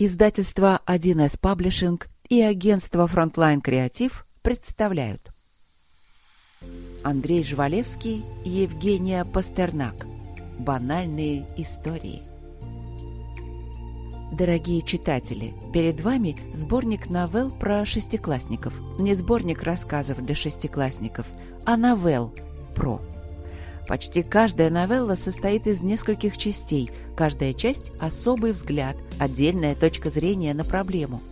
Издательство 1С Паблишинг и агентство Frontline Креатив представляют Андрей Жвалевский и Евгения Пастернак Банальные истории Дорогие читатели, перед вами сборник новелл про шестиклассников. Не сборник рассказов для шестиклассников, а новелл про. Почти каждая новелла состоит из нескольких частей, каждая часть – особый взгляд, отдельная точка зрения на проблему.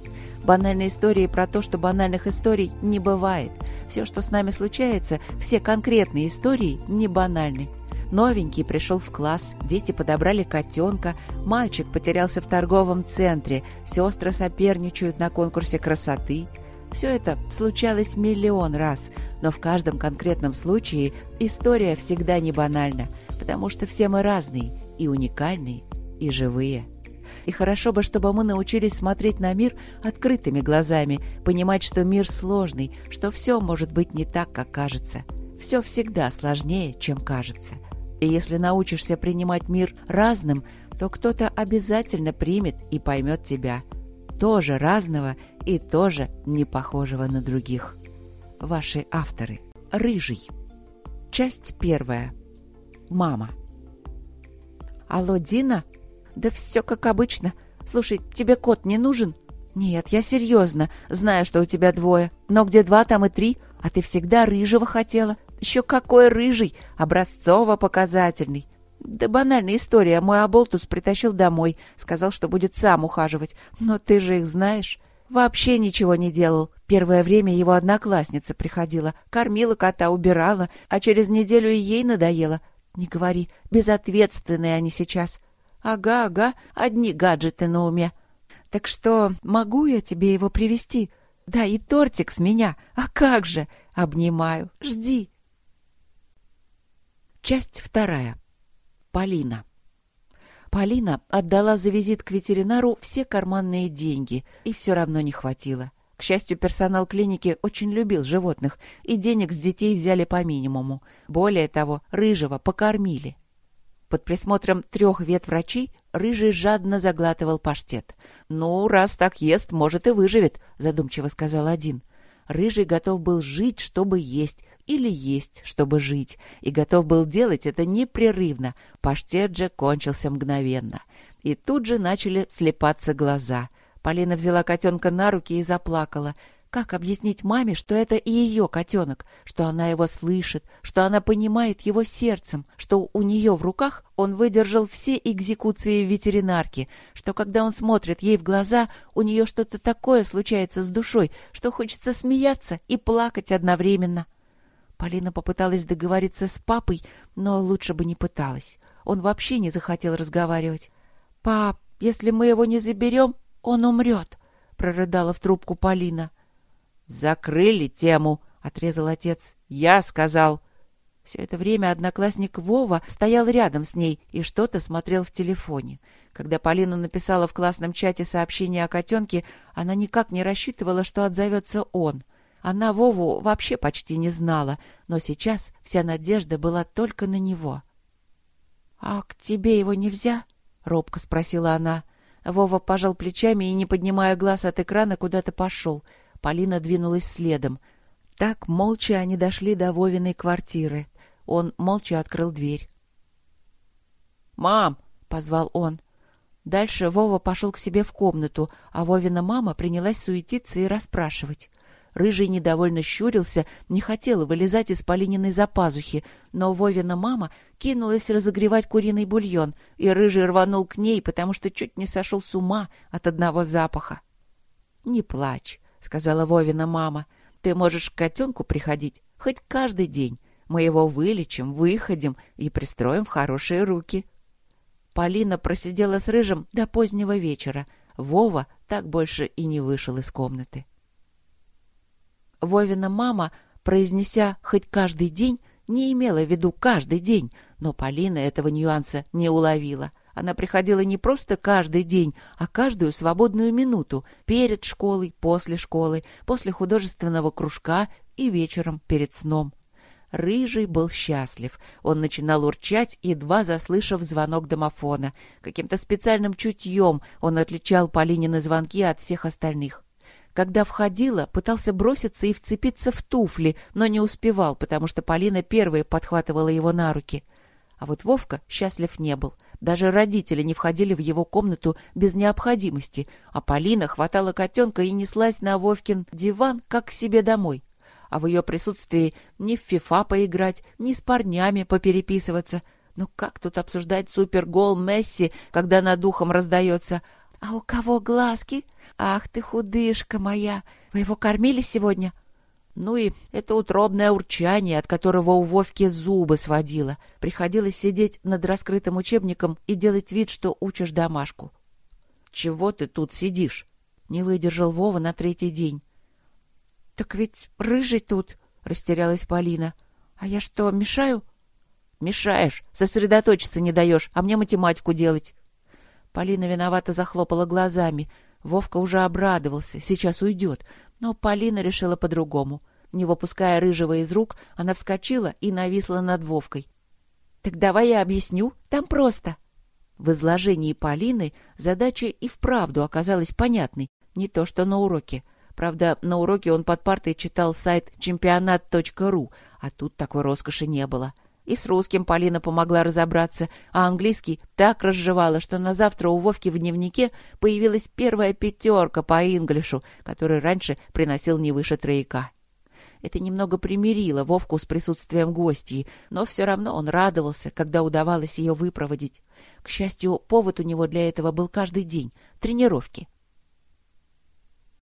Банальные истории про то, что банальных историй не бывает. Все, что с нами случается, все конкретные истории не банальны. Новенький пришел в класс, дети подобрали котенка, мальчик потерялся в торговом центре, сестры соперничают на конкурсе красоты – все это случалось миллион раз, но в каждом конкретном случае история всегда не банальна, потому что все мы разные, и уникальные, и живые. И хорошо бы, чтобы мы научились смотреть на мир открытыми глазами, понимать, что мир сложный, что все может быть не так, как кажется. Все всегда сложнее, чем кажется. И если научишься принимать мир разным, то кто-то обязательно примет и поймет тебя. Тоже разного и тоже не похожего на других. Ваши авторы. Рыжий. Часть первая. Мама. Алло, Дина? Да все как обычно. Слушай, тебе кот не нужен? Нет, я серьезно. Знаю, что у тебя двое. Но где два, там и три. А ты всегда рыжего хотела. Еще какой рыжий, образцово-показательный. Да банальная история. Мой оболтус притащил домой. Сказал, что будет сам ухаживать. Но ты же их знаешь. Вообще ничего не делал. Первое время его одноклассница приходила, кормила кота, убирала, а через неделю и ей надоело. Не говори, безответственные они сейчас. Ага, ага, одни гаджеты на уме. Так что могу я тебе его привести? Да, и тортик с меня. А как же? Обнимаю. Жди. Часть вторая. Полина. Полина отдала за визит к ветеринару все карманные деньги, и все равно не хватило. К счастью, персонал клиники очень любил животных, и денег с детей взяли по минимуму. Более того, Рыжего покормили. Под присмотром трех ветврачей Рыжий жадно заглатывал паштет. «Ну, раз так ест, может, и выживет», — задумчиво сказал один. Рыжий готов был жить, чтобы есть, или есть, чтобы жить, и готов был делать это непрерывно. Паштет же кончился мгновенно. И тут же начали слепаться глаза. Полина взяла котенка на руки и заплакала. Как объяснить маме, что это и ее котенок, что она его слышит, что она понимает его сердцем, что у нее в руках он выдержал все экзекуции ветеринарки, что когда он смотрит ей в глаза, у нее что-то такое случается с душой, что хочется смеяться и плакать одновременно. Полина попыталась договориться с папой, но лучше бы не пыталась. Он вообще не захотел разговаривать. «Пап, если мы его не заберем, он умрет», — прорыдала в трубку Полина. «Закрыли тему», — отрезал отец. «Я сказал». Все это время одноклассник Вова стоял рядом с ней и что-то смотрел в телефоне. Когда Полина написала в классном чате сообщение о котенке, она никак не рассчитывала, что отзовется он — она Вову вообще почти не знала, но сейчас вся надежда была только на него. — А к тебе его нельзя? — робко спросила она. Вова пожал плечами и, не поднимая глаз от экрана, куда-то пошел. Полина двинулась следом. Так молча они дошли до Вовиной квартиры. Он молча открыл дверь. «Мам!» — позвал он. Дальше Вова пошел к себе в комнату, а Вовина мама принялась суетиться и расспрашивать. Рыжий недовольно щурился, не хотел вылезать из Полининой запазухи, но Вовина мама кинулась разогревать куриный бульон, и Рыжий рванул к ней, потому что чуть не сошел с ума от одного запаха. — Не плачь, — сказала Вовина мама. — Ты можешь к котенку приходить хоть каждый день. Мы его вылечим, выходим и пристроим в хорошие руки. Полина просидела с Рыжим до позднего вечера. Вова так больше и не вышел из комнаты. Вовина мама, произнеся «хоть каждый день», не имела в виду каждый день, но Полина этого нюанса не уловила. Она приходила не просто каждый день, а каждую свободную минуту, перед школой, после школы, после художественного кружка и вечером перед сном. Рыжий был счастлив. Он начинал урчать, едва заслышав звонок домофона. Каким-то специальным чутьем он отличал Полинины звонки от всех остальных. Когда входила, пытался броситься и вцепиться в туфли, но не успевал, потому что Полина первая подхватывала его на руки. А вот Вовка счастлив не был. Даже родители не входили в его комнату без необходимости, а Полина хватала котенка и неслась на Вовкин диван, как к себе домой а в ее присутствии ни в фифа поиграть, ни с парнями попереписываться. Ну как тут обсуждать супергол Месси, когда над духом раздается «А у кого глазки? Ах ты худышка моя! Вы его кормили сегодня?» Ну и это утробное урчание, от которого у Вовки зубы сводило. Приходилось сидеть над раскрытым учебником и делать вид, что учишь домашку. «Чего ты тут сидишь?» — не выдержал Вова на третий день. «Так ведь рыжий тут», — растерялась Полина. «А я что, мешаю?» «Мешаешь, сосредоточиться не даешь, а мне математику делать». Полина виновато захлопала глазами. Вовка уже обрадовался, сейчас уйдет. Но Полина решила по-другому. Не выпуская рыжего из рук, она вскочила и нависла над Вовкой. «Так давай я объясню, там просто». В изложении Полины задача и вправду оказалась понятной, не то что на уроке — Правда, на уроке он под партой читал сайт чемпионат.ру, а тут такой роскоши не было. И с русским Полина помогла разобраться, а английский так разжевала, что на завтра у Вовки в дневнике появилась первая пятерка по инглишу, который раньше приносил не выше трояка. Это немного примирило Вовку с присутствием гостей, но все равно он радовался, когда удавалось ее выпроводить. К счастью, повод у него для этого был каждый день — тренировки.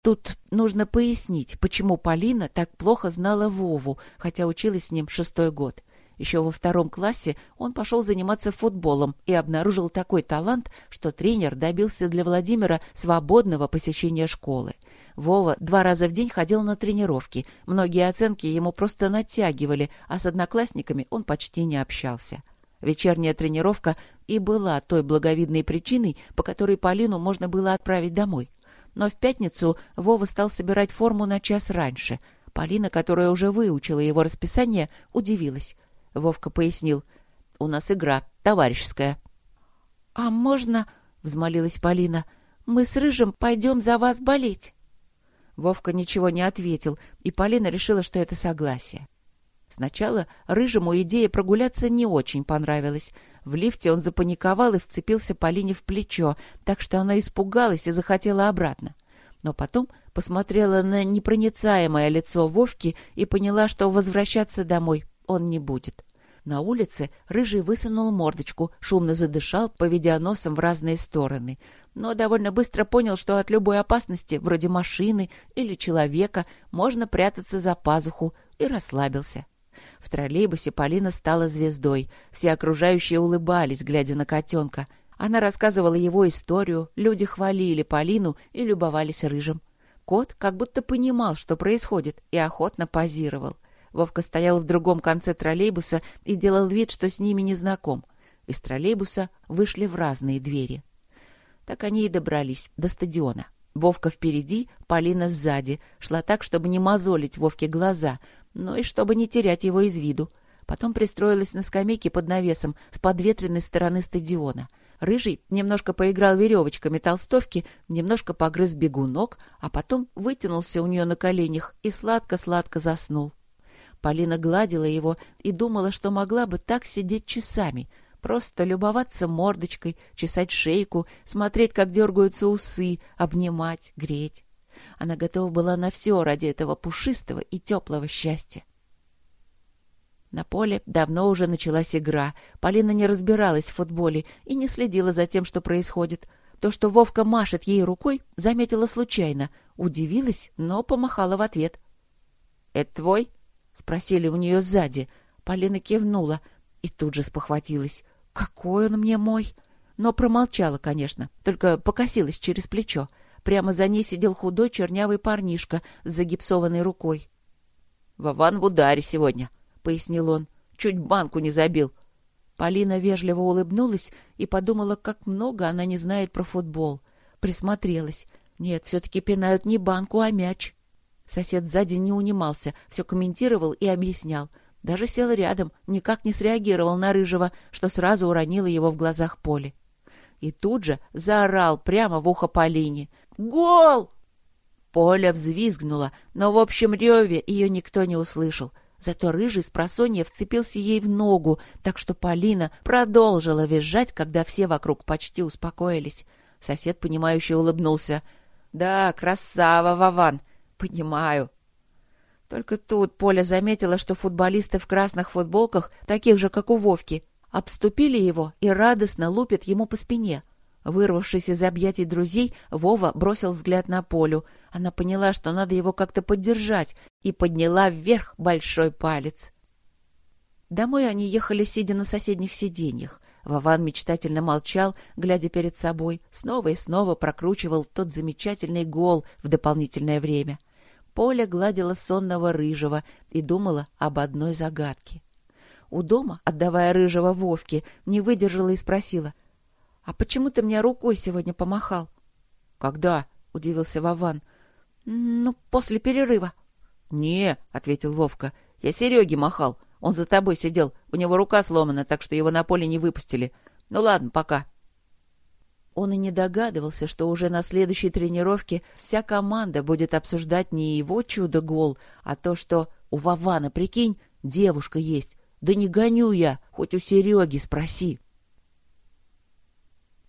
Тут нужно пояснить, почему Полина так плохо знала Вову, хотя училась с ним шестой год. Еще во втором классе он пошел заниматься футболом и обнаружил такой талант, что тренер добился для Владимира свободного посещения школы. Вова два раза в день ходил на тренировки, многие оценки ему просто натягивали, а с одноклассниками он почти не общался. Вечерняя тренировка и была той благовидной причиной, по которой Полину можно было отправить домой. Но в пятницу Вова стал собирать форму на час раньше. Полина, которая уже выучила его расписание, удивилась. Вовка пояснил. «У нас игра, товарищеская». «А можно...» — взмолилась Полина. «Мы с Рыжим пойдем за вас болеть». Вовка ничего не ответил, и Полина решила, что это согласие. Сначала Рыжему идея прогуляться не очень понравилась. В лифте он запаниковал и вцепился Полине в плечо, так что она испугалась и захотела обратно. Но потом посмотрела на непроницаемое лицо Вовки и поняла, что возвращаться домой он не будет. На улице Рыжий высунул мордочку, шумно задышал, поведя носом в разные стороны. Но довольно быстро понял, что от любой опасности, вроде машины или человека, можно прятаться за пазуху, и расслабился. В троллейбусе Полина стала звездой. Все окружающие улыбались, глядя на котенка. Она рассказывала его историю, люди хвалили Полину и любовались рыжим. Кот как будто понимал, что происходит, и охотно позировал. Вовка стоял в другом конце троллейбуса и делал вид, что с ними не знаком. Из троллейбуса вышли в разные двери. Так они и добрались до стадиона. Вовка впереди, Полина сзади. Шла так, чтобы не мозолить Вовке глаза, но и чтобы не терять его из виду. Потом пристроилась на скамейке под навесом с подветренной стороны стадиона. Рыжий немножко поиграл веревочками толстовки, немножко погрыз бегунок, а потом вытянулся у нее на коленях и сладко-сладко заснул. Полина гладила его и думала, что могла бы так сидеть часами, просто любоваться мордочкой, чесать шейку, смотреть, как дергаются усы, обнимать, греть. Она готова была на все ради этого пушистого и теплого счастья. На поле давно уже началась игра. Полина не разбиралась в футболе и не следила за тем, что происходит. То, что Вовка машет ей рукой, заметила случайно. Удивилась, но помахала в ответ. «Это твой?» — спросили у нее сзади. Полина кивнула и тут же спохватилась. «Какой он мне мой!» Но промолчала, конечно, только покосилась через плечо. Прямо за ней сидел худой чернявый парнишка с загипсованной рукой. «Вован в ударе сегодня», — пояснил он. «Чуть банку не забил». Полина вежливо улыбнулась и подумала, как много она не знает про футбол. Присмотрелась. Нет, все-таки пинают не банку, а мяч. Сосед сзади не унимался, все комментировал и объяснял. Даже сел рядом, никак не среагировал на Рыжего, что сразу уронило его в глазах Поли. И тут же заорал прямо в ухо Полине. «Гол!» Поля взвизгнула, но в общем реве ее никто не услышал. Зато рыжий с просонья вцепился ей в ногу, так что Полина продолжила визжать, когда все вокруг почти успокоились. Сосед, понимающе улыбнулся. «Да, красава, Вован! Понимаю!» Только тут Поля заметила, что футболисты в красных футболках, таких же, как у Вовки, обступили его и радостно лупят ему по спине. Вырвавшись из объятий друзей, Вова бросил взгляд на Полю. Она поняла, что надо его как-то поддержать, и подняла вверх большой палец. Домой они ехали, сидя на соседних сиденьях. Вован мечтательно молчал, глядя перед собой, снова и снова прокручивал тот замечательный гол в дополнительное время. Поля гладила сонного рыжего и думала об одной загадке. У дома, отдавая рыжего Вовке, не выдержала и спросила. — А почему ты мне рукой сегодня помахал? — Когда? — удивился Вован. — Ну, после перерыва. — Не, — ответил Вовка, — я Сереге махал. Он за тобой сидел. У него рука сломана, так что его на поле не выпустили. Ну ладно, пока. Он и не догадывался, что уже на следующей тренировке вся команда будет обсуждать не его чудо-гол, а то, что у Вована, прикинь, девушка есть. Да не гоню я, хоть у Сереги спроси.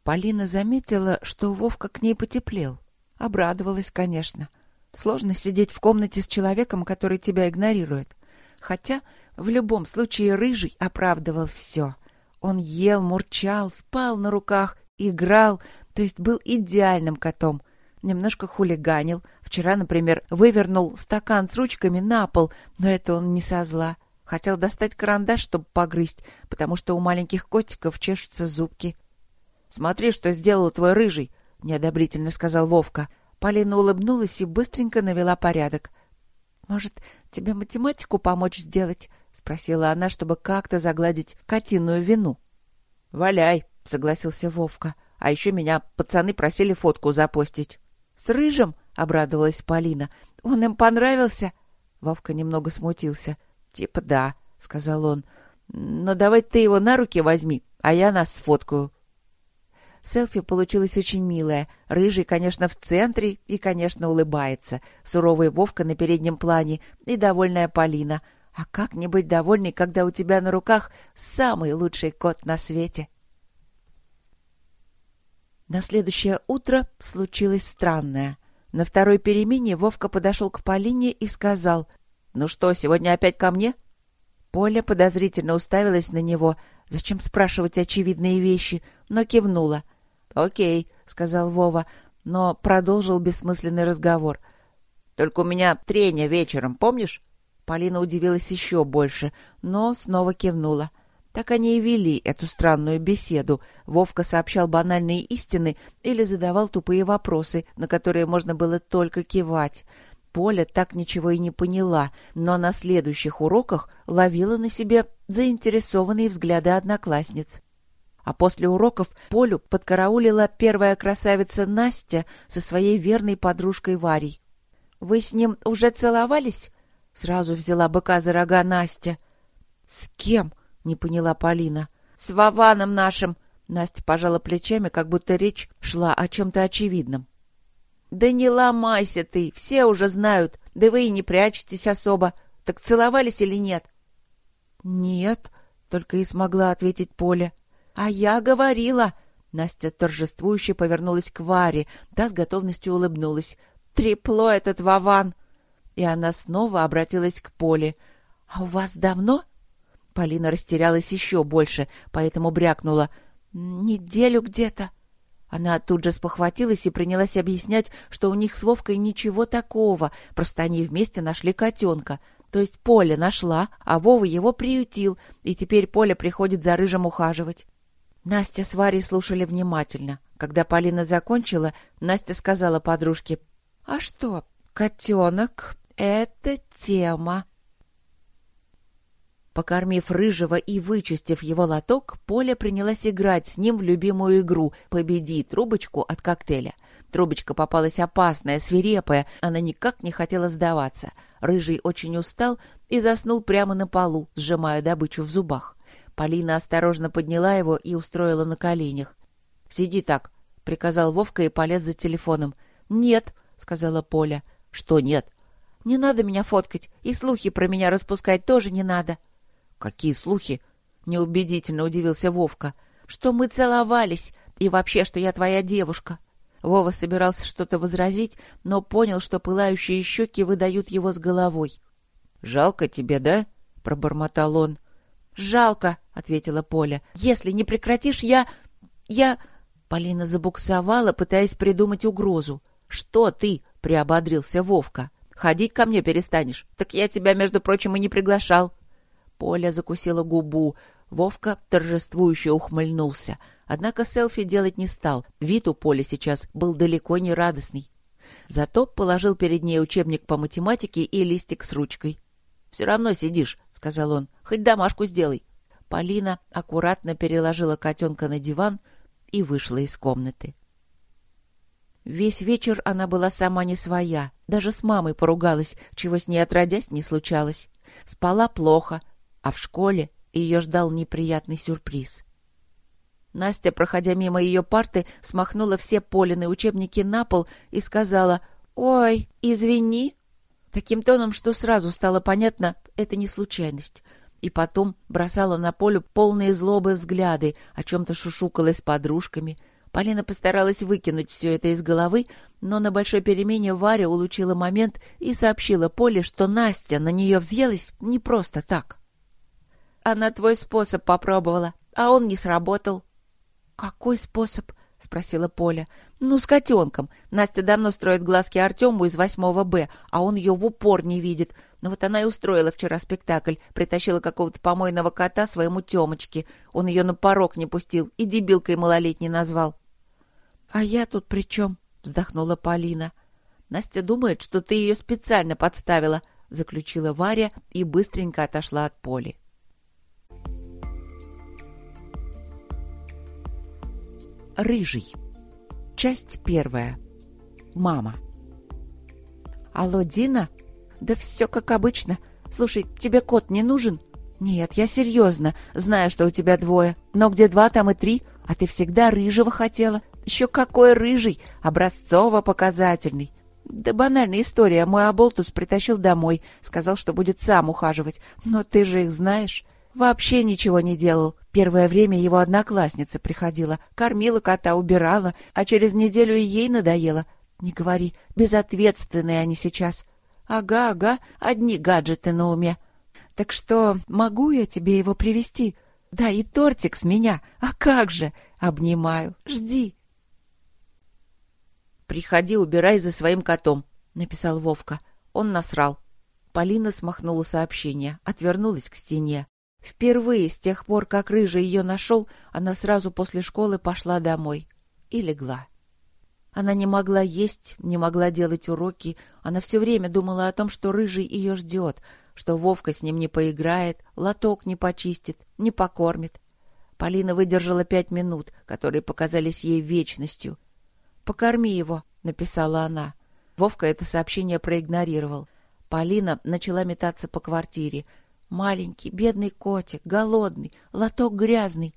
Полина заметила, что Вовка к ней потеплел. Обрадовалась, конечно. Сложно сидеть в комнате с человеком, который тебя игнорирует. Хотя в любом случае Рыжий оправдывал все. Он ел, мурчал, спал на руках, играл, то есть был идеальным котом. Немножко хулиганил. Вчера, например, вывернул стакан с ручками на пол, но это он не со зла. Хотел достать карандаш, чтобы погрызть, потому что у маленьких котиков чешутся зубки. — Смотри, что сделал твой рыжий, — неодобрительно сказал Вовка. Полина улыбнулась и быстренько навела порядок. — Может, тебе математику помочь сделать? — спросила она, чтобы как-то загладить котиную вину. — Валяй, — согласился Вовка. — А еще меня пацаны просили фотку запостить. — С Рыжим? — обрадовалась Полина. — Он им понравился? Вовка немного смутился. — Типа да, — сказал он. — Но давай ты его на руки возьми, а я нас сфоткаю. Селфи получилось очень милое. Рыжий, конечно, в центре и, конечно, улыбается. Суровый Вовка на переднем плане и довольная Полина — а как не быть довольной, когда у тебя на руках самый лучший кот на свете? На следующее утро случилось странное. На второй перемене Вовка подошел к Полине и сказал, «Ну что, сегодня опять ко мне?» Поля подозрительно уставилась на него. Зачем спрашивать очевидные вещи? Но кивнула. «Окей», — сказал Вова, но продолжил бессмысленный разговор. «Только у меня трение вечером, помнишь? Полина удивилась еще больше, но снова кивнула. Так они и вели эту странную беседу. Вовка сообщал банальные истины или задавал тупые вопросы, на которые можно было только кивать. Поля так ничего и не поняла, но на следующих уроках ловила на себе заинтересованные взгляды одноклассниц. А после уроков Полю подкараулила первая красавица Настя со своей верной подружкой Варей. «Вы с ним уже целовались?» Сразу взяла быка за рога Настя. «С кем?» — не поняла Полина. «С Вованом нашим!» Настя пожала плечами, как будто речь шла о чем-то очевидном. «Да не ломайся ты, все уже знают, да вы и не прячетесь особо. Так целовались или нет?» «Нет», — только и смогла ответить Поля. «А я говорила!» Настя торжествующе повернулась к Варе, та с готовностью улыбнулась. «Трепло этот Вован!» И она снова обратилась к Поле. «А у вас давно?» Полина растерялась еще больше, поэтому брякнула. «Неделю где-то». Она тут же спохватилась и принялась объяснять, что у них с Вовкой ничего такого, просто они вместе нашли котенка. То есть Поля нашла, а Вова его приютил, и теперь Поля приходит за рыжим ухаживать. Настя с Варей слушали внимательно. Когда Полина закончила, Настя сказала подружке, «А что, котенок это тема. Покормив рыжего и вычистив его лоток, Поля принялась играть с ним в любимую игру «Победи трубочку от коктейля». Трубочка попалась опасная, свирепая, она никак не хотела сдаваться. Рыжий очень устал, и заснул прямо на полу, сжимая добычу в зубах. Полина осторожно подняла его и устроила на коленях. «Сиди так», — приказал Вовка и полез за телефоном. «Нет», — сказала Поля. «Что нет?» «Не надо меня фоткать, и слухи про меня распускать тоже не надо». «Какие слухи?» — неубедительно удивился Вовка. «Что мы целовались, и вообще, что я твоя девушка». Вова собирался что-то возразить, но понял, что пылающие щеки выдают его с головой. «Жалко тебе, да?» — пробормотал он. «Жалко», — ответила Поля. «Если не прекратишь, я... я...» Полина забуксовала, пытаясь придумать угрозу. «Что ты?» — приободрился Вовка. «Ходить ко мне перестанешь? Так я тебя, между прочим, и не приглашал». Поля закусила губу. Вовка торжествующе ухмыльнулся. Однако селфи делать не стал. Вид у Поли сейчас был далеко не радостный. Зато положил перед ней учебник по математике и листик с ручкой. «Все равно сидишь», — сказал он. «Хоть домашку сделай». Полина аккуратно переложила котенка на диван и вышла из комнаты. Весь вечер она была сама не своя, даже с мамой поругалась, чего с ней отродясь не случалось. Спала плохо, а в школе ее ждал неприятный сюрприз. Настя, проходя мимо ее парты, смахнула все Полины учебники на пол и сказала «Ой, извини». Таким тоном, что сразу стало понятно, это не случайность. И потом бросала на Полю полные злобы взгляды, о чем-то шушукалась с подружками — Полина постаралась выкинуть все это из головы, но на большой перемене Варя улучила момент и сообщила Поле, что Настя на нее взъелась не просто так. «Она твой способ попробовала, а он не сработал». «Какой способ?» — спросила Поля. «Ну, с котенком. Настя давно строит глазки Артему из восьмого Б, а он ее в упор не видит. Но вот она и устроила вчера спектакль, притащила какого-то помойного кота своему Темочке. Он ее на порог не пустил и дебилкой малолетней назвал. — А я тут при чем? — вздохнула Полина. — Настя думает, что ты ее специально подставила, — заключила Варя и быстренько отошла от Поли. Рыжий. Часть первая. Мама. «Алло, Дина?» «Да все как обычно. Слушай, тебе кот не нужен?» «Нет, я серьезно. Знаю, что у тебя двое. Но где два, там и три. А ты всегда рыжего хотела. Еще какой рыжий, образцово-показательный. Да банальная история. Мой оболтус притащил домой. Сказал, что будет сам ухаживать. Но ты же их знаешь. Вообще ничего не делал. Первое время его одноклассница приходила. Кормила кота, убирала. А через неделю и ей надоело. Не говори, безответственные они сейчас. Ага, ага, одни гаджеты на уме. Так что могу я тебе его привести? Да, и тортик с меня. А как же? Обнимаю. Жди. Приходи, убирай за своим котом, написал Вовка. Он насрал. Полина смахнула сообщение, отвернулась к стене. Впервые с тех пор, как Рыжий ее нашел, она сразу после школы пошла домой и легла. Она не могла есть, не могла делать уроки. Она все время думала о том, что Рыжий ее ждет, что Вовка с ним не поиграет, лоток не почистит, не покормит. Полина выдержала пять минут, которые показались ей вечностью. «Покорми его», — написала она. Вовка это сообщение проигнорировал. Полина начала метаться по квартире. «Маленький, бедный котик, голодный, лоток грязный».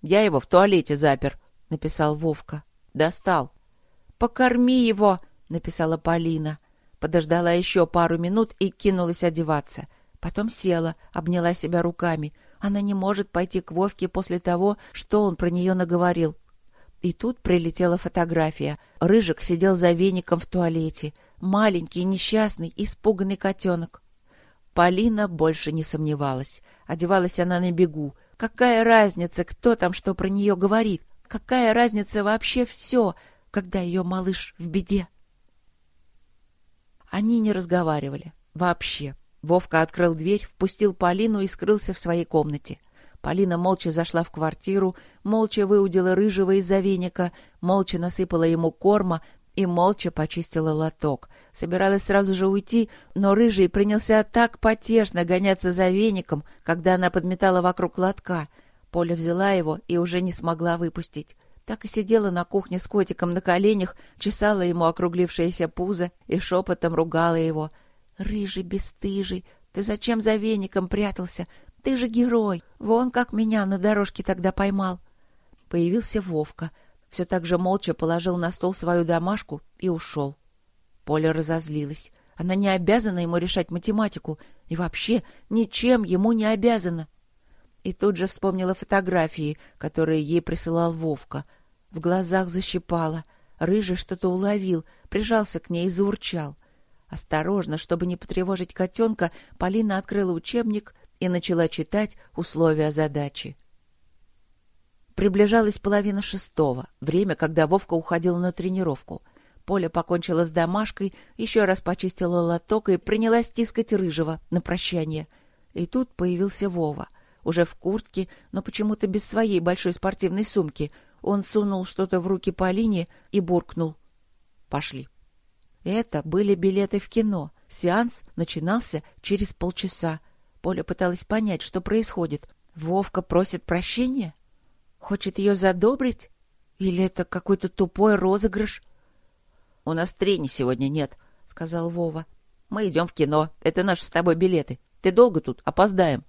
«Я его в туалете запер», — написал Вовка. «Достал». «Покорми его!» — написала Полина. Подождала еще пару минут и кинулась одеваться. Потом села, обняла себя руками. Она не может пойти к Вовке после того, что он про нее наговорил. И тут прилетела фотография. Рыжик сидел за веником в туалете. Маленький, несчастный, испуганный котенок. Полина больше не сомневалась. Одевалась она на бегу. Какая разница, кто там что про нее говорит? Какая разница вообще все? Когда ее малыш в беде. Они не разговаривали. Вообще. Вовка открыл дверь, впустил Полину и скрылся в своей комнате. Полина молча зашла в квартиру, молча выудила рыжего из-за веника, молча насыпала ему корма и молча почистила лоток. Собиралась сразу же уйти, но рыжий принялся так потешно гоняться за веником, когда она подметала вокруг лотка. Поля взяла его и уже не смогла выпустить. Так и сидела на кухне с котиком на коленях, чесала ему округлившееся пузо и шепотом ругала его. «Рыжий, бесстыжий, Ты зачем за веником прятался? Ты же герой. Вон как меня на дорожке тогда поймал. Появился Вовка. Все так же молча положил на стол свою домашку и ушел. Поля разозлилась. Она не обязана ему решать математику и вообще ничем ему не обязана. И тут же вспомнила фотографии, которые ей присылал Вовка. В глазах защипала. Рыжий что-то уловил, прижался к ней и заурчал. Осторожно, чтобы не потревожить котенка, Полина открыла учебник и начала читать условия задачи. Приближалась половина шестого, время, когда Вовка уходил на тренировку. Поля покончила с домашкой, еще раз почистила лоток и принялась стискать рыжего на прощание. И тут появился Вова. Уже в куртке, но почему-то без своей большой спортивной сумки. Он сунул что-то в руки Полине и буркнул. «Пошли». Это были билеты в кино. Сеанс начинался через полчаса. Поля пыталась понять, что происходит. Вовка просит прощения? Хочет ее задобрить? Или это какой-то тупой розыгрыш? — У нас трени сегодня нет, — сказал Вова. — Мы идем в кино. Это наши с тобой билеты. Ты долго тут? Опоздаем.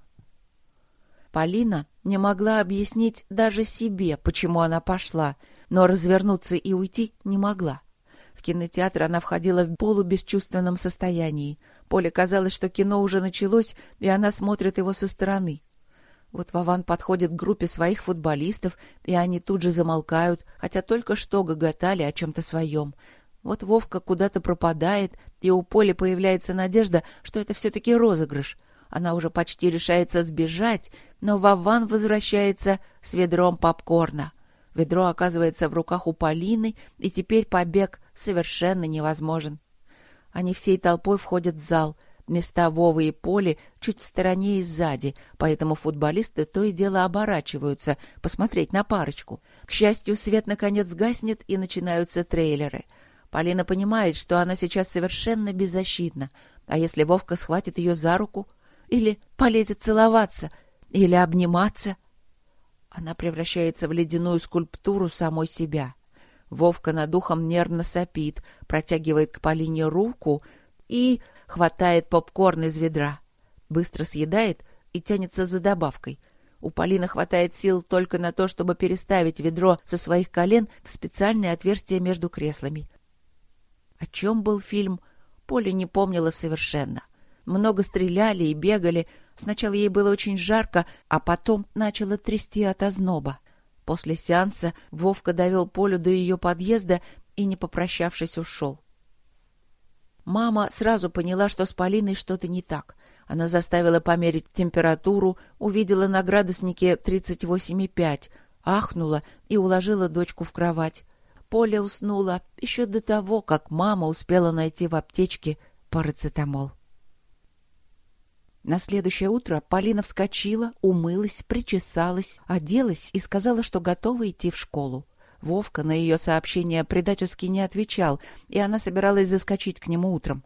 Полина не могла объяснить даже себе, почему она пошла, но развернуться и уйти не могла. В кинотеатр она входила в полубесчувственном состоянии. Поле казалось, что кино уже началось, и она смотрит его со стороны. Вот Вован подходит к группе своих футболистов, и они тут же замолкают, хотя только что гоготали о чем-то своем. Вот Вовка куда-то пропадает, и у Поли появляется надежда, что это все-таки розыгрыш. Она уже почти решается сбежать, но Вован возвращается с ведром попкорна. Ведро оказывается в руках у Полины, и теперь побег совершенно невозможен. Они всей толпой входят в зал. Места Вовы и Поли чуть в стороне и сзади, поэтому футболисты то и дело оборачиваются, посмотреть на парочку. К счастью, свет наконец гаснет, и начинаются трейлеры — Полина понимает, что она сейчас совершенно беззащитна. А если Вовка схватит ее за руку? Или полезет целоваться? Или обниматься? Она превращается в ледяную скульптуру самой себя. Вовка над ухом нервно сопит, протягивает к Полине руку и хватает попкорн из ведра. Быстро съедает и тянется за добавкой. У Полины хватает сил только на то, чтобы переставить ведро со своих колен в специальное отверстие между креслами. О чем был фильм, Поля не помнила совершенно. Много стреляли и бегали. Сначала ей было очень жарко, а потом начало трясти от озноба. После сеанса Вовка довел Полю до ее подъезда и, не попрощавшись, ушел. Мама сразу поняла, что с Полиной что-то не так. Она заставила померить температуру, увидела на градуснике 38,5, ахнула и уложила дочку в кровать. Поля уснула еще до того, как мама успела найти в аптечке парацетамол. На следующее утро Полина вскочила, умылась, причесалась, оделась и сказала, что готова идти в школу. Вовка на ее сообщение предательски не отвечал, и она собиралась заскочить к нему утром.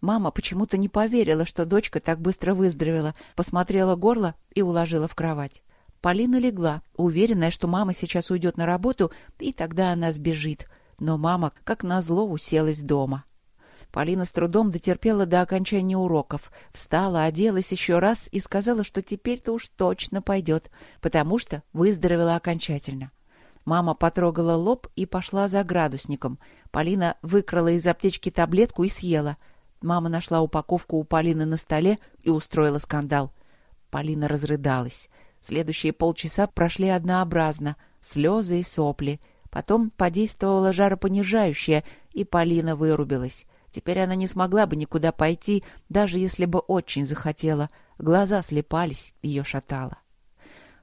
Мама почему-то не поверила, что дочка так быстро выздоровела, посмотрела горло и уложила в кровать. Полина легла, уверенная, что мама сейчас уйдет на работу, и тогда она сбежит. Но мама, как назло, уселась дома. Полина с трудом дотерпела до окончания уроков, встала, оделась еще раз и сказала, что теперь-то уж точно пойдет, потому что выздоровела окончательно. Мама потрогала лоб и пошла за градусником. Полина выкрала из аптечки таблетку и съела. Мама нашла упаковку у Полины на столе и устроила скандал. Полина разрыдалась. Следующие полчаса прошли однообразно, слезы и сопли. Потом подействовало жаропонижающее, и Полина вырубилась. Теперь она не смогла бы никуда пойти, даже если бы очень захотела. Глаза слепались, ее шатало.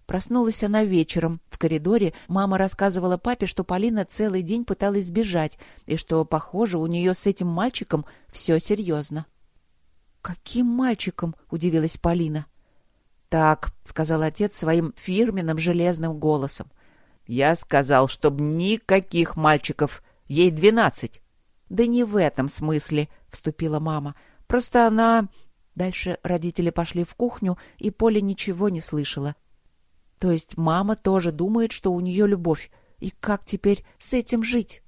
Проснулась она вечером. В коридоре мама рассказывала папе, что Полина целый день пыталась сбежать, и что, похоже, у нее с этим мальчиком все серьезно. «Каким мальчиком?» — удивилась Полина. «Так», — сказал отец своим фирменным железным голосом. «Я сказал, чтоб никаких мальчиков. Ей двенадцать». «Да не в этом смысле», — вступила мама. «Просто она...» Дальше родители пошли в кухню, и Поля ничего не слышала. То есть мама тоже думает, что у нее любовь. И как теперь с этим жить?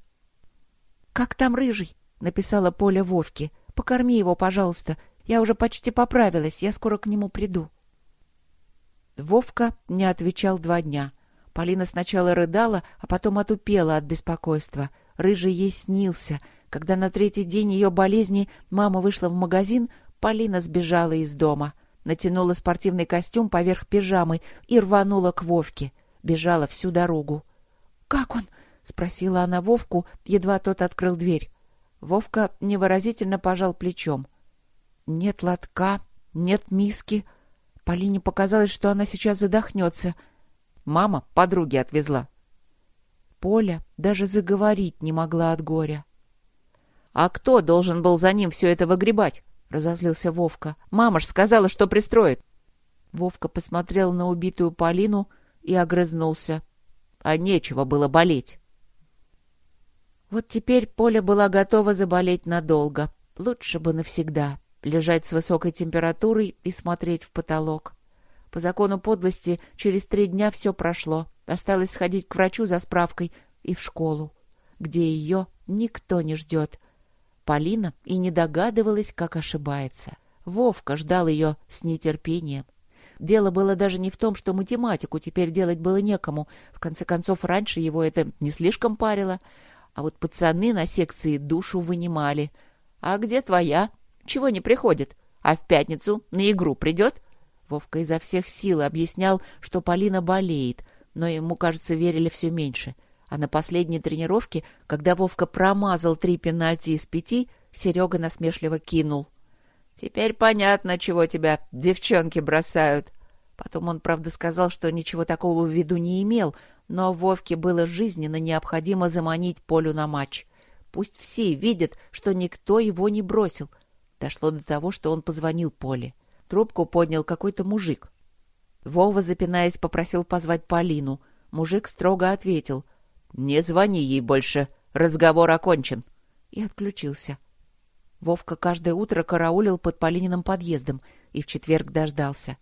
«Как там рыжий?» — написала Поля Вовке. «Покорми его, пожалуйста. Я уже почти поправилась, я скоро к нему приду». Вовка не отвечал два дня. Полина сначала рыдала, а потом отупела от беспокойства. Рыжий ей снился. Когда на третий день ее болезни мама вышла в магазин, Полина сбежала из дома. Натянула спортивный костюм поверх пижамы и рванула к Вовке. Бежала всю дорогу. «Как он?» — спросила она Вовку, едва тот открыл дверь. Вовка невыразительно пожал плечом. «Нет лотка, нет миски». Полине показалось, что она сейчас задохнется. Мама подруги отвезла. Поля даже заговорить не могла от горя. «А кто должен был за ним все это выгребать?» — разозлился Вовка. «Мама ж сказала, что пристроит». Вовка посмотрел на убитую Полину и огрызнулся. А нечего было болеть. Вот теперь Поля была готова заболеть надолго. Лучше бы навсегда лежать с высокой температурой и смотреть в потолок. По закону подлости через три дня все прошло. Осталось сходить к врачу за справкой и в школу, где ее никто не ждет. Полина и не догадывалась, как ошибается. Вовка ждал ее с нетерпением. Дело было даже не в том, что математику теперь делать было некому. В конце концов, раньше его это не слишком парило. А вот пацаны на секции душу вынимали. «А где твоя?» Чего не приходит? А в пятницу на игру придет?» Вовка изо всех сил объяснял, что Полина болеет, но ему, кажется, верили все меньше. А на последней тренировке, когда Вовка промазал три пенальти из пяти, Серега насмешливо кинул. «Теперь понятно, чего тебя девчонки бросают». Потом он, правда, сказал, что ничего такого в виду не имел, но Вовке было жизненно необходимо заманить Полю на матч. Пусть все видят, что никто его не бросил, Дошло до того, что он позвонил Поле. Трубку поднял какой-то мужик. Вова, запинаясь, попросил позвать Полину. Мужик строго ответил. «Не звони ей больше. Разговор окончен». И отключился. Вовка каждое утро караулил под Полининым подъездом и в четверг дождался.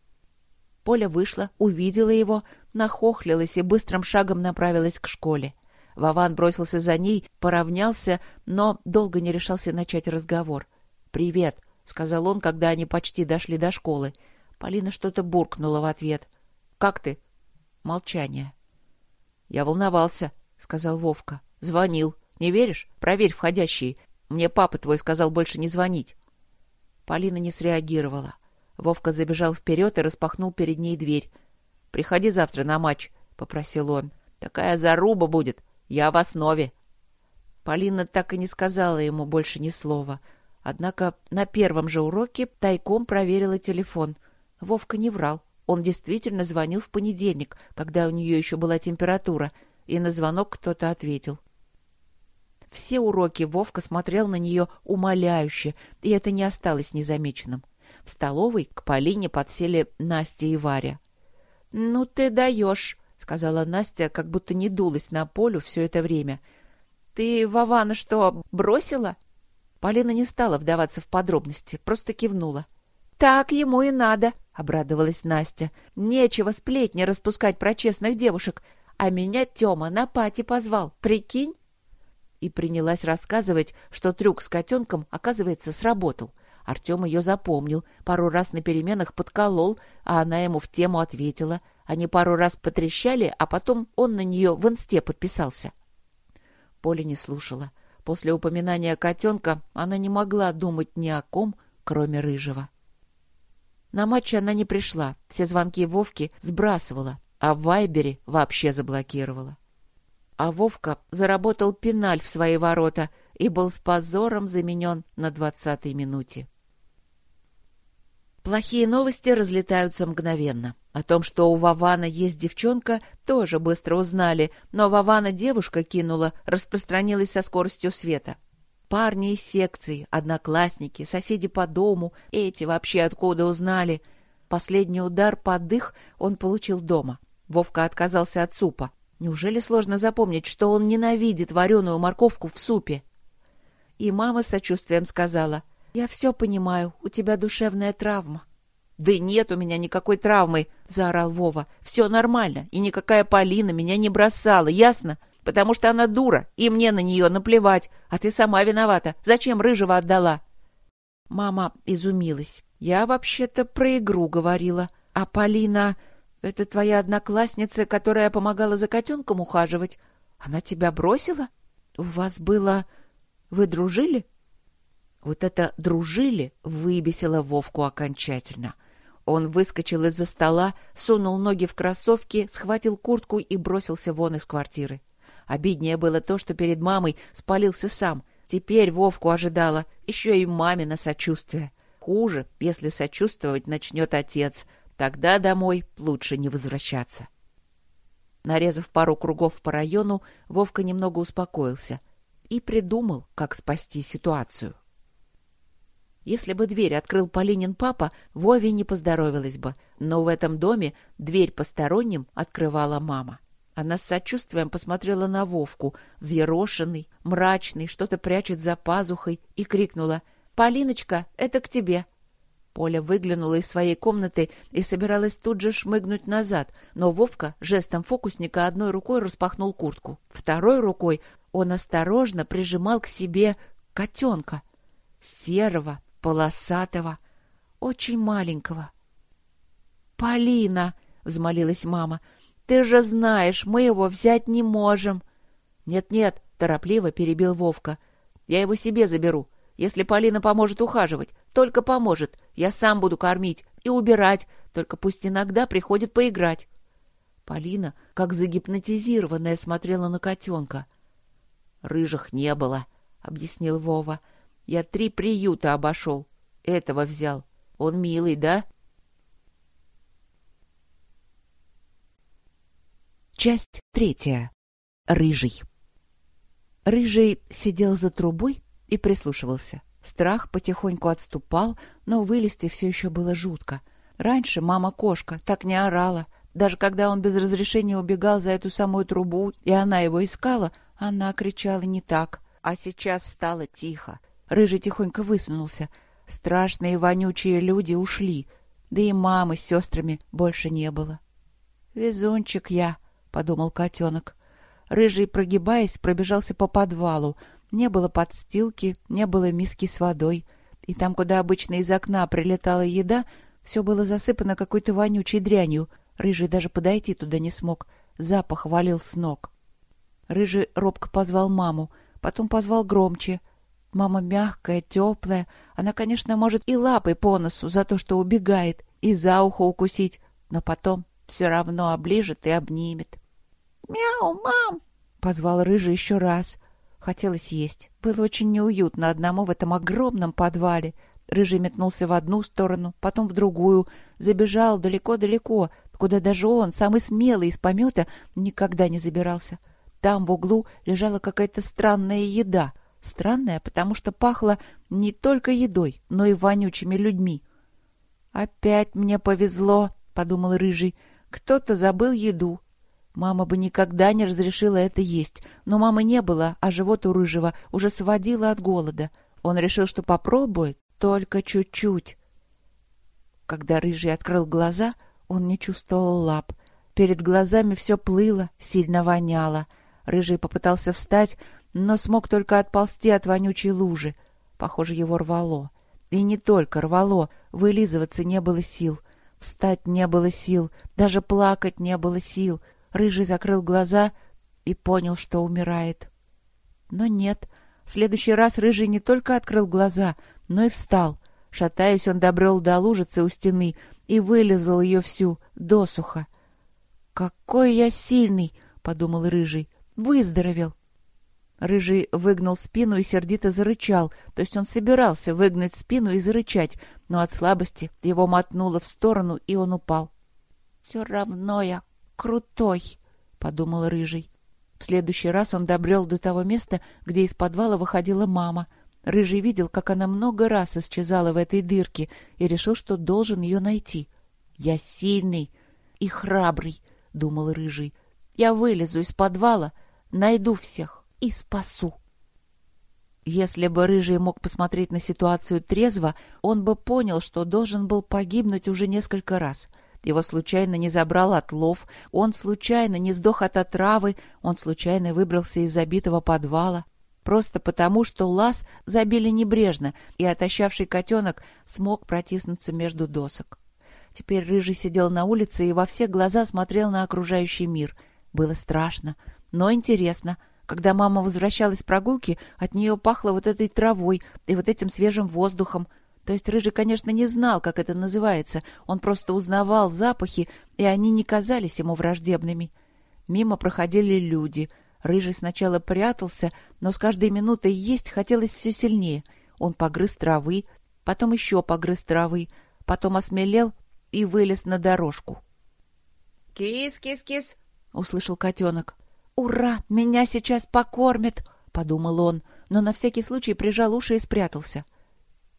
Поля вышла, увидела его, нахохлилась и быстрым шагом направилась к школе. Вован бросился за ней, поравнялся, но долго не решался начать разговор — «Привет», — сказал он, когда они почти дошли до школы. Полина что-то буркнула в ответ. «Как ты?» Молчание. «Я волновался», — сказал Вовка. «Звонил. Не веришь? Проверь входящие. Мне папа твой сказал больше не звонить». Полина не среагировала. Вовка забежал вперед и распахнул перед ней дверь. «Приходи завтра на матч», — попросил он. «Такая заруба будет. Я в основе». Полина так и не сказала ему больше ни слова — Однако на первом же уроке тайком проверила телефон. Вовка не врал. Он действительно звонил в понедельник, когда у нее еще была температура, и на звонок кто-то ответил. Все уроки Вовка смотрел на нее умоляюще, и это не осталось незамеченным. В столовой к Полине подсели Настя и Варя. — Ну ты даешь, — сказала Настя, как будто не дулась на полю все это время. — Ты Вована что, бросила? — Полина не стала вдаваться в подробности, просто кивнула. «Так ему и надо», — обрадовалась Настя. «Нечего сплетни распускать про честных девушек. А меня Тёма на пати позвал, прикинь?» И принялась рассказывать, что трюк с котенком, оказывается, сработал. Артем ее запомнил, пару раз на переменах подколол, а она ему в тему ответила. Они пару раз потрещали, а потом он на нее в инсте подписался. Поля не слушала. После упоминания котенка она не могла думать ни о ком, кроме Рыжего. На матч она не пришла, все звонки Вовки сбрасывала, а в Вайбере вообще заблокировала. А Вовка заработал пеналь в свои ворота и был с позором заменен на двадцатой минуте. Плохие новости разлетаются мгновенно. О том, что у Вавана есть девчонка, тоже быстро узнали, но Вавана девушка кинула, распространилась со скоростью света. Парни из секции, одноклассники, соседи по дому, эти вообще откуда узнали. Последний удар под дых он получил дома. Вовка отказался от супа. Неужели сложно запомнить, что он ненавидит вареную морковку в супе? И мама с сочувствием сказала — «Я все понимаю, у тебя душевная травма». «Да нет у меня никакой травмы!» — заорал Вова. «Все нормально, и никакая Полина меня не бросала, ясно? Потому что она дура, и мне на нее наплевать, а ты сама виновата. Зачем Рыжего отдала?» Мама изумилась. «Я вообще-то про игру говорила. А Полина — это твоя одноклассница, которая помогала за котенком ухаживать? Она тебя бросила? У вас было... Вы дружили?» Вот это «дружили» выбесило Вовку окончательно. Он выскочил из-за стола, сунул ноги в кроссовки, схватил куртку и бросился вон из квартиры. Обиднее было то, что перед мамой спалился сам. Теперь Вовку ожидало еще и мамино сочувствие. Хуже, если сочувствовать начнет отец. Тогда домой лучше не возвращаться. Нарезав пару кругов по району, Вовка немного успокоился и придумал, как спасти ситуацию. Если бы дверь открыл Полинин папа, Вове не поздоровилась бы, но в этом доме дверь посторонним открывала мама. Она с сочувствием посмотрела на Вовку, взъерошенный, мрачный, что-то прячет за пазухой, и крикнула «Полиночка, это к тебе!» Поля выглянула из своей комнаты и собиралась тут же шмыгнуть назад, но Вовка жестом фокусника одной рукой распахнул куртку. Второй рукой он осторожно прижимал к себе котенка. Серого, полосатого, очень маленького. «Полина!» — взмолилась мама. «Ты же знаешь, мы его взять не можем!» «Нет-нет!» — торопливо перебил Вовка. «Я его себе заберу, если Полина поможет ухаживать. Только поможет. Я сам буду кормить и убирать, только пусть иногда приходит поиграть». Полина, как загипнотизированная, смотрела на котенка. «Рыжих не было», — объяснил Вова. — я три приюта обошел. Этого взял. Он милый, да? Часть третья. Рыжий. Рыжий сидел за трубой и прислушивался. Страх потихоньку отступал, но вылезти все еще было жутко. Раньше мама-кошка так не орала. Даже когда он без разрешения убегал за эту самую трубу, и она его искала, она кричала не так. А сейчас стало тихо. Рыжий тихонько высунулся. Страшные вонючие люди ушли, да и мамы с сестрами больше не было. «Везунчик я», — подумал котенок. Рыжий, прогибаясь, пробежался по подвалу. Не было подстилки, не было миски с водой. И там, куда обычно из окна прилетала еда, все было засыпано какой-то вонючей дрянью. Рыжий даже подойти туда не смог. Запах валил с ног. Рыжий робко позвал маму, потом позвал громче — Мама мягкая, теплая. Она, конечно, может и лапой по носу за то, что убегает, и за ухо укусить, но потом все равно оближет и обнимет. «Мяу, мам!» — позвал Рыжий еще раз. Хотелось есть. Было очень неуютно одному в этом огромном подвале. Рыжий метнулся в одну сторону, потом в другую, забежал далеко-далеко, куда даже он, самый смелый из помета, никогда не забирался. Там в углу лежала какая-то странная еда — Странное, потому что пахло не только едой, но и вонючими людьми. «Опять мне повезло», — подумал Рыжий. «Кто-то забыл еду». Мама бы никогда не разрешила это есть, но мамы не было, а живот у Рыжего уже сводило от голода. Он решил, что попробует только чуть-чуть. Когда Рыжий открыл глаза, он не чувствовал лап. Перед глазами все плыло, сильно воняло. Рыжий попытался встать, но смог только отползти от вонючей лужи. Похоже, его рвало. И не только рвало, вылизываться не было сил. Встать не было сил, даже плакать не было сил. Рыжий закрыл глаза и понял, что умирает. Но нет, в следующий раз Рыжий не только открыл глаза, но и встал. Шатаясь, он добрел до лужицы у стены и вылезал ее всю, досуха. «Какой я сильный!» — подумал Рыжий. «Выздоровел!» Рыжий выгнул спину и сердито зарычал, то есть он собирался выгнать спину и зарычать, но от слабости его мотнуло в сторону, и он упал. «Все равно я крутой», — подумал Рыжий. В следующий раз он добрел до того места, где из подвала выходила мама. Рыжий видел, как она много раз исчезала в этой дырке, и решил, что должен ее найти. «Я сильный и храбрый», — думал Рыжий. «Я вылезу из подвала, найду всех, и спасу. Если бы Рыжий мог посмотреть на ситуацию трезво, он бы понял, что должен был погибнуть уже несколько раз. Его случайно не забрал отлов, он случайно не сдох от отравы, он случайно выбрался из забитого подвала. просто потому, что лаз забили небрежно, и отощавший котенок смог протиснуться между досок. Теперь Рыжий сидел на улице и во все глаза смотрел на окружающий мир. Было страшно, но интересно. Когда мама возвращалась с прогулки, от нее пахло вот этой травой и вот этим свежим воздухом. То есть Рыжий, конечно, не знал, как это называется. Он просто узнавал запахи, и они не казались ему враждебными. Мимо проходили люди. Рыжий сначала прятался, но с каждой минутой есть хотелось все сильнее. Он погрыз травы, потом еще погрыз травы, потом осмелел и вылез на дорожку. «Кис-кис-кис!» — услышал котенок. «Ура! Меня сейчас покормят!» — подумал он, но на всякий случай прижал уши и спрятался.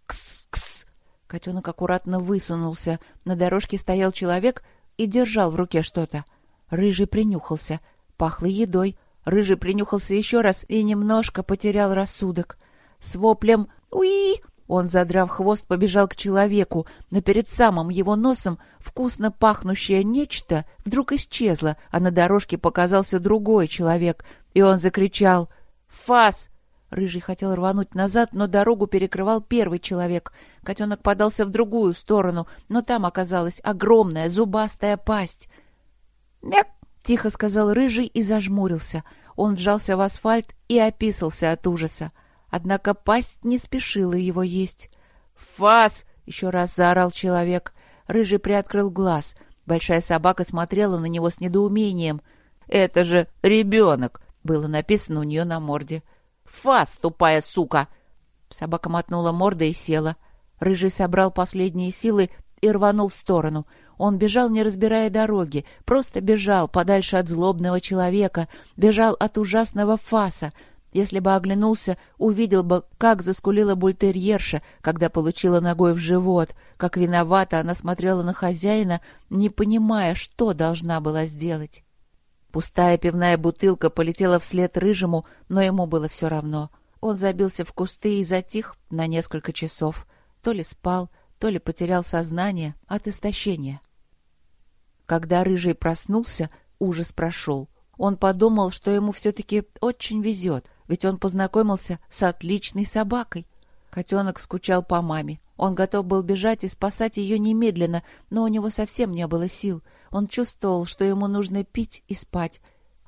«Кс-кс!» Котенок аккуратно высунулся. На дорожке стоял человек и держал в руке что-то. Рыжий принюхался. Пахло едой. Рыжий принюхался еще раз и немножко потерял рассудок. С воплем «Уи!» Он, задрав хвост, побежал к человеку, но перед самым его носом вкусно пахнущее нечто вдруг исчезло, а на дорожке показался другой человек, и он закричал «Фас!». Рыжий хотел рвануть назад, но дорогу перекрывал первый человек. Котенок подался в другую сторону, но там оказалась огромная зубастая пасть. «Мяк!» — тихо сказал Рыжий и зажмурился. Он вжался в асфальт и описался от ужаса. Однако пасть не спешила его есть. «Фас!» — еще раз заорал человек. Рыжий приоткрыл глаз. Большая собака смотрела на него с недоумением. «Это же ребенок!» — было написано у нее на морде. «Фас, тупая сука!» Собака мотнула мордой и села. Рыжий собрал последние силы и рванул в сторону. Он бежал, не разбирая дороги, просто бежал подальше от злобного человека, бежал от ужасного фаса, если бы оглянулся, увидел бы, как заскулила бультерьерша, когда получила ногой в живот, как виновата она смотрела на хозяина, не понимая, что должна была сделать. Пустая пивная бутылка полетела вслед рыжему, но ему было все равно. Он забился в кусты и затих на несколько часов. То ли спал, то ли потерял сознание от истощения. Когда рыжий проснулся, ужас прошел. Он подумал, что ему все-таки очень везет — ведь он познакомился с отличной собакой. Котенок скучал по маме. Он готов был бежать и спасать ее немедленно, но у него совсем не было сил. Он чувствовал, что ему нужно пить и спать.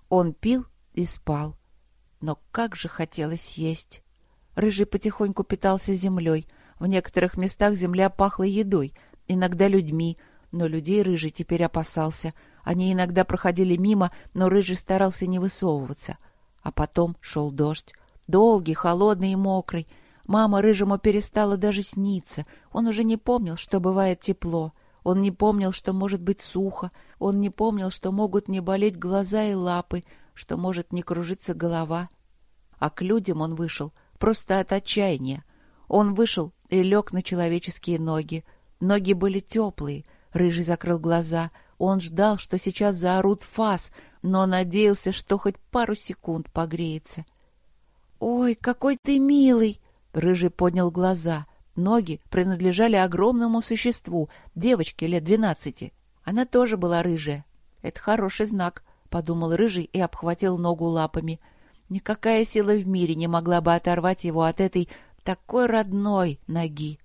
Он пил и спал. Но как же хотелось есть. Рыжий потихоньку питался землей. В некоторых местах земля пахла едой, иногда людьми, но людей Рыжий теперь опасался. Они иногда проходили мимо, но Рыжий старался не высовываться — а потом шел дождь. Долгий, холодный и мокрый. Мама рыжему перестала даже сниться. Он уже не помнил, что бывает тепло. Он не помнил, что может быть сухо. Он не помнил, что могут не болеть глаза и лапы, что может не кружиться голова. А к людям он вышел просто от отчаяния. Он вышел и лег на человеческие ноги. Ноги были теплые. Рыжий закрыл глаза. Он ждал, что сейчас заорут фас, но надеялся, что хоть пару секунд погреется. «Ой, какой ты милый!» — Рыжий поднял глаза. Ноги принадлежали огромному существу, девочке лет двенадцати. Она тоже была рыжая. «Это хороший знак», — подумал Рыжий и обхватил ногу лапами. Никакая сила в мире не могла бы оторвать его от этой такой родной ноги.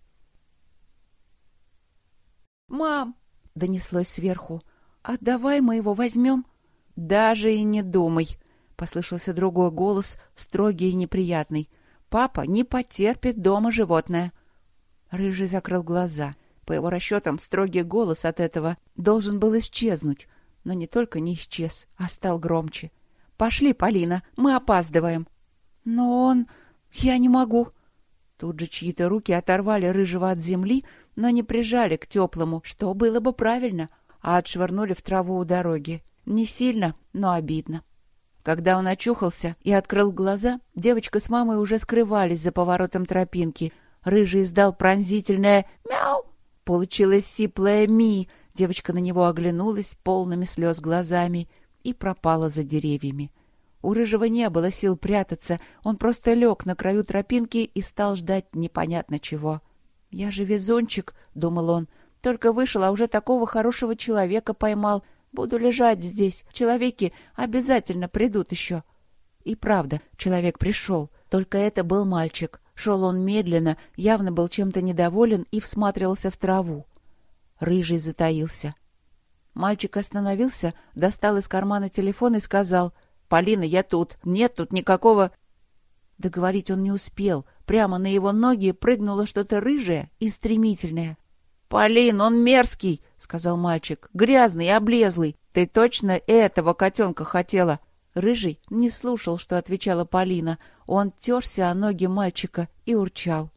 «Мам!» — донеслось сверху. «А давай мы его возьмем?» «Даже и не думай!» — послышался другой голос, строгий и неприятный. «Папа не потерпит дома животное!» Рыжий закрыл глаза. По его расчетам, строгий голос от этого должен был исчезнуть. Но не только не исчез, а стал громче. «Пошли, Полина, мы опаздываем!» «Но он... Я не могу!» Тут же чьи-то руки оторвали Рыжего от земли, но не прижали к теплому, что было бы правильно, а отшвырнули в траву у дороги. Не сильно, но обидно. Когда он очухался и открыл глаза, девочка с мамой уже скрывались за поворотом тропинки. Рыжий издал пронзительное «мяу». Получилось сиплое «ми». Девочка на него оглянулась полными слез глазами и пропала за деревьями. У Рыжего не было сил прятаться, он просто лег на краю тропинки и стал ждать непонятно чего. «Я же везунчик», — думал он, — «только вышел, а уже такого хорошего человека поймал. Буду лежать здесь. Человеки обязательно придут еще. И правда, человек пришел. Только это был мальчик. Шел он медленно, явно был чем-то недоволен и всматривался в траву. Рыжий затаился. Мальчик остановился, достал из кармана телефон и сказал, «Полина, я тут. Нет тут никакого...» Договорить он не успел. Прямо на его ноги прыгнуло что-то рыжее и стремительное. «Полин, он мерзкий!» — сказал мальчик. «Грязный облезлый. Ты точно этого котенка хотела?» Рыжий не слушал, что отвечала Полина. Он терся о ноги мальчика и урчал.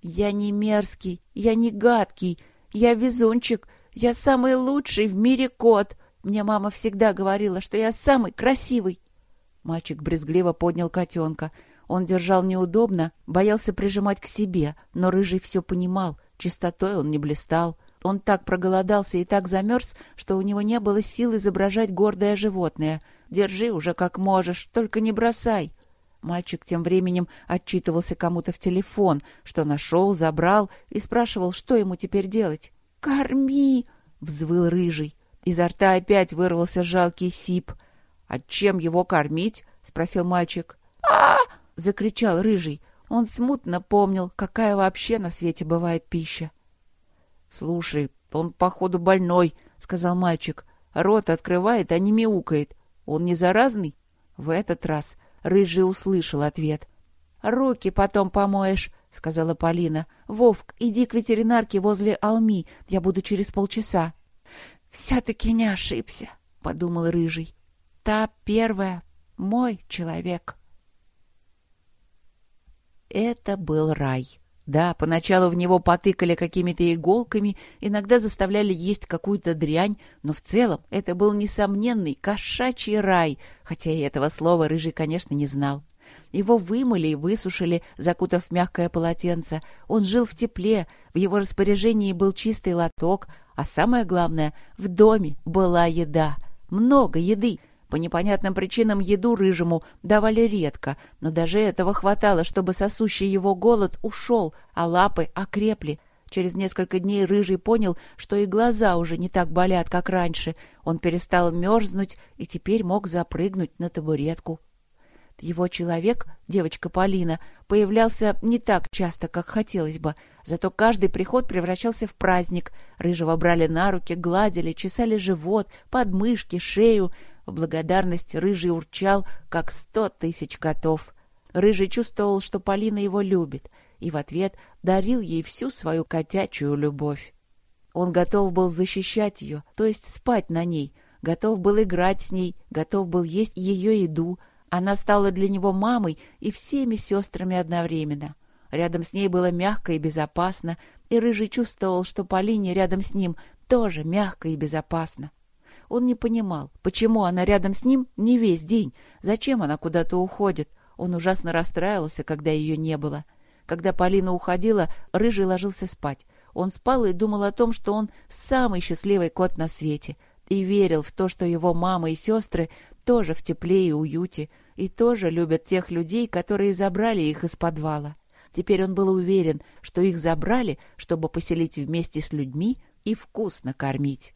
«Я не мерзкий, я не гадкий, я везунчик, я самый лучший в мире кот. Мне мама всегда говорила, что я самый красивый». Мальчик брезгливо поднял котенка. Он держал неудобно, боялся прижимать к себе, но Рыжий все понимал, чистотой он не блистал. Он так проголодался и так замерз, что у него не было сил изображать гордое животное — Держи уже как можешь, только не бросай. Мальчик тем временем отчитывался кому-то в телефон, что нашел, забрал и спрашивал, что ему теперь делать. «Корми!» — взвыл рыжий. Изо рта опять вырвался жалкий сип. «А чем его кормить?» — спросил мальчик. а закричал рыжий. Он смутно помнил, какая вообще на свете бывает пища. «Слушай, он, походу, больной», — сказал мальчик. «Рот открывает, а не мяукает. Он не заразный? В этот раз Рыжий услышал ответ. «Руки потом помоешь», — сказала Полина. «Вовк, иди к ветеринарке возле Алми. Я буду через полчаса». «Все-таки не ошибся», — подумал Рыжий. «Та первая — мой человек». Это был рай. Да, поначалу в него потыкали какими-то иголками, иногда заставляли есть какую-то дрянь, но в целом это был несомненный кошачий рай, хотя и этого слова Рыжий, конечно, не знал. Его вымыли и высушили, закутав в мягкое полотенце. Он жил в тепле, в его распоряжении был чистый лоток, а самое главное, в доме была еда. Много еды — по непонятным причинам еду рыжему давали редко, но даже этого хватало, чтобы сосущий его голод ушел, а лапы окрепли. Через несколько дней Рыжий понял, что и глаза уже не так болят, как раньше. Он перестал мерзнуть и теперь мог запрыгнуть на табуретку. Его человек, девочка Полина, появлялся не так часто, как хотелось бы, зато каждый приход превращался в праздник. Рыжего брали на руки, гладили, чесали живот, подмышки, шею, в благодарность Рыжий урчал, как сто тысяч котов. Рыжий чувствовал, что Полина его любит, и в ответ дарил ей всю свою котячую любовь. Он готов был защищать ее, то есть спать на ней, готов был играть с ней, готов был есть ее еду. Она стала для него мамой и всеми сестрами одновременно. Рядом с ней было мягко и безопасно, и Рыжий чувствовал, что Полине рядом с ним тоже мягко и безопасно. Он не понимал, почему она рядом с ним не весь день, зачем она куда-то уходит. Он ужасно расстраивался, когда ее не было. Когда Полина уходила, Рыжий ложился спать. Он спал и думал о том, что он самый счастливый кот на свете, и верил в то, что его мама и сестры тоже в тепле и уюте, и тоже любят тех людей, которые забрали их из подвала. Теперь он был уверен, что их забрали, чтобы поселить вместе с людьми и вкусно кормить.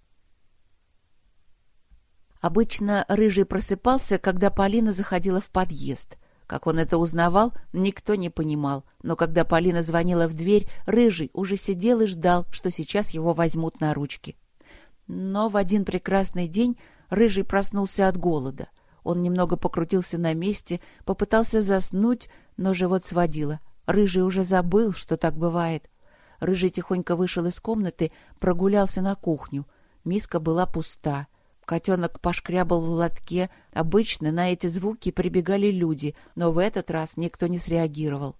Обычно Рыжий просыпался, когда Полина заходила в подъезд. Как он это узнавал, никто не понимал. Но когда Полина звонила в дверь, Рыжий уже сидел и ждал, что сейчас его возьмут на ручки. Но в один прекрасный день Рыжий проснулся от голода. Он немного покрутился на месте, попытался заснуть, но живот сводило. Рыжий уже забыл, что так бывает. Рыжий тихонько вышел из комнаты, прогулялся на кухню. Миска была пуста. Котенок пошкрябал в лотке. Обычно на эти звуки прибегали люди, но в этот раз никто не среагировал.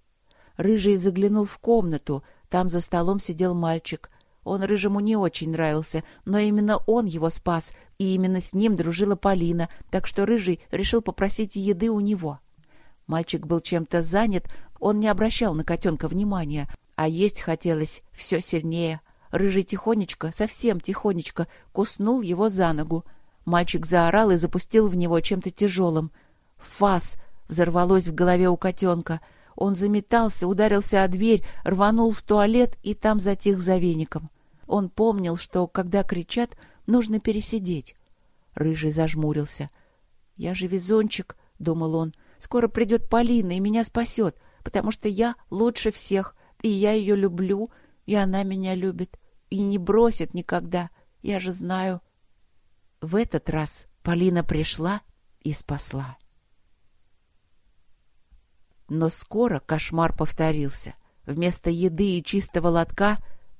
Рыжий заглянул в комнату. Там за столом сидел мальчик. Он Рыжему не очень нравился, но именно он его спас, и именно с ним дружила Полина, так что Рыжий решил попросить еды у него. Мальчик был чем-то занят, он не обращал на котенка внимания, а есть хотелось все сильнее. Рыжий тихонечко, совсем тихонечко, куснул его за ногу — Мальчик заорал и запустил в него чем-то тяжелым. «Фас!» — взорвалось в голове у котенка. Он заметался, ударился о дверь, рванул в туалет и там затих за веником. Он помнил, что, когда кричат, нужно пересидеть. Рыжий зажмурился. «Я же везунчик!» —— думал он. «Скоро придет Полина и меня спасет, потому что я лучше всех, и я ее люблю, и она меня любит, и не бросит никогда, я же знаю». В этот раз Полина пришла и спасла. Но скоро кошмар повторился. Вместо еды и чистого лотка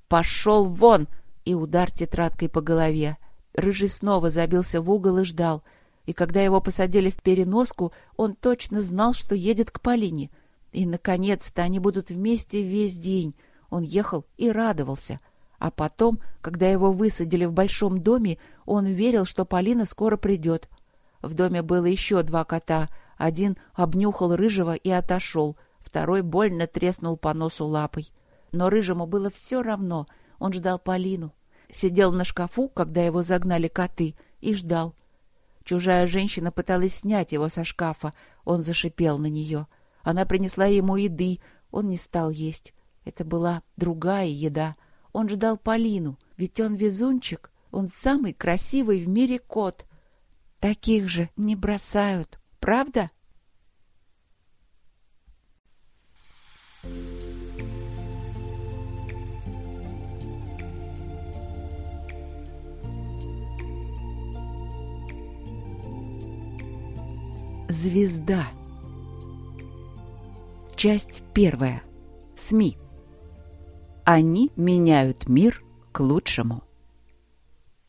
«Пошел вон!» и удар тетрадкой по голове. Рыжий снова забился в угол и ждал. И когда его посадили в переноску, он точно знал, что едет к Полине. И, наконец-то, они будут вместе весь день. Он ехал и радовался. А потом, когда его высадили в большом доме, он верил, что Полина скоро придет. В доме было еще два кота. Один обнюхал рыжего и отошел, второй больно треснул по носу лапой. Но рыжему было все равно, он ждал Полину. Сидел на шкафу, когда его загнали коты, и ждал. Чужая женщина пыталась снять его со шкафа, он зашипел на нее. Она принесла ему еды, он не стал есть. Это была другая еда. Он ждал Полину, ведь он везунчик, он самый красивый в мире кот. Таких же не бросают, правда? Звезда. Часть первая. СМИ. Они меняют мир к лучшему.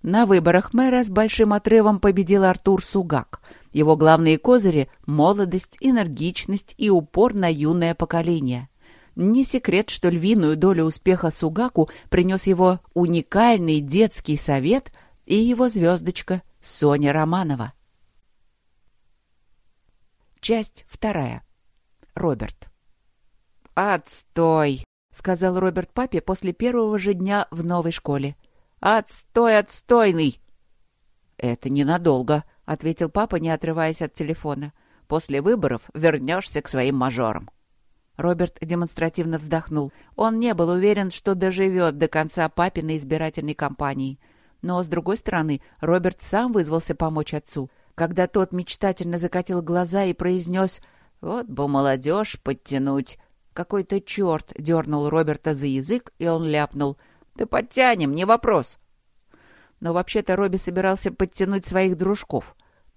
На выборах мэра с большим отрывом победил Артур Сугак. Его главные козыри – молодость, энергичность и упор на юное поколение. Не секрет, что львиную долю успеха Сугаку принес его уникальный детский совет и его звездочка Соня Романова. Часть вторая. Роберт. «Отстой!» — сказал Роберт папе после первого же дня в новой школе. «Отстой, отстойный!» «Это ненадолго», — ответил папа, не отрываясь от телефона. «После выборов вернешься к своим мажорам». Роберт демонстративно вздохнул. Он не был уверен, что доживет до конца папиной избирательной кампании. Но, с другой стороны, Роберт сам вызвался помочь отцу. Когда тот мечтательно закатил глаза и произнес «Вот бы молодежь подтянуть», какой-то черт дернул Роберта за язык, и он ляпнул — да подтянем, не вопрос. Но вообще-то Робби собирался подтянуть своих дружков.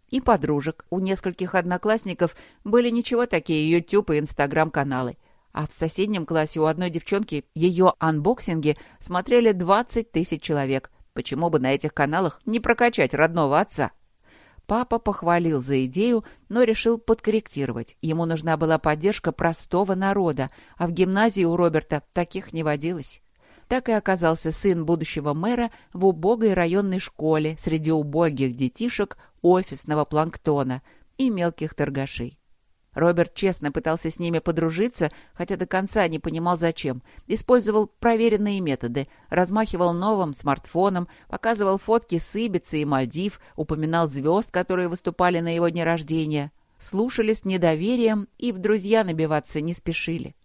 И подружек. У нескольких одноклассников были ничего такие YouTube и Instagram-каналы. А в соседнем классе у одной девчонки ее анбоксинги смотрели 20 тысяч человек. Почему бы на этих каналах не прокачать родного отца? Папа похвалил за идею, но решил подкорректировать. Ему нужна была поддержка простого народа, а в гимназии у Роберта таких не водилось так и оказался сын будущего мэра в убогой районной школе среди убогих детишек офисного планктона и мелких торгашей. Роберт честно пытался с ними подружиться, хотя до конца не понимал зачем. Использовал проверенные методы, размахивал новым смартфоном, показывал фотки с Ибицы и Мальдив, упоминал звезд, которые выступали на его дне рождения. Слушали с недоверием и в друзья набиваться не спешили.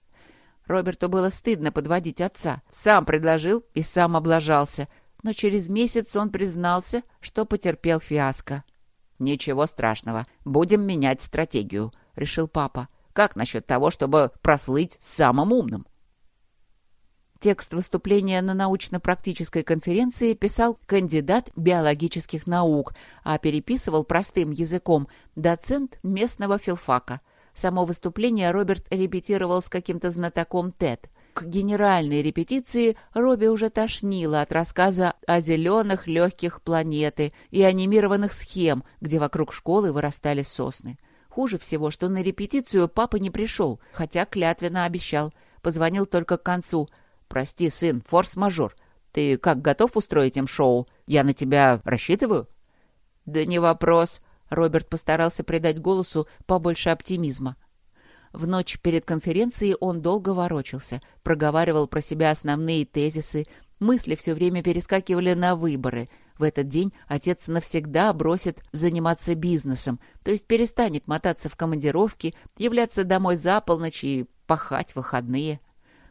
Роберту было стыдно подводить отца. Сам предложил и сам облажался. Но через месяц он признался, что потерпел фиаско. «Ничего страшного. Будем менять стратегию», — решил папа. «Как насчет того, чтобы прослыть самым умным?» Текст выступления на научно-практической конференции писал кандидат биологических наук, а переписывал простым языком доцент местного филфака — Само выступление Роберт репетировал с каким-то знатоком Тед. К генеральной репетиции Робби уже тошнило от рассказа о зеленых легких планеты и анимированных схем, где вокруг школы вырастали сосны. Хуже всего, что на репетицию папа не пришел, хотя клятвенно обещал. Позвонил только к концу. «Прости, сын, форс-мажор. Ты как, готов устроить им шоу? Я на тебя рассчитываю?» «Да не вопрос», Роберт постарался придать голосу побольше оптимизма. В ночь перед конференцией он долго ворочался, проговаривал про себя основные тезисы, мысли все время перескакивали на выборы. В этот день отец навсегда бросит заниматься бизнесом, то есть перестанет мотаться в командировки, являться домой за полночь и пахать в выходные.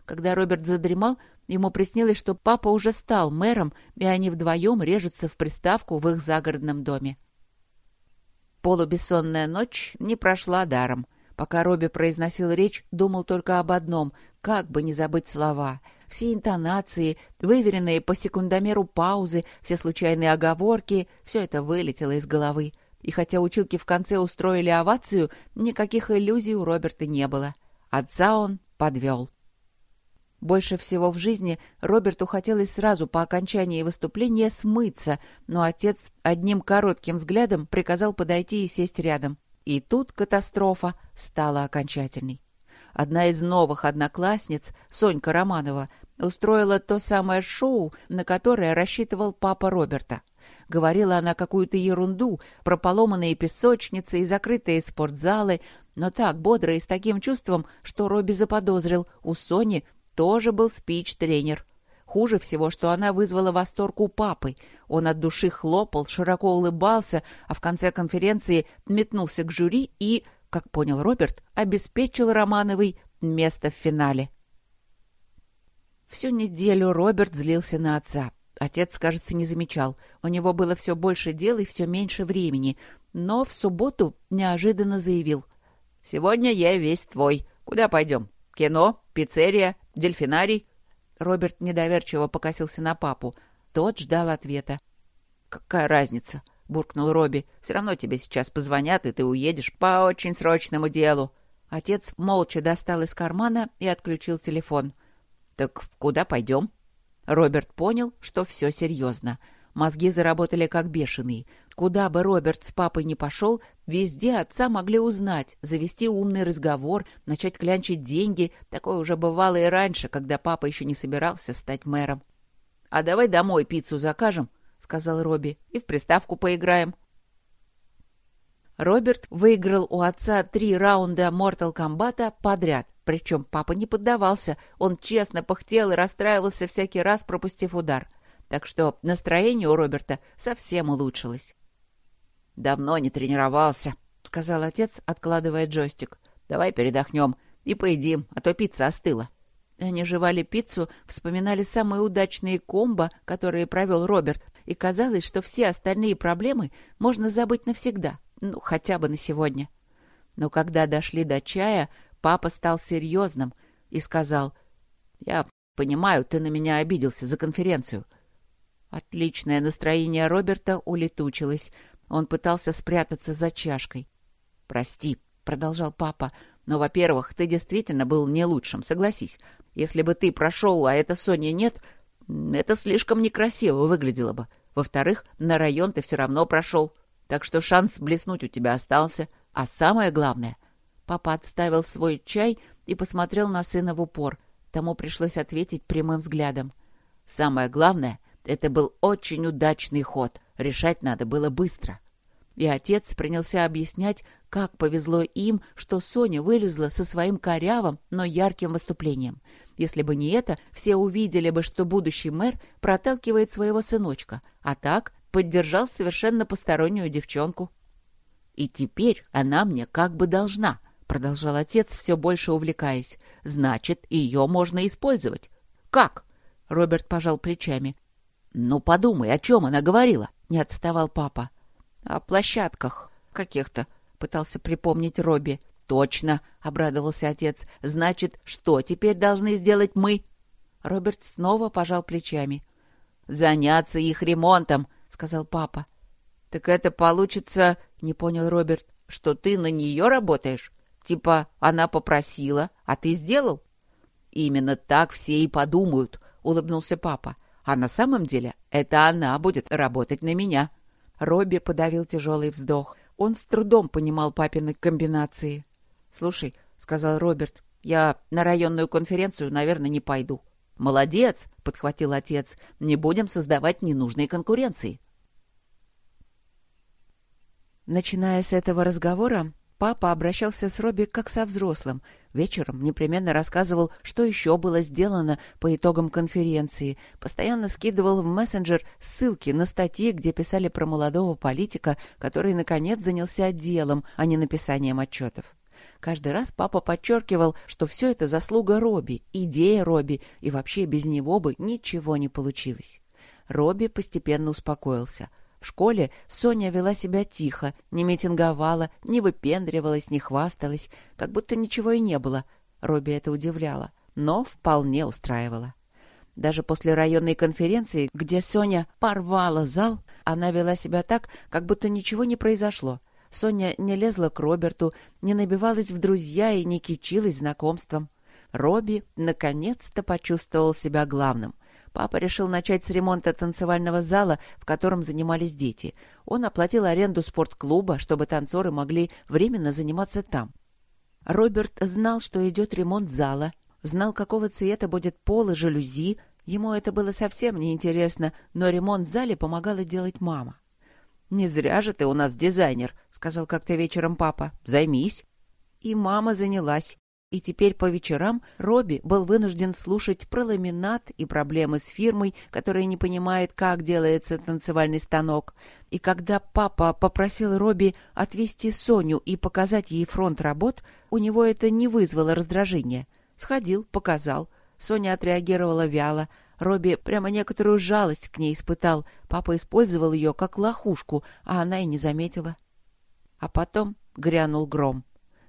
Когда Роберт задремал, ему приснилось, что папа уже стал мэром, и они вдвоем режутся в приставку в их загородном доме. Полубессонная ночь не прошла даром. Пока Робби произносил речь, думал только об одном — как бы не забыть слова. Все интонации, выверенные по секундомеру паузы, все случайные оговорки — все это вылетело из головы. И хотя училки в конце устроили овацию, никаких иллюзий у Роберта не было. Отца он подвел. Больше всего в жизни Роберту хотелось сразу по окончании выступления смыться, но отец одним коротким взглядом приказал подойти и сесть рядом. И тут катастрофа стала окончательной. Одна из новых одноклассниц, Сонька Романова, устроила то самое шоу, на которое рассчитывал папа Роберта. Говорила она какую-то ерунду про поломанные песочницы и закрытые спортзалы, но так бодро и с таким чувством, что Робби заподозрил, у Сони тоже был спич-тренер. Хуже всего, что она вызвала восторг у папы. Он от души хлопал, широко улыбался, а в конце конференции метнулся к жюри и как понял Роберт, обеспечил Романовой место в финале. Всю неделю Роберт злился на отца. Отец, кажется, не замечал. У него было все больше дел и все меньше времени. Но в субботу неожиданно заявил. «Сегодня я весь твой. Куда пойдем? Кино? Пиццерия? Дельфинарий?» Роберт недоверчиво покосился на папу. Тот ждал ответа. «Какая разница?» — буркнул Робби. «Все равно тебе сейчас позвонят, и ты уедешь по очень срочному делу». Отец молча достал из кармана и отключил телефон. «Так куда пойдем?» Роберт понял, что все серьезно. Мозги заработали как бешеные. Куда бы Роберт с папой не пошел, везде отца могли узнать, завести умный разговор, начать клянчить деньги. Такое уже бывало и раньше, когда папа еще не собирался стать мэром. «А давай домой пиццу закажем», сказал Робби, — и в приставку поиграем. Роберт выиграл у отца три раунда Mortal Kombat подряд, причем папа не поддавался, он честно пыхтел и расстраивался всякий раз, пропустив удар. Так что настроение у Роберта совсем улучшилось. «Давно не тренировался», — сказал отец, откладывая джойстик. «Давай передохнем и поедим, а то пицца остыла». Они жевали пиццу, вспоминали самые удачные комбо, которые провел Роберт, и казалось, что все остальные проблемы можно забыть навсегда, ну, хотя бы на сегодня. Но когда дошли до чая, папа стал серьезным и сказал, «Я понимаю, ты на меня обиделся за конференцию». Отличное настроение Роберта улетучилось. Он пытался спрятаться за чашкой. «Прости», — продолжал папа, — «но, во-первых, ты действительно был не лучшим, согласись. Если бы ты прошел, а это Сони нет, это слишком некрасиво выглядело бы. Во-вторых, на район ты все равно прошел, так что шанс блеснуть у тебя остался. А самое главное... Папа отставил свой чай и посмотрел на сына в упор. Тому пришлось ответить прямым взглядом. Самое главное, это был очень удачный ход. Решать надо было быстро. И отец принялся объяснять, как повезло им, что Соня вылезла со своим корявым, но ярким выступлением. Если бы не это, все увидели бы, что будущий мэр проталкивает своего сыночка, а так поддержал совершенно постороннюю девчонку. «И теперь она мне как бы должна», — продолжал отец, все больше увлекаясь. «Значит, ее можно использовать». «Как?» — Роберт пожал плечами. «Ну, подумай, о чем она говорила?» — не отставал папа. «О площадках каких-то», — пытался припомнить Робби. «Точно!» — обрадовался отец. «Значит, что теперь должны сделать мы?» Роберт снова пожал плечами. «Заняться их ремонтом», — сказал папа. «Так это получится, — не понял Роберт, — что ты на нее работаешь? Типа она попросила, а ты сделал?» «Именно так все и подумают», — улыбнулся папа. «А на самом деле это она будет работать на меня». Робби подавил тяжелый вздох. Он с трудом понимал папины комбинации. «Слушай», — сказал Роберт, — «я на районную конференцию, наверное, не пойду». «Молодец», — подхватил отец, — «не будем создавать ненужной конкуренции». Начиная с этого разговора, папа обращался с Робби как со взрослым. Вечером непременно рассказывал, что еще было сделано по итогам конференции. Постоянно скидывал в мессенджер ссылки на статьи, где писали про молодого политика, который, наконец, занялся делом, а не написанием отчетов. Каждый раз папа подчеркивал, что все это заслуга Робби, идея Робби, и вообще без него бы ничего не получилось. Робби постепенно успокоился. В школе Соня вела себя тихо, не митинговала, не выпендривалась, не хвасталась, как будто ничего и не было. Робби это удивляло, но вполне устраивало. Даже после районной конференции, где Соня порвала зал, она вела себя так, как будто ничего не произошло. Соня не лезла к Роберту, не набивалась в друзья и не кичилась знакомством. Робби наконец-то почувствовал себя главным — Папа решил начать с ремонта танцевального зала, в котором занимались дети. Он оплатил аренду спортклуба, чтобы танцоры могли временно заниматься там. Роберт знал, что идет ремонт зала, знал, какого цвета будет пол и жалюзи. Ему это было совсем неинтересно, но ремонт в зале помогала делать мама. «Не зря же ты у нас дизайнер», — сказал как-то вечером папа. «Займись». И мама занялась. И теперь по вечерам Робби был вынужден слушать про ламинат и проблемы с фирмой, которая не понимает, как делается танцевальный станок. И когда папа попросил Робби отвезти Соню и показать ей фронт работ, у него это не вызвало раздражения. Сходил, показал. Соня отреагировала вяло. Робби прямо некоторую жалость к ней испытал. Папа использовал ее как лохушку, а она и не заметила. А потом грянул гром.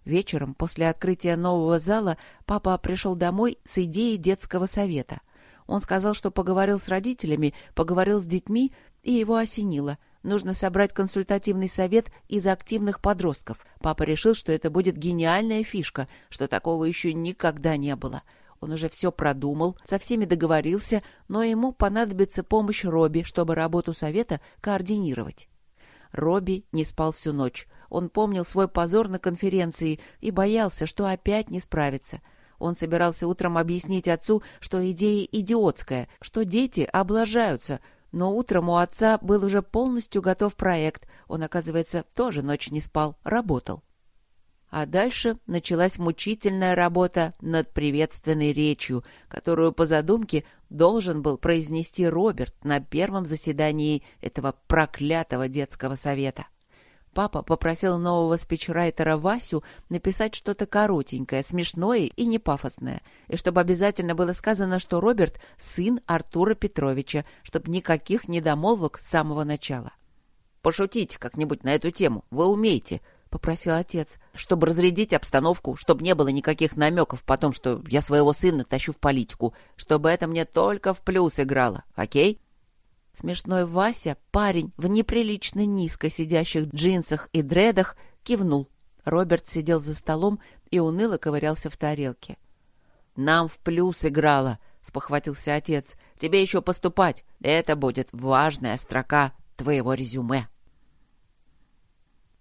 Вечером, после открытия нового зала, папа пришел домой с идеей детского совета. Он сказал, что поговорил с родителями, поговорил с детьми, и его осенило. Нужно собрать консультативный совет из активных подростков. Папа решил, что это будет гениальная фишка, что такого еще никогда не было. Он уже все продумал, со всеми договорился, но ему понадобится помощь Робби, чтобы работу совета координировать. Робби не спал всю ночь. Он помнил свой позор на конференции и боялся, что опять не справится. Он собирался утром объяснить отцу, что идея идиотская, что дети облажаются, но утром у отца был уже полностью готов проект. Он, оказывается, тоже ночь не спал, работал. А дальше началась мучительная работа над приветственной речью, которую по задумке должен был произнести Роберт на первом заседании этого проклятого детского совета. Папа попросил нового спичрайтера Васю написать что-то коротенькое, смешное и не пафосное, и чтобы обязательно было сказано, что Роберт — сын Артура Петровича, чтобы никаких недомолвок с самого начала. «Пошутите как-нибудь на эту тему, вы умеете», — попросил отец, чтобы разрядить обстановку, чтобы не было никаких намеков потом, что я своего сына тащу в политику, чтобы это мне только в плюс играло, окей? Смешной Вася, парень в неприлично низко сидящих джинсах и дредах, кивнул. Роберт сидел за столом и уныло ковырялся в тарелке. «Нам в плюс играло», — спохватился отец. «Тебе еще поступать. Это будет важная строка твоего резюме».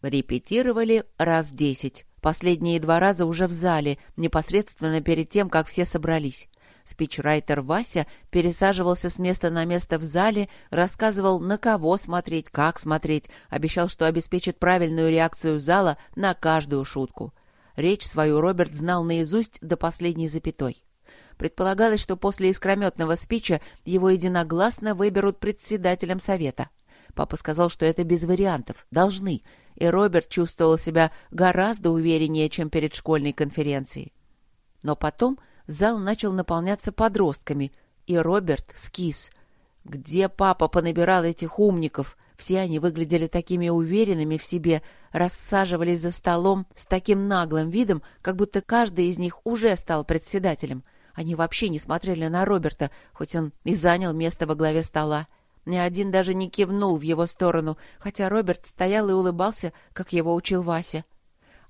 Репетировали раз десять. Последние два раза уже в зале, непосредственно перед тем, как все собрались. Спичрайтер Вася пересаживался с места на место в зале, рассказывал, на кого смотреть, как смотреть, обещал, что обеспечит правильную реакцию зала на каждую шутку. Речь свою Роберт знал наизусть до последней запятой. Предполагалось, что после искрометного спича его единогласно выберут председателем совета. Папа сказал, что это без вариантов, должны, и Роберт чувствовал себя гораздо увереннее, чем перед школьной конференцией. Но потом зал начал наполняться подростками, и Роберт скис. Где папа понабирал этих умников? Все они выглядели такими уверенными в себе, рассаживались за столом с таким наглым видом, как будто каждый из них уже стал председателем. Они вообще не смотрели на Роберта, хоть он и занял место во главе стола. Ни один даже не кивнул в его сторону, хотя Роберт стоял и улыбался, как его учил Вася.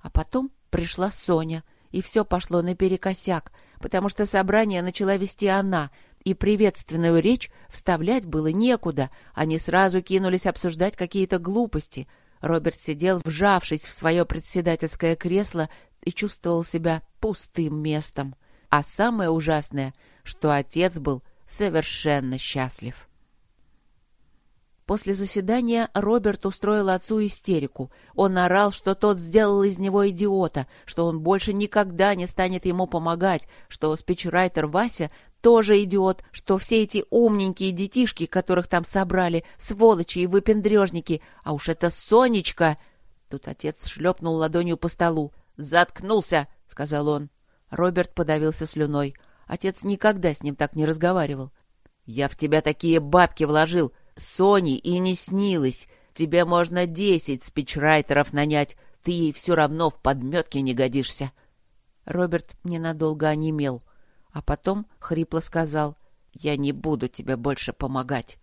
А потом пришла Соня, и все пошло наперекосяк, потому что собрание начала вести она, и приветственную речь вставлять было некуда. Они сразу кинулись обсуждать какие-то глупости. Роберт сидел, вжавшись в свое председательское кресло, и чувствовал себя пустым местом. А самое ужасное, что отец был совершенно счастлив. После заседания Роберт устроил отцу истерику. Он орал, что тот сделал из него идиота, что он больше никогда не станет ему помогать, что спичрайтер Вася тоже идиот, что все эти умненькие детишки, которых там собрали, сволочи и выпендрежники, а уж это Сонечка... Тут отец шлепнул ладонью по столу. «Заткнулся!» — сказал он. Роберт подавился слюной. Отец никогда с ним так не разговаривал. «Я в тебя такие бабки вложил!» Соне и не снилось. тебе можно десять спичрайтеров нанять, ты ей все равно в подметке не годишься. Роберт ненадолго онемел, а потом хрипло сказал, «Я не буду тебе больше помогать».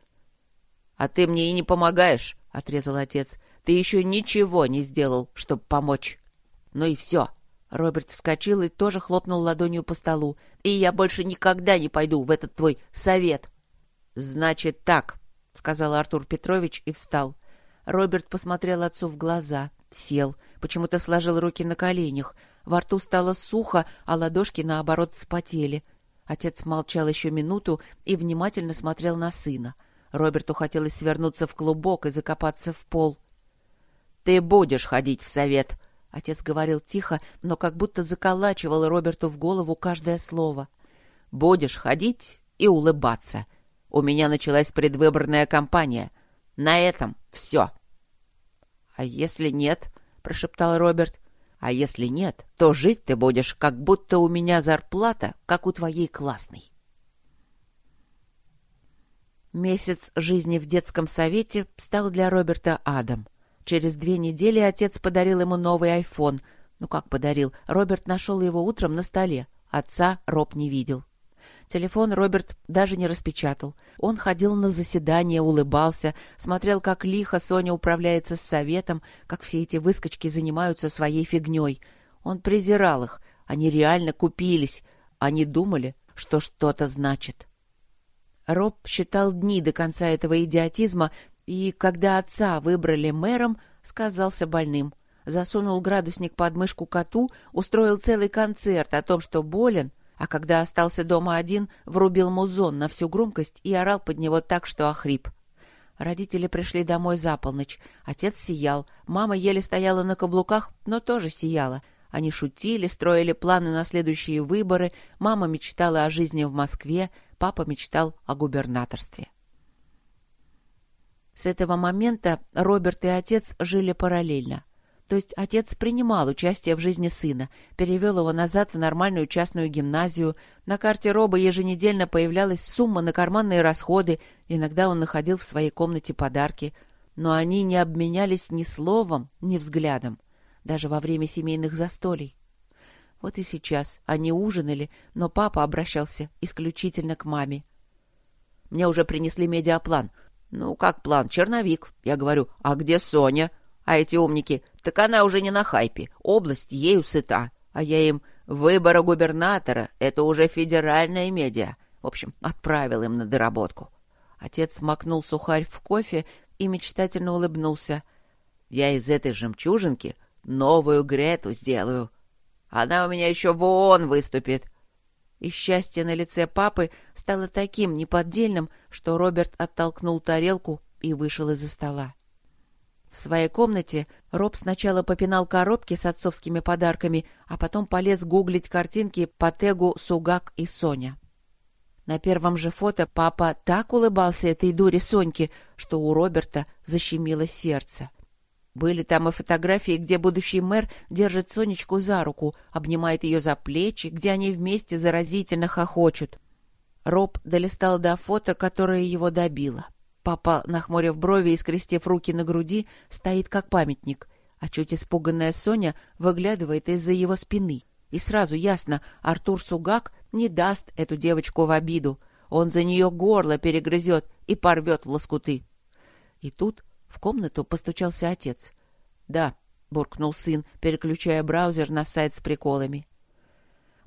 «А ты мне и не помогаешь», — отрезал отец. «Ты еще ничего не сделал, чтобы помочь». «Ну и все». Роберт вскочил и тоже хлопнул ладонью по столу. «И я больше никогда не пойду в этот твой совет». «Значит так», — сказал Артур Петрович и встал. Роберт посмотрел отцу в глаза, сел, почему-то сложил руки на коленях. Во рту стало сухо, а ладошки, наоборот, спотели. Отец молчал еще минуту и внимательно смотрел на сына. Роберту хотелось свернуться в клубок и закопаться в пол. «Ты будешь ходить в совет», — отец говорил тихо, но как будто заколачивал Роберту в голову каждое слово. «Будешь ходить и улыбаться. У меня началась предвыборная кампания. На этом все». «А если нет?» — прошептал Роберт. «А если нет, то жить ты будешь, как будто у меня зарплата, как у твоей классной». Месяц жизни в детском совете стал для Роберта адом. Через две недели отец подарил ему новый айфон. Ну как подарил? Роберт нашел его утром на столе. Отца Роб не видел. Телефон Роберт даже не распечатал. Он ходил на заседания, улыбался, смотрел, как лихо Соня управляется с советом, как все эти выскочки занимаются своей фигней. Он презирал их. Они реально купились. Они думали, что что-то значит. Роб считал дни до конца этого идиотизма, и, когда отца выбрали мэром, сказался больным. Засунул градусник под мышку коту, устроил целый концерт о том, что болен, а когда остался дома один, врубил музон на всю громкость и орал под него так, что охрип. Родители пришли домой за полночь. Отец сиял, мама еле стояла на каблуках, но тоже сияла. Они шутили, строили планы на следующие выборы, мама мечтала о жизни в Москве, папа мечтал о губернаторстве. С этого момента Роберт и отец жили параллельно. То есть отец принимал участие в жизни сына, перевел его назад в нормальную частную гимназию. На карте Роба еженедельно появлялась сумма на карманные расходы, иногда он находил в своей комнате подарки. Но они не обменялись ни словом, ни взглядом, даже во время семейных застолий. Вот и сейчас они ужинали, но папа обращался исключительно к маме. «Мне уже принесли медиаплан. Ну, как план? Черновик. Я говорю, а где Соня? А эти умники, так она уже не на хайпе. Область ею сыта. А я им, выбора губернатора — это уже федеральная медиа. В общем, отправил им на доработку». Отец макнул сухарь в кофе и мечтательно улыбнулся. «Я из этой жемчужинки новую Грету сделаю. Она у меня еще в ООН выступит. И счастье на лице папы стало таким неподдельным, что Роберт оттолкнул тарелку и вышел из-за стола. В своей комнате Роб сначала попинал коробки с отцовскими подарками, а потом полез гуглить картинки по тегу «Сугак» и «Соня». На первом же фото папа так улыбался этой дуре Соньки, что у Роберта защемило сердце. Были там и фотографии, где будущий мэр держит Сонечку за руку, обнимает ее за плечи, где они вместе заразительно хохочут. Роб долистал до фото, которое его добило. Папа, нахмурив брови и скрестив руки на груди, стоит как памятник, а чуть испуганная Соня выглядывает из-за его спины. И сразу ясно, Артур Сугак не даст эту девочку в обиду. Он за нее горло перегрызет и порвет в лоскуты. И тут в комнату постучался отец. «Да», — буркнул сын, переключая браузер на сайт с приколами.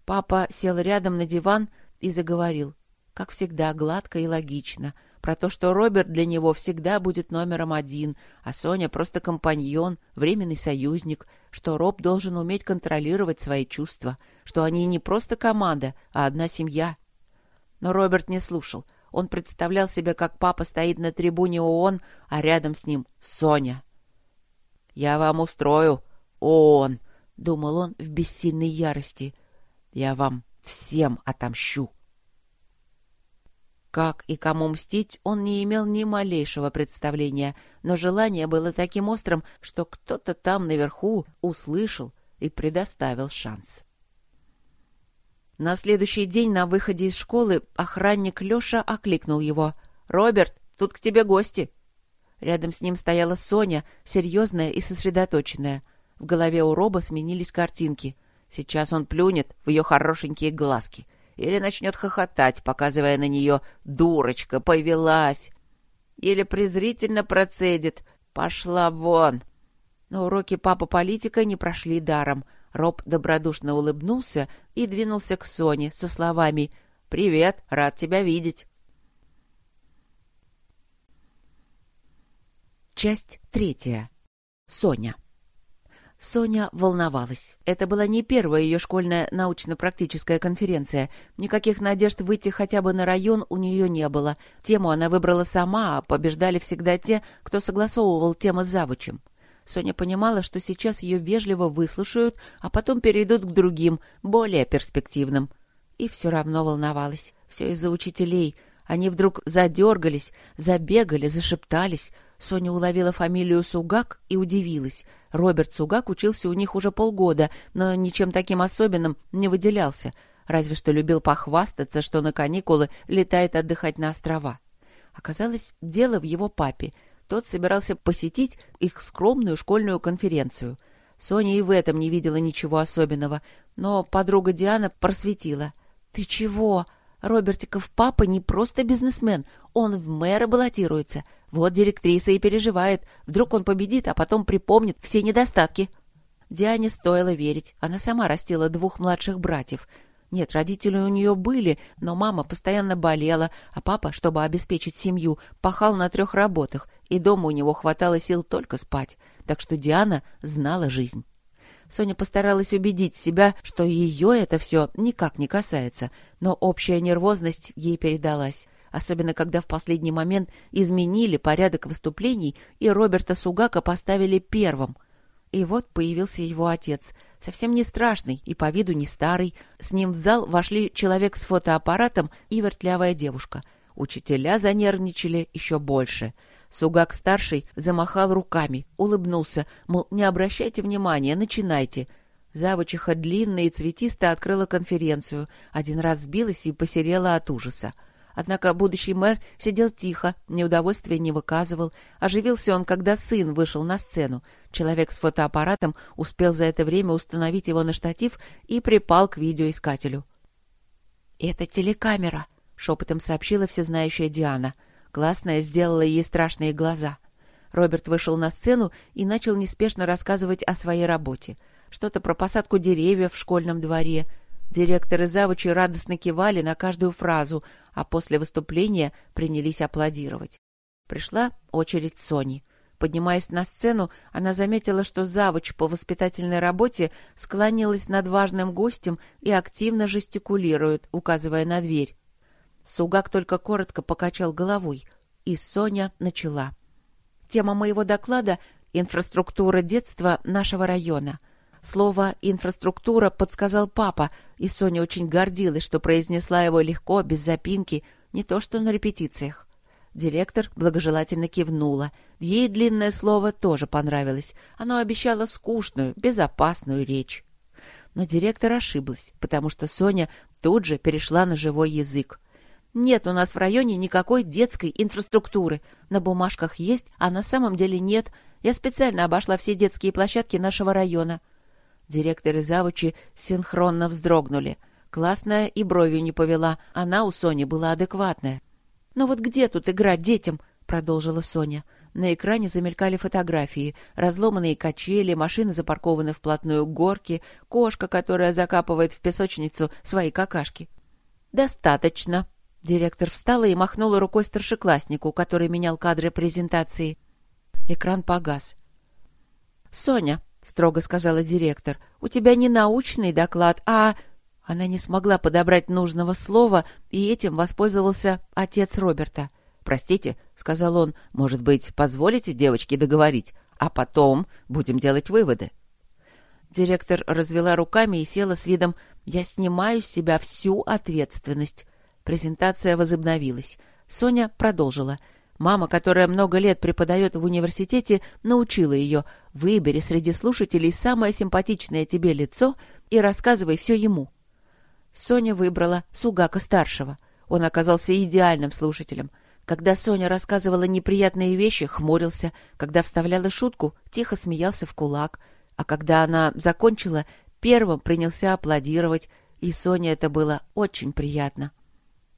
Папа сел рядом на диван и заговорил, как всегда, гладко и логично, про то, что Роберт для него всегда будет номером один, а Соня просто компаньон, временный союзник, что Роб должен уметь контролировать свои чувства, что они не просто команда, а одна семья. Но Роберт не слушал — он представлял себе, как папа стоит на трибуне ООН, а рядом с ним Соня. «Я вам устрою, ООН», — думал он в бессильной ярости. «Я вам всем отомщу». Как и кому мстить, он не имел ни малейшего представления, но желание было таким острым, что кто-то там наверху услышал и предоставил шанс. На следующий день на выходе из школы охранник Леша окликнул его. «Роберт, тут к тебе гости». Рядом с ним стояла Соня, серьезная и сосредоточенная. В голове у Роба сменились картинки. Сейчас он плюнет в ее хорошенькие глазки или начнет хохотать, показывая на нее «дурочка, повелась!» или презрительно процедит «пошла вон!» Но уроки папа-политика не прошли даром. Роб добродушно улыбнулся и двинулся к Соне со словами «Привет, рад тебя видеть». Часть третья. Соня. Соня волновалась. Это была не первая ее школьная научно-практическая конференция. Никаких надежд выйти хотя бы на район у нее не было. Тему она выбрала сама, а побеждали всегда те, кто согласовывал темы с завучем. Соня понимала, что сейчас ее вежливо выслушают, а потом перейдут к другим, более перспективным. И все равно волновалась. Все из-за учителей. Они вдруг задергались, забегали, зашептались. Соня уловила фамилию Сугак и удивилась. Роберт Сугак учился у них уже полгода, но ничем таким особенным не выделялся. Разве что любил похвастаться, что на каникулы летает отдыхать на острова. Оказалось, дело в его папе — тот собирался посетить их скромную школьную конференцию. Соня и в этом не видела ничего особенного, но подруга Диана просветила. «Ты чего? Робертиков папа не просто бизнесмен, он в мэра баллотируется. Вот директриса и переживает. Вдруг он победит, а потом припомнит все недостатки». Диане стоило верить. Она сама растила двух младших братьев — нет, родители у нее были, но мама постоянно болела, а папа, чтобы обеспечить семью, пахал на трех работах, и дома у него хватало сил только спать. Так что Диана знала жизнь. Соня постаралась убедить себя, что ее это все никак не касается, но общая нервозность ей передалась. Особенно, когда в последний момент изменили порядок выступлений и Роберта Сугака поставили первым. И вот появился его отец — совсем не страшный и по виду не старый. С ним в зал вошли человек с фотоаппаратом и вертлявая девушка. Учителя занервничали еще больше. Сугак-старший замахал руками, улыбнулся, мол, не обращайте внимания, начинайте. Завучиха длинная и цветисто открыла конференцию, один раз сбилась и посерела от ужаса. Однако будущий мэр сидел тихо, неудовольствия не выказывал. Оживился он, когда сын вышел на сцену. Человек с фотоаппаратом успел за это время установить его на штатив и припал к видеоискателю. «Это телекамера», — шепотом сообщила всезнающая Диана. Классная сделала ей страшные глаза. Роберт вышел на сцену и начал неспешно рассказывать о своей работе. Что-то про посадку деревьев в школьном дворе — Директор и завучи радостно кивали на каждую фразу, а после выступления принялись аплодировать. Пришла очередь Сони. Поднимаясь на сцену, она заметила, что завуч по воспитательной работе склонилась над важным гостем и активно жестикулирует, указывая на дверь. Сугак только коротко покачал головой, и Соня начала. Тема моего доклада — инфраструктура детства нашего района — Слово «инфраструктура» подсказал папа, и Соня очень гордилась, что произнесла его легко, без запинки, не то что на репетициях. Директор благожелательно кивнула. Ей длинное слово тоже понравилось. Оно обещало скучную, безопасную речь. Но директор ошиблась, потому что Соня тут же перешла на живой язык. Нет у нас в районе никакой детской инфраструктуры. На бумажках есть, а на самом деле нет. Я специально обошла все детские площадки нашего района. Директор и завучи синхронно вздрогнули. Классная и бровью не повела. Она у Сони была адекватная. «Но вот где тут играть детям?» — продолжила Соня. На экране замелькали фотографии. Разломанные качели, машины запаркованы вплотную к горке, кошка, которая закапывает в песочницу свои какашки. «Достаточно». Директор встала и махнула рукой старшекласснику, который менял кадры презентации. Экран погас. «Соня, строго сказала директор. У тебя не научный доклад, а... Она не смогла подобрать нужного слова, и этим воспользовался отец Роберта. «Простите», — сказал он, — «может быть, позволите девочке договорить, а потом будем делать выводы». Директор развела руками и села с видом «Я снимаю с себя всю ответственность». Презентация возобновилась. Соня продолжила — Мама, которая много лет преподает в университете, научила ее «Выбери среди слушателей самое симпатичное тебе лицо и рассказывай все ему». Соня выбрала Сугака-старшего. Он оказался идеальным слушателем. Когда Соня рассказывала неприятные вещи, хмурился. Когда вставляла шутку, тихо смеялся в кулак. А когда она закончила, первым принялся аплодировать. И Соне это было очень приятно.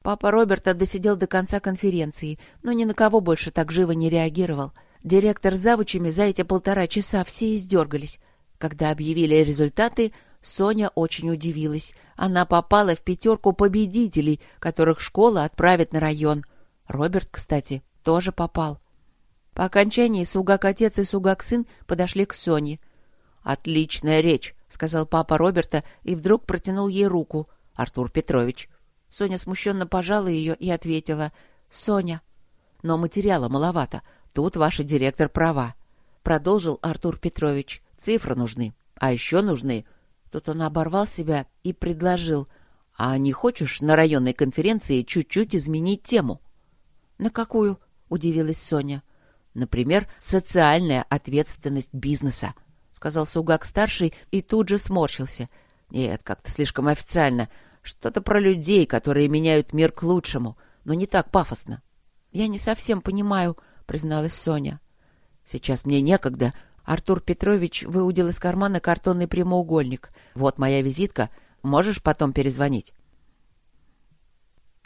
Папа Роберта досидел до конца конференции, но ни на кого больше так живо не реагировал. Директор с завучами за эти полтора часа все издергались. Когда объявили результаты, Соня очень удивилась. Она попала в пятерку победителей, которых школа отправит на район. Роберт, кстати, тоже попал. По окончании Сугак-отец и Сугак-сын подошли к Соне. «Отличная речь», — сказал папа Роберта и вдруг протянул ей руку. «Артур Петрович». Соня смущенно пожала ее и ответила. «Соня». «Но материала маловато. Тут ваша директор права». Продолжил Артур Петрович. «Цифры нужны. А еще нужны...» Тут он оборвал себя и предложил. «А не хочешь на районной конференции чуть-чуть изменить тему?» «На какую?» — удивилась Соня. «Например, социальная ответственность бизнеса», — сказал Сугак-старший и тут же сморщился. «Нет, как-то слишком официально. Что-то про людей, которые меняют мир к лучшему, но не так пафосно». «Я не совсем понимаю», — призналась Соня. «Сейчас мне некогда». Артур Петрович выудил из кармана картонный прямоугольник. «Вот моя визитка. Можешь потом перезвонить?»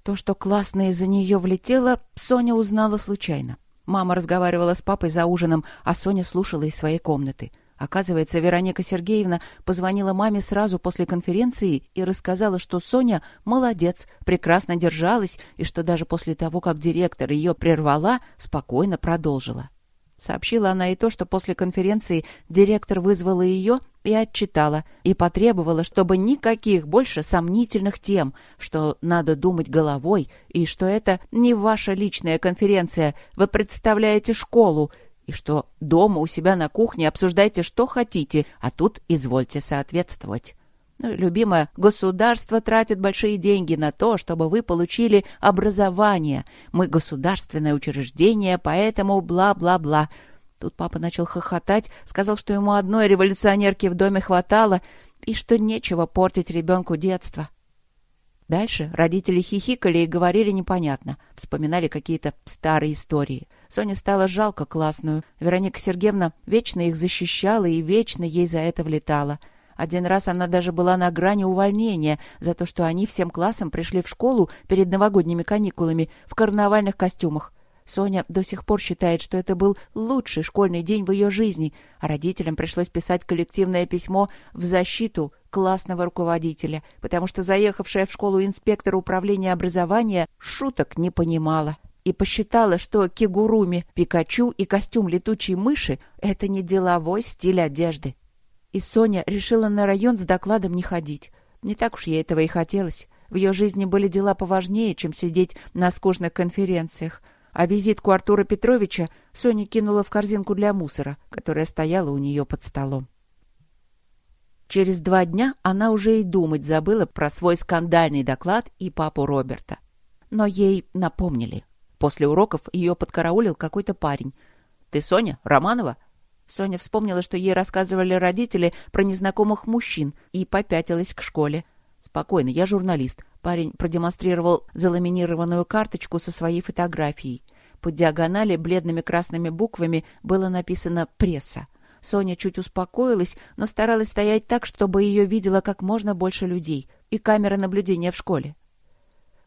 То, что классно из-за нее влетело, Соня узнала случайно. Мама разговаривала с папой за ужином, а Соня слушала из своей комнаты. Оказывается, Вероника Сергеевна позвонила маме сразу после конференции и рассказала, что Соня молодец, прекрасно держалась и что даже после того, как директор ее прервала, спокойно продолжила. Сообщила она и то, что после конференции директор вызвала ее и отчитала, и потребовала, чтобы никаких больше сомнительных тем, что надо думать головой, и что это не ваша личная конференция, вы представляете школу, и что дома у себя на кухне обсуждайте, что хотите, а тут извольте соответствовать. Ну, любимое, государство тратит большие деньги на то, чтобы вы получили образование. Мы государственное учреждение, поэтому бла-бла-бла. Тут папа начал хохотать, сказал, что ему одной революционерки в доме хватало и что нечего портить ребенку детство. Дальше родители хихикали и говорили непонятно, вспоминали какие-то старые истории. Соне стало жалко классную. Вероника Сергеевна вечно их защищала и вечно ей за это влетала. Один раз она даже была на грани увольнения за то, что они всем классом пришли в школу перед новогодними каникулами в карнавальных костюмах. Соня до сих пор считает, что это был лучший школьный день в ее жизни, а родителям пришлось писать коллективное письмо в защиту классного руководителя, потому что заехавшая в школу инспектор управления образования шуток не понимала и посчитала, что кигуруми, Пикачу и костюм летучей мыши — это не деловой стиль одежды. И Соня решила на район с докладом не ходить. Не так уж ей этого и хотелось. В ее жизни были дела поважнее, чем сидеть на скучных конференциях. А визитку Артура Петровича Соня кинула в корзинку для мусора, которая стояла у нее под столом. Через два дня она уже и думать забыла про свой скандальный доклад и папу Роберта. Но ей напомнили. После уроков ее подкараулил какой-то парень. «Ты Соня? Романова?» Соня вспомнила, что ей рассказывали родители про незнакомых мужчин, и попятилась к школе. «Спокойно, я журналист. Парень продемонстрировал заламинированную карточку со своей фотографией. По диагонали бледными красными буквами было написано «Пресса». Соня чуть успокоилась, но старалась стоять так, чтобы ее видело как можно больше людей. И камера наблюдения в школе.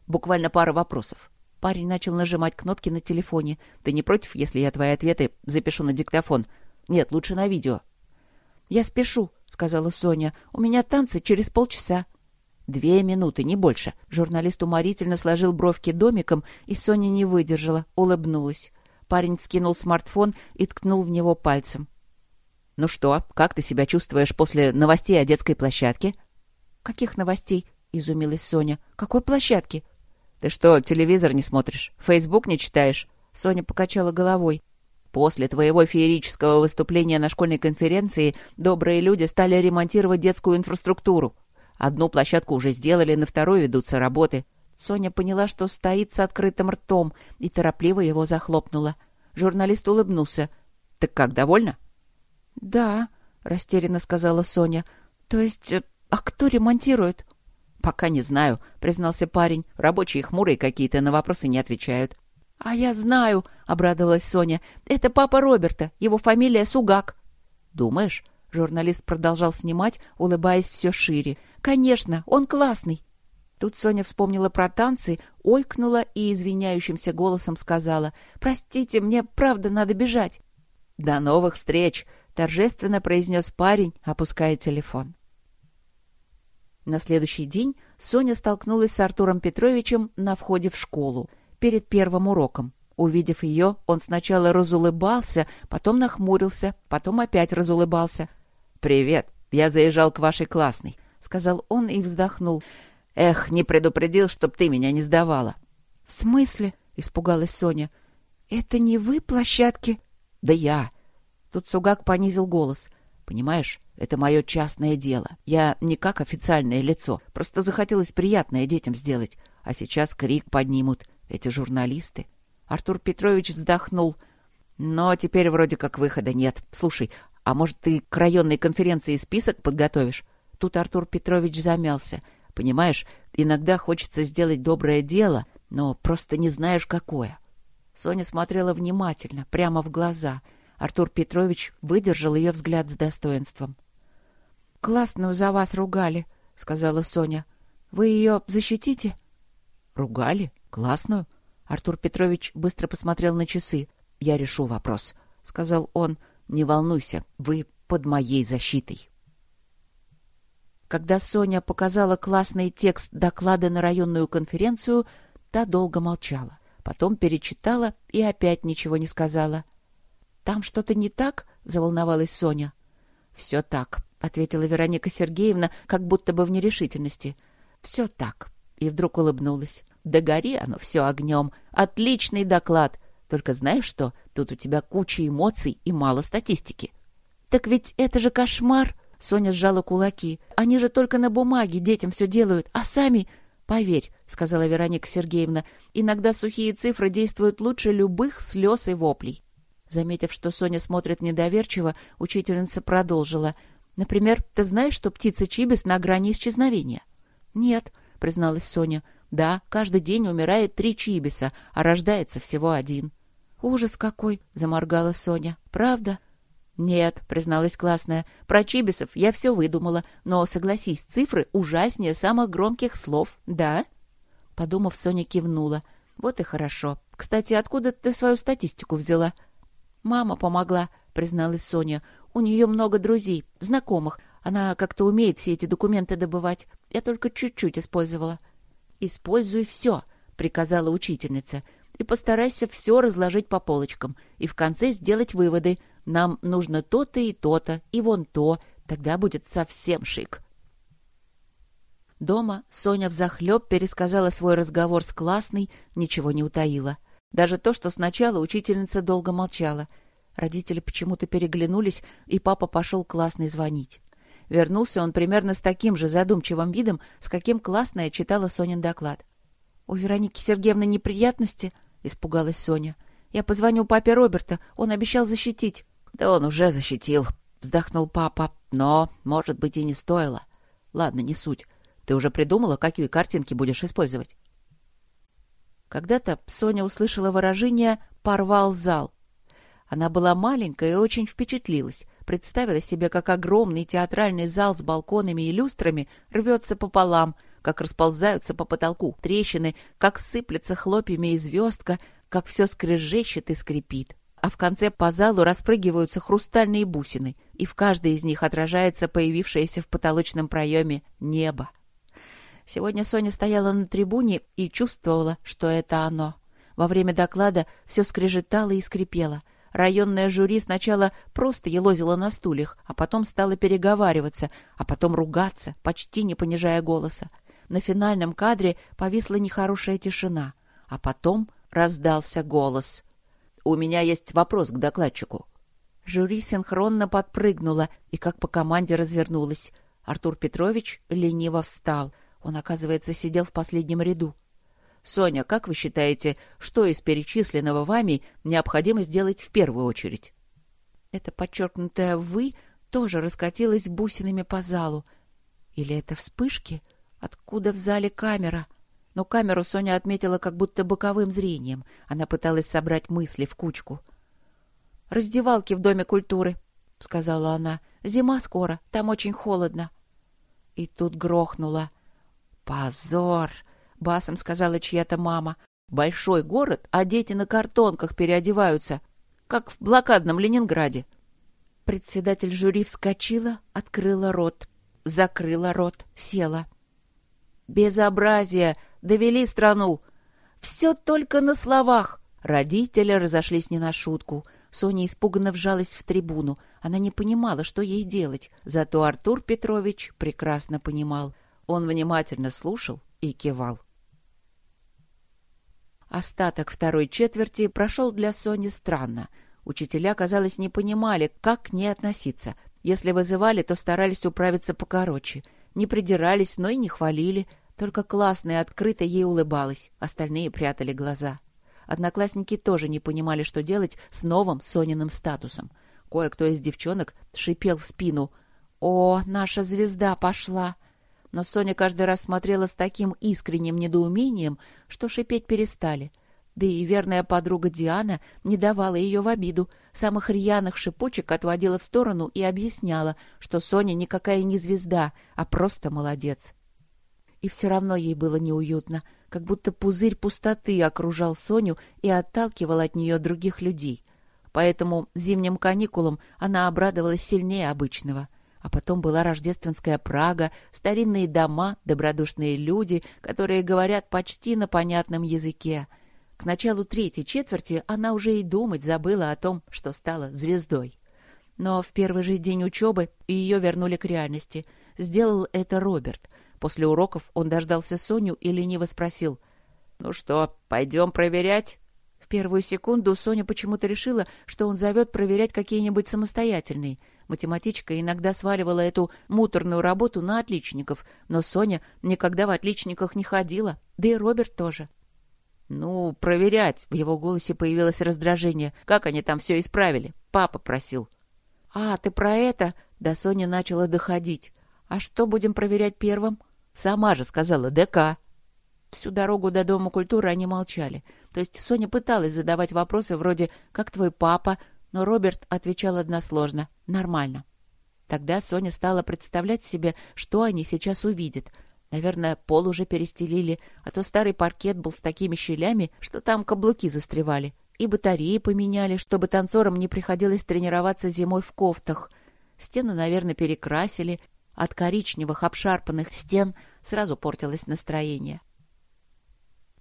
Буквально пара вопросов. Парень начал нажимать кнопки на телефоне. «Ты не против, если я твои ответы запишу на диктофон? Нет, лучше на видео». «Я спешу», — сказала Соня. «У меня танцы через полчаса». Две минуты, не больше. Журналист уморительно сложил бровки домиком, и Соня не выдержала, улыбнулась. Парень вскинул смартфон и ткнул в него пальцем. «Ну что, как ты себя чувствуешь после новостей о детской площадке?» «Каких новостей?» — изумилась Соня. «Какой площадки?» «Ты что, телевизор не смотришь? Фейсбук не читаешь?» Соня покачала головой. После твоего феерического выступления на школьной конференции добрые люди стали ремонтировать детскую инфраструктуру. Одну площадку уже сделали, на второй ведутся работы. Соня поняла, что стоит с открытым ртом, и торопливо его захлопнула. Журналист улыбнулся. «Так как, довольна?» «Да», — растерянно сказала Соня. «То есть, э, а кто ремонтирует?» «Пока не знаю», — признался парень. «Рабочие хмурые какие-то, на вопросы не отвечают». «А я знаю», — обрадовалась Соня. «Это папа Роберта. Его фамилия Сугак». «Думаешь?» — журналист продолжал снимать, улыбаясь все шире. «Конечно, он классный». Тут Соня вспомнила про танцы, ойкнула и извиняющимся голосом сказала. «Простите, мне правда надо бежать». «До новых встреч!» — торжественно произнес парень, опуская телефон. На следующий день Соня столкнулась с Артуром Петровичем на входе в школу, перед первым уроком. Увидев ее, он сначала разулыбался, потом нахмурился, потом опять разулыбался. «Привет, я заезжал к вашей классной», — сказал он и вздохнул. «Эх, не предупредил, чтоб ты меня не сдавала». «В смысле?» — испугалась Соня. «Это не вы площадки?» «Да я». Тут Сугак понизил голос. «Понимаешь, это мое частное дело. Я не как официальное лицо. Просто захотелось приятное детям сделать. А сейчас крик поднимут. Эти журналисты. Артур Петрович вздохнул. Но теперь вроде как выхода нет. Слушай, а может, ты к районной конференции список подготовишь? Тут Артур Петрович замялся. Понимаешь, иногда хочется сделать доброе дело, но просто не знаешь, какое. Соня смотрела внимательно, прямо в глаза. Артур Петрович выдержал ее взгляд с достоинством. «Классную за вас ругали», — сказала Соня. «Вы ее защитите?» «Ругали? Классную?» Артур Петрович быстро посмотрел на часы. «Я решу вопрос», — сказал он. «Не волнуйся, вы под моей защитой». Когда Соня показала классный текст доклада на районную конференцию, та долго молчала. Потом перечитала и опять ничего не сказала. «Там что-то не так?» — заволновалась Соня. «Все так», — ответила Вероника Сергеевна, как будто бы в нерешительности. «Все так». И вдруг улыбнулась. «Да гори оно все огнем. Отличный доклад. Только знаешь что? Тут у тебя куча эмоций и мало статистики». «Так ведь это же кошмар!» Соня сжала кулаки. «Они же только на бумаге детям все делают, а сами...» «Поверь», — сказала Вероника Сергеевна, «иногда сухие цифры действуют лучше любых слез и воплей». Заметив, что Соня смотрит недоверчиво, учительница продолжила. Например, ты знаешь, что птица Чибис на грани исчезновения? Нет, призналась Соня. Да, каждый день умирает три Чибиса, а рождается всего один. Ужас какой, заморгала Соня. Правда? «Нет», — призналась классная, — «про чибисов я все выдумала, но, согласись, цифры ужаснее самых громких слов, да?» Подумав, Соня кивнула. «Вот и хорошо. Кстати, откуда ты свою статистику взяла?» «Мама помогла», — призналась Соня. У нее много друзей, знакомых. Она как-то умеет все эти документы добывать. Я только чуть-чуть использовала. «Используй все», — приказала учительница. «И постарайся все разложить по полочкам. И в конце сделать выводы. Нам нужно то-то и то-то, и вон то. Тогда будет совсем шик». Дома Соня взахлеб пересказала свой разговор с классной, ничего не утаила. Даже то, что сначала учительница долго молчала — Родители почему-то переглянулись, и папа пошел классный звонить. Вернулся он примерно с таким же задумчивым видом, с каким классная читала Сонин доклад. — У Вероники Сергеевны неприятности? — испугалась Соня. — Я позвоню папе Роберта, он обещал защитить. — Да он уже защитил, — вздохнул папа. — Но, может быть, и не стоило. Ладно, не суть. Ты уже придумала, какие картинки будешь использовать? Когда-то Соня услышала выражение «порвал зал», она была маленькая и очень впечатлилась. Представила себе, как огромный театральный зал с балконами и люстрами рвется пополам, как расползаются по потолку трещины, как сыплется хлопьями и звездка, как все скрежещет и скрипит. А в конце по залу распрыгиваются хрустальные бусины, и в каждой из них отражается появившееся в потолочном проеме небо. Сегодня Соня стояла на трибуне и чувствовала, что это оно. Во время доклада все скрежетало и скрипело — Районное жюри сначала просто елозило на стульях, а потом стало переговариваться, а потом ругаться, почти не понижая голоса. На финальном кадре повисла нехорошая тишина, а потом раздался голос. «У меня есть вопрос к докладчику». Жюри синхронно подпрыгнуло и как по команде развернулось. Артур Петрович лениво встал. Он, оказывается, сидел в последнем ряду. Соня, как вы считаете, что из перечисленного вами необходимо сделать в первую очередь? Это подчеркнутое «вы» тоже раскатилось бусинами по залу. Или это вспышки? Откуда в зале камера? но камеру Соня отметила как будто боковым зрением. Она пыталась собрать мысли в кучку. «Раздевалки в Доме культуры», — сказала она. «Зима скоро, там очень холодно». И тут грохнула. «Позор!» — басом сказала чья-то мама. «Большой город, а дети на картонках переодеваются, как в блокадном Ленинграде». Председатель жюри вскочила, открыла рот, закрыла рот, села. «Безобразие! Довели страну! Все только на словах!» Родители разошлись не на шутку. Соня испуганно вжалась в трибуну. Она не понимала, что ей делать. Зато Артур Петрович прекрасно понимал. Он внимательно слушал и кивал. Остаток второй четверти прошел для Сони странно. Учителя, казалось, не понимали, как к ней относиться. Если вызывали, то старались управиться покороче. Не придирались, но и не хвалили. Только классно и открыто ей улыбалась. Остальные прятали глаза. Одноклассники тоже не понимали, что делать с новым Сониным статусом. Кое-кто из девчонок шипел в спину. «О, наша звезда пошла!» Но Соня каждый раз смотрела с таким искренним недоумением, что шипеть перестали. Да и верная подруга Диана не давала ее в обиду. Самых рьяных шипучек отводила в сторону и объясняла, что Соня никакая не звезда, а просто молодец. И все равно ей было неуютно, как будто пузырь пустоты окружал Соню и отталкивал от нее других людей. Поэтому зимним каникулам она обрадовалась сильнее обычного — а потом была рождественская Прага, старинные дома, добродушные люди, которые говорят почти на понятном языке. К началу третьей четверти она уже и думать забыла о том, что стала звездой. Но в первый же день учебы ее вернули к реальности. Сделал это Роберт. После уроков он дождался Соню и лениво спросил. «Ну что, пойдем проверять?» В первую секунду Соня почему-то решила, что он зовет проверять какие-нибудь самостоятельные — Математичка иногда сваливала эту муторную работу на отличников, но Соня никогда в отличниках не ходила, да и Роберт тоже. «Ну, проверять!» — в его голосе появилось раздражение. «Как они там все исправили?» Папа просил. «А, ты про это?» — да Соня начала доходить. «А что будем проверять первым?» «Сама же сказала, ДК». Всю дорогу до Дома культуры они молчали. То есть Соня пыталась задавать вопросы вроде «Как твой папа?», но Роберт отвечал односложно «нормально». Тогда Соня стала представлять себе, что они сейчас увидят. Наверное, пол уже перестелили, а то старый паркет был с такими щелями, что там каблуки застревали. И батареи поменяли, чтобы танцорам не приходилось тренироваться зимой в кофтах. Стены, наверное, перекрасили. От коричневых обшарпанных стен сразу портилось настроение.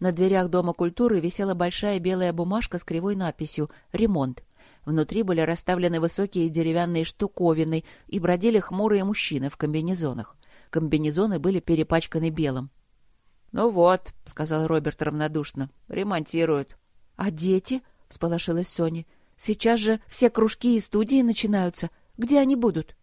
На дверях Дома культуры висела большая белая бумажка с кривой надписью «Ремонт». Внутри были расставлены высокие деревянные штуковины и бродили хмурые мужчины в комбинезонах. Комбинезоны были перепачканы белым. «Ну вот», — сказал Роберт равнодушно, — «ремонтируют». «А дети?» — всполошилась Соня. «Сейчас же все кружки и студии начинаются. Где они будут?»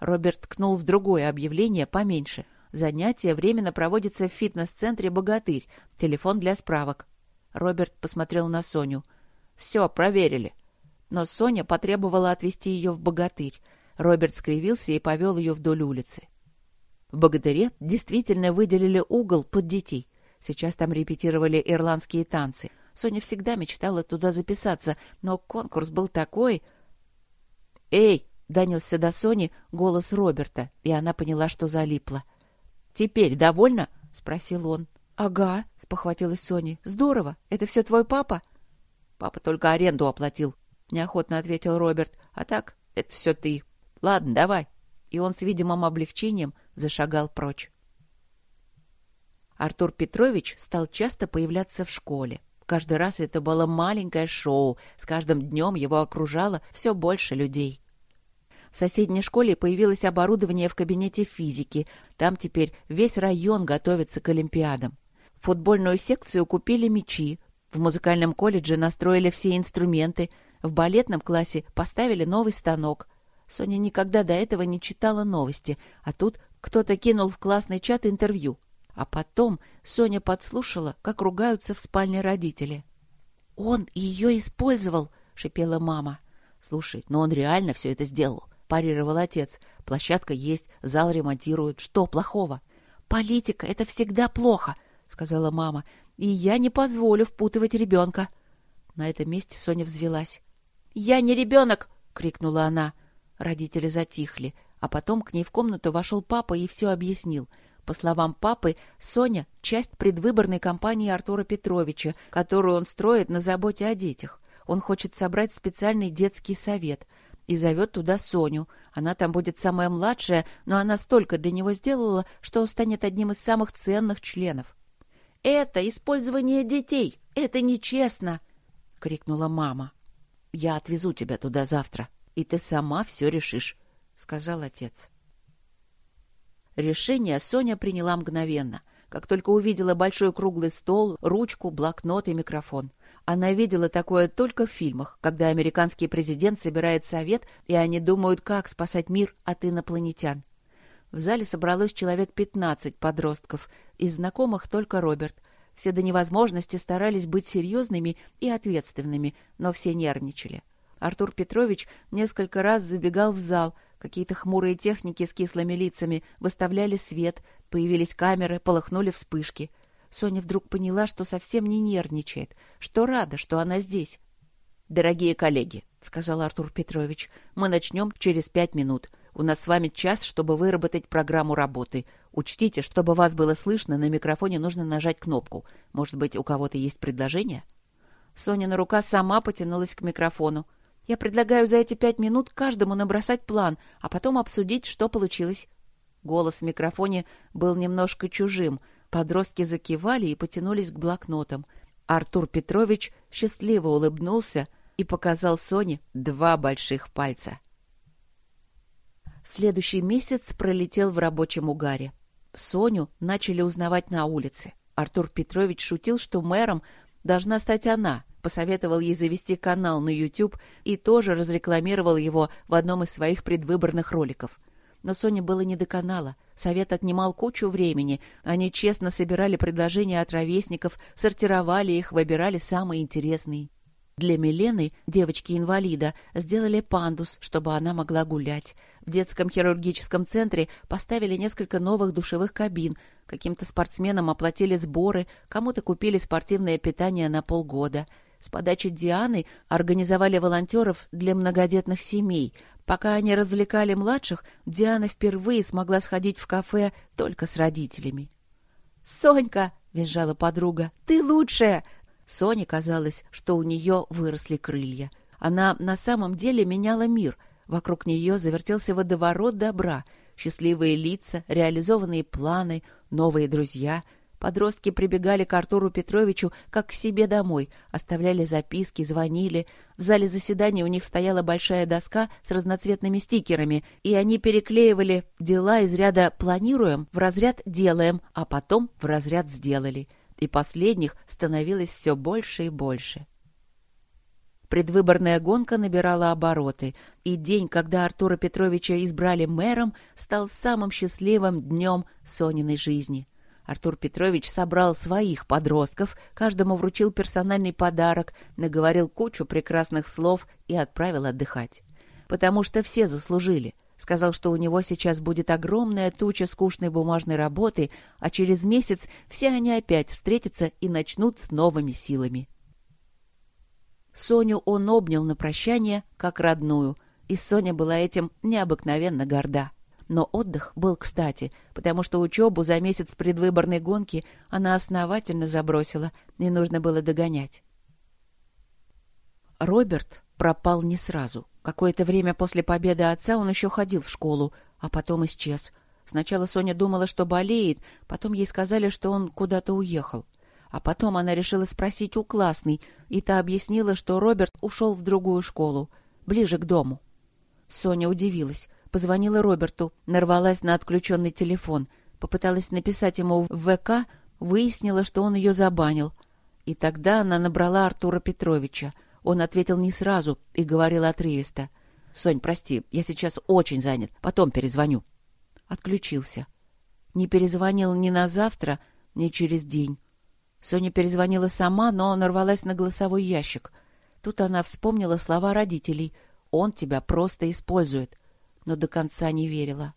Роберт ткнул в другое объявление поменьше. Занятие временно проводится в фитнес-центре «Богатырь». Телефон для справок. Роберт посмотрел на Соню. «Все, проверили но Соня потребовала отвезти ее в «Богатырь». Роберт скривился и повел ее вдоль улицы. В «Богатыре» действительно выделили угол под детей. Сейчас там репетировали ирландские танцы. Соня всегда мечтала туда записаться, но конкурс был такой... «Эй!» — донесся до Сони голос Роберта, и она поняла, что залипла. «Теперь довольна?» — спросил он. «Ага», — спохватилась Соня. «Здорово. Это все твой папа?» «Папа только аренду оплатил», — неохотно ответил Роберт. «А так, это все ты. Ладно, давай». И он с видимым облегчением зашагал прочь. Артур Петрович стал часто появляться в школе. Каждый раз это было маленькое шоу, с каждым днем его окружало все больше людей. В соседней школе появилось оборудование в кабинете физики. Там теперь весь район готовится к Олимпиадам. В футбольную секцию купили мячи. В музыкальном колледже настроили все инструменты — в балетном классе поставили новый станок. Соня никогда до этого не читала новости, а тут кто-то кинул в классный чат интервью. А потом Соня подслушала, как ругаются в спальне родители. «Он ее использовал!» — шипела мама. «Слушай, но он реально все это сделал», — парировал отец. «Площадка есть, зал ремонтируют. Что плохого?» «Политика — это всегда плохо!» сказала мама. «И я не позволю впутывать ребенка». На этом месте Соня взвелась. «Я не ребенок!» — крикнула она. Родители затихли, а потом к ней в комнату вошел папа и все объяснил. По словам папы, Соня — часть предвыборной кампании Артура Петровича, которую он строит на заботе о детях. Он хочет собрать специальный детский совет и зовет туда Соню. Она там будет самая младшая, но она столько для него сделала, что станет одним из самых ценных членов. «Это использование детей! Это нечестно!» — крикнула мама. «Я отвезу тебя туда завтра, и ты сама все решишь», — сказал отец. Решение Соня приняла мгновенно, как только увидела большой круглый стол, ручку, блокнот и микрофон. Она видела такое только в фильмах, когда американский президент собирает совет, и они думают, как спасать мир от инопланетян. В зале собралось человек пятнадцать подростков, из знакомых только Роберт — все до невозможности старались быть серьезными и ответственными, но все нервничали. Артур Петрович несколько раз забегал в зал, какие-то хмурые техники с кислыми лицами выставляли свет, появились камеры, полыхнули вспышки. Соня вдруг поняла, что совсем не нервничает, что рада, что она здесь. «Дорогие коллеги», — сказал Артур Петрович, — «мы начнем через пять минут. У нас с вами час, чтобы выработать программу работы. Учтите, чтобы вас было слышно, на микрофоне нужно нажать кнопку. Может быть, у кого-то есть предложение?» Сонина рука сама потянулась к микрофону. «Я предлагаю за эти пять минут каждому набросать план, а потом обсудить, что получилось». Голос в микрофоне был немножко чужим. Подростки закивали и потянулись к блокнотам. Артур Петрович счастливо улыбнулся и показал Соне два больших пальца. Следующий месяц пролетел в рабочем угаре. Соню начали узнавать на улице. Артур Петрович шутил, что мэром должна стать она, посоветовал ей завести канал на YouTube и тоже разрекламировал его в одном из своих предвыборных роликов. Но Соне было не до канала. Совет отнимал кучу времени. Они честно собирали предложения от ровесников, сортировали их, выбирали самые интересные. Для Милены, девочки-инвалида, сделали пандус, чтобы она могла гулять. В детском хирургическом центре поставили несколько новых душевых кабин. Каким-то спортсменам оплатили сборы, кому-то купили спортивное питание на полгода. С подачи Дианы организовали волонтеров для многодетных семей. Пока они развлекали младших, Диана впервые смогла сходить в кафе только с родителями. «Сонька!» — визжала подруга. «Ты лучшая! Соне казалось, что у нее выросли крылья. Она на самом деле меняла мир. Вокруг нее завертелся водоворот добра, счастливые лица, реализованные планы, новые друзья. Подростки прибегали к Артуру Петровичу как к себе домой, оставляли записки, звонили. В зале заседания у них стояла большая доска с разноцветными стикерами, и они переклеивали дела из ряда «планируем» в разряд «делаем», а потом в разряд «сделали» и последних становилось все больше и больше. Предвыборная гонка набирала обороты, и день, когда Артура Петровича избрали мэром, стал самым счастливым днем Сониной жизни. Артур Петрович собрал своих подростков, каждому вручил персональный подарок, наговорил кучу прекрасных слов и отправил отдыхать. Потому что все заслужили — Сказал, что у него сейчас будет огромная туча скучной бумажной работы, а через месяц все они опять встретятся и начнут с новыми силами. Соню он обнял на прощание, как родную, и Соня была этим необыкновенно горда. Но отдых был кстати, потому что учебу за месяц предвыборной гонки она основательно забросила, и нужно было догонять. Роберт пропал не сразу. Какое-то время после победы отца он еще ходил в школу, а потом исчез. Сначала Соня думала, что болеет, потом ей сказали, что он куда-то уехал. А потом она решила спросить у классной, и та объяснила, что Роберт ушел в другую школу, ближе к дому. Соня удивилась, позвонила Роберту, нарвалась на отключенный телефон, попыталась написать ему в ВК, выяснила, что он ее забанил. И тогда она набрала Артура Петровича — он ответил не сразу и говорил отрывисто. «Сонь, прости, я сейчас очень занят, потом перезвоню». Отключился. Не перезвонил ни на завтра, ни через день. Соня перезвонила сама, но нарвалась на голосовой ящик. Тут она вспомнила слова родителей. «Он тебя просто использует», но до конца не верила.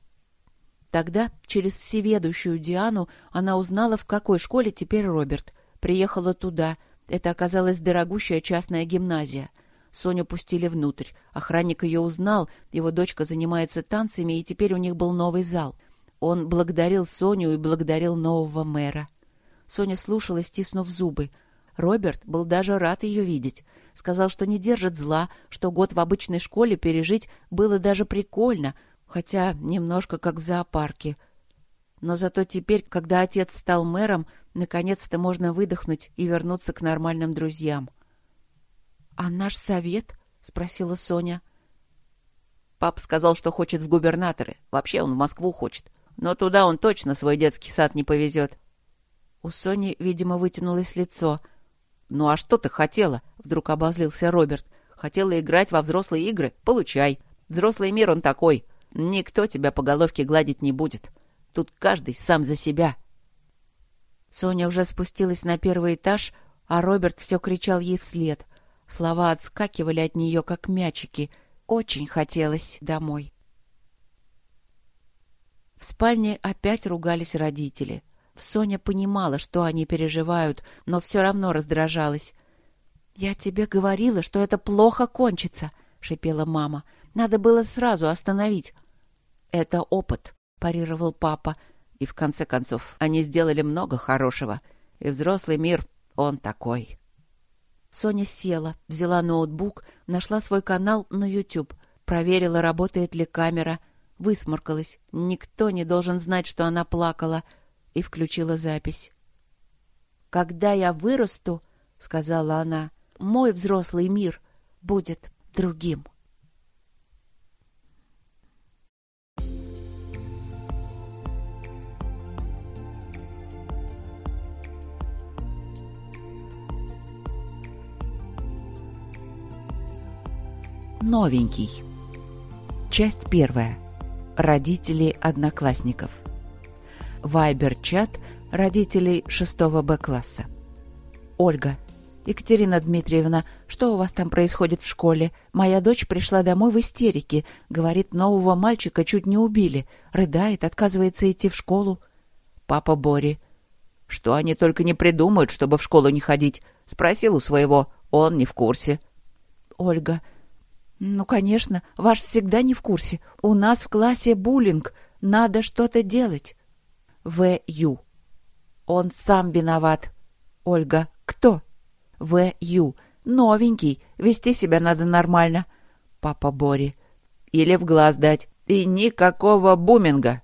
Тогда через всеведущую Диану она узнала, в какой школе теперь Роберт. Приехала туда. Это оказалась дорогущая частная гимназия. Соню пустили внутрь. Охранник ее узнал, его дочка занимается танцами, и теперь у них был новый зал. Он благодарил Соню и благодарил нового мэра. Соня слушала, стиснув зубы. Роберт был даже рад ее видеть. Сказал, что не держит зла, что год в обычной школе пережить было даже прикольно, хотя немножко как в зоопарке. Но зато теперь, когда отец стал мэром, наконец-то можно выдохнуть и вернуться к нормальным друзьям. — А наш совет? — спросила Соня. Папа сказал, что хочет в губернаторы. Вообще он в Москву хочет. Но туда он точно свой детский сад не повезет. У Сони, видимо, вытянулось лицо — «Ну а что ты хотела?» — вдруг обозлился Роберт. «Хотела играть во взрослые игры? Получай. Взрослый мир он такой. Никто тебя по головке гладить не будет. Тут каждый сам за себя». Соня уже спустилась на первый этаж, а Роберт все кричал ей вслед. Слова отскакивали от нее, как мячики. Очень хотелось домой. В спальне опять ругались родители — Соня понимала, что они переживают, но все равно раздражалась. «Я тебе говорила, что это плохо кончится», — шипела мама. «Надо было сразу остановить». «Это опыт», — парировал папа. «И в конце концов, они сделали много хорошего. И взрослый мир, он такой». Соня села, взяла ноутбук, нашла свой канал на YouTube, проверила, работает ли камера, высморкалась. Никто не должен знать, что она плакала — и включила запись. «Когда я вырасту, — сказала она, — мой взрослый мир будет другим». Новенький. Часть первая. Родители одноклассников. Вайбер-чат родителей 6 Б-класса. Ольга. Екатерина Дмитриевна, что у вас там происходит в школе? Моя дочь пришла домой в истерике. Говорит, нового мальчика чуть не убили. Рыдает, отказывается идти в школу. Папа Бори. Что они только не придумают, чтобы в школу не ходить. Спросил у своего. Он не в курсе. Ольга. Ну, конечно, ваш всегда не в курсе. У нас в классе буллинг. Надо что-то делать. В.Ю. Он сам виноват. Ольга. Кто? В.Ю. Новенький. Вести себя надо нормально. Папа Бори. Или в глаз дать. И никакого буминга.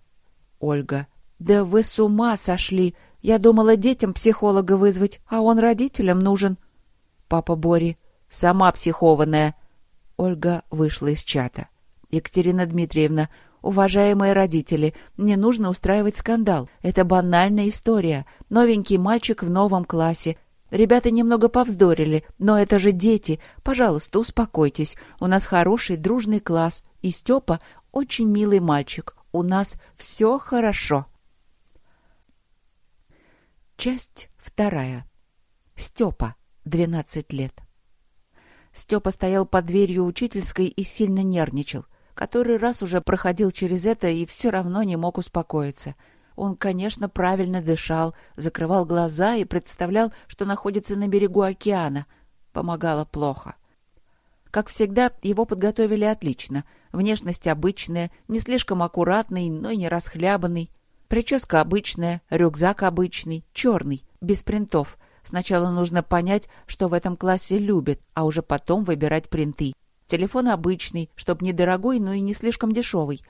Ольга. Да вы с ума сошли. Я думала детям психолога вызвать, а он родителям нужен. Папа Бори. Сама психованная. Ольга вышла из чата. Екатерина Дмитриевна, Уважаемые родители, не нужно устраивать скандал. Это банальная история. Новенький мальчик в новом классе. Ребята немного повздорили, но это же дети. Пожалуйста, успокойтесь. У нас хороший дружный класс, и Степа очень милый мальчик. У нас все хорошо. Часть вторая. Степа, 12 лет. Степа стоял под дверью учительской и сильно нервничал который раз уже проходил через это и все равно не мог успокоиться. Он, конечно, правильно дышал, закрывал глаза и представлял, что находится на берегу океана. Помогало плохо. Как всегда, его подготовили отлично. Внешность обычная, не слишком аккуратный, но и не расхлябанный. Прическа обычная, рюкзак обычный, черный, без принтов. Сначала нужно понять, что в этом классе любят, а уже потом выбирать принты. Телефон обычный, чтоб не дорогой, но и не слишком дешевый.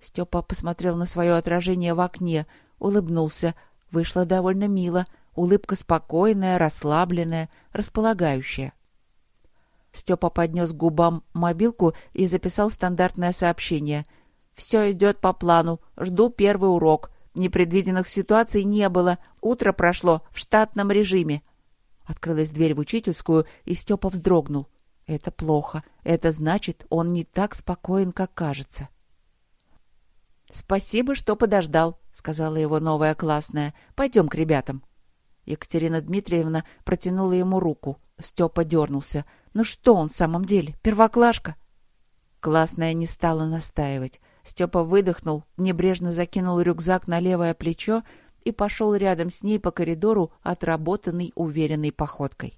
Степа посмотрел на свое отражение в окне, улыбнулся. Вышло довольно мило. Улыбка спокойная, расслабленная, располагающая. Степа поднес к губам мобилку и записал стандартное сообщение. «Все идет по плану. Жду первый урок. Непредвиденных ситуаций не было. Утро прошло в штатном режиме». Открылась дверь в учительскую, и Степа вздрогнул. Это плохо. Это значит, он не так спокоен, как кажется. «Спасибо, что подождал», — сказала его новая классная. «Пойдем к ребятам». Екатерина Дмитриевна протянула ему руку. Степа дернулся. «Ну что он в самом деле, первоклашка?» Классная не стала настаивать. Степа выдохнул, небрежно закинул рюкзак на левое плечо и пошел рядом с ней по коридору отработанной уверенной походкой.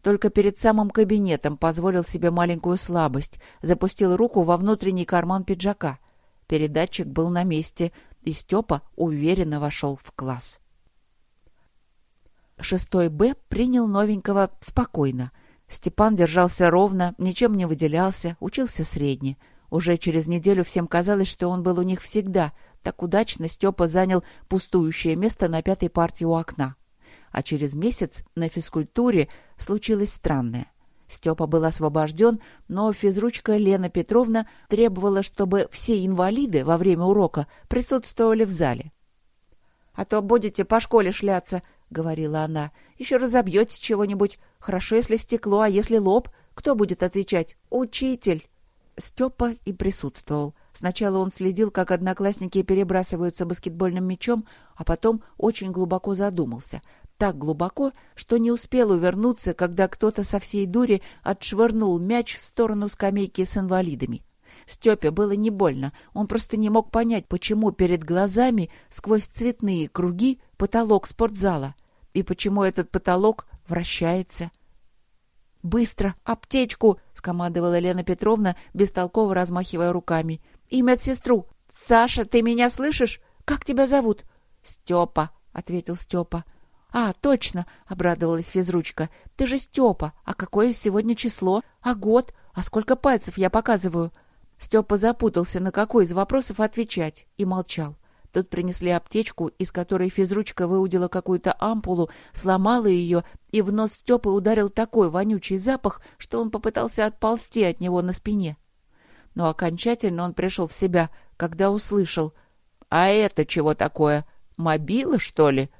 Только перед самым кабинетом позволил себе маленькую слабость, запустил руку во внутренний карман пиджака. Передатчик был на месте, и Степа уверенно вошел в класс. Шестой Б принял новенького спокойно. Степан держался ровно, ничем не выделялся, учился средне. Уже через неделю всем казалось, что он был у них всегда. Так удачно Степа занял пустующее место на пятой партии у окна. А через месяц на физкультуре случилось странное. Степа был освобожден, но физручка Лена Петровна требовала, чтобы все инвалиды во время урока присутствовали в зале. «А то будете по школе шляться», — говорила она. «Еще разобьете чего-нибудь. Хорошо, если стекло, а если лоб? Кто будет отвечать? Учитель!» Степа и присутствовал. Сначала он следил, как одноклассники перебрасываются баскетбольным мячом, а потом очень глубоко задумался. Так глубоко, что не успел увернуться, когда кто-то со всей дури отшвырнул мяч в сторону скамейки с инвалидами. Степе было не больно, он просто не мог понять, почему перед глазами сквозь цветные круги потолок спортзала, и почему этот потолок вращается. «Быстро! Аптечку!» — скомандовала Лена Петровна, бестолково размахивая руками. «И медсестру! Саша, ты меня слышишь? Как тебя зовут?» «Степа», — ответил Степа. «А, точно!» — обрадовалась физручка. «Ты же Степа! А какое сегодня число? А год? А сколько пальцев я показываю?» Степа запутался, на какой из вопросов отвечать, и молчал. Тут принесли аптечку, из которой физручка выудила какую-то ампулу, сломала ее, и в нос Степы ударил такой вонючий запах, что он попытался отползти от него на спине. Но окончательно он пришел в себя, когда услышал. «А это чего такое? Мобила, что ли?»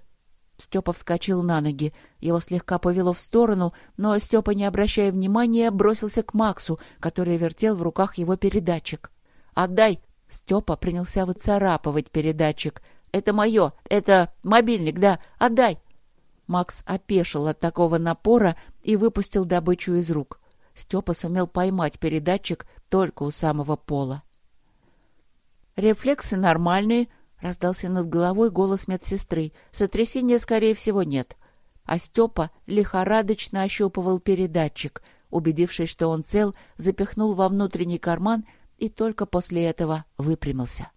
Степа вскочил на ноги. Его слегка повело в сторону, но Степа, не обращая внимания, бросился к Максу, который вертел в руках его передатчик. «Отдай!» Степа принялся выцарапывать передатчик. «Это мое! Это мобильник, да! Отдай!» Макс опешил от такого напора и выпустил добычу из рук. Степа сумел поймать передатчик только у самого пола. «Рефлексы нормальные», — раздался над головой голос медсестры. «Сотрясения, скорее всего, нет». А Степа лихорадочно ощупывал передатчик. Убедившись, что он цел, запихнул во внутренний карман и только после этого выпрямился.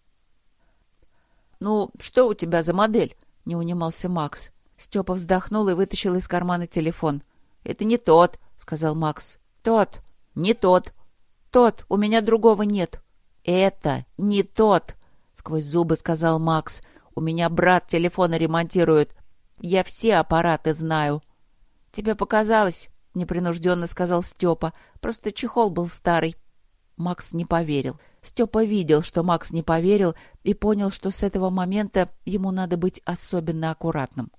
«Ну, что у тебя за модель?» — не унимался Макс. Степа вздохнул и вытащил из кармана телефон. «Это не тот», — сказал Макс. «Тот. Не тот. Тот. У меня другого нет». «Это не тот», — сквозь зубы сказал Макс. «У меня брат телефона ремонтирует. Я все аппараты знаю». «Тебе показалось», — непринужденно сказал Степа. «Просто чехол был старый. Макс не поверил. Степа видел, что Макс не поверил, и понял, что с этого момента ему надо быть особенно аккуратным.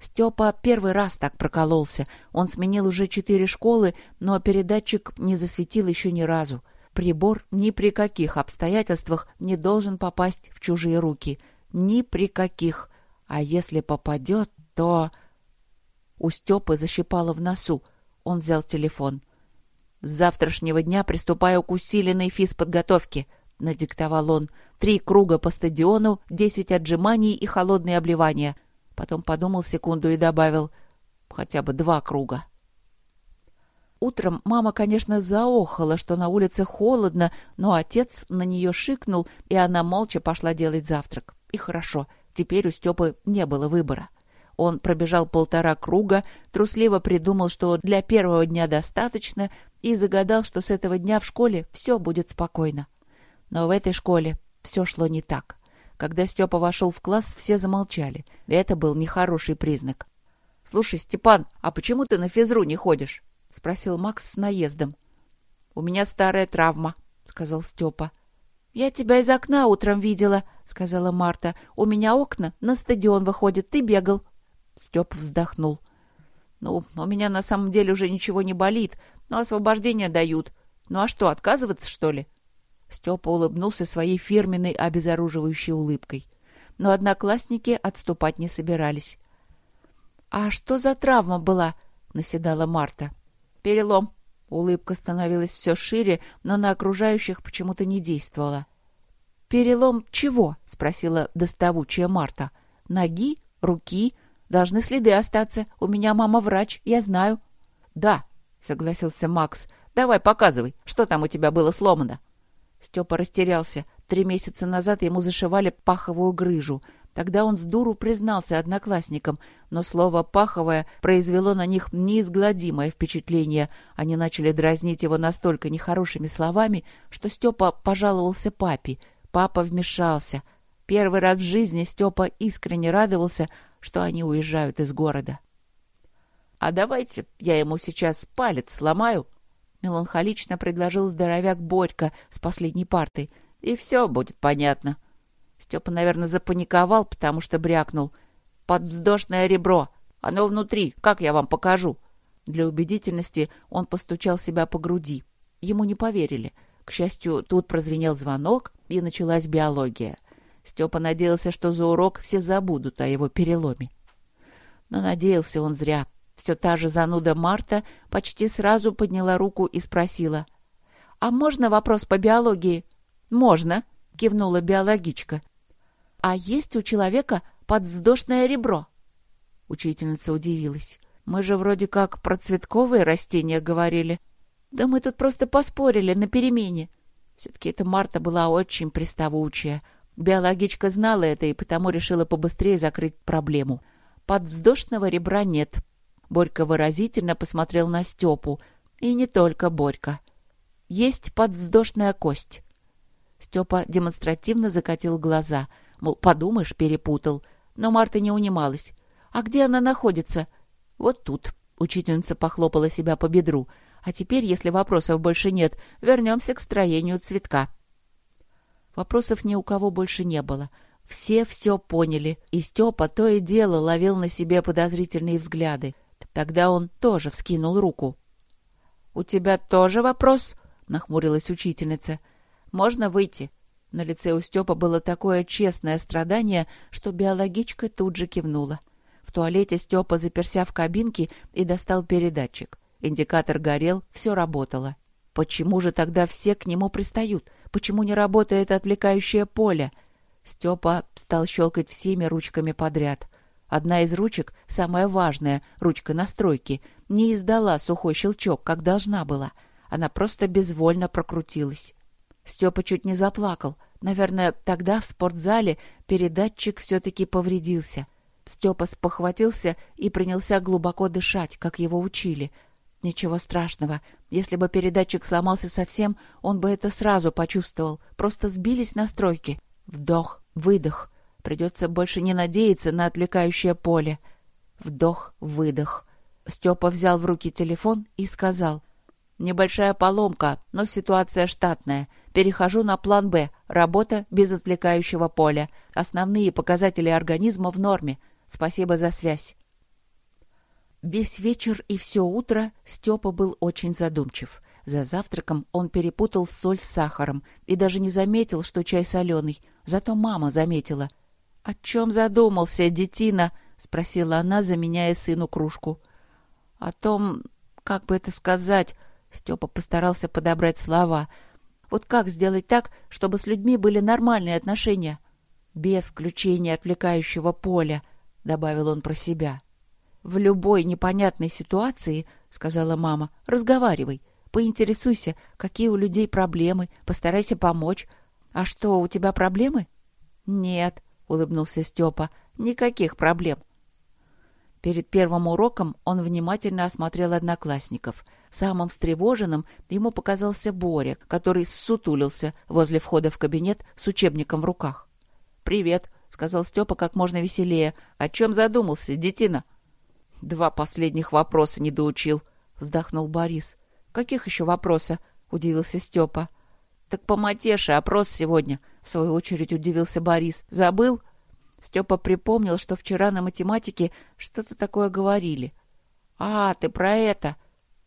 Степа первый раз так прокололся. Он сменил уже четыре школы, но передатчик не засветил еще ни разу. Прибор ни при каких обстоятельствах не должен попасть в чужие руки. Ни при каких. А если попадет, то... У Степы защипало в носу. Он взял телефон. «С завтрашнего дня приступаю к усиленной физподготовке», — надиктовал он. «Три круга по стадиону, десять отжиманий и холодные обливания». Потом подумал секунду и добавил «хотя бы два круга». Утром мама, конечно, заохала, что на улице холодно, но отец на нее шикнул, и она молча пошла делать завтрак. И хорошо, теперь у Степы не было выбора. Он пробежал полтора круга, трусливо придумал, что для первого дня достаточно, и загадал, что с этого дня в школе все будет спокойно. Но в этой школе все шло не так. Когда Степа вошел в класс, все замолчали. Это был нехороший признак. — Слушай, Степан, а почему ты на физру не ходишь? — спросил Макс с наездом. — У меня старая травма, — сказал Степа. — Я тебя из окна утром видела, — сказала Марта. — У меня окна на стадион выходят, ты бегал. Степа вздохнул. — Ну, у меня на самом деле уже ничего не болит, но освобождение дают. Ну а что, отказываться, что ли? Степа улыбнулся своей фирменной обезоруживающей улыбкой. Но одноклассники отступать не собирались. «А что за травма была?» — наседала Марта. «Перелом». Улыбка становилась все шире, но на окружающих почему-то не действовала. «Перелом чего?» — спросила доставучая Марта. «Ноги? Руки? Должны следы остаться. У меня мама врач, я знаю». «Да», — согласился Макс. «Давай показывай, что там у тебя было сломано». Степа растерялся. Три месяца назад ему зашивали паховую грыжу. Тогда он с дуру признался одноклассникам, но слово «паховое» произвело на них неизгладимое впечатление. Они начали дразнить его настолько нехорошими словами, что Степа пожаловался папе — Папа вмешался. Первый раз в жизни Степа искренне радовался, что они уезжают из города. «А давайте я ему сейчас палец сломаю», — меланхолично предложил здоровяк Борька с последней партой. «И все будет понятно». Степа, наверное, запаниковал, потому что брякнул. «Подвздошное ребро! Оно внутри! Как я вам покажу?» Для убедительности он постучал себя по груди. Ему не поверили — к счастью, тут прозвенел звонок, и началась биология. Степа надеялся, что за урок все забудут о его переломе. Но надеялся он зря. Все та же зануда Марта почти сразу подняла руку и спросила. «А можно вопрос по биологии?» «Можно», — кивнула биологичка. «А есть у человека подвздошное ребро?» Учительница удивилась. «Мы же вроде как про цветковые растения говорили». Да мы тут просто поспорили на перемене. Все-таки эта Марта была очень приставучая. Биологичка знала это и потому решила побыстрее закрыть проблему. Подвздошного ребра нет. Борька выразительно посмотрел на Степу. И не только Борька. Есть подвздошная кость. Степа демонстративно закатил глаза. Мол, подумаешь, перепутал. Но Марта не унималась. «А где она находится?» «Вот тут», — учительница похлопала себя по бедру. А теперь, если вопросов больше нет, вернемся к строению цветка. Вопросов ни у кого больше не было. Все все поняли, и Степа то и дело ловил на себе подозрительные взгляды. Тогда он тоже вскинул руку. — У тебя тоже вопрос? — нахмурилась учительница. — Можно выйти? На лице у Степа было такое честное страдание, что биологичка тут же кивнула. В туалете Степа заперся в кабинке и достал передатчик. Индикатор горел, все работало. Почему же тогда все к нему пристают? Почему не работает отвлекающее поле? Степа стал щелкать всеми ручками подряд. Одна из ручек, самая важная, ручка настройки, не издала сухой щелчок, как должна была. Она просто безвольно прокрутилась. Степа чуть не заплакал. Наверное, тогда в спортзале передатчик все-таки повредился. Степа спохватился и принялся глубоко дышать, как его учили — Ничего страшного. Если бы передатчик сломался совсем, он бы это сразу почувствовал. Просто сбились настройки. Вдох, выдох. Придется больше не надеяться на отвлекающее поле. Вдох, выдох. Степа взял в руки телефон и сказал. «Небольшая поломка, но ситуация штатная. Перехожу на план «Б». Работа без отвлекающего поля. Основные показатели организма в норме. Спасибо за связь». Весь вечер и все утро Степа был очень задумчив. За завтраком он перепутал соль с сахаром и даже не заметил, что чай соленый. Зато мама заметила. — О чем задумался, детина? — спросила она, заменяя сыну кружку. — О том, как бы это сказать... Степа постарался подобрать слова. Вот как сделать так, чтобы с людьми были нормальные отношения? Без включения отвлекающего поля, — добавил он про себя. — в любой непонятной ситуации, сказала мама, разговаривай, поинтересуйся, какие у людей проблемы, постарайся помочь. А что, у тебя проблемы? Нет, улыбнулся Степа, никаких проблем. Перед первым уроком он внимательно осмотрел одноклассников. Самым встревоженным ему показался Боря, который ссутулился возле входа в кабинет с учебником в руках. «Привет», — сказал Степа как можно веселее. «О чем задумался, детина?» Два последних вопроса не доучил, вздохнул Борис. Каких еще вопроса? удивился Степа. Так по матеше опрос сегодня, в свою очередь удивился Борис. Забыл? Степа припомнил, что вчера на математике что-то такое говорили. А, ты про это?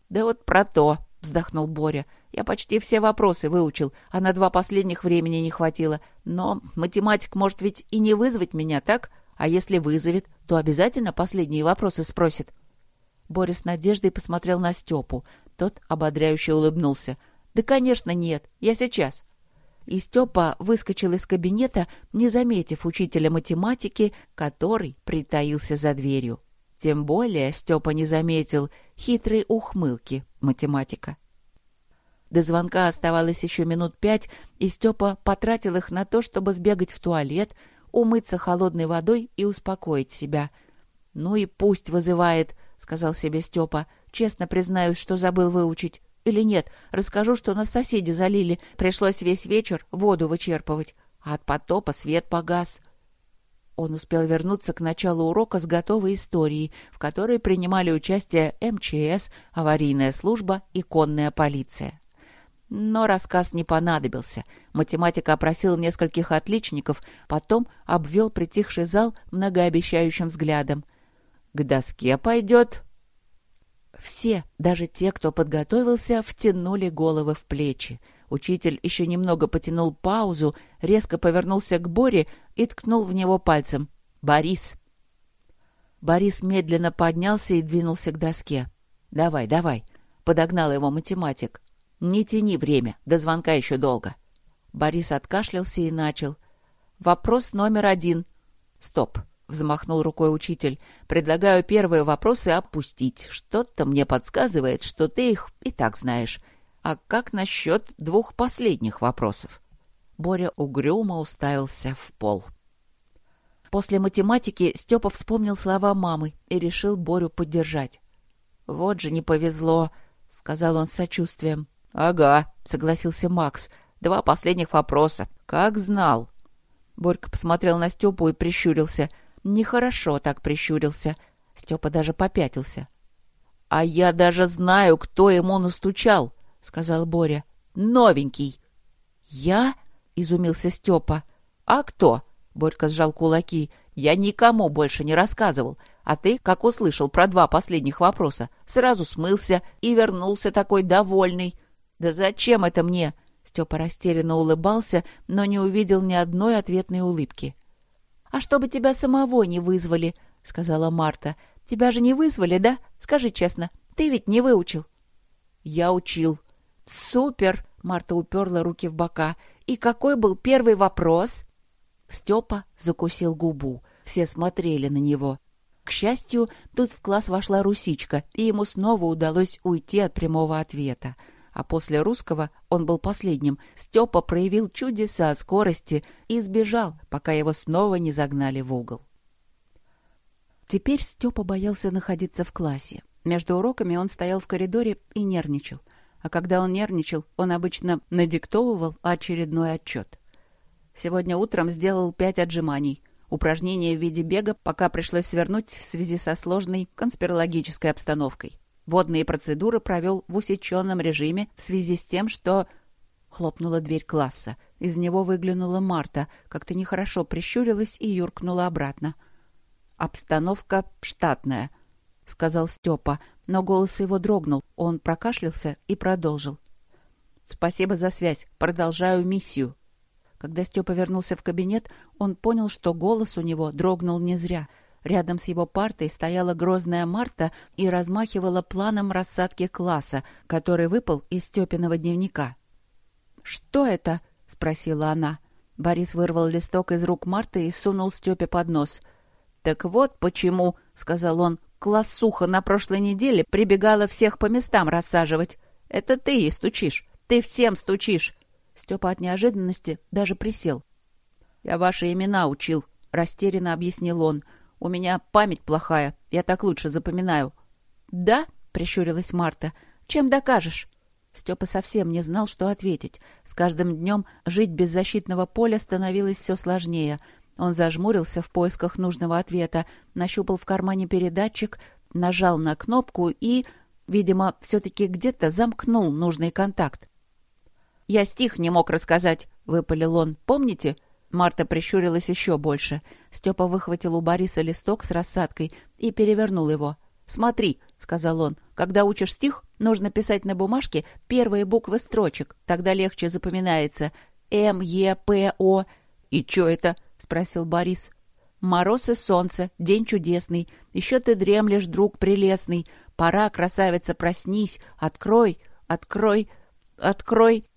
Да вот про то, вздохнул Боря. Я почти все вопросы выучил, а на два последних времени не хватило. Но математик может ведь и не вызвать меня, так? А если вызовет, то обязательно последние вопросы спросит. Боря с надеждой посмотрел на Степу. Тот ободряюще улыбнулся. «Да, конечно, нет. Я сейчас». И Степа выскочил из кабинета, не заметив учителя математики, который притаился за дверью. Тем более Степа не заметил хитрой ухмылки математика. До звонка оставалось еще минут пять, и Степа потратил их на то, чтобы сбегать в туалет, умыться холодной водой и успокоить себя. «Ну и пусть вызывает», — сказал себе Степа. «Честно признаюсь, что забыл выучить. Или нет, расскажу, что нас соседи залили. Пришлось весь вечер воду вычерпывать. А от потопа свет погас». Он успел вернуться к началу урока с готовой историей, в которой принимали участие МЧС, аварийная служба и конная полиция. Но рассказ не понадобился. Математик опросил нескольких отличников, потом обвел притихший зал многообещающим взглядом. «К доске пойдет?» Все, даже те, кто подготовился, втянули головы в плечи. Учитель еще немного потянул паузу, резко повернулся к Боре и ткнул в него пальцем. «Борис!» Борис медленно поднялся и двинулся к доске. «Давай, давай!» — подогнал его математик. «Не тяни время, до звонка еще долго». Борис откашлялся и начал. «Вопрос номер один». «Стоп», — взмахнул рукой учитель. «Предлагаю первые вопросы опустить. Что-то мне подсказывает, что ты их и так знаешь. А как насчет двух последних вопросов?» Боря угрюмо уставился в пол. После математики Степа вспомнил слова мамы и решил Борю поддержать. «Вот же не повезло», — сказал он с сочувствием. «Ага», — согласился Макс. «Два последних вопроса. Как знал?» Борька посмотрел на Степу и прищурился. Нехорошо так прищурился. Степа даже попятился. «А я даже знаю, кто ему настучал», — сказал Боря. «Новенький». «Я?» — изумился Степа. «А кто?» — Борька сжал кулаки. «Я никому больше не рассказывал. А ты, как услышал про два последних вопроса, сразу смылся и вернулся такой довольный. «Да зачем это мне?» Степа растерянно улыбался, но не увидел ни одной ответной улыбки. «А чтобы тебя самого не вызвали», — сказала Марта. «Тебя же не вызвали, да? Скажи честно, ты ведь не выучил». «Я учил». «Супер!» — Марта уперла руки в бока. «И какой был первый вопрос?» Степа закусил губу. Все смотрели на него. К счастью, тут в класс вошла Русичка, и ему снова удалось уйти от прямого ответа — а после русского он был последним, Степа проявил чудеса скорости и сбежал, пока его снова не загнали в угол. Теперь Степа боялся находиться в классе. Между уроками он стоял в коридоре и нервничал. А когда он нервничал, он обычно надиктовывал очередной отчет. Сегодня утром сделал пять отжиманий. Упражнение в виде бега пока пришлось свернуть в связи со сложной конспирологической обстановкой. Водные процедуры провел в усеченном режиме в связи с тем, что... Хлопнула дверь класса. Из него выглянула Марта, как-то нехорошо прищурилась и юркнула обратно. «Обстановка штатная», — сказал Степа, но голос его дрогнул. Он прокашлялся и продолжил. «Спасибо за связь. Продолжаю миссию». Когда Степа вернулся в кабинет, он понял, что голос у него дрогнул не зря — Рядом с его партой стояла грозная Марта и размахивала планом рассадки класса, который выпал из Степиного дневника. «Что это?» — спросила она. Борис вырвал листок из рук Марты и сунул Степе под нос. «Так вот почему», — сказал он, — «классуха на прошлой неделе прибегала всех по местам рассаживать. Это ты ей стучишь. Ты всем стучишь». Степа от неожиданности даже присел. «Я ваши имена учил», — растерянно объяснил он. У меня память плохая, я так лучше запоминаю». «Да?» — прищурилась Марта. «Чем докажешь?» Степа совсем не знал, что ответить. С каждым днем жить без защитного поля становилось все сложнее. Он зажмурился в поисках нужного ответа, нащупал в кармане передатчик, нажал на кнопку и, видимо, все-таки где-то замкнул нужный контакт. «Я стих не мог рассказать», — выпалил он. «Помните? Марта прищурилась еще больше. Степа выхватил у Бориса листок с рассадкой и перевернул его. «Смотри», — сказал он, — «когда учишь стих, нужно писать на бумажке первые буквы строчек, тогда легче запоминается. М, Е, П, О». «И чё это?» — спросил Борис. «Мороз и солнце, день чудесный, еще ты дремлешь, друг прелестный. Пора, красавица, проснись, открой, открой, открой».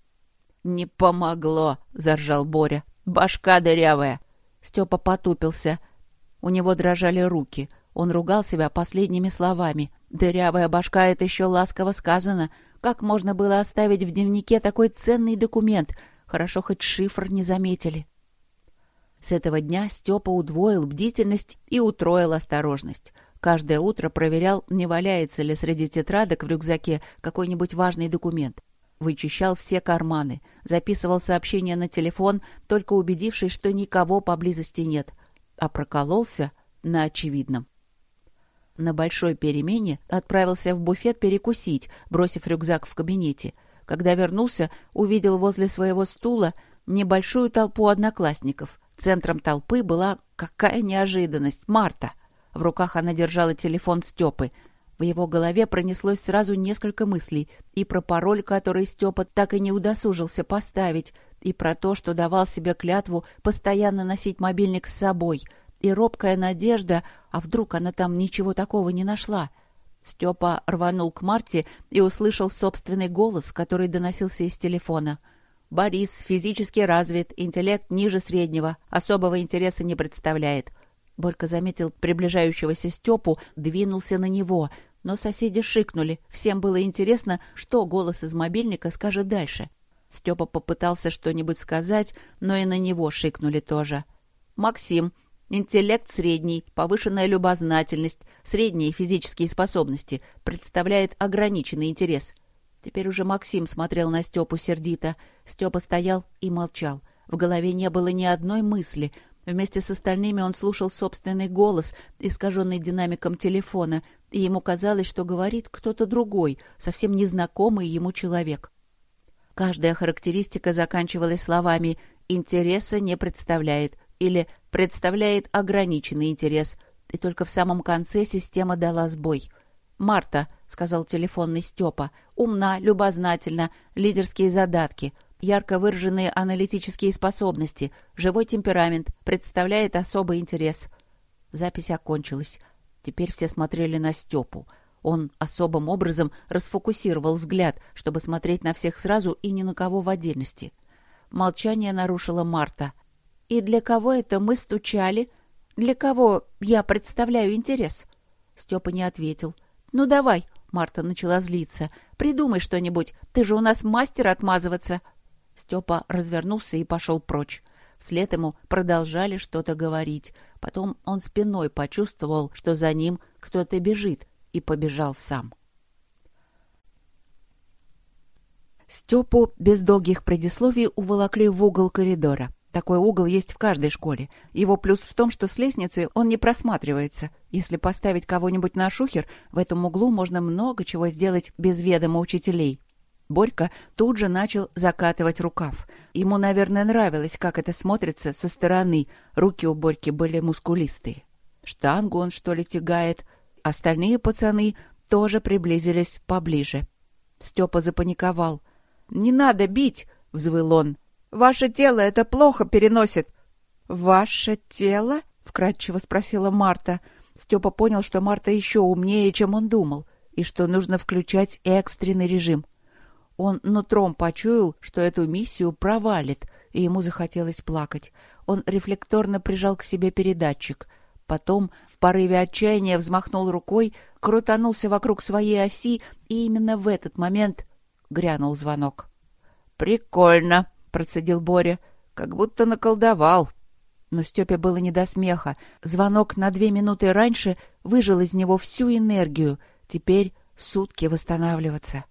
«Не помогло!» — заржал Боря. «Башка дырявая!» Степа потупился. У него дрожали руки. Он ругал себя последними словами. «Дырявая башка — это еще ласково сказано. Как можно было оставить в дневнике такой ценный документ? Хорошо, хоть шифр не заметили». С этого дня Степа удвоил бдительность и утроил осторожность. Каждое утро проверял, не валяется ли среди тетрадок в рюкзаке какой-нибудь важный документ. Вычищал все карманы, записывал сообщения на телефон, только убедившись, что никого поблизости нет, а прокололся на очевидном. На большой перемене отправился в буфет перекусить, бросив рюкзак в кабинете. Когда вернулся, увидел возле своего стула небольшую толпу одноклассников. Центром толпы была какая неожиданность Марта. В руках она держала телефон Степы. В его голове пронеслось сразу несколько мыслей и про пароль, который Степа так и не удосужился поставить, и про то, что давал себе клятву постоянно носить мобильник с собой, и робкая надежда, а вдруг она там ничего такого не нашла. Степа рванул к Марте и услышал собственный голос, который доносился из телефона. «Борис физически развит, интеллект ниже среднего, особого интереса не представляет». Борька заметил приближающегося Степу, двинулся на него, но соседи шикнули. Всем было интересно, что голос из мобильника скажет дальше. Степа попытался что-нибудь сказать, но и на него шикнули тоже. «Максим. Интеллект средний, повышенная любознательность, средние физические способности. Представляет ограниченный интерес». Теперь уже Максим смотрел на Степу сердито. Степа стоял и молчал. В голове не было ни одной мысли — Вместе с остальными он слушал собственный голос, искаженный динамиком телефона, и ему казалось, что говорит кто-то другой, совсем незнакомый ему человек. Каждая характеристика заканчивалась словами «интереса не представляет» или «представляет ограниченный интерес», и только в самом конце система дала сбой. «Марта», — сказал телефонный Степа, — «умна, любознательна, лидерские задатки» ярко выраженные аналитические способности, живой темперамент, представляет особый интерес. Запись окончилась. Теперь все смотрели на Степу. Он особым образом расфокусировал взгляд, чтобы смотреть на всех сразу и ни на кого в отдельности. Молчание нарушила Марта. «И для кого это мы стучали? Для кого я представляю интерес?» Степа не ответил. «Ну давай», — Марта начала злиться. «Придумай что-нибудь. Ты же у нас мастер отмазываться». Степа развернулся и пошел прочь. Вслед ему продолжали что-то говорить. Потом он спиной почувствовал, что за ним кто-то бежит, и побежал сам. Степу без долгих предисловий уволокли в угол коридора. Такой угол есть в каждой школе. Его плюс в том, что с лестницы он не просматривается. Если поставить кого-нибудь на шухер, в этом углу можно много чего сделать без ведома учителей. Борька тут же начал закатывать рукав. Ему, наверное, нравилось, как это смотрится со стороны. Руки у Борьки были мускулистые. Штангу он, что ли, тягает. Остальные пацаны тоже приблизились поближе. Степа запаниковал. «Не надо бить!» — взвыл он. «Ваше тело это плохо переносит!» «Ваше тело?» — вкратчиво спросила Марта. Степа понял, что Марта еще умнее, чем он думал, и что нужно включать экстренный режим. Он нутром почуял, что эту миссию провалит, и ему захотелось плакать. Он рефлекторно прижал к себе передатчик. Потом, в порыве отчаяния, взмахнул рукой, крутанулся вокруг своей оси, и именно в этот момент грянул звонок. «Прикольно!» — процедил Боря. «Как будто наколдовал!» Но Степе было не до смеха. Звонок на две минуты раньше выжил из него всю энергию. Теперь сутки восстанавливаться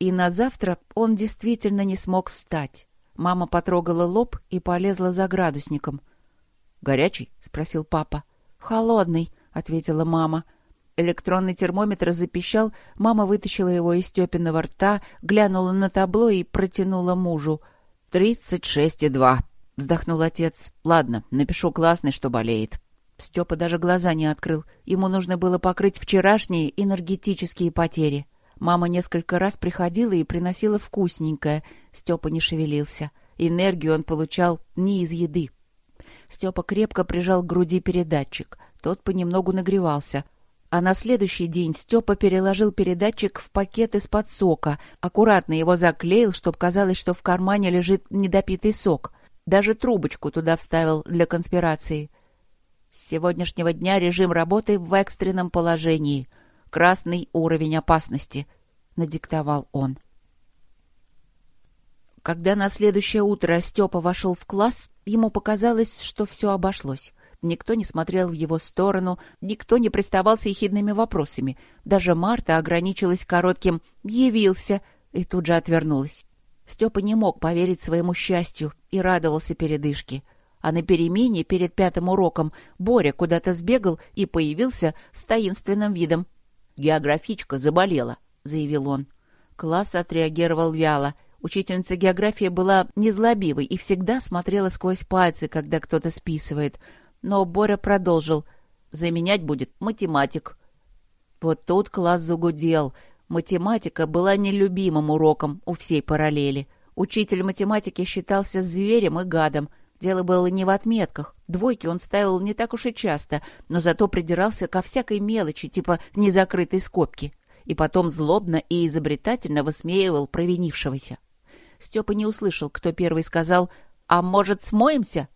и на завтра он действительно не смог встать. Мама потрогала лоб и полезла за градусником. «Горячий?» — спросил папа. «Холодный», — ответила мама. Электронный термометр запищал, мама вытащила его из Степиного рта, глянула на табло и протянула мужу. «Тридцать шесть и два», — вздохнул отец. «Ладно, напишу классный, что болеет». Степа даже глаза не открыл. Ему нужно было покрыть вчерашние энергетические потери. Мама несколько раз приходила и приносила вкусненькое. Степа не шевелился. Энергию он получал не из еды. Степа крепко прижал к груди передатчик. Тот понемногу нагревался. А на следующий день Степа переложил передатчик в пакет из-под сока, аккуратно его заклеил, чтобы казалось, что в кармане лежит недопитый сок. Даже трубочку туда вставил для конспирации. С сегодняшнего дня режим работы в экстренном положении. Красный уровень опасности, — надиктовал он. Когда на следующее утро Степа вошел в класс, ему показалось, что все обошлось. Никто не смотрел в его сторону, никто не приставал с ехидными вопросами. Даже Марта ограничилась коротким «явился» и тут же отвернулась. Степа не мог поверить своему счастью и радовался передышке. А на перемене перед пятым уроком Боря куда-то сбегал и появился с таинственным видом. «Географичка заболела», — заявил он. Класс отреагировал вяло — Учительница географии была незлобивой и всегда смотрела сквозь пальцы, когда кто-то списывает. Но Боря продолжил. «Заменять будет математик». Вот тут класс загудел. Математика была нелюбимым уроком у всей параллели. Учитель математики считался зверем и гадом. Дело было не в отметках. Двойки он ставил не так уж и часто, но зато придирался ко всякой мелочи, типа незакрытой скобки. И потом злобно и изобретательно высмеивал провинившегося. Степа не услышал, кто первый сказал «А может, смоемся?»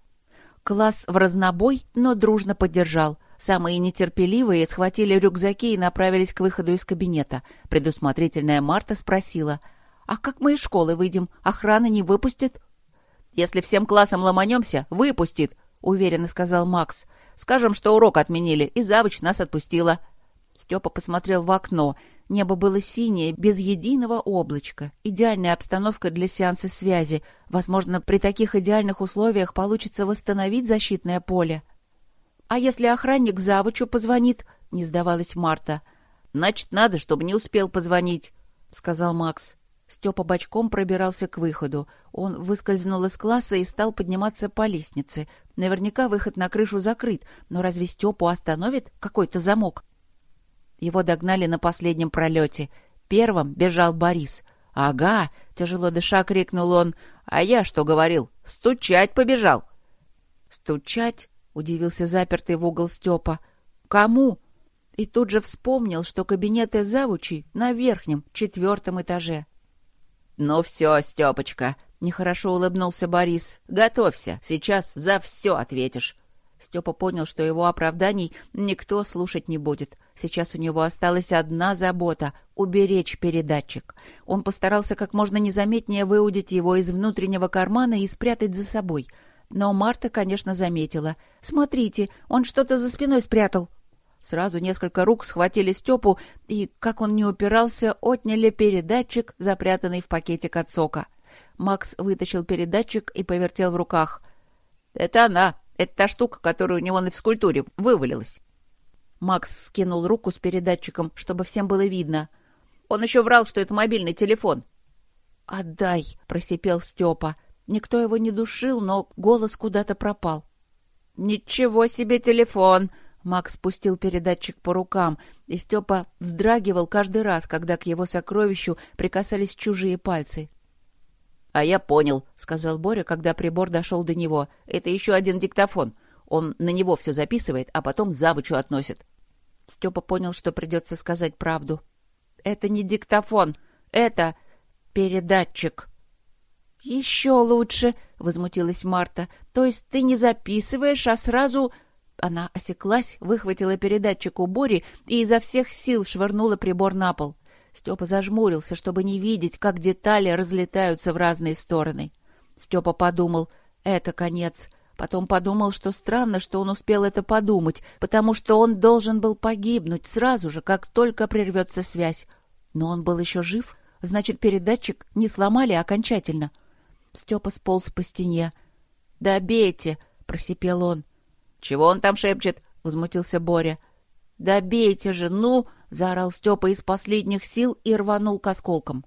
Класс в разнобой, но дружно поддержал. Самые нетерпеливые схватили рюкзаки и направились к выходу из кабинета. Предусмотрительная Марта спросила «А как мы из школы выйдем? Охрана не выпустит?» «Если всем классом ломанемся, выпустит», — уверенно сказал Макс. «Скажем, что урок отменили, и завуч нас отпустила». Степа посмотрел в окно — Небо было синее, без единого облачка. Идеальная обстановка для сеанса связи. Возможно, при таких идеальных условиях получится восстановить защитное поле. «А если охранник завучу позвонит?» — не сдавалась Марта. «Значит, надо, чтобы не успел позвонить», — сказал Макс. Степа бочком пробирался к выходу. Он выскользнул из класса и стал подниматься по лестнице. Наверняка выход на крышу закрыт, но разве Степу остановит какой-то замок? Его догнали на последнем пролете. Первым бежал Борис. «Ага!» — тяжело дыша крикнул он. «А я что говорил? Стучать побежал!» «Стучать?» — удивился запертый в угол Степа. «Кому?» И тут же вспомнил, что кабинеты завучи на верхнем, четвертом этаже. «Ну все, Степочка!» — нехорошо улыбнулся Борис. «Готовься, сейчас за все ответишь. Степа понял, что его оправданий никто слушать не будет. Сейчас у него осталась одна забота — уберечь передатчик. Он постарался как можно незаметнее выудить его из внутреннего кармана и спрятать за собой. Но Марта, конечно, заметила. «Смотрите, он что-то за спиной спрятал». Сразу несколько рук схватили Степу и, как он не упирался, отняли передатчик, запрятанный в пакетик от сока. Макс вытащил передатчик и повертел в руках. «Это она!» Это та штука, которая у него на физкультуре вывалилась. Макс вскинул руку с передатчиком, чтобы всем было видно. Он еще врал, что это мобильный телефон. «Отдай!» — просипел Степа. Никто его не душил, но голос куда-то пропал. «Ничего себе телефон!» Макс спустил передатчик по рукам, и Степа вздрагивал каждый раз, когда к его сокровищу прикасались чужие пальцы. «А я понял», — сказал Боря, когда прибор дошел до него. «Это еще один диктофон. Он на него все записывает, а потом завучу относит». Степа понял, что придется сказать правду. «Это не диктофон. Это передатчик». «Еще лучше», — возмутилась Марта. «То есть ты не записываешь, а сразу...» Она осеклась, выхватила передатчик у Бори и изо всех сил швырнула прибор на пол. Степа зажмурился, чтобы не видеть, как детали разлетаются в разные стороны. Степа подумал, это конец. Потом подумал, что странно, что он успел это подумать, потому что он должен был погибнуть сразу же, как только прервется связь. Но он был еще жив, значит, передатчик не сломали окончательно. Степа сполз по стене. «Да бейте!» — просипел он. «Чего он там шепчет?» — возмутился Боря. «Да бейте же, ну!» — заорал Степа из последних сил и рванул к осколкам.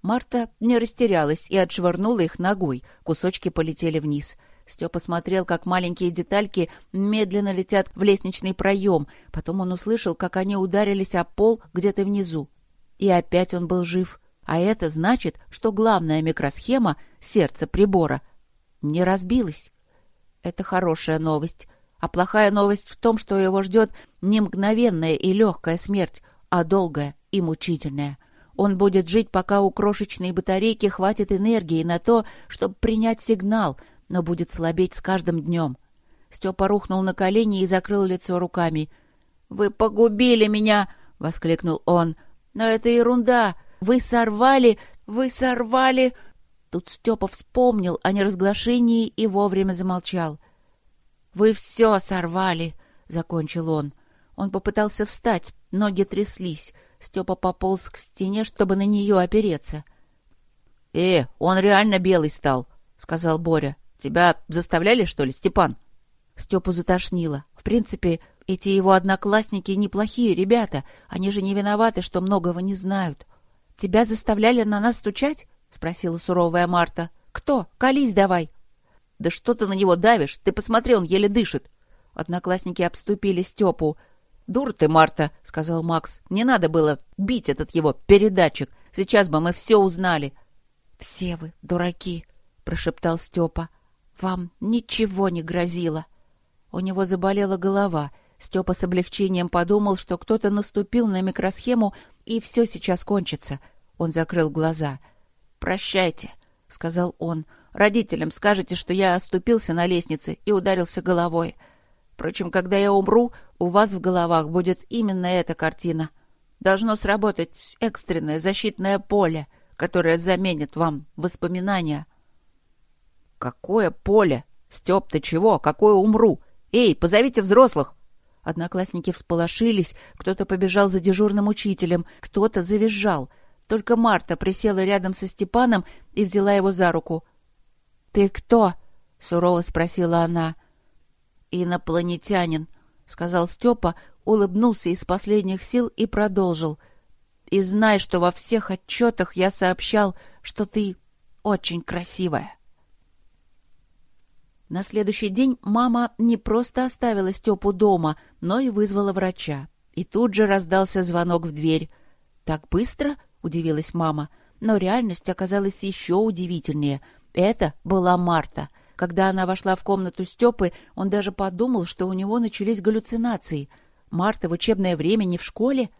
Марта не растерялась и отшвырнула их ногой. Кусочки полетели вниз. Степа смотрел, как маленькие детальки медленно летят в лестничный проем. Потом он услышал, как они ударились о пол где-то внизу. И опять он был жив. А это значит, что главная микросхема, сердце прибора, не разбилась. Это хорошая новость. А плохая новость в том, что его ждет не мгновенная и легкая смерть, а долгая и мучительная. Он будет жить, пока у крошечной батарейки хватит энергии на то, чтобы принять сигнал, но будет слабеть с каждым днем. Степа рухнул на колени и закрыл лицо руками. «Вы погубили меня!» — воскликнул он. «Но это ерунда! Вы сорвали! Вы сорвали!» Тут Степа вспомнил о неразглашении и вовремя замолчал. «Вы все сорвали!» — закончил он. Он попытался встать, ноги тряслись. Степа пополз к стене, чтобы на нее опереться. «Э, он реально белый стал», — сказал Боря. «Тебя заставляли, что ли, Степан?» Степу затошнило. В принципе, эти его одноклассники неплохие ребята. Они же не виноваты, что многого не знают. «Тебя заставляли на нас стучать?» — спросила суровая Марта. «Кто? Колись давай!» «Да что ты на него давишь? Ты посмотри, он еле дышит!» Одноклассники обступили Степу. «Дур ты, Марта!» — сказал Макс. «Не надо было бить этот его передатчик. Сейчас бы мы все узнали». «Все вы дураки!» — прошептал Степа. «Вам ничего не грозило!» У него заболела голова. Степа с облегчением подумал, что кто-то наступил на микросхему, и все сейчас кончится. Он закрыл глаза. «Прощайте», — сказал он. «Родителям скажете, что я оступился на лестнице и ударился головой. Впрочем, когда я умру, у вас в головах будет именно эта картина. Должно сработать экстренное защитное поле, которое заменит вам воспоминания». «Какое поле? Степ, ты чего? Какое умру? Эй, позовите взрослых!» Одноклассники всполошились, кто-то побежал за дежурным учителем, кто-то завизжал. Только Марта присела рядом со Степаном и взяла его за руку. «Ты кто?» — сурово спросила она. «Инопланетянин», — сказал Степа, улыбнулся из последних сил и продолжил. «И знай, что во всех отчетах я сообщал, что ты очень красивая». На следующий день мама не просто оставила Степу дома, но и вызвала врача. И тут же раздался звонок в дверь. «Так быстро?» — удивилась мама. Но реальность оказалась еще удивительнее. Это была Марта. Когда она вошла в комнату Степы, он даже подумал, что у него начались галлюцинации. Марта в учебное время не в школе?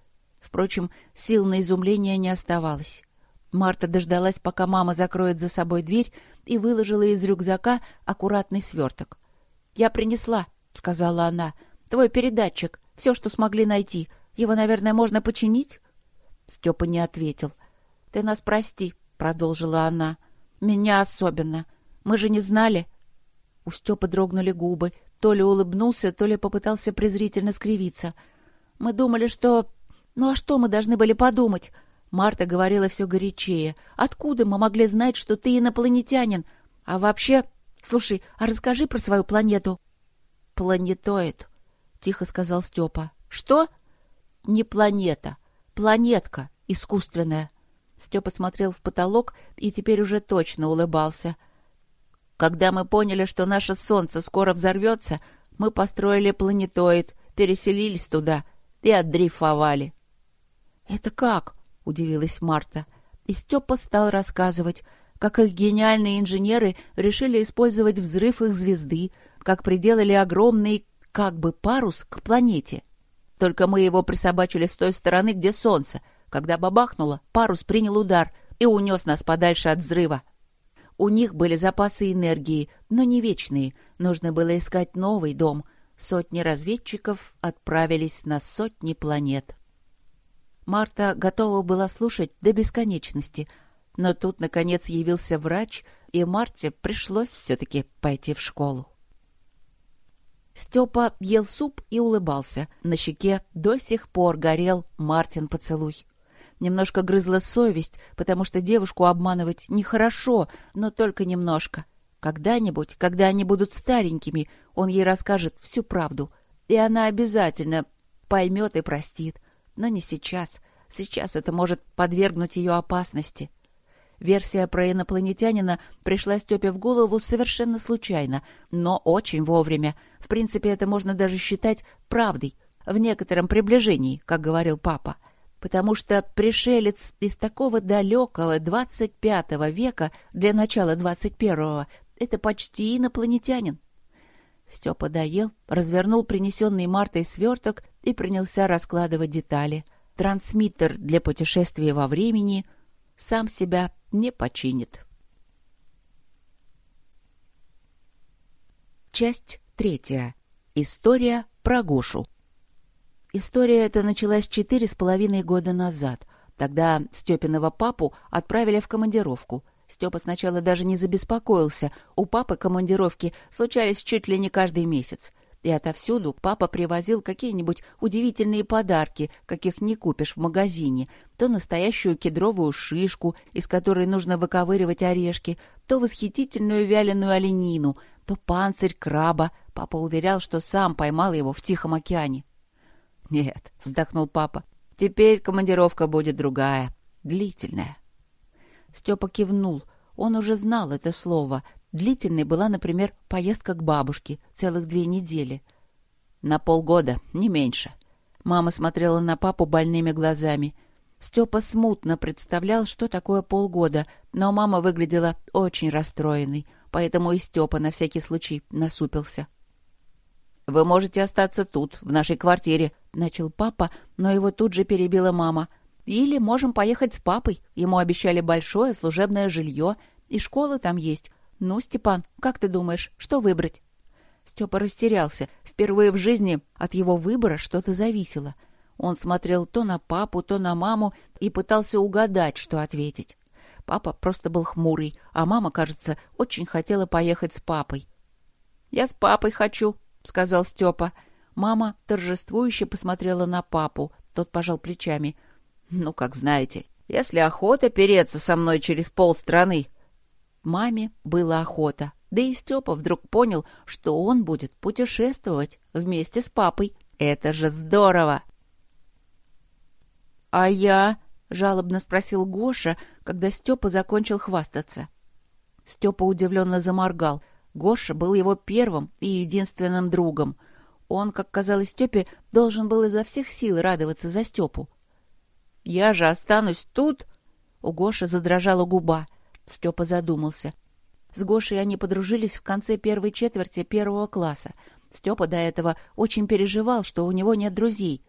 Впрочем, сил на изумление не оставалось. Марта дождалась, пока мама закроет за собой дверь, и выложила из рюкзака аккуратный сверток. «Я принесла», — сказала она. «Твой передатчик. Все, что смогли найти. Его, наверное, можно починить?» Степа не ответил. «Ты нас прости», — продолжила она. «Меня особенно. Мы же не знали». У Степы дрогнули губы. То ли улыбнулся, то ли попытался презрительно скривиться. «Мы думали, что... Ну а что мы должны были подумать? Марта говорила все горячее. «Откуда мы могли знать, что ты инопланетянин? А вообще... Слушай, а расскажи про свою планету». «Планетоид», — тихо сказал Степа. «Что?» «Не планета. Планетка искусственная». Степа смотрел в потолок и теперь уже точно улыбался. «Когда мы поняли, что наше Солнце скоро взорвется, мы построили планетоид, переселились туда и отдрейфовали». «Это как?» удивилась Марта. И Степа стал рассказывать, как их гениальные инженеры решили использовать взрыв их звезды, как приделали огромный как бы парус к планете. Только мы его присобачили с той стороны, где солнце. Когда бабахнуло, парус принял удар и унес нас подальше от взрыва. У них были запасы энергии, но не вечные. Нужно было искать новый дом. Сотни разведчиков отправились на сотни планет. Марта готова была слушать до бесконечности, но тут, наконец, явился врач, и Марте пришлось все-таки пойти в школу. Степа ел суп и улыбался. На щеке до сих пор горел Мартин поцелуй. Немножко грызла совесть, потому что девушку обманывать нехорошо, но только немножко. Когда-нибудь, когда они будут старенькими, он ей расскажет всю правду, и она обязательно поймет и простит но не сейчас. Сейчас это может подвергнуть ее опасности. Версия про инопланетянина пришла Степе в голову совершенно случайно, но очень вовремя. В принципе, это можно даже считать правдой, в некотором приближении, как говорил папа. Потому что пришелец из такого далекого 25 века для начала 21-го — это почти инопланетянин. Степа доел, развернул принесенный Мартой сверток и принялся раскладывать детали. Трансмиттер для путешествия во времени сам себя не починит. Часть третья. История про Гошу. История эта началась четыре с половиной года назад. Тогда Степиного папу отправили в командировку — Степа сначала даже не забеспокоился. У папы командировки случались чуть ли не каждый месяц. И отовсюду папа привозил какие-нибудь удивительные подарки, каких не купишь в магазине. То настоящую кедровую шишку, из которой нужно выковыривать орешки, то восхитительную вяленую оленину, то панцирь краба. Папа уверял, что сам поймал его в Тихом океане. «Нет», — вздохнул папа, — «теперь командировка будет другая, длительная». Степа кивнул. Он уже знал это слово. Длительной была, например, поездка к бабушке, целых две недели. На полгода, не меньше. Мама смотрела на папу больными глазами. Степа смутно представлял, что такое полгода, но мама выглядела очень расстроенной, поэтому и Степа на всякий случай насупился. «Вы можете остаться тут, в нашей квартире», — начал папа, но его тут же перебила мама. Или можем поехать с папой. Ему обещали большое служебное жилье, и школа там есть. Ну, Степан, как ты думаешь, что выбрать?» Степа растерялся. Впервые в жизни от его выбора что-то зависело. Он смотрел то на папу, то на маму и пытался угадать, что ответить. Папа просто был хмурый, а мама, кажется, очень хотела поехать с папой. «Я с папой хочу», — сказал Степа. Мама торжествующе посмотрела на папу. Тот пожал плечами — ну, как знаете, если охота переться со мной через полстраны. Маме было охота. Да и Степа вдруг понял, что он будет путешествовать вместе с папой. Это же здорово! — А я? — жалобно спросил Гоша, когда Степа закончил хвастаться. Степа удивленно заморгал. Гоша был его первым и единственным другом. Он, как казалось Степе, должен был изо всех сил радоваться за Степу. Я же останусь тут. У Гоши задрожала губа. Степа задумался. С Гошей они подружились в конце первой четверти первого класса. Степа до этого очень переживал, что у него нет друзей.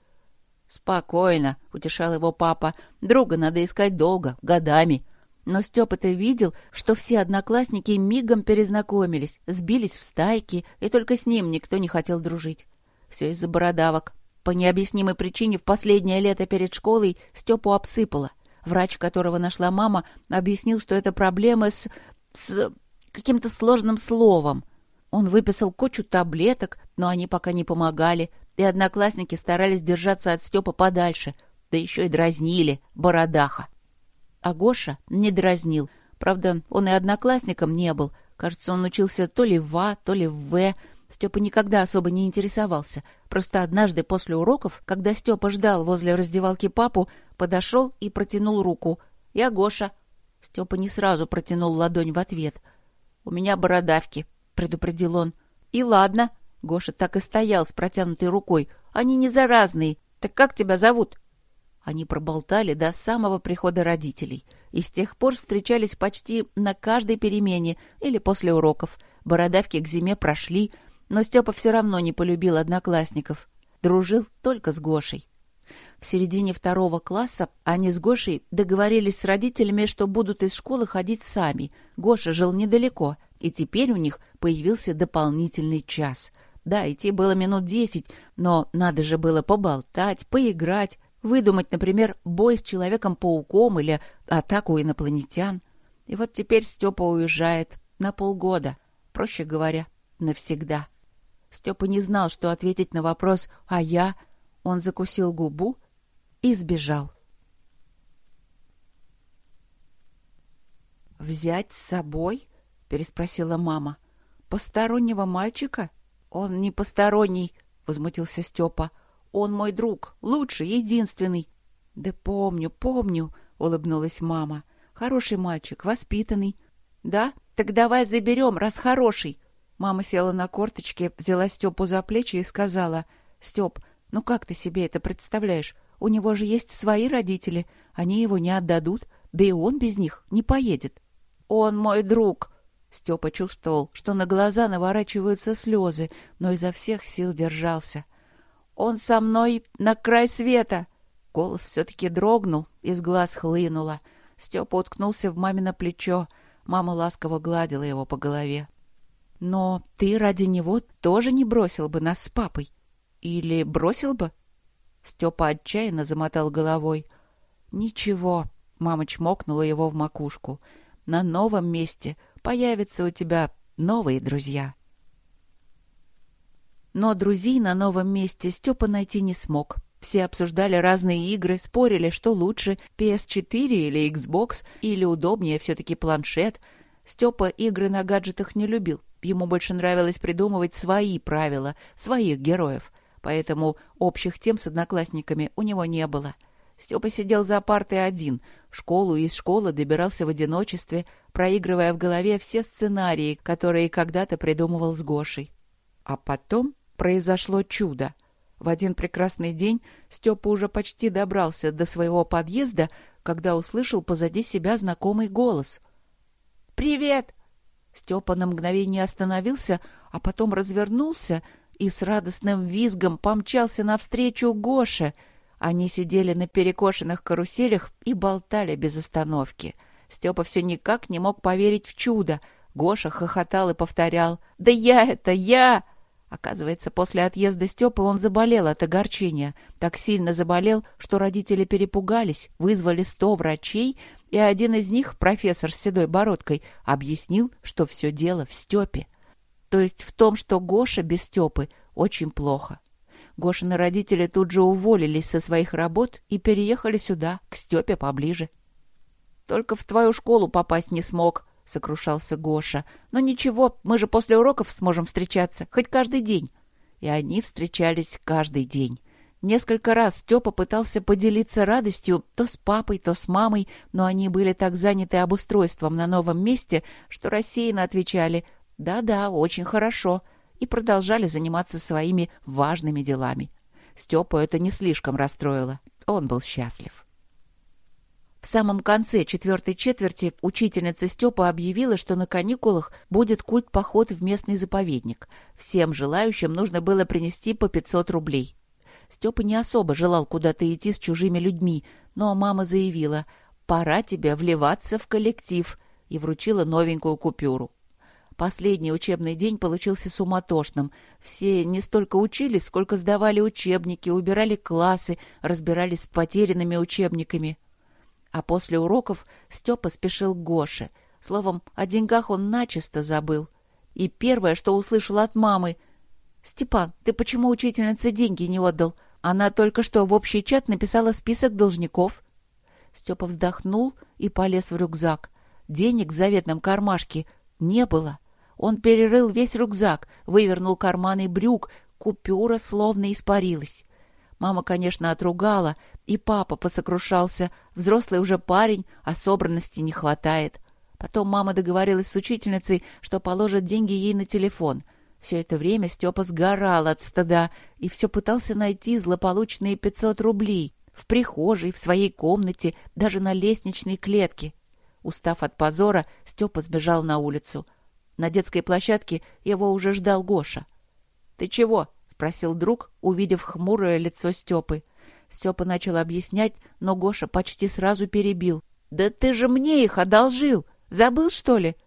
«Спокойно», — утешал его папа. «Друга надо искать долго, годами». Но Степа-то видел, что все одноклассники мигом перезнакомились, сбились в стайки, и только с ним никто не хотел дружить. Все из-за бородавок. По необъяснимой причине в последнее лето перед школой Степу обсыпало. Врач, которого нашла мама, объяснил, что это проблемы с... с каким-то сложным словом. Он выписал кучу таблеток, но они пока не помогали, и одноклассники старались держаться от Степа подальше, да еще и дразнили, бородаха. А Гоша не дразнил. Правда, он и одноклассником не был. Кажется, он учился то ли в А, то ли в В, Степа никогда особо не интересовался. Просто однажды после уроков, когда Степа ждал возле раздевалки папу, подошел и протянул руку. «Я Гоша». Степа не сразу протянул ладонь в ответ. «У меня бородавки», — предупредил он. «И ладно». Гоша так и стоял с протянутой рукой. «Они не заразные. Так как тебя зовут?» Они проболтали до самого прихода родителей и с тех пор встречались почти на каждой перемене или после уроков. Бородавки к зиме прошли, но Степа все равно не полюбил одноклассников. Дружил только с Гошей. В середине второго класса они с Гошей договорились с родителями, что будут из школы ходить сами. Гоша жил недалеко, и теперь у них появился дополнительный час. Да, идти было минут десять, но надо же было поболтать, поиграть, выдумать, например, бой с Человеком-пауком или атаку инопланетян. И вот теперь Степа уезжает на полгода, проще говоря, навсегда. Степа не знал, что ответить на вопрос «А я?». Он закусил губу и сбежал. «Взять с собой?» — переспросила мама. «Постороннего мальчика?» «Он не посторонний», — возмутился Степа. «Он мой друг, лучший, единственный». «Да помню, помню», — улыбнулась мама. «Хороший мальчик, воспитанный». «Да? Так давай заберем, раз хороший», Мама села на корточки, взяла Степу за плечи и сказала, «Степ, ну как ты себе это представляешь? У него же есть свои родители, они его не отдадут, да и он без них не поедет». «Он мой друг», Степа чувствовал, что на глаза наворачиваются слезы, но изо всех сил держался. «Он со мной на край света!» Голос все-таки дрогнул, из глаз хлынуло. Степа уткнулся в мамино плечо. Мама ласково гладила его по голове. «Но ты ради него тоже не бросил бы нас с папой? Или бросил бы?» Степа отчаянно замотал головой. «Ничего», — мама чмокнула его в макушку. «На новом месте появятся у тебя новые друзья». Но друзей на новом месте Степа найти не смог. Все обсуждали разные игры, спорили, что лучше, PS4 или Xbox, или удобнее все-таки планшет. Степа игры на гаджетах не любил. Ему больше нравилось придумывать свои правила, своих героев. Поэтому общих тем с одноклассниками у него не было. Степа сидел за партой один, в школу и из школы добирался в одиночестве, проигрывая в голове все сценарии, которые когда-то придумывал с Гошей. А потом произошло чудо. В один прекрасный день Степа уже почти добрался до своего подъезда, когда услышал позади себя знакомый голос. «Привет!» Степа на мгновение остановился, а потом развернулся и с радостным визгом помчался навстречу Гоше. Они сидели на перекошенных каруселях и болтали без остановки. Степа все никак не мог поверить в чудо. Гоша хохотал и повторял «Да я это, я!» Оказывается, после отъезда Степы он заболел от огорчения. Так сильно заболел, что родители перепугались, вызвали сто врачей, и один из них, профессор с седой бородкой, объяснил, что все дело в Степе. То есть в том, что Гоша без Степы очень плохо. Гошины родители тут же уволились со своих работ и переехали сюда, к Степе поближе. «Только в твою школу попасть не смог», — сокрушался Гоша. «Но ничего, мы же после уроков сможем встречаться, хоть каждый день». И они встречались каждый день. Несколько раз Степа пытался поделиться радостью то с папой, то с мамой, но они были так заняты обустройством на новом месте, что рассеянно отвечали «Да-да, очень хорошо» и продолжали заниматься своими важными делами. Степу это не слишком расстроило. Он был счастлив. В самом конце четвертой четверти учительница Степа объявила, что на каникулах будет культ-поход в местный заповедник. Всем желающим нужно было принести по 500 рублей. Степа не особо желал куда-то идти с чужими людьми, но мама заявила «Пора тебе вливаться в коллектив» и вручила новенькую купюру. Последний учебный день получился суматошным. Все не столько учились, сколько сдавали учебники, убирали классы, разбирались с потерянными учебниками. А после уроков Степа спешил к Гоше. Словом, о деньгах он начисто забыл. И первое, что услышал от мамы... «Степан, ты почему учительнице деньги не отдал? Она только что в общий чат написала список должников». Степа вздохнул и полез в рюкзак. Денег в заветном кармашке не было. Он перерыл весь рюкзак, вывернул карманы брюк, купюра словно испарилась. Мама, конечно, отругала, и папа посокрушался. Взрослый уже парень, а собранности не хватает. Потом мама договорилась с учительницей, что положит деньги ей на телефон. Все это время Степа сгорал от стыда и все пытался найти злополучные 500 рублей. В прихожей, в своей комнате, даже на лестничной клетке. Устав от позора, Степа сбежал на улицу. На детской площадке его уже ждал Гоша. «Ты чего?» Спросил друг, увидев хмурое лицо Степы. Степа начал объяснять, но Гоша почти сразу перебил. «Да ты же мне их одолжил! Забыл, что ли?»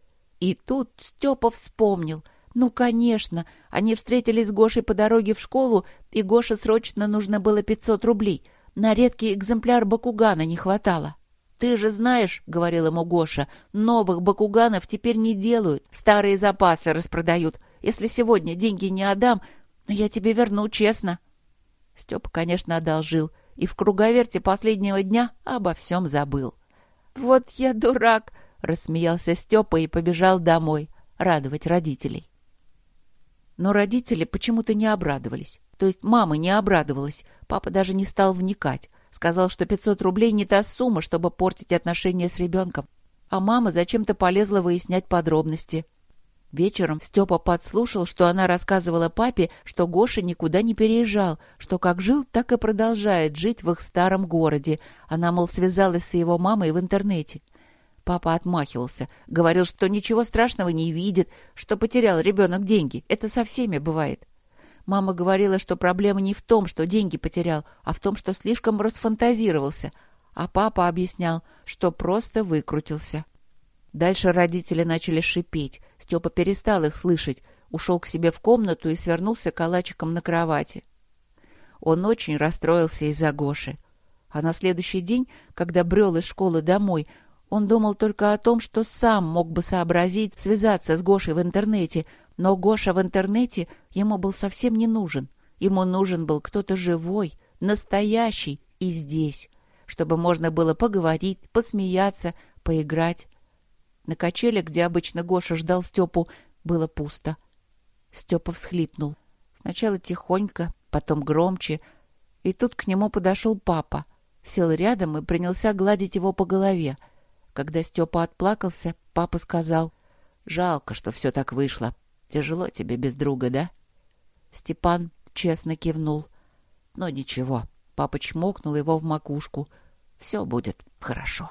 И тут Степа вспомнил. Ну, конечно, они встретились с Гошей по дороге в школу, и Гоше срочно нужно было пятьсот рублей. На редкий экземпляр Бакугана не хватало. «Ты же знаешь, — говорил ему Гоша, — новых Бакуганов теперь не делают, старые запасы распродают. Если сегодня деньги не отдам, но я тебе верну, честно. Степа, конечно, одолжил, и в круговерте последнего дня обо всем забыл. «Вот я дурак!» — рассмеялся Степа и побежал домой радовать родителей. Но родители почему-то не обрадовались. То есть мама не обрадовалась, папа даже не стал вникать. Сказал, что 500 рублей не та сумма, чтобы портить отношения с ребенком. А мама зачем-то полезла выяснять подробности. Вечером Степа подслушал, что она рассказывала папе, что Гоша никуда не переезжал, что как жил, так и продолжает жить в их старом городе. Она, мол, связалась с его мамой в интернете. Папа отмахивался, говорил, что ничего страшного не видит, что потерял ребенок деньги. Это со всеми бывает. Мама говорила, что проблема не в том, что деньги потерял, а в том, что слишком расфантазировался. А папа объяснял, что просто выкрутился. Дальше родители начали шипеть. Степа перестал их слышать, ушел к себе в комнату и свернулся калачиком на кровати. Он очень расстроился из-за Гоши. А на следующий день, когда брел из школы домой, он думал только о том, что сам мог бы сообразить связаться с Гошей в интернете, но Гоша в интернете ему был совсем не нужен. Ему нужен был кто-то живой, настоящий и здесь, чтобы можно было поговорить, посмеяться, поиграть. На качелях, где обычно Гоша ждал Степу, было пусто. Степа всхлипнул. Сначала тихонько, потом громче. И тут к нему подошел папа. Сел рядом и принялся гладить его по голове. Когда Степа отплакался, папа сказал, «Жалко, что все так вышло. Тяжело тебе без друга, да?» Степан честно кивнул. «Но ничего». Папа чмокнул его в макушку. «Все будет хорошо».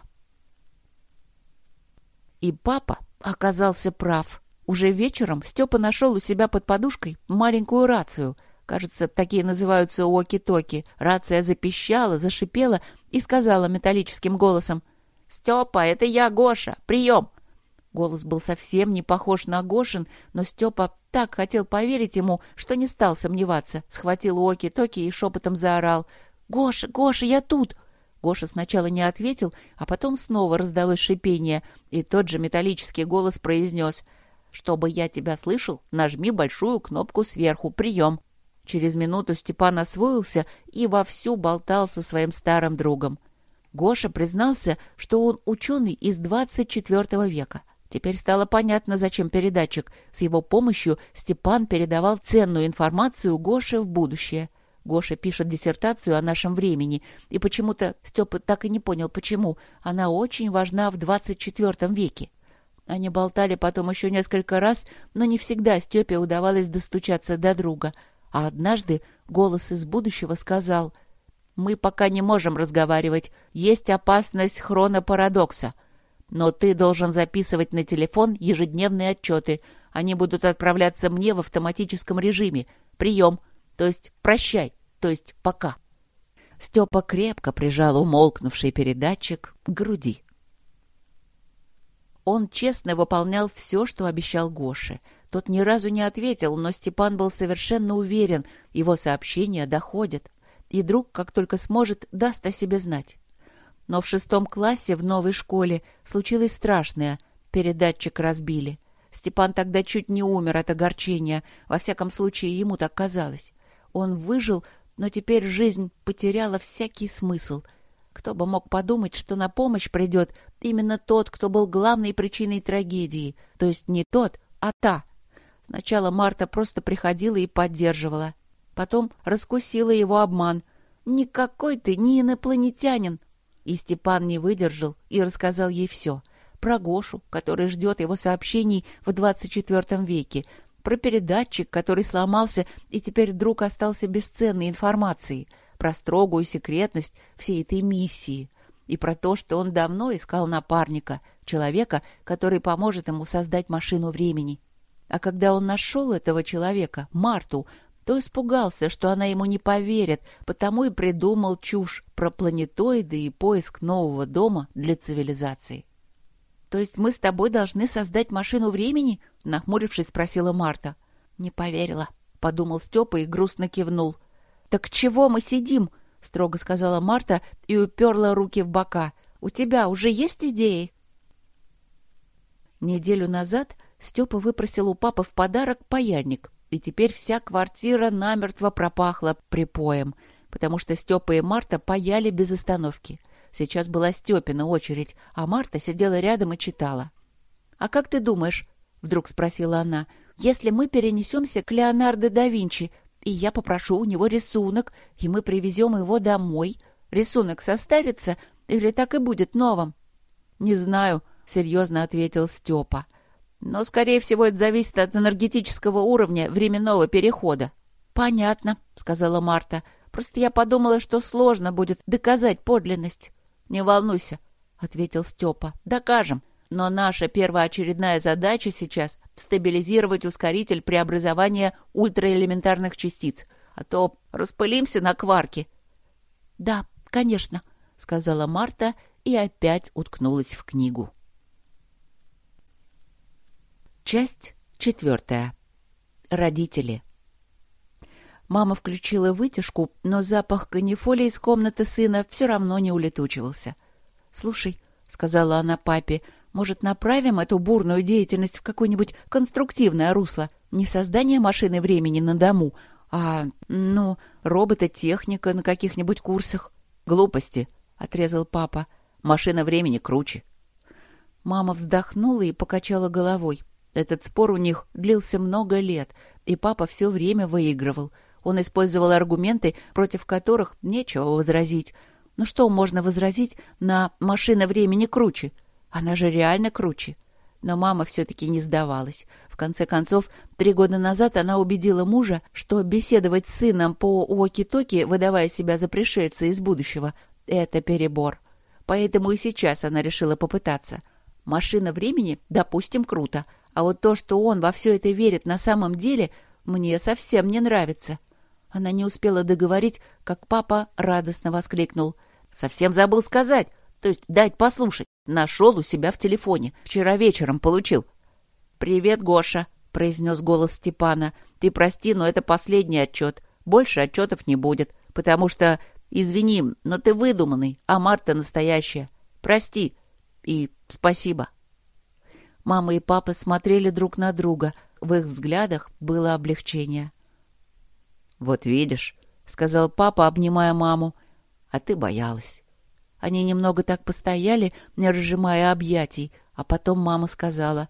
И папа оказался прав. Уже вечером Степа нашел у себя под подушкой маленькую рацию. Кажется, такие называются уоки-токи. Рация запищала, зашипела и сказала металлическим голосом. «Степа, это я, Гоша! Прием!» Голос был совсем не похож на Гошин, но Степа так хотел поверить ему, что не стал сомневаться. Схватил уоки-токи и шепотом заорал. «Гоша, Гоша, я тут!» Гоша сначала не ответил, а потом снова раздалось шипение, и тот же металлический голос произнес «Чтобы я тебя слышал, нажми большую кнопку сверху. Прием!» Через минуту Степан освоился и вовсю болтал со своим старым другом. Гоша признался, что он ученый из 24 века. Теперь стало понятно, зачем передатчик. С его помощью Степан передавал ценную информацию Гоше в будущее — Гоша пишет диссертацию о нашем времени, и почему-то Степа так и не понял, почему. Она очень важна в 24 веке. Они болтали потом еще несколько раз, но не всегда Степе удавалось достучаться до друга. А однажды голос из будущего сказал, «Мы пока не можем разговаривать, есть опасность хронопарадокса. Но ты должен записывать на телефон ежедневные отчеты. Они будут отправляться мне в автоматическом режиме. Прием!» то есть прощай, то есть пока. Степа крепко прижал умолкнувший передатчик к груди. Он честно выполнял все, что обещал Гоше. Тот ни разу не ответил, но Степан был совершенно уверен, его сообщения доходят. И друг, как только сможет, даст о себе знать. Но в шестом классе в новой школе случилось страшное. Передатчик разбили. Степан тогда чуть не умер от огорчения. Во всяком случае, ему так казалось. Он выжил, но теперь жизнь потеряла всякий смысл. Кто бы мог подумать, что на помощь придет именно тот, кто был главной причиной трагедии. То есть не тот, а та. Сначала Марта просто приходила и поддерживала. Потом раскусила его обман. «Никакой ты не инопланетянин!» И Степан не выдержал и рассказал ей все. Про Гошу, который ждет его сообщений в 24 веке, про передатчик, который сломался, и теперь вдруг остался без ценной информации, про строгую секретность всей этой миссии, и про то, что он давно искал напарника, человека, который поможет ему создать машину времени. А когда он нашел этого человека, Марту, то испугался, что она ему не поверит, потому и придумал чушь про планетоиды и поиск нового дома для цивилизации. «То есть мы с тобой должны создать машину времени?» — нахмурившись, спросила Марта. «Не поверила», — подумал Степа и грустно кивнул. «Так чего мы сидим?» — строго сказала Марта и уперла руки в бока. «У тебя уже есть идеи?» Неделю назад Степа выпросил у папы в подарок паяльник, и теперь вся квартира намертво пропахла припоем, потому что Степа и Марта паяли без остановки — Сейчас была Степина очередь, а Марта сидела рядом и читала. «А как ты думаешь?» — вдруг спросила она. «Если мы перенесемся к Леонардо да Винчи, и я попрошу у него рисунок, и мы привезем его домой, рисунок состарится или так и будет новым?» «Не знаю», — серьезно ответил Степа. «Но, скорее всего, это зависит от энергетического уровня временного перехода». «Понятно», — сказала Марта. «Просто я подумала, что сложно будет доказать подлинность». «Не волнуйся», — ответил Степа. «Докажем. Но наша первоочередная задача сейчас — стабилизировать ускоритель преобразования ультраэлементарных частиц, а то распылимся на кварки». «Да, конечно», — сказала Марта и опять уткнулась в книгу. Часть четвертая. Родители. Мама включила вытяжку, но запах канифоли из комнаты сына все равно не улетучивался. «Слушай», — сказала она папе, — «может, направим эту бурную деятельность в какое-нибудь конструктивное русло? Не создание машины времени на дому, а, ну, робототехника на каких-нибудь курсах». «Глупости», — отрезал папа. «Машина времени круче». Мама вздохнула и покачала головой. Этот спор у них длился много лет, и папа все время выигрывал. Он использовал аргументы, против которых нечего возразить. Ну что можно возразить на «машина времени круче»? Она же реально круче. Но мама все-таки не сдавалась. В конце концов, три года назад она убедила мужа, что беседовать с сыном по уоки-токи, выдавая себя за пришельца из будущего, — это перебор. Поэтому и сейчас она решила попытаться. Машина времени, допустим, круто — а вот то, что он во все это верит на самом деле, мне совсем не нравится. Она не успела договорить, как папа радостно воскликнул. «Совсем забыл сказать, то есть дать послушать. Нашел у себя в телефоне. Вчера вечером получил». «Привет, Гоша», — произнес голос Степана. «Ты прости, но это последний отчет. Больше отчетов не будет, потому что, извини, но ты выдуманный, а Марта настоящая. Прости и спасибо». Мама и папа смотрели друг на друга. В их взглядах было облегчение. «Вот видишь», — сказал папа, обнимая маму, — «а ты боялась». Они немного так постояли, не разжимая объятий, а потом мама сказала,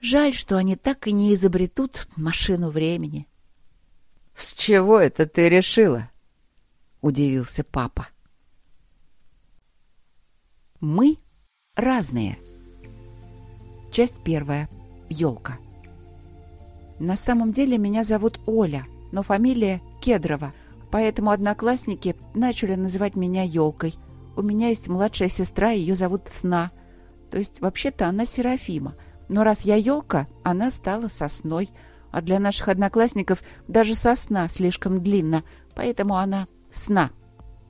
«Жаль, что они так и не изобретут машину времени». «С чего это ты решила?» — удивился папа. «Мы разные». Часть первая. Елка. На самом деле меня зовут Оля, но фамилия Кедрова, поэтому одноклассники начали называть меня Елкой. У меня есть младшая сестра, ее зовут Сна. То есть вообще-то она Серафима. Но раз я елка, она стала сосной. А для наших одноклассников даже сосна слишком длинна, поэтому она Сна.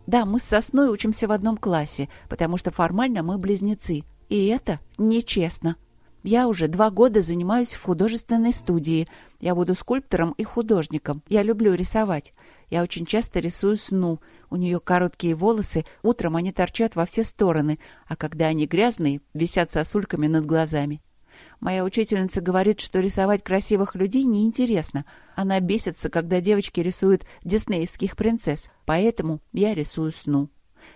Да, мы с Сосной учимся в одном классе, потому что формально мы близнецы. И это нечестно. Я уже два года занимаюсь в художественной студии. Я буду скульптором и художником. Я люблю рисовать. Я очень часто рисую сну. У нее короткие волосы, утром они торчат во все стороны, а когда они грязные, висят сосульками над глазами. Моя учительница говорит, что рисовать красивых людей неинтересно. Она бесится, когда девочки рисуют диснеевских принцесс. Поэтому я рисую сну.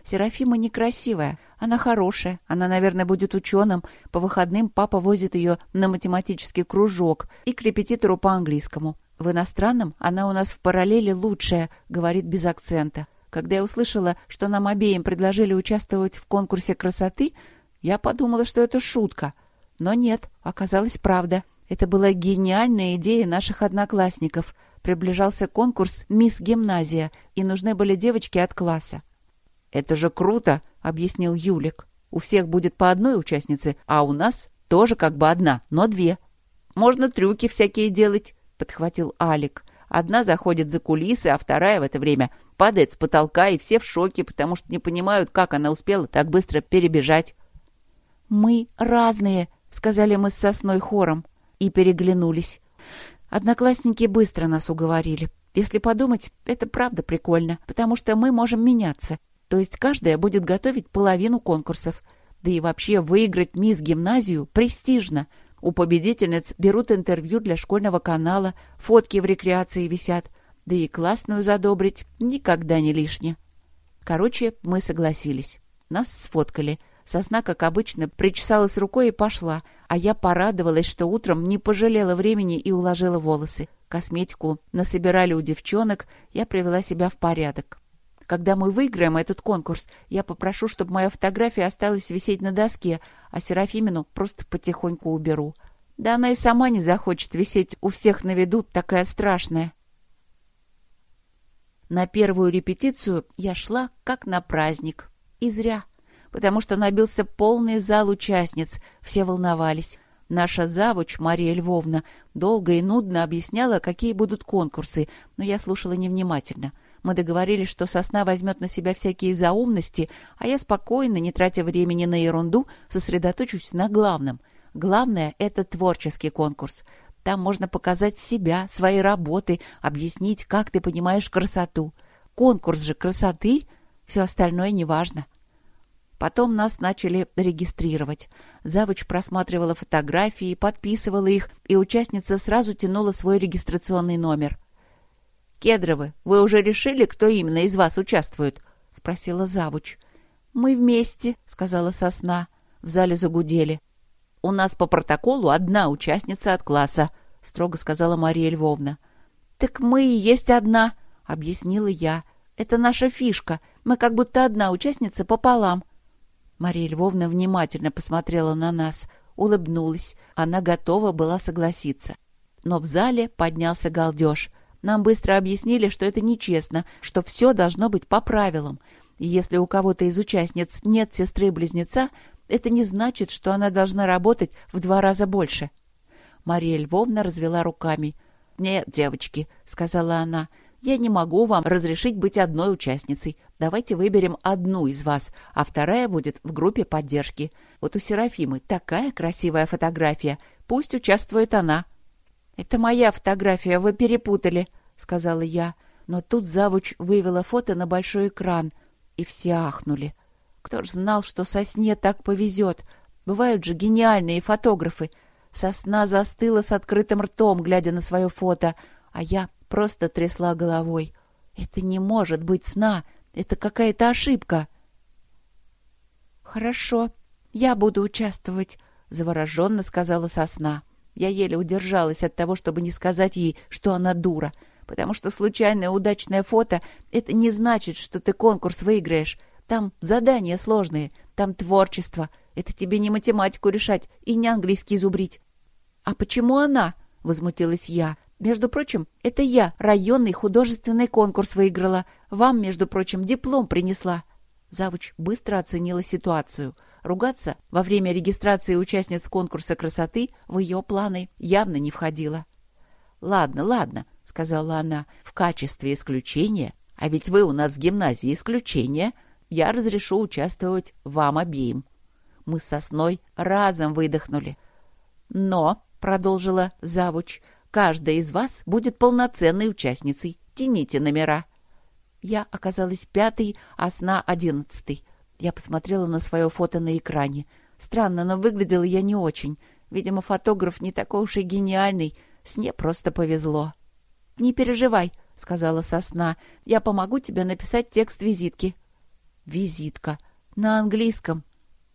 Серафима некрасивая, она хорошая, она, наверное, будет ученым. По выходным папа возит ее на математический кружок и к репетитору по английскому. В иностранном она у нас в параллели лучшая, говорит без акцента. Когда я услышала, что нам обеим предложили участвовать в конкурсе красоты, я подумала, что это шутка. Но нет, оказалось правда. Это была гениальная идея наших одноклассников. Приближался конкурс «Мисс Гимназия», и нужны были девочки от класса. «Это же круто!» — объяснил Юлик. «У всех будет по одной участнице, а у нас тоже как бы одна, но две. Можно трюки всякие делать», — подхватил Алик. «Одна заходит за кулисы, а вторая в это время падает с потолка, и все в шоке, потому что не понимают, как она успела так быстро перебежать». «Мы разные», — сказали мы с сосной хором и переглянулись. Одноклассники быстро нас уговорили. Если подумать, это правда прикольно, потому что мы можем меняться. То есть каждая будет готовить половину конкурсов. Да и вообще выиграть мисс гимназию престижно. У победительниц берут интервью для школьного канала, фотки в рекреации висят. Да и классную задобрить никогда не лишне. Короче, мы согласились. Нас сфоткали. Сосна, как обычно, причесалась рукой и пошла, а я порадовалась, что утром не пожалела времени и уложила волосы. Косметику насобирали у девчонок, я привела себя в порядок. Когда мы выиграем этот конкурс, я попрошу, чтобы моя фотография осталась висеть на доске, а Серафимину просто потихоньку уберу. Да она и сама не захочет висеть у всех на виду, такая страшная. На первую репетицию я шла как на праздник. И зря. потому что набился полный зал участниц. Все волновались. Наша завуч Мария Львовна долго и нудно объясняла, какие будут конкурсы, но я слушала невнимательно. Мы договорились, что сосна возьмет на себя всякие заумности, а я спокойно, не тратя времени на ерунду, сосредоточусь на главном. Главное — это творческий конкурс. Там можно показать себя, свои работы, объяснить, как ты понимаешь красоту. Конкурс же красоты, все остальное неважно. — Потом нас начали регистрировать. Завуч просматривала фотографии, подписывала их, и участница сразу тянула свой регистрационный номер. «Кедровы, вы уже решили, кто именно из вас участвует?» — спросила Завуч. «Мы вместе», — сказала Сосна. В зале загудели. «У нас по протоколу одна участница от класса», — строго сказала Мария Львовна. «Так мы и есть одна», — объяснила я. «Это наша фишка. Мы как будто одна участница пополам». Мария Львовна внимательно посмотрела на нас, улыбнулась. Она готова была согласиться. Но в зале поднялся галдеж. Нам быстро объяснили, что это нечестно, что все должно быть по правилам. И если у кого-то из участниц нет сестры-близнеца, это не значит, что она должна работать в два раза больше. Мария Львовна развела руками. «Нет, девочки», — сказала она, — я не могу вам разрешить быть одной участницей. Давайте выберем одну из вас, а вторая будет в группе поддержки. Вот у Серафимы такая красивая фотография. Пусть участвует она». «Это моя фотография, вы перепутали», — сказала я. Но тут завуч вывела фото на большой экран, и все ахнули. Кто ж знал, что сосне так повезет? Бывают же гениальные фотографы. Сосна застыла с открытым ртом, глядя на свое фото, а я просто трясла головой. «Это не может быть сна! Это какая-то ошибка!» «Хорошо, я буду участвовать», — завороженно сказала сосна. Я еле удержалась от того, чтобы не сказать ей, что она дура, потому что случайное удачное фото — это не значит, что ты конкурс выиграешь. Там задания сложные, там творчество. Это тебе не математику решать и не английский зубрить. «А почему она?» — возмутилась я. Между прочим, это я районный художественный конкурс выиграла. Вам, между прочим, диплом принесла. Завуч быстро оценила ситуацию. Ругаться во время регистрации участниц конкурса красоты в ее планы явно не входило. «Ладно, ладно», — сказала она, — «в качестве исключения, а ведь вы у нас в гимназии исключение, я разрешу участвовать вам обеим». Мы с Сосной разом выдохнули. «Но», — продолжила Завуч, — Каждая из вас будет полноценной участницей. Тяните номера. Я оказалась пятой, а сна одиннадцатой. Я посмотрела на свое фото на экране. Странно, но выглядела я не очень. Видимо, фотограф не такой уж и гениальный. Сне просто повезло. «Не переживай», — сказала сосна. «Я помогу тебе написать текст визитки». «Визитка. На английском.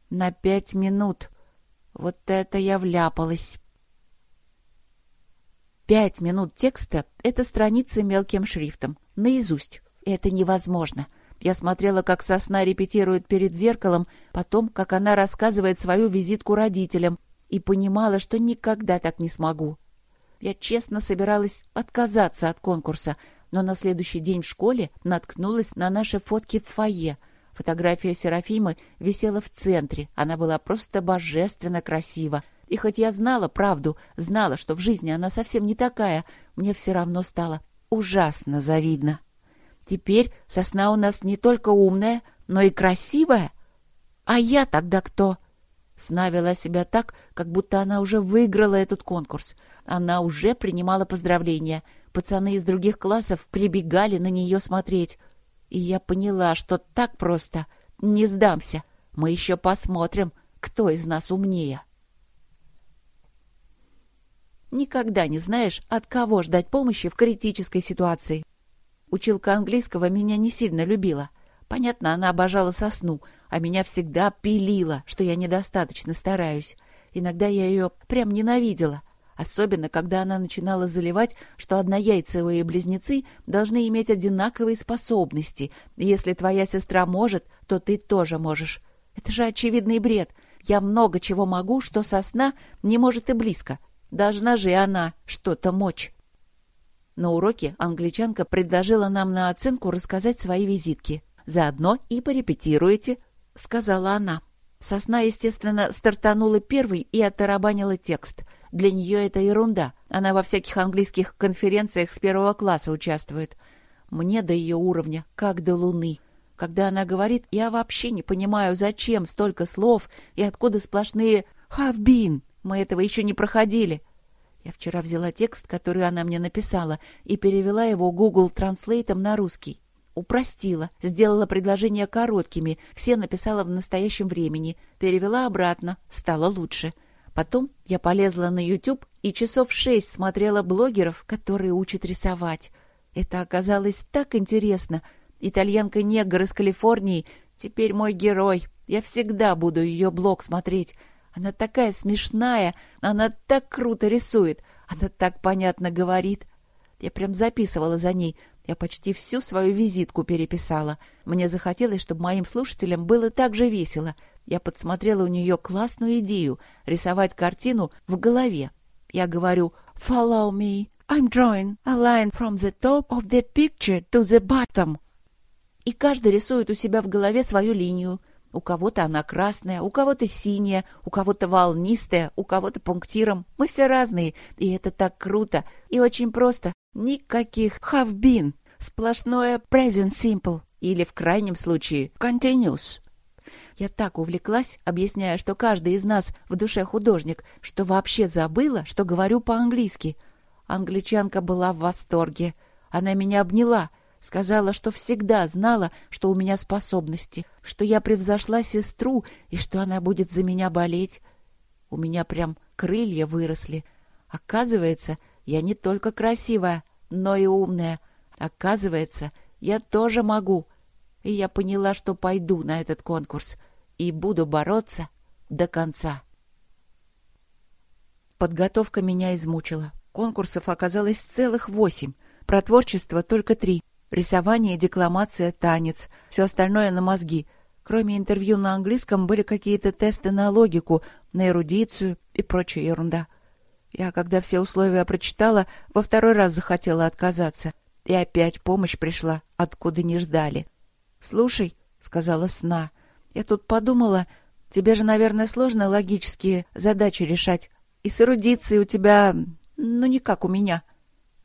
На пять минут. Вот это я вляпалась». Пять минут текста — это страницы мелким шрифтом, наизусть. Это невозможно. Я смотрела, как сосна репетирует перед зеркалом, потом, как она рассказывает свою визитку родителям, и понимала, что никогда так не смогу. Я честно собиралась отказаться от конкурса, но на следующий день в школе наткнулась на наши фотки в фойе. Фотография Серафимы висела в центре, она была просто божественно красива, и хоть я знала правду, знала, что в жизни она совсем не такая, мне все равно стало ужасно завидно. Теперь сосна у нас не только умная, но и красивая. А я тогда кто? Сна вела себя так, как будто она уже выиграла этот конкурс. Она уже принимала поздравления. Пацаны из других классов прибегали на нее смотреть. И я поняла, что так просто не сдамся. Мы еще посмотрим, кто из нас умнее. Никогда не знаешь, от кого ждать помощи в критической ситуации. Училка английского меня не сильно любила. Понятно, она обожала сосну, а меня всегда пилила, что я недостаточно стараюсь. Иногда я ее прям ненавидела. Особенно, когда она начинала заливать, что однояйцевые близнецы должны иметь одинаковые способности. если твоя сестра может, то ты тоже можешь. Это же очевидный бред. Я много чего могу, что сосна не может и близко. Должна же и она что-то мочь. На уроке англичанка предложила нам на оценку рассказать свои визитки. Заодно и порепетируете. — сказала она. Сосна, естественно, стартанула первой и оттарабанила текст. Для нее это ерунда. Она во всяких английских конференциях с первого класса участвует. Мне до ее уровня, как до луны. Когда она говорит, я вообще не понимаю, зачем столько слов и откуда сплошные «have been». Мы этого еще не проходили. Я вчера взяла текст, который она мне написала, и перевела его Google Translate на русский. Упростила, сделала предложения короткими, все написала в настоящем времени, перевела обратно, стало лучше. Потом я полезла на YouTube и часов шесть смотрела блогеров, которые учат рисовать. Это оказалось так интересно. Итальянка-негр из Калифорнии теперь мой герой. Я всегда буду ее блог смотреть. Она такая смешная, она так круто рисует, она так понятно говорит. Я прям записывала за ней — я почти всю свою визитку переписала. Мне захотелось, чтобы моим слушателям было так же весело. Я подсмотрела у нее классную идею — рисовать картину в голове. Я говорю «Follow me. I'm drawing a line from the top of the picture to the bottom». И каждый рисует у себя в голове свою линию. У кого-то она красная, у кого-то синяя, у кого-то волнистая, у кого-то пунктиром. Мы все разные, и это так круто и очень просто. Никаких have been. Сплошное present simple. Или в крайнем случае continuous. Я так увлеклась, объясняя, что каждый из нас в душе художник, что вообще забыла, что говорю по-английски. Англичанка была в восторге. Она меня обняла, сказала, что всегда знала, что у меня способности, что я превзошла сестру и что она будет за меня болеть. У меня прям крылья выросли. Оказывается, я не только красивая, но и умная. Оказывается, я тоже могу. И я поняла, что пойду на этот конкурс и буду бороться до конца. Подготовка меня измучила. Конкурсов оказалось целых восемь. Про творчество только три. Рисование, декламация, танец. Все остальное на мозги. Кроме интервью на английском были какие-то тесты на логику, на эрудицию и прочая ерунда. Я, когда все условия прочитала, во второй раз захотела отказаться. И опять помощь пришла, откуда не ждали. «Слушай», — сказала Сна, — «я тут подумала, тебе же, наверное, сложно логические задачи решать. И с эрудицией у тебя, ну, не как у меня».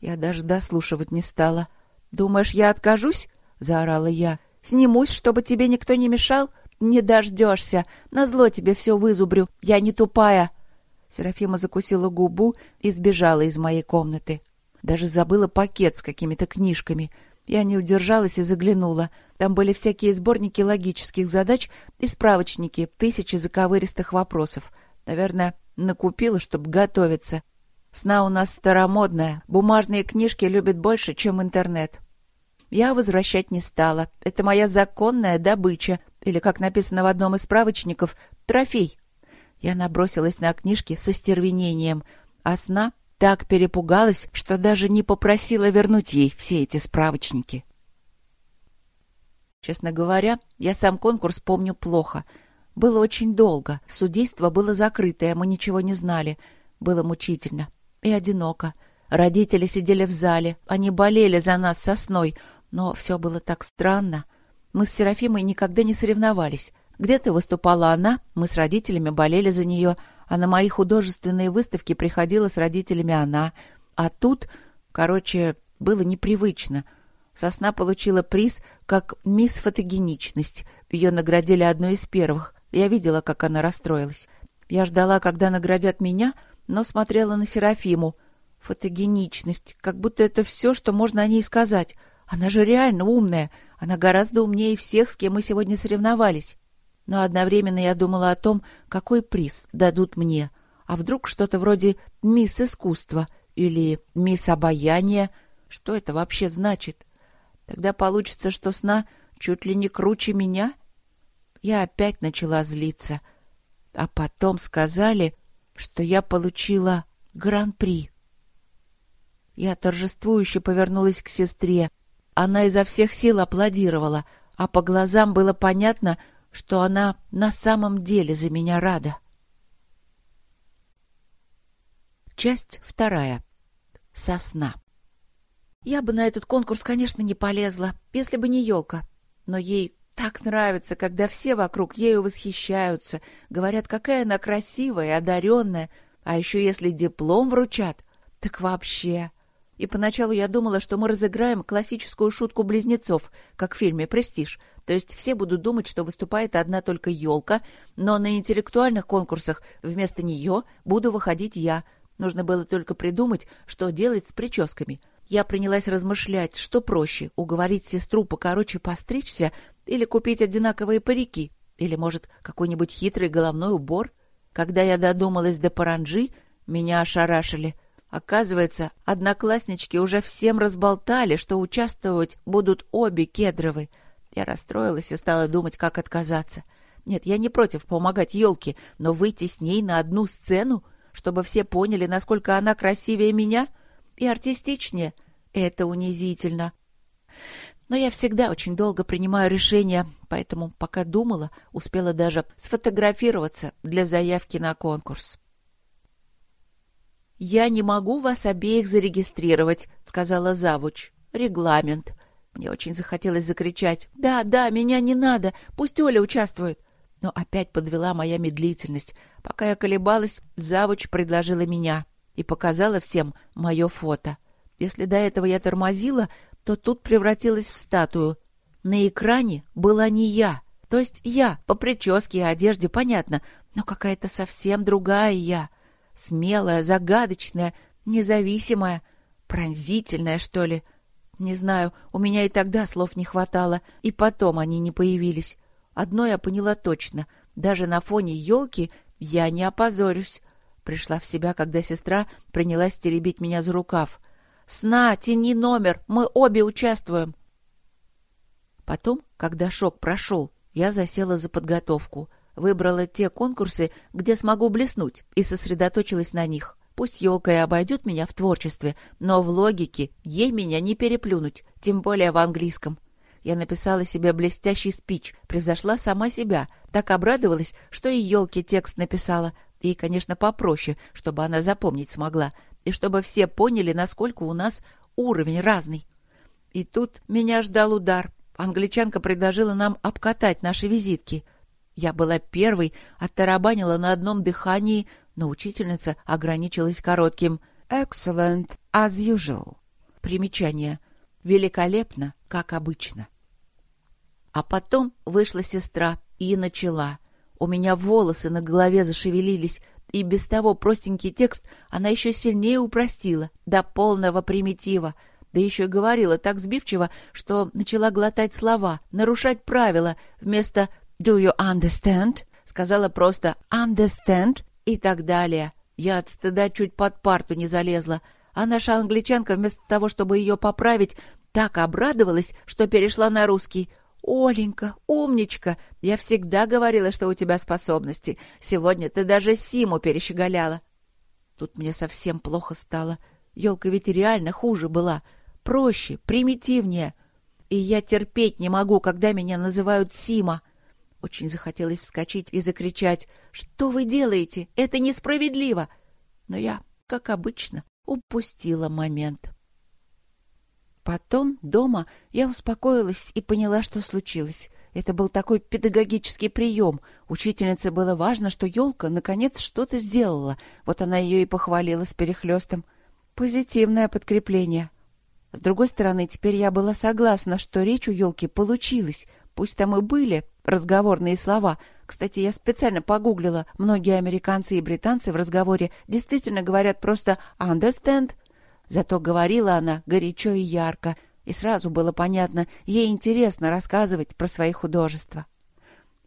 Я даже дослушивать не стала. «Думаешь, я откажусь?» — заорала я. «Снимусь, чтобы тебе никто не мешал? Не дождешься. Назло тебе все вызубрю. Я не тупая». Серафима закусила губу и сбежала из моей комнаты. Даже забыла пакет с какими-то книжками. Я не удержалась и заглянула. Там были всякие сборники логических задач и справочники, тысячи заковыристых вопросов. Наверное, накупила, чтобы готовиться. Сна у нас старомодная. Бумажные книжки любят больше, чем интернет. Я возвращать не стала. Это моя законная добыча. Или, как написано в одном из справочников, трофей. Я набросилась на книжки со стервенением, а сна так перепугалась, что даже не попросила вернуть ей все эти справочники. Честно говоря, я сам конкурс помню плохо. Было очень долго, судейство было закрытое, мы ничего не знали. Было мучительно и одиноко. Родители сидели в зале, они болели за нас сосной, но все было так странно. Мы с Серафимой никогда не соревновались. Где-то выступала она, мы с родителями болели за нее, а на мои художественные выставки приходила с родителями она. А тут, короче, было непривычно. Сосна получила приз как мисс фотогеничность. Ее наградили одной из первых. Я видела, как она расстроилась. Я ждала, когда наградят меня, но смотрела на Серафиму. Фотогеничность, как будто это все, что можно о ней сказать. Она же реально умная. Она гораздо умнее всех, с кем мы сегодня соревновались но одновременно я думала о том, какой приз дадут мне. А вдруг что-то вроде «Мисс Искусства» или «Мисс Обаяние»? Что это вообще значит? Тогда получится, что сна чуть ли не круче меня? Я опять начала злиться. А потом сказали, что я получила гран-при. Я торжествующе повернулась к сестре. Она изо всех сил аплодировала, а по глазам было понятно, что она на самом деле за меня рада. Часть вторая. Сосна. Я бы на этот конкурс, конечно, не полезла, если бы не елка. Но ей так нравится, когда все вокруг ею восхищаются, говорят, какая она красивая и одаренная, а еще если диплом вручат, так вообще. И поначалу я думала, что мы разыграем классическую шутку близнецов, как в фильме «Престиж», то есть все будут думать, что выступает одна только елка, но на интеллектуальных конкурсах вместо нее буду выходить я. Нужно было только придумать, что делать с прическами. Я принялась размышлять, что проще — уговорить сестру покороче постричься или купить одинаковые парики, или, может, какой-нибудь хитрый головной убор. Когда я додумалась до паранджи, меня ошарашили. Оказывается, однокласснички уже всем разболтали, что участвовать будут обе кедровы. Я расстроилась и стала думать, как отказаться. Нет, я не против помогать елке, но выйти с ней на одну сцену, чтобы все поняли, насколько она красивее меня — и артистичнее. Это унизительно. Но я всегда очень долго принимаю решения, поэтому, пока думала, успела даже сфотографироваться для заявки на конкурс. «Я не могу вас обеих зарегистрировать», — сказала завуч. «Регламент». Мне очень захотелось закричать. «Да, да, меня не надо, пусть Оля участвует». Но опять подвела моя медлительность. Пока я колебалась, завуч предложила меня и показала всем мое фото. Если до этого я тормозила, то тут превратилась в статую. На экране была не я. То есть я, по прическе и одежде, понятно, но какая-то совсем другая я. Смелая, загадочная, независимая, пронзительная, что ли. Не знаю, у меня и тогда слов не хватало, и потом они не появились. Одно я поняла точно. Даже на фоне елки я не опозорюсь. Пришла в себя, когда сестра принялась теребить меня за рукав. «Сна, тяни номер, мы обе участвуем!» Потом, когда шок прошел, я засела за подготовку, выбрала те конкурсы, где смогу блеснуть, и сосредоточилась на них. Пусть елка и обойдет меня в творчестве, но в логике ей меня не переплюнуть, тем более в английском. Я написала себе блестящий спич, превзошла сама себя, так обрадовалась, что и елке текст написала, и, конечно, попроще, чтобы она запомнить смогла, и чтобы все поняли, насколько у нас уровень разный. И тут меня ждал удар. Англичанка предложила нам обкатать наши визитки. Я была первой, оттарабанила на одном дыхании, но учительница ограничилась коротким «Excellent, as usual». Примечание. Великолепно, как обычно. А потом вышла сестра и начала — у меня волосы на голове зашевелились, и без того простенький текст она еще сильнее упростила, до полного примитива. Да еще и говорила так сбивчиво, что начала глотать слова, нарушать правила. Вместо «Do you understand?» сказала просто «understand» и так далее. Я от стыда чуть под парту не залезла, а наша англичанка вместо того, чтобы ее поправить, так обрадовалась, что перешла на русский. «Оленька, умничка! Я всегда говорила, что у тебя способности. Сегодня ты даже Симу перещеголяла». Тут мне совсем плохо стало. Елка ведь реально хуже была. Проще, примитивнее. И я терпеть не могу, когда меня называют Сима. Очень захотелось вскочить и закричать. «Что вы делаете? Это несправедливо!» Но я, как обычно, упустила момент. Потом, дома, я успокоилась и поняла, что случилось. Это был такой педагогический прием. Учительнице было важно, что елка наконец что-то сделала. Вот она ее и похвалила с перехлестом. Позитивное подкрепление. С другой стороны, теперь я была согласна, что речь у елки получилась. Пусть там и были разговорные слова. Кстати, я специально погуглила. Многие американцы и британцы в разговоре действительно говорят просто «understand», Зато говорила она горячо и ярко, и сразу было понятно, ей интересно рассказывать про свои художества.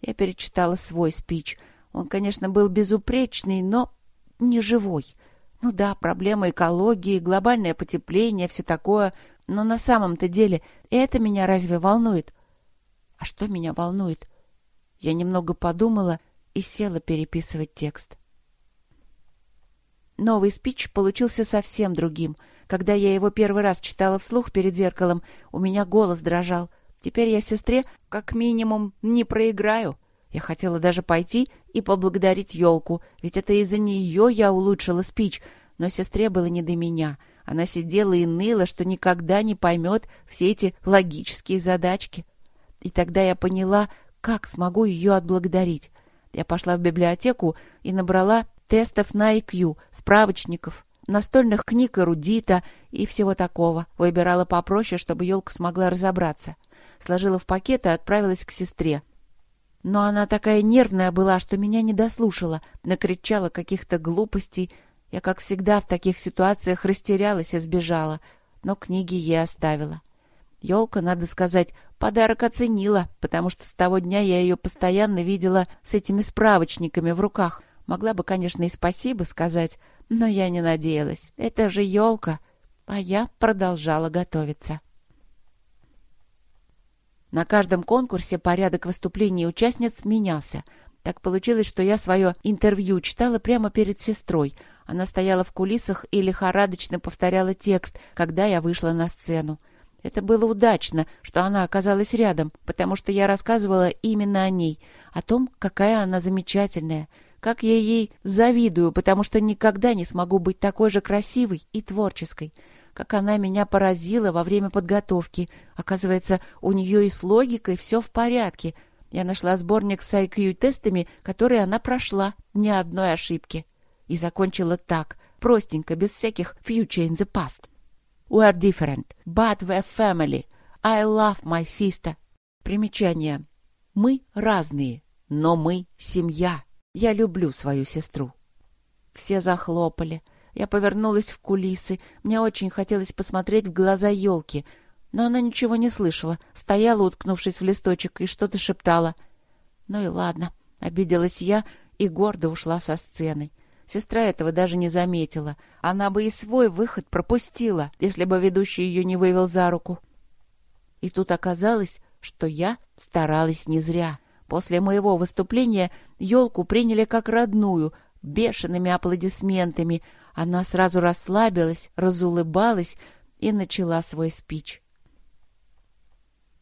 Я перечитала свой спич. Он, конечно, был безупречный, но не живой. Ну да, проблемы экологии, глобальное потепление, все такое, но на самом-то деле это меня разве волнует? А что меня волнует? Я немного подумала и села переписывать текст. Новый спич получился совсем другим. Когда я его первый раз читала вслух перед зеркалом, у меня голос дрожал. Теперь я сестре, как минимум, не проиграю. Я хотела даже пойти и поблагодарить елку, ведь это из-за нее я улучшила спич, но сестре было не до меня. Она сидела и ныла, что никогда не поймет все эти логические задачки. И тогда я поняла, как смогу ее отблагодарить. Я пошла в библиотеку и набрала тестов на IQ, справочников, настольных книг эрудита и всего такого. Выбирала попроще, чтобы елка смогла разобраться. Сложила в пакет и отправилась к сестре. Но она такая нервная была, что меня не дослушала, накричала каких-то глупостей. Я, как всегда, в таких ситуациях растерялась и сбежала, но книги ей оставила. Елка, надо сказать, подарок оценила, потому что с того дня я ее постоянно видела с этими справочниками в руках. Могла бы, конечно, и спасибо сказать, но я не надеялась. Это же елка. А я продолжала готовиться. На каждом конкурсе порядок выступлений участниц менялся. Так получилось, что я свое интервью читала прямо перед сестрой. Она стояла в кулисах и лихорадочно повторяла текст, когда я вышла на сцену. Это было удачно, что она оказалась рядом, потому что я рассказывала именно о ней, о том, какая она замечательная, как я ей завидую, потому что никогда не смогу быть такой же красивой и творческой, как она меня поразила во время подготовки. Оказывается, у нее и с логикой все в порядке. Я нашла сборник с IQ-тестами, которые она прошла, ни одной ошибки. И закончила так, простенько, без всяких «future in the past». We're different, but we're family. I love my sister. Примечание. Мы разные, но мы семья. Я люблю свою сестру. Все захлопали. Я повернулась в кулисы. Мне очень хотелось посмотреть в глаза елки, но она ничего не слышала, стояла, уткнувшись в листочек, и что-то шептала. Ну и ладно, обиделась я и гордо ушла со сцены. Сестра этого даже не заметила. Она бы и свой выход пропустила, если бы ведущий ее не вывел за руку. И тут оказалось, что я старалась не зря. После моего выступления елку приняли как родную, бешеными аплодисментами. Она сразу расслабилась, разулыбалась и начала свой спич.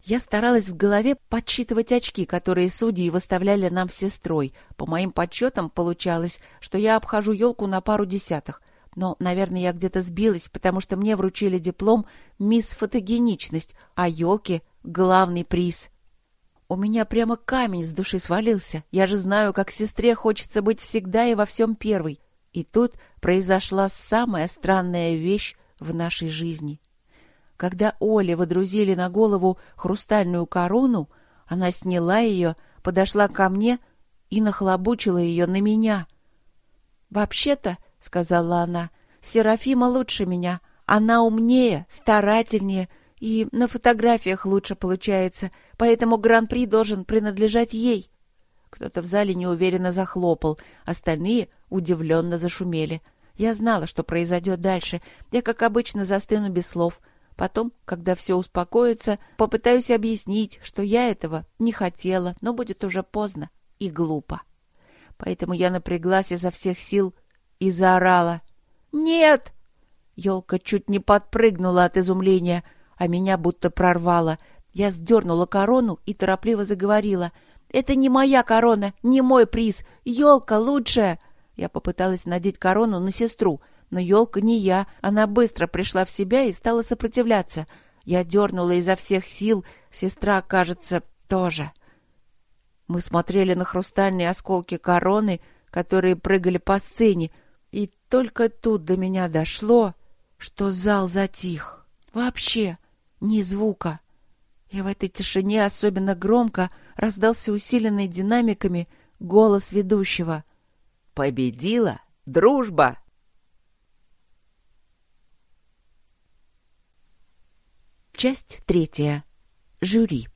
Я старалась в голове подсчитывать очки, которые судьи выставляли нам с сестрой. По моим подсчетам получалось, что я обхожу елку на пару десятых. Но, наверное, я где-то сбилась, потому что мне вручили диплом «Мисс Фотогеничность», а елке — главный приз. У меня прямо камень с души свалился. Я же знаю, как сестре хочется быть всегда и во всем первой. И тут произошла самая странная вещь в нашей жизни — когда Оле водрузили на голову хрустальную корону, она сняла ее, подошла ко мне и нахлобучила ее на меня. «Вообще-то, — сказала она, — Серафима лучше меня. Она умнее, старательнее и на фотографиях лучше получается, поэтому гран-при должен принадлежать ей». Кто-то в зале неуверенно захлопал, остальные удивленно зашумели. Я знала, что произойдет дальше. Я, как обычно, застыну без слов — Потом, когда все успокоится, попытаюсь объяснить, что я этого не хотела, но будет уже поздно и глупо. Поэтому я напряглась изо всех сил и заорала. «Нет!» Елка чуть не подпрыгнула от изумления, а меня будто прорвало. Я сдернула корону и торопливо заговорила. «Это не моя корона, не мой приз. Елка лучшая!» Я попыталась надеть корону на сестру — но елка не я. Она быстро пришла в себя и стала сопротивляться. Я дернула изо всех сил. Сестра, кажется, тоже. Мы смотрели на хрустальные осколки короны, которые прыгали по сцене, и только тут до меня дошло, что зал затих. Вообще ни звука. И в этой тишине особенно громко раздался усиленный динамиками голос ведущего. «Победила дружба!» Часть третья. Жюри.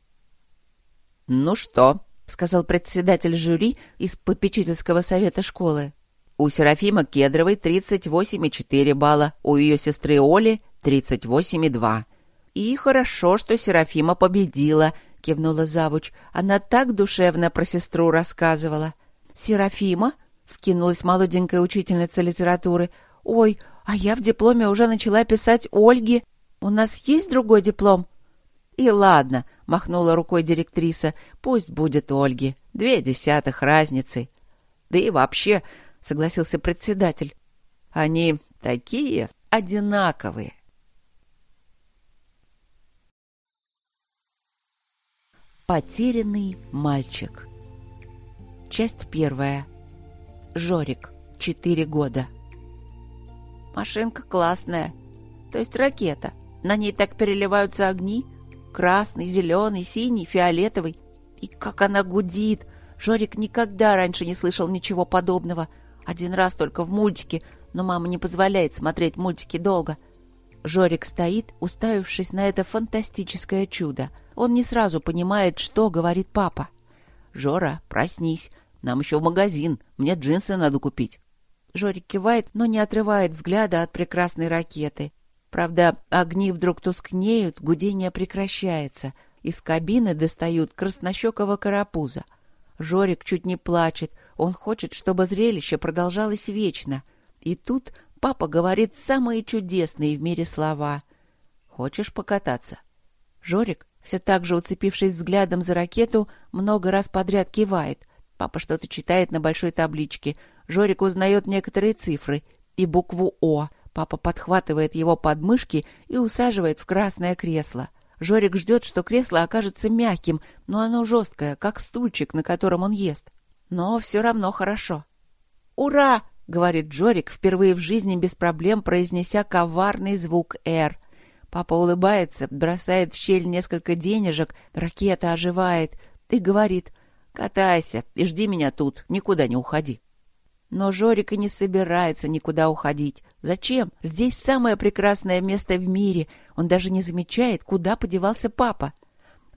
«Ну что?» — сказал председатель жюри из попечительского совета школы. «У Серафима Кедровой 38,4 балла, у ее сестры Оли 38,2. И хорошо, что Серафима победила», — кивнула завуч. «Она так душевно про сестру рассказывала». «Серафима?» — вскинулась молоденькая учительница литературы. «Ой, а я в дипломе уже начала писать Ольге. У нас есть другой диплом?» «И ладно», — махнула рукой директриса, — «пусть будет Ольги. Две десятых разницы». «Да и вообще», — согласился председатель, — «они такие одинаковые». Потерянный мальчик. Часть первая. Жорик. Четыре года. Машинка классная. То есть ракета. На ней так переливаются огни. Красный, зеленый, синий, фиолетовый. И как она гудит! Жорик никогда раньше не слышал ничего подобного. Один раз только в мультике, но мама не позволяет смотреть мультики долго. Жорик стоит, уставившись на это фантастическое чудо. Он не сразу понимает, что говорит папа. «Жора, проснись. Нам еще в магазин. Мне джинсы надо купить». Жорик кивает, но не отрывает взгляда от прекрасной ракеты. Правда, огни вдруг тускнеют, гудение прекращается. Из кабины достают краснощекого карапуза. Жорик чуть не плачет. Он хочет, чтобы зрелище продолжалось вечно. И тут папа говорит самые чудесные в мире слова. «Хочешь покататься?» Жорик, все так же уцепившись взглядом за ракету, много раз подряд кивает. Папа что-то читает на большой табличке. Жорик узнает некоторые цифры и букву «О». Папа подхватывает его подмышки и усаживает в красное кресло. Жорик ждет, что кресло окажется мягким, но оно жесткое, как стульчик, на котором он ест. Но все равно хорошо. «Ура!» — говорит Жорик, впервые в жизни без проблем произнеся коварный звук «Р». Папа улыбается, бросает в щель несколько денежек, ракета оживает и говорит «Катайся и жди меня тут, никуда не уходи». Но Жорик и не собирается никуда уходить. Зачем? Здесь самое прекрасное место в мире. Он даже не замечает, куда подевался папа.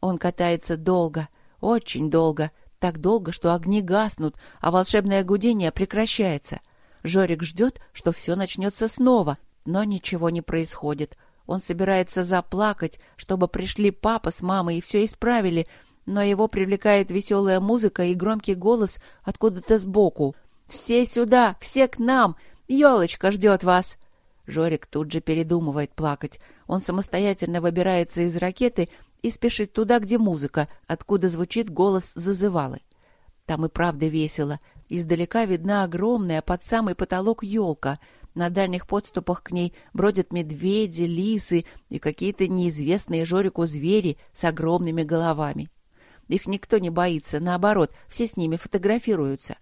Он катается долго, очень долго, так долго, что огни гаснут, а волшебное гудение прекращается. Жорик ждет, что все начнется снова, но ничего не происходит. Он собирается заплакать, чтобы пришли папа с мамой и все исправили, но его привлекает веселая музыка и громкий голос откуда-то сбоку. «Все сюда! Все к нам! Елочка ждет вас!» Жорик тут же передумывает плакать. Он самостоятельно выбирается из ракеты и спешит туда, где музыка, откуда звучит голос зазывалы. Там и правда весело. Издалека видна огромная под самый потолок елка. На дальних подступах к ней бродят медведи, лисы и какие-то неизвестные Жорику звери с огромными головами. Их никто не боится, наоборот, все с ними фотографируются.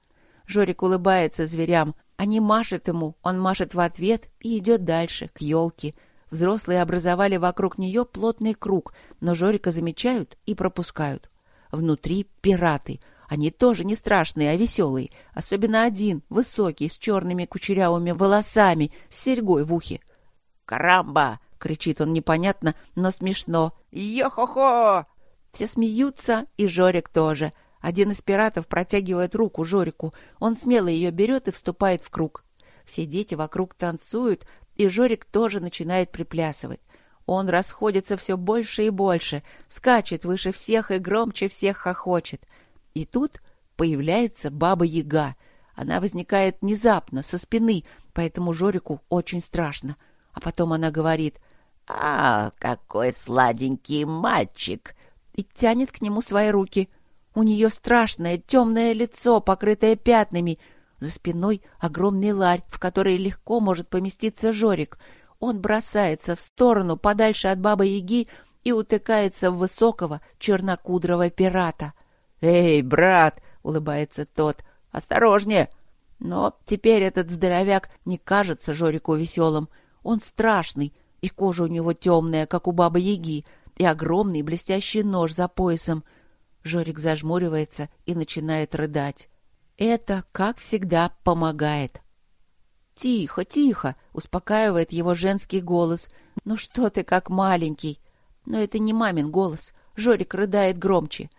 Жорик улыбается зверям. Они машут ему, он машет в ответ и идет дальше, к елке. Взрослые образовали вокруг нее плотный круг, но Жорика замечают и пропускают. Внутри пираты. Они тоже не страшные, а веселые. Особенно один, высокий, с черными кучерявыми волосами, с серьгой в ухе. «Карамба!» — кричит он непонятно, но смешно. «Йо-хо-хо!» Все смеются, и Жорик тоже — один из пиратов протягивает руку Жорику. Он смело ее берет и вступает в круг. Все дети вокруг танцуют, и Жорик тоже начинает приплясывать. Он расходится все больше и больше, скачет выше всех и громче всех хохочет. И тут появляется Баба-Яга. Она возникает внезапно, со спины, поэтому Жорику очень страшно. А потом она говорит «А, какой сладенький мальчик!» и тянет к нему свои руки — у нее страшное темное лицо, покрытое пятнами. За спиной огромный ларь, в который легко может поместиться Жорик. Он бросается в сторону, подальше от Бабы-Яги, и утыкается в высокого чернокудрого пирата. «Эй, брат!» — улыбается тот. «Осторожнее!» Но теперь этот здоровяк не кажется Жорику веселым. Он страшный, и кожа у него темная, как у Бабы-Яги, и огромный блестящий нож за поясом — Жорик зажмуривается и начинает рыдать. Это, как всегда, помогает. «Тихо, тихо!» — успокаивает его женский голос. «Ну что ты как маленький?» Но это не мамин голос. Жорик рыдает громче.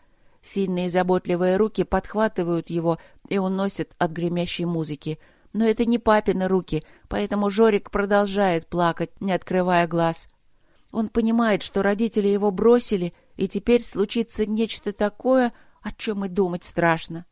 Сильные заботливые руки подхватывают его и уносят от гремящей музыки. Но это не папины руки, поэтому Жорик продолжает плакать, не открывая глаз. Он понимает, что родители его бросили — и теперь случится нечто такое, о чем и думать страшно.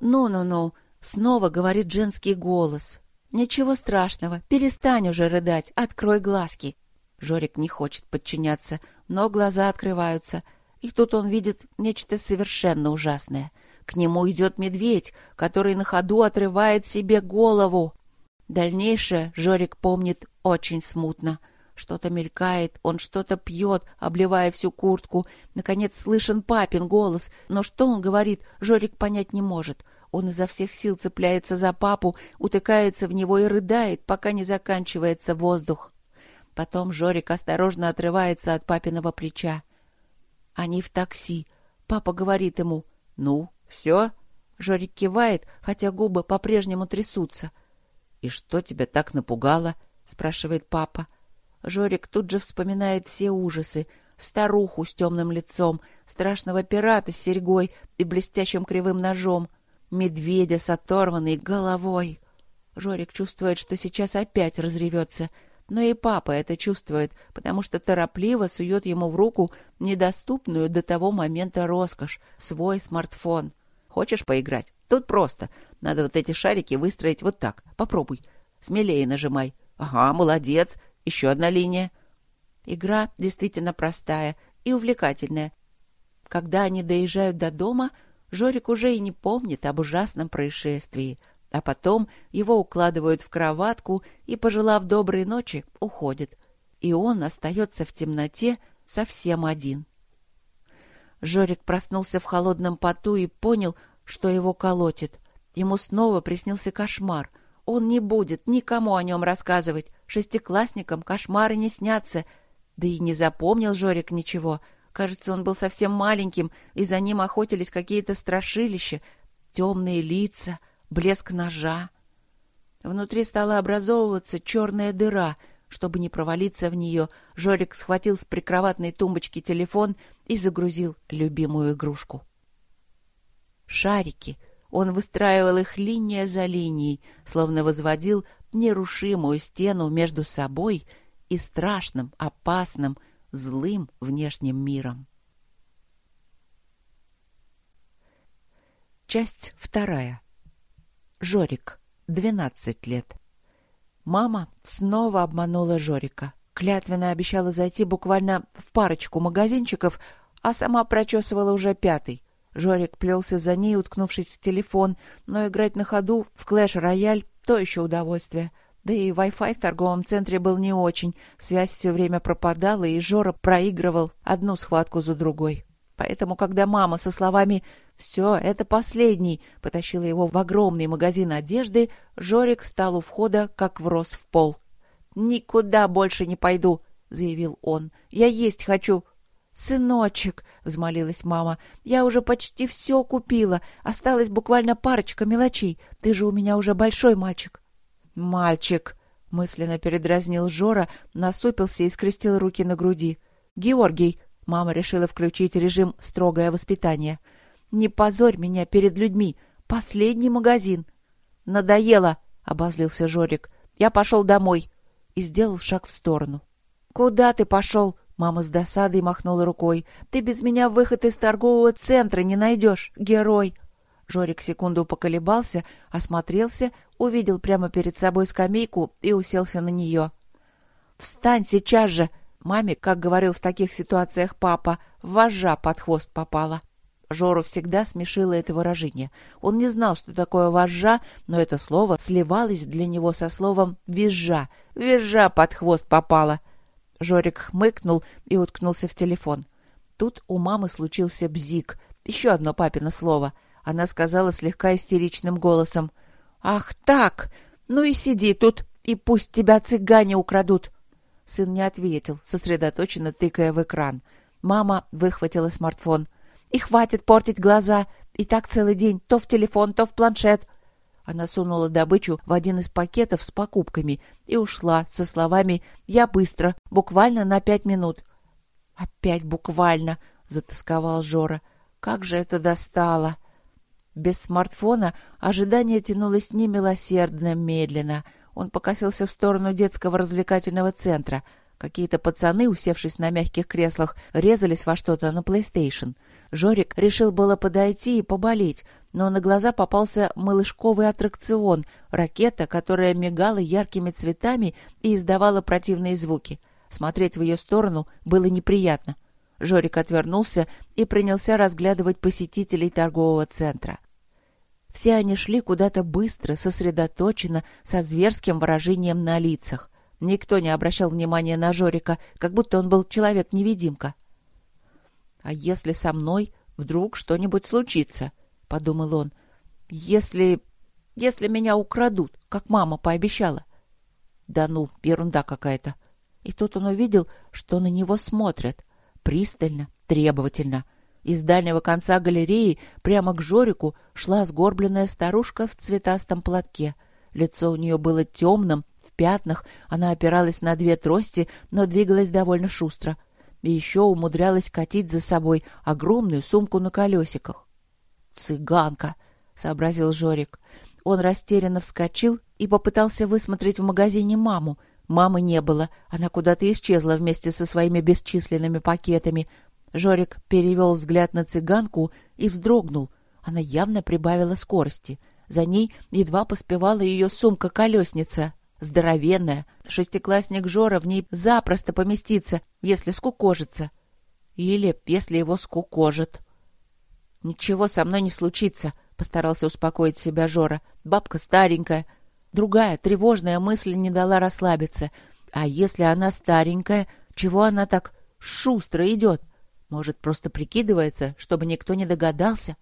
«Ну-ну-ну», — снова говорит женский голос. «Ничего страшного, перестань уже рыдать, открой глазки». Жорик не хочет подчиняться, но глаза открываются, и тут он видит нечто совершенно ужасное. К нему идет медведь, который на ходу отрывает себе голову. Дальнейшее Жорик помнит очень смутно — Что-то мелькает, он что-то пьет, обливая всю куртку. Наконец слышен папин голос, но что он говорит, Жорик понять не может. Он изо всех сил цепляется за папу, утыкается в него и рыдает, пока не заканчивается воздух. Потом Жорик осторожно отрывается от папиного плеча. Они в такси. Папа говорит ему «Ну, все?» Жорик кивает, хотя губы по-прежнему трясутся. «И что тебя так напугало?» — спрашивает папа. Жорик тут же вспоминает все ужасы. Старуху с темным лицом, страшного пирата с серьгой и блестящим кривым ножом, медведя с оторванной головой. Жорик чувствует, что сейчас опять разревется. Но и папа это чувствует, потому что торопливо сует ему в руку недоступную до того момента роскошь — свой смартфон. Хочешь поиграть? Тут просто. Надо вот эти шарики выстроить вот так. Попробуй. Смелее нажимай. Ага, молодец. Еще одна линия. Игра действительно простая и увлекательная. Когда они доезжают до дома, Жорик уже и не помнит об ужасном происшествии. А потом его укладывают в кроватку и, пожелав доброй ночи, уходят. И он остается в темноте совсем один. Жорик проснулся в холодном поту и понял, что его колотит. Ему снова приснился кошмар. Он не будет никому о нем рассказывать. Шестиклассникам кошмары не снятся. Да и не запомнил Жорик ничего. Кажется, он был совсем маленьким, и за ним охотились какие-то страшилища, темные лица, блеск ножа. Внутри стала образовываться черная дыра — чтобы не провалиться в нее, Жорик схватил с прикроватной тумбочки телефон и загрузил любимую игрушку. Шарики. Он выстраивал их линия за линией, словно возводил нерушимую стену между собой и страшным, опасным, злым внешним миром. Часть вторая. Жорик, 12 лет. Мама снова обманула Жорика. Клятвенно обещала зайти буквально в парочку магазинчиков, а сама прочесывала уже пятый. Жорик плелся за ней, уткнувшись в телефон, но играть на ходу в Clash Royale — то еще удовольствие. Да и Wi-Fi в торговом центре был не очень, связь все время пропадала, и Жора проигрывал одну схватку за другой. Поэтому, когда мама со словами «Все, это последний», потащила его в огромный магазин одежды, Жорик стал у входа, как врос в пол. «Никуда больше не пойду», — заявил он. «Я есть хочу». «Сыночек», — взмолилась мама, — «я уже почти все купила. Осталась буквально парочка мелочей. Ты же у меня уже большой мальчик». «Мальчик», — мысленно передразнил Жора, насупился и скрестил руки на груди. «Георгий», Мама решила включить режим «строгое воспитание». «Не позорь меня перед людьми. Последний магазин». «Надоело», — обозлился Жорик. «Я пошел домой» и сделал шаг в сторону. «Куда ты пошел?» — мама с досадой махнула рукой. «Ты без меня выход из торгового центра не найдешь, герой!» Жорик секунду поколебался, осмотрелся, увидел прямо перед собой скамейку и уселся на нее. «Встань сейчас же!» Маме, как говорил в таких ситуациях папа, вожжа под хвост попала. Жору всегда смешило это выражение. Он не знал, что такое вожжа, но это слово сливалось для него со словом «визжа». «Визжа под хвост попала». Жорик хмыкнул и уткнулся в телефон. Тут у мамы случился бзик. Еще одно папино слово. Она сказала слегка истеричным голосом. «Ах так! Ну и сиди тут, и пусть тебя цыгане украдут!» Сын не ответил, сосредоточенно тыкая в экран. Мама выхватила смартфон. «И хватит портить глаза! И так целый день, то в телефон, то в планшет!» Она сунула добычу в один из пакетов с покупками и ушла со словами «Я быстро, буквально на пять минут». «Опять буквально!» — затасковал Жора. «Как же это достало!» Без смартфона ожидание тянулось немилосердно медленно — он покосился в сторону детского развлекательного центра. Какие-то пацаны, усевшись на мягких креслах, резались во что-то на PlayStation. Жорик решил было подойти и поболеть, но на глаза попался малышковый аттракцион, ракета, которая мигала яркими цветами и издавала противные звуки. Смотреть в ее сторону было неприятно. Жорик отвернулся и принялся разглядывать посетителей торгового центра. Все они шли куда-то быстро, сосредоточенно, со зверским выражением на лицах. Никто не обращал внимания на Жорика, как будто он был человек-невидимка. «А если со мной вдруг что-нибудь случится?» — подумал он. «Если... если меня украдут, как мама пообещала». «Да ну, ерунда какая-то». И тут он увидел, что на него смотрят. Пристально, требовательно. Из дальнего конца галереи прямо к Жорику шла сгорбленная старушка в цветастом платке. Лицо у нее было темным, в пятнах, она опиралась на две трости, но двигалась довольно шустро. И еще умудрялась катить за собой огромную сумку на колесиках. «Цыганка!» — сообразил Жорик. Он растерянно вскочил и попытался высмотреть в магазине маму. Мамы не было, она куда-то исчезла вместе со своими бесчисленными пакетами. Жорик перевел взгляд на цыганку и вздрогнул. Она явно прибавила скорости. За ней едва поспевала ее сумка-колесница. Здоровенная. Шестиклассник Жора в ней запросто поместится, если скукожится. Или если его скукожит. «Ничего со мной не случится», — постарался успокоить себя Жора. «Бабка старенькая». Другая тревожная мысль не дала расслабиться. А если она старенькая, чего она так шустро идет? Может, просто прикидывается, чтобы никто не догадался?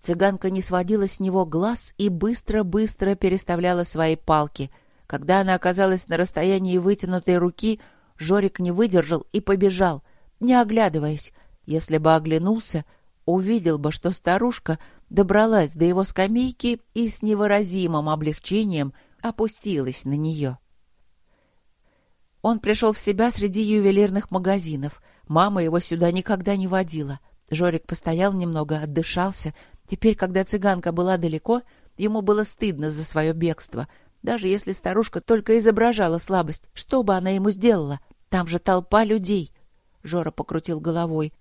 Цыганка не сводила с него глаз и быстро-быстро переставляла свои палки. Когда она оказалась на расстоянии вытянутой руки, Жорик не выдержал и побежал, не оглядываясь. Если бы оглянулся, увидел бы, что старушка добралась до его скамейки и с невыразимым облегчением опустилась на нее. Он пришел в себя среди ювелирных магазинов. Мама его сюда никогда не водила. Жорик постоял немного, отдышался. Теперь, когда цыганка была далеко, ему было стыдно за свое бегство. Даже если старушка только изображала слабость, что бы она ему сделала? Там же толпа людей. Жора покрутил головой.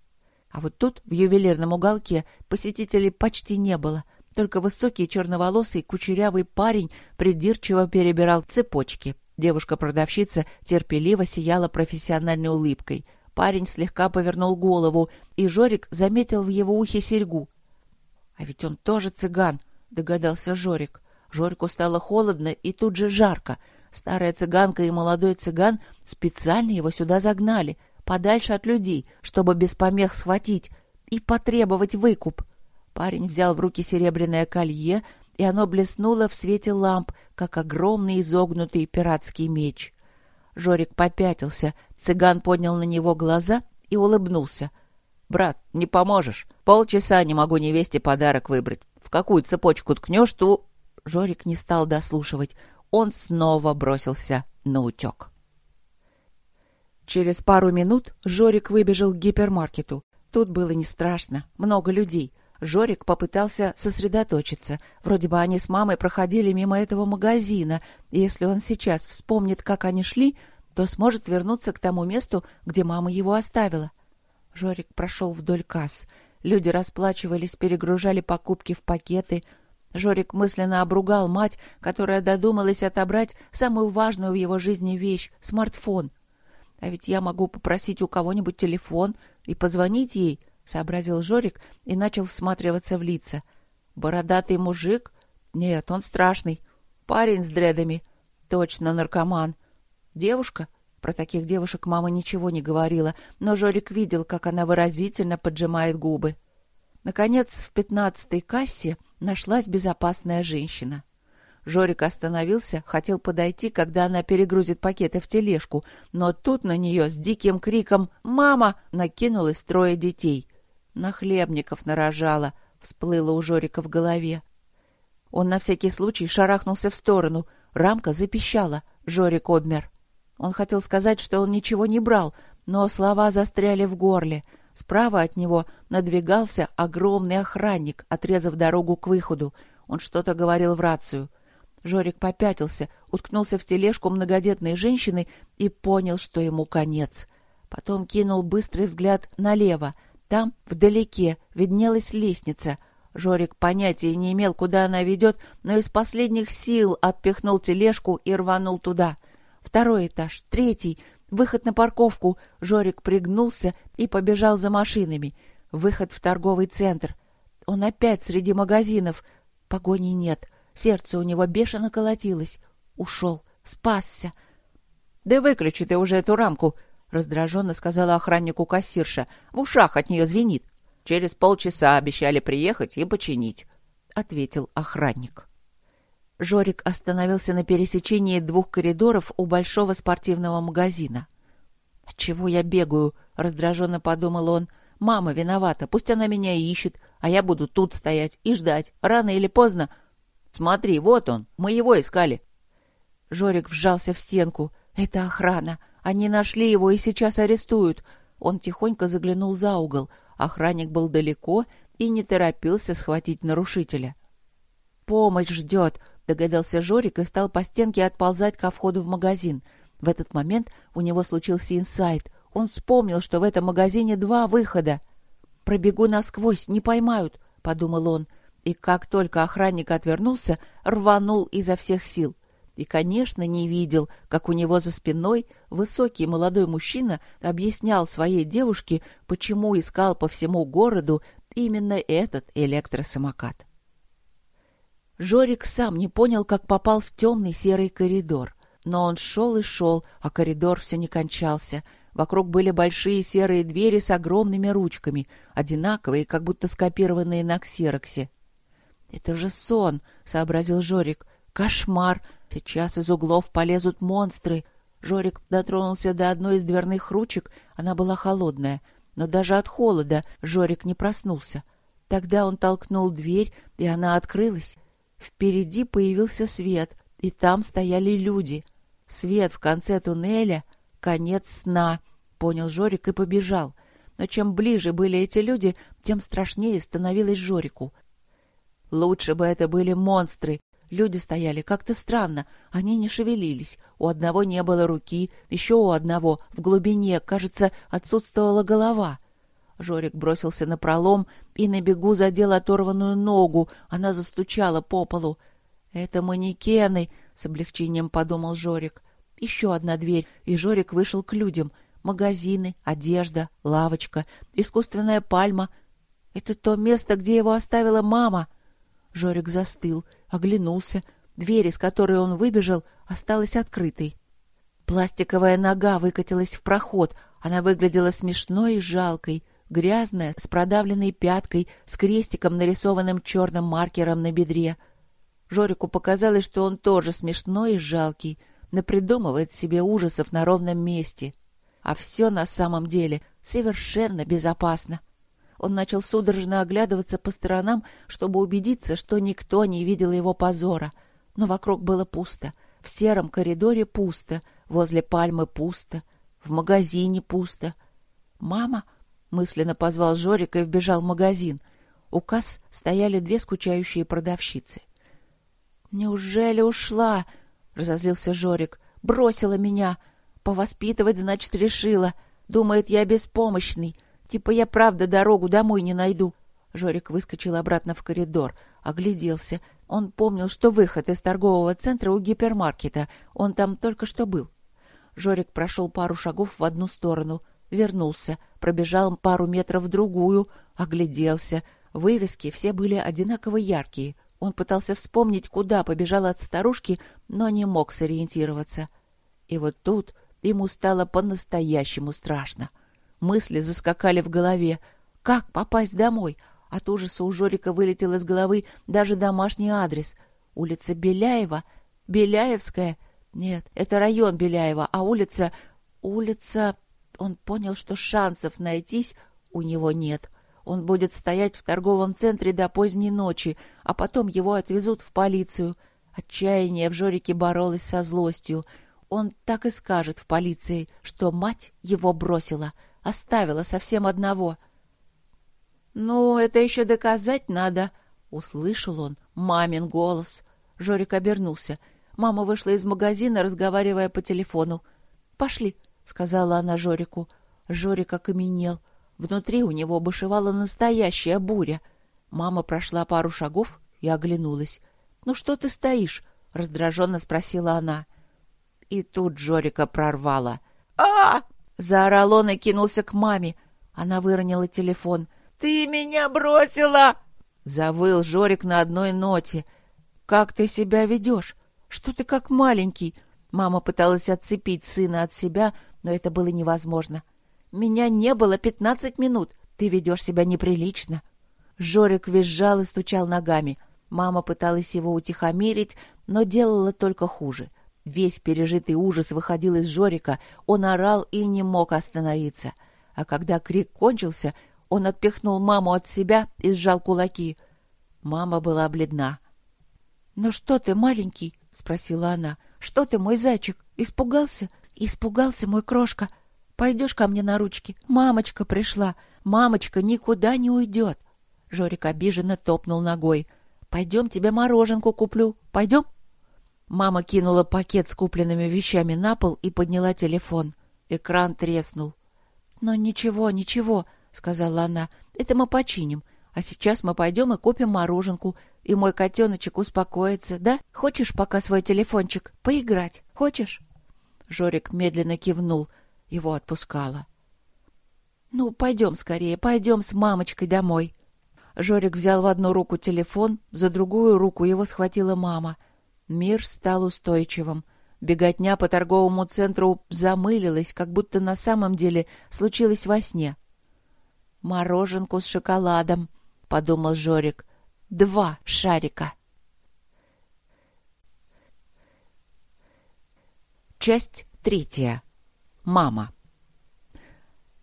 А вот тут, в ювелирном уголке, посетителей почти не было. Только высокий черноволосый кучерявый парень придирчиво перебирал цепочки. Девушка-продавщица терпеливо сияла профессиональной улыбкой — Парень слегка повернул голову, и Жорик заметил в его ухе серьгу. «А ведь он тоже цыган», — догадался Жорик. Жорику стало холодно и тут же жарко. Старая цыганка и молодой цыган специально его сюда загнали, подальше от людей, чтобы без помех схватить и потребовать выкуп. Парень взял в руки серебряное колье, и оно блеснуло в свете ламп, как огромный изогнутый пиратский меч. Жорик попятился. Цыган поднял на него глаза и улыбнулся. «Брат, не поможешь. Полчаса не могу невесте подарок выбрать. В какую цепочку ткнешь, ту...» Жорик не стал дослушивать. Он снова бросился на утек. Через пару минут Жорик выбежал к гипермаркету. Тут было не страшно, много людей. Жорик попытался сосредоточиться. Вроде бы они с мамой проходили мимо этого магазина, если он сейчас вспомнит, как они шли, то сможет вернуться к тому месту, где мама его оставила. Жорик прошел вдоль касс. Люди расплачивались, перегружали покупки в пакеты. Жорик мысленно обругал мать, которая додумалась отобрать самую важную в его жизни вещь — смартфон. А ведь я могу попросить у кого-нибудь телефон и позвонить ей, сообразил Жорик и начал всматриваться в лица. Бородатый мужик? Нет, он страшный. Парень с дредами. Точно наркоман. Девушка? Про таких девушек мама ничего не говорила, но Жорик видел, как она выразительно поджимает губы. Наконец, в пятнадцатой кассе нашлась безопасная женщина. Жорик остановился, хотел подойти, когда она перегрузит пакеты в тележку, но тут на нее с диким криком «Мама!» накинулось трое детей. На хлебников нарожала, всплыло у Жорика в голове. Он на всякий случай шарахнулся в сторону. Рамка запищала. Жорик обмер. Он хотел сказать, что он ничего не брал, но слова застряли в горле. Справа от него надвигался огромный охранник, отрезав дорогу к выходу. Он что-то говорил в рацию. Жорик попятился, уткнулся в тележку многодетной женщины и понял, что ему конец. Потом кинул быстрый взгляд налево — там, вдалеке, виднелась лестница. Жорик понятия не имел, куда она ведет, но из последних сил отпихнул тележку и рванул туда. Второй этаж, третий, выход на парковку. Жорик пригнулся и побежал за машинами. Выход в торговый центр. Он опять среди магазинов. Погони нет. Сердце у него бешено колотилось. Ушел. Спасся. «Да выключи ты уже эту рамку!» — раздраженно сказала охраннику кассирша. «В ушах от нее звенит. Через полчаса обещали приехать и починить», — ответил охранник. Жорик остановился на пересечении двух коридоров у большого спортивного магазина. «Чего я бегаю?» — раздраженно подумал он. «Мама виновата, пусть она меня ищет, а я буду тут стоять и ждать. Рано или поздно...» «Смотри, вот он, мы его искали». Жорик вжался в стенку. «Это охрана. Они нашли его и сейчас арестуют». Он тихонько заглянул за угол. Охранник был далеко и не торопился схватить нарушителя. «Помощь ждет», — догадался Жорик и стал по стенке отползать ко входу в магазин. В этот момент у него случился инсайт. Он вспомнил, что в этом магазине два выхода. «Пробегу насквозь, не поймают», — подумал он. И как только охранник отвернулся, рванул изо всех сил. И, конечно, не видел, как у него за спиной высокий молодой мужчина объяснял своей девушке, почему искал по всему городу именно этот электросамокат. Жорик сам не понял, как попал в темный серый коридор. Но он шел и шел, а коридор все не кончался. Вокруг были большие серые двери с огромными ручками, одинаковые, как будто скопированные на ксероксе. «Это же сон!» — сообразил Жорик. «Кошмар! Сейчас из углов полезут монстры. Жорик дотронулся до одной из дверных ручек, она была холодная. Но даже от холода Жорик не проснулся. Тогда он толкнул дверь, и она открылась. Впереди появился свет, и там стояли люди. Свет в конце туннеля — конец сна, понял Жорик и побежал. Но чем ближе были эти люди, тем страшнее становилось Жорику. Лучше бы это были монстры, Люди стояли как-то странно, они не шевелились. У одного не было руки, еще у одного в глубине, кажется, отсутствовала голова. Жорик бросился на пролом и на бегу задел оторванную ногу. Она застучала по полу. «Это манекены», — с облегчением подумал Жорик. Еще одна дверь, и Жорик вышел к людям. Магазины, одежда, лавочка, искусственная пальма. Это то место, где его оставила мама. Жорик застыл — оглянулся. Дверь, из которой он выбежал, осталась открытой. Пластиковая нога выкатилась в проход. Она выглядела смешной и жалкой, грязная, с продавленной пяткой, с крестиком, нарисованным черным маркером на бедре. Жорику показалось, что он тоже смешной и жалкий, напридумывает себе ужасов на ровном месте. А все на самом деле совершенно безопасно. Он начал судорожно оглядываться по сторонам, чтобы убедиться, что никто не видел его позора. Но вокруг было пусто. В сером коридоре пусто, возле пальмы пусто, в магазине пусто. «Мама!» — мысленно позвал Жорик и вбежал в магазин. У касс стояли две скучающие продавщицы. «Неужели ушла?» — разозлился Жорик. «Бросила меня. Повоспитывать, значит, решила. Думает, я беспомощный. Типа я правда дорогу домой не найду. Жорик выскочил обратно в коридор, огляделся. Он помнил, что выход из торгового центра у гипермаркета. Он там только что был. Жорик прошел пару шагов в одну сторону, вернулся, пробежал пару метров в другую, огляделся. Вывески все были одинаково яркие. Он пытался вспомнить, куда побежал от старушки, но не мог сориентироваться. И вот тут ему стало по-настоящему страшно. Мысли заскакали в голове. Как попасть домой? От ужаса у Жорика вылетел из головы даже домашний адрес. Улица Беляева? Беляевская? Нет, это район Беляева, а улица... Улица... Он понял, что шансов найтись у него нет. Он будет стоять в торговом центре до поздней ночи, а потом его отвезут в полицию. Отчаяние в Жорике боролось со злостью. Он так и скажет в полиции, что мать его бросила — Оставила совсем одного. «Ну, это еще доказать надо», — услышал он мамин голос. Жорик обернулся. Мама вышла из магазина, разговаривая по телефону. «Пошли», — сказала она Жорику. Жорик окаменел. Внутри у него бушевала настоящая буря. Мама прошла пару шагов и оглянулась. «Ну что ты стоишь?» — раздраженно спросила она. И тут Жорика прорвала. «А!» Заорал он и кинулся к маме. Она выронила телефон. «Ты меня бросила!» Завыл Жорик на одной ноте. «Как ты себя ведешь? Что ты как маленький?» Мама пыталась отцепить сына от себя, но это было невозможно. «Меня не было пятнадцать минут. Ты ведешь себя неприлично». Жорик визжал и стучал ногами. Мама пыталась его утихомирить, но делала только хуже. Весь пережитый ужас выходил из Жорика, он орал и не мог остановиться. А когда крик кончился, он отпихнул маму от себя и сжал кулаки. Мама была бледна. «Ну что ты, маленький?» — спросила она. «Что ты, мой зайчик, испугался? Испугался, мой крошка. Пойдешь ко мне на ручки? Мамочка пришла. Мамочка никуда не уйдет». Жорик обиженно топнул ногой. «Пойдем, тебе мороженку куплю. Пойдем?» Мама кинула пакет с купленными вещами на пол и подняла телефон. Экран треснул. «Ну ничего, ничего», — сказала она, — «это мы починим. А сейчас мы пойдем и купим мороженку, и мой котеночек успокоится, да? Хочешь пока свой телефончик поиграть? Хочешь?» Жорик медленно кивнул. Его отпускала. «Ну, пойдем скорее, пойдем с мамочкой домой». Жорик взял в одну руку телефон, за другую руку его схватила мама — Мир стал устойчивым. Беготня по торговому центру замылилась, как будто на самом деле случилось во сне. «Мороженку с шоколадом», — подумал Жорик. «Два шарика». Часть третья. Мама.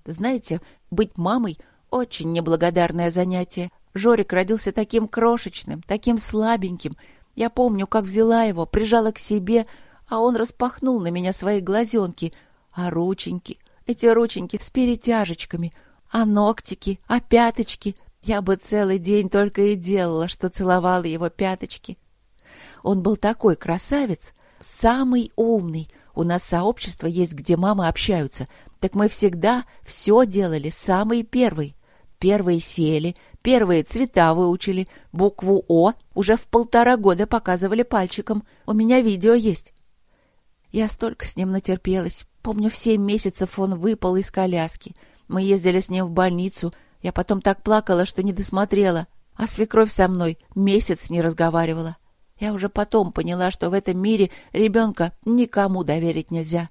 Знаете, быть мамой — очень неблагодарное занятие. Жорик родился таким крошечным, таким слабеньким — я помню, как взяла его, прижала к себе, а он распахнул на меня свои глазенки. А рученьки, эти рученьки с перетяжечками, а ногтики, а пяточки. Я бы целый день только и делала, что целовала его пяточки. Он был такой красавец, самый умный. У нас сообщество есть, где мамы общаются. Так мы всегда все делали самый первый. Первые сели, Первые цвета выучили, букву «О» уже в полтора года показывали пальчиком. У меня видео есть. Я столько с ним натерпелась. Помню, в семь месяцев он выпал из коляски. Мы ездили с ним в больницу. Я потом так плакала, что не досмотрела. А свекровь со мной месяц не разговаривала. Я уже потом поняла, что в этом мире ребенка никому доверить нельзя.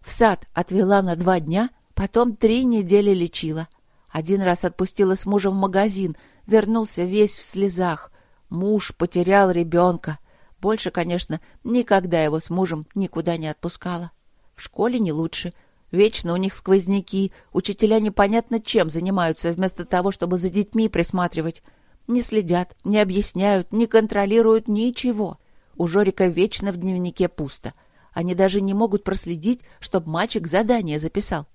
В сад отвела на два дня, потом три недели лечила. Один раз отпустила с мужем в магазин, вернулся весь в слезах. Муж потерял ребенка. Больше, конечно, никогда его с мужем никуда не отпускала. В школе не лучше. Вечно у них сквозняки, учителя непонятно чем занимаются, вместо того, чтобы за детьми присматривать. Не следят, не объясняют, не контролируют ничего. У Жорика вечно в дневнике пусто. Они даже не могут проследить, чтобы мальчик задание записал.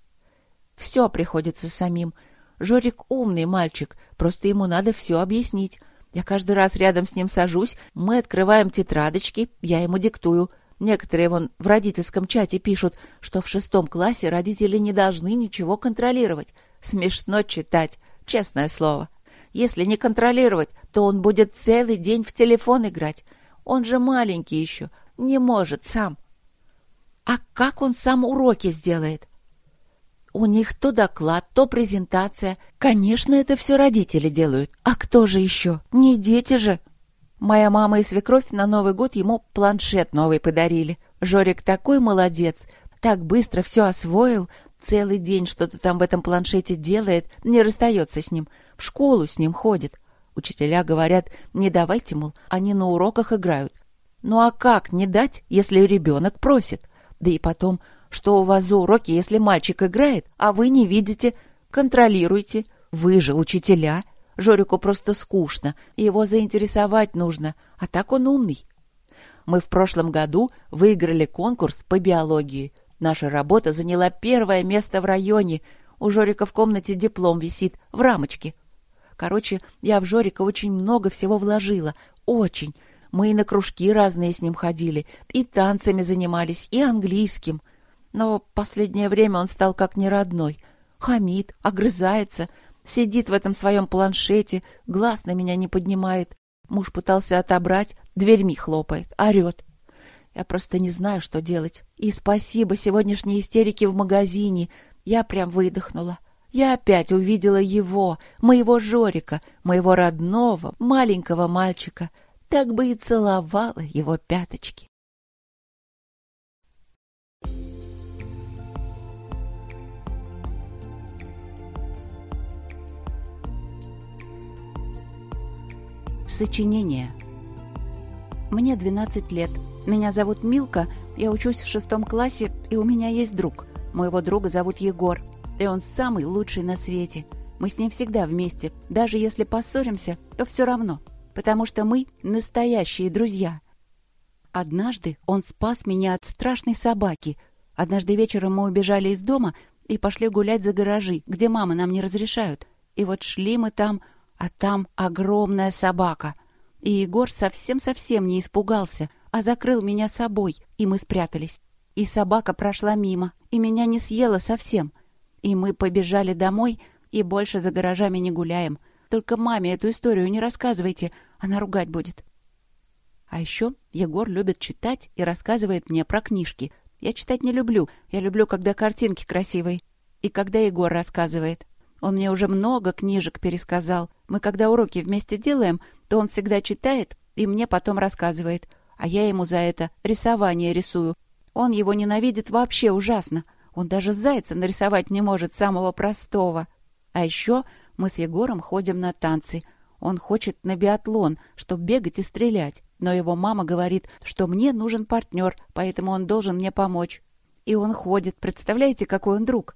Все приходится самим — Жорик умный мальчик, просто ему надо все объяснить. Я каждый раз рядом с ним сажусь, мы открываем тетрадочки, я ему диктую. Некоторые вон в родительском чате пишут, что в шестом классе родители не должны ничего контролировать. Смешно читать, честное слово. Если не контролировать, то он будет целый день в телефон играть. Он же маленький еще, не может сам. А как он сам уроки сделает? У них то доклад, то презентация. Конечно, это все родители делают. А кто же еще? Не дети же. Моя мама и свекровь на Новый год ему планшет новый подарили. Жорик такой молодец, так быстро все освоил, целый день что-то там в этом планшете делает, не расстается с ним, в школу с ним ходит. Учителя говорят, не давайте, мол, они на уроках играют. Ну а как не дать, если ребенок просит? Да и потом, что у вас за уроки, если мальчик играет, а вы не видите? Контролируйте. Вы же учителя. Жорику просто скучно, его заинтересовать нужно, а так он умный. Мы в прошлом году выиграли конкурс по биологии. Наша работа заняла первое место в районе. У Жорика в комнате диплом висит, в рамочке. Короче, я в Жорика очень много всего вложила. Очень. Мы и на кружки разные с ним ходили, и танцами занимались, и английским — но последнее время он стал как неродной. Хамит, огрызается, сидит в этом своем планшете, глаз на меня не поднимает. Муж пытался отобрать, дверьми хлопает, орет. Я просто не знаю, что делать. И спасибо сегодняшней истерике в магазине. Я прям выдохнула. Я опять увидела его, моего Жорика, моего родного, маленького мальчика. Так бы и целовала его пяточки. Сочинение. Мне 12 лет. Меня зовут Милка, я учусь в шестом классе, и у меня есть друг. Моего друга зовут Егор и он самый лучший на свете. Мы с ним всегда вместе, даже если поссоримся, то все равно, потому что мы настоящие друзья. Однажды он спас меня от страшной собаки. Однажды вечером мы убежали из дома и пошли гулять за гаражи, где мамы нам не разрешают. И вот шли мы там, а там огромная собака. И Егор совсем-совсем не испугался, а закрыл меня собой, и мы спрятались. И собака прошла мимо, и меня не съела совсем. И мы побежали домой, и больше за гаражами не гуляем. Только маме эту историю не рассказывайте, она ругать будет. А еще Егор любит читать и рассказывает мне про книжки. Я читать не люблю, я люблю, когда картинки красивые. И когда Егор рассказывает. Он мне уже много книжек пересказал. Мы когда уроки вместе делаем, то он всегда читает и мне потом рассказывает. А я ему за это рисование рисую. Он его ненавидит вообще ужасно. Он даже зайца нарисовать не может, самого простого. А еще мы с Егором ходим на танцы. Он хочет на биатлон, чтобы бегать и стрелять. Но его мама говорит, что мне нужен партнер, поэтому он должен мне помочь. И он ходит. Представляете, какой он друг?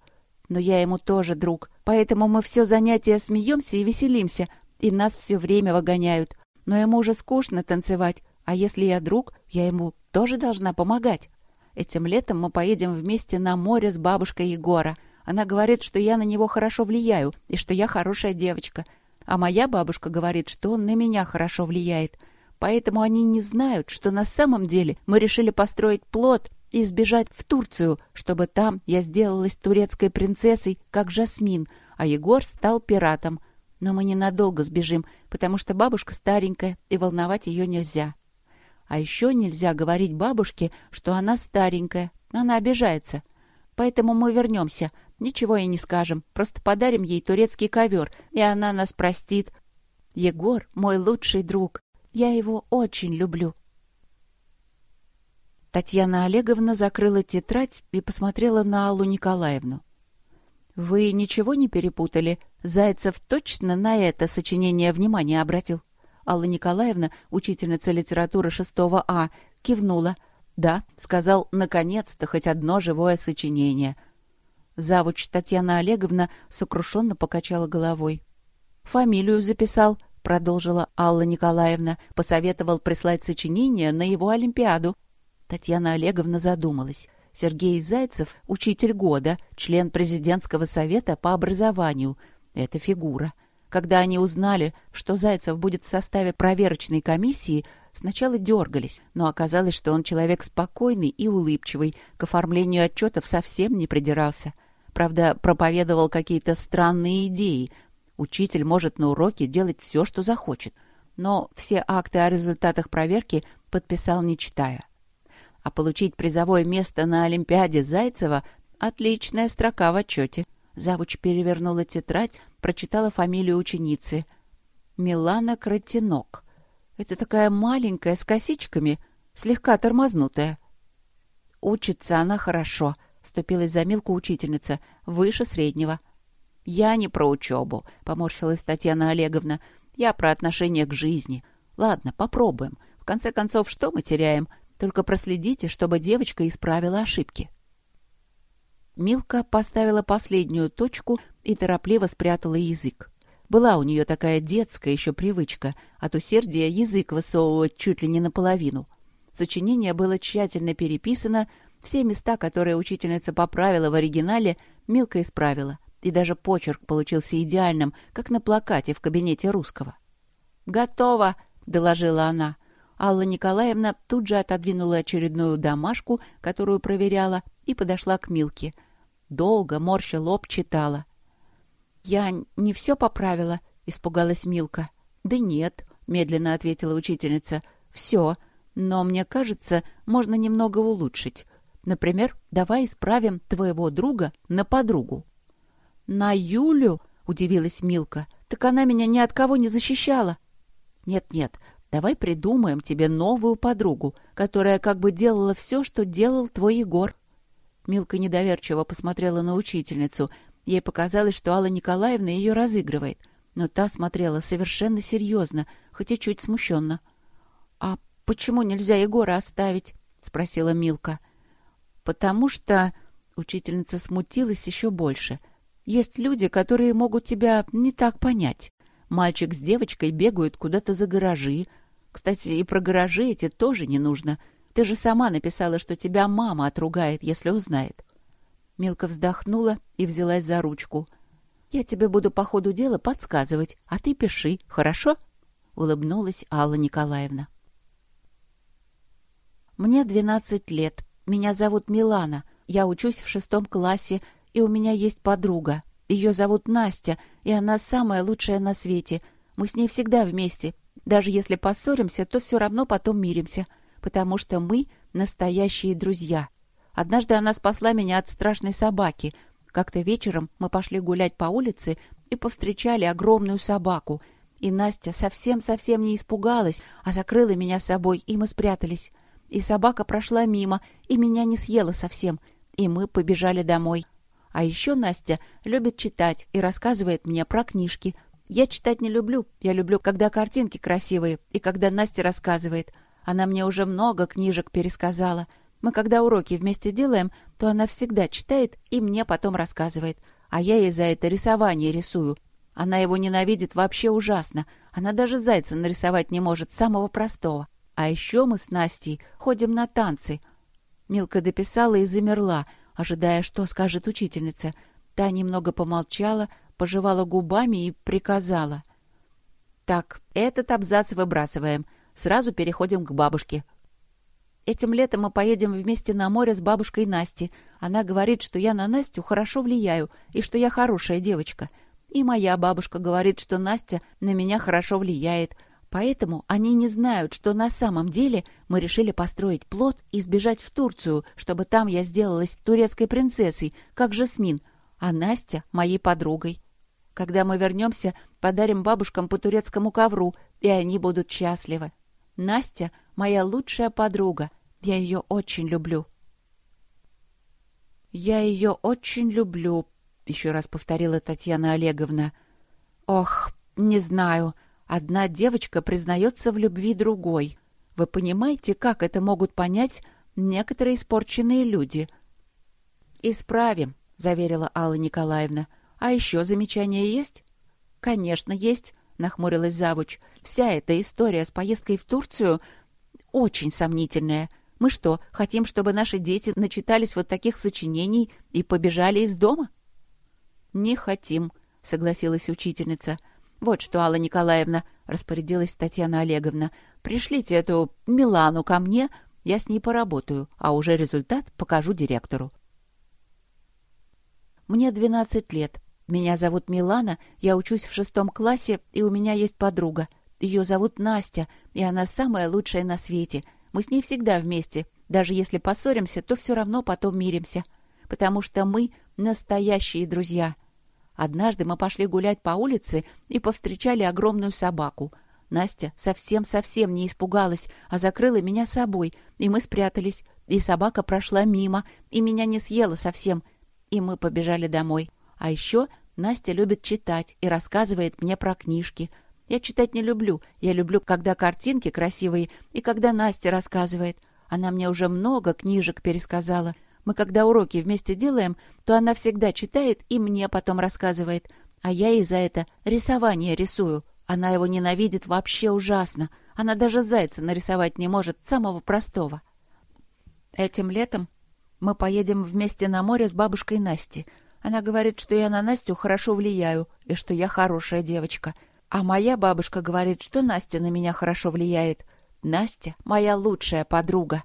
Но я ему тоже друг. Поэтому мы все занятия смеемся и веселимся, и нас все время выгоняют. Но ему уже скучно танцевать, а если я друг, я ему тоже должна помогать. Этим летом мы поедем вместе на море с бабушкой Егора. Она говорит, что я на него хорошо влияю и что я хорошая девочка. А моя бабушка говорит, что он на меня хорошо влияет. Поэтому они не знают, что на самом деле мы решили построить плод и сбежать в Турцию, чтобы там я сделалась турецкой принцессой, как Жасмин, а Егор стал пиратом. Но мы ненадолго сбежим, потому что бабушка старенькая, и волновать ее нельзя. А еще нельзя говорить бабушке, что она старенькая, она обижается. Поэтому мы вернемся, ничего ей не скажем, просто подарим ей турецкий ковер, и она нас простит. Егор — мой лучший друг, я его очень люблю. Татьяна Олеговна закрыла тетрадь и посмотрела на Аллу Николаевну. «Вы ничего не перепутали? Зайцев точно на это сочинение внимание обратил?» Алла Николаевна, учительница литературы 6 А, кивнула. «Да», — сказал, — «наконец-то хоть одно живое сочинение». Завуч Татьяна Олеговна сокрушенно покачала головой. «Фамилию записал», — продолжила Алла Николаевна, посоветовал прислать сочинение на его Олимпиаду. Татьяна Олеговна задумалась. Сергей Зайцев — учитель года, член президентского совета по образованию. Это фигура. Когда они узнали, что Зайцев будет в составе проверочной комиссии, сначала дергались, но оказалось, что он человек спокойный и улыбчивый, к оформлению отчетов совсем не придирался. Правда, проповедовал какие-то странные идеи. Учитель может на уроке делать все, что захочет. Но все акты о результатах проверки подписал, не читая а получить призовое место на Олимпиаде Зайцева — отличная строка в отчете. Завуч перевернула тетрадь, прочитала фамилию ученицы. Милана Кротинок. Это такая маленькая, с косичками, слегка тормознутая. Учится она хорошо, — вступилась за Милку учительница, — выше среднего. «Я не про учебу», — поморщилась Татьяна Олеговна. «Я про отношение к жизни. Ладно, попробуем. В конце концов, что мы теряем? Только проследите, чтобы девочка исправила ошибки. Милка поставила последнюю точку и торопливо спрятала язык. Была у нее такая детская еще привычка от усердия язык высовывать чуть ли не наполовину. Сочинение было тщательно переписано, все места, которые учительница поправила в оригинале, Милка исправила, и даже почерк получился идеальным, как на плакате в кабинете русского. «Готово!» — доложила она. Алла Николаевна тут же отодвинула очередную домашку, которую проверяла, и подошла к Милке. Долго, морща лоб, читала. «Я не все поправила?» — испугалась Милка. «Да нет», — медленно ответила учительница. «Все. Но, мне кажется, можно немного улучшить. Например, давай исправим твоего друга на подругу». «На Юлю?» — удивилась Милка. «Так она меня ни от кого не защищала». «Нет-нет, Давай придумаем тебе новую подругу, которая как бы делала все, что делал твой Егор. Милка недоверчиво посмотрела на учительницу. Ей показалось, что Алла Николаевна ее разыгрывает. но та смотрела совершенно серьезно, хоть и чуть смущенно. «А почему нельзя Егора оставить?» — спросила Милка. «Потому что...» — учительница смутилась еще больше. «Есть люди, которые могут тебя не так понять. Мальчик с девочкой бегают куда-то за гаражи. Кстати, и про гаражи эти тоже не нужно. Ты же сама написала, что тебя мама отругает, если узнает». Милка вздохнула и взялась за ручку — я тебе буду по ходу дела подсказывать, а ты пиши, хорошо?» — улыбнулась Алла Николаевна. «Мне двенадцать лет. Меня зовут Милана. Я учусь в шестом классе, и у меня есть подруга. Ее зовут Настя, и она самая лучшая на свете. Мы с ней всегда вместе. Даже если поссоримся, то все равно потом миримся, потому что мы настоящие друзья. Однажды она спасла меня от страшной собаки — как-то вечером мы пошли гулять по улице и повстречали огромную собаку. И Настя совсем-совсем не испугалась, а закрыла меня с собой, и мы спрятались. И собака прошла мимо, и меня не съела совсем, и мы побежали домой. А еще Настя любит читать и рассказывает мне про книжки. Я читать не люблю, я люблю, когда картинки красивые, и когда Настя рассказывает. Она мне уже много книжек пересказала — мы когда уроки вместе делаем, то она всегда читает и мне потом рассказывает. А я ей за это рисование рисую. Она его ненавидит вообще ужасно. Она даже зайца нарисовать не может, самого простого. А еще мы с Настей ходим на танцы. Милка дописала и замерла, ожидая, что скажет учительница. Та немного помолчала, пожевала губами и приказала. «Так, этот абзац выбрасываем. Сразу переходим к бабушке. Этим летом мы поедем вместе на море с бабушкой Настей. Она говорит, что я на Настю хорошо влияю и что я хорошая девочка. И моя бабушка говорит, что Настя на меня хорошо влияет. Поэтому они не знают, что на самом деле мы решили построить плод и сбежать в Турцию, чтобы там я сделалась турецкой принцессой, как Жасмин, а Настя — моей подругой. Когда мы вернемся, подарим бабушкам по турецкому ковру, и они будут счастливы. Настя — моя лучшая подруга. Я ее очень люблю. «Я ее очень люблю», — еще раз повторила Татьяна Олеговна. «Ох, не знаю. Одна девочка признается в любви другой. Вы понимаете, как это могут понять некоторые испорченные люди?» «Исправим», — заверила Алла Николаевна. «А еще замечания есть?» «Конечно, есть нахмурилась завуч. «Вся эта история с поездкой в Турцию очень сомнительная. Мы что, хотим, чтобы наши дети начитались вот таких сочинений и побежали из дома?» «Не хотим», — согласилась учительница. «Вот что, Алла Николаевна», — распорядилась Татьяна Олеговна, — «пришлите эту Милану ко мне, я с ней поработаю, а уже результат покажу директору». Мне двенадцать лет. Меня зовут Милана, я учусь в шестом классе, и у меня есть подруга. Ее зовут Настя, и она самая лучшая на свете. Мы с ней всегда вместе. Даже если поссоримся, то все равно потом миримся. Потому что мы настоящие друзья. Однажды мы пошли гулять по улице и повстречали огромную собаку. Настя совсем-совсем не испугалась, а закрыла меня собой, и мы спрятались. И собака прошла мимо, и меня не съела совсем. И мы побежали домой. А еще Настя любит читать и рассказывает мне про книжки. Я читать не люблю. Я люблю, когда картинки красивые и когда Настя рассказывает. Она мне уже много книжек пересказала. Мы когда уроки вместе делаем, то она всегда читает и мне потом рассказывает. А я ей за это рисование рисую. Она его ненавидит вообще ужасно. Она даже зайца нарисовать не может, самого простого. Этим летом мы поедем вместе на море с бабушкой Настей. Она говорит, что я на Настю хорошо влияю и что я хорошая девочка. А моя бабушка говорит, что Настя на меня хорошо влияет. Настя — моя лучшая подруга.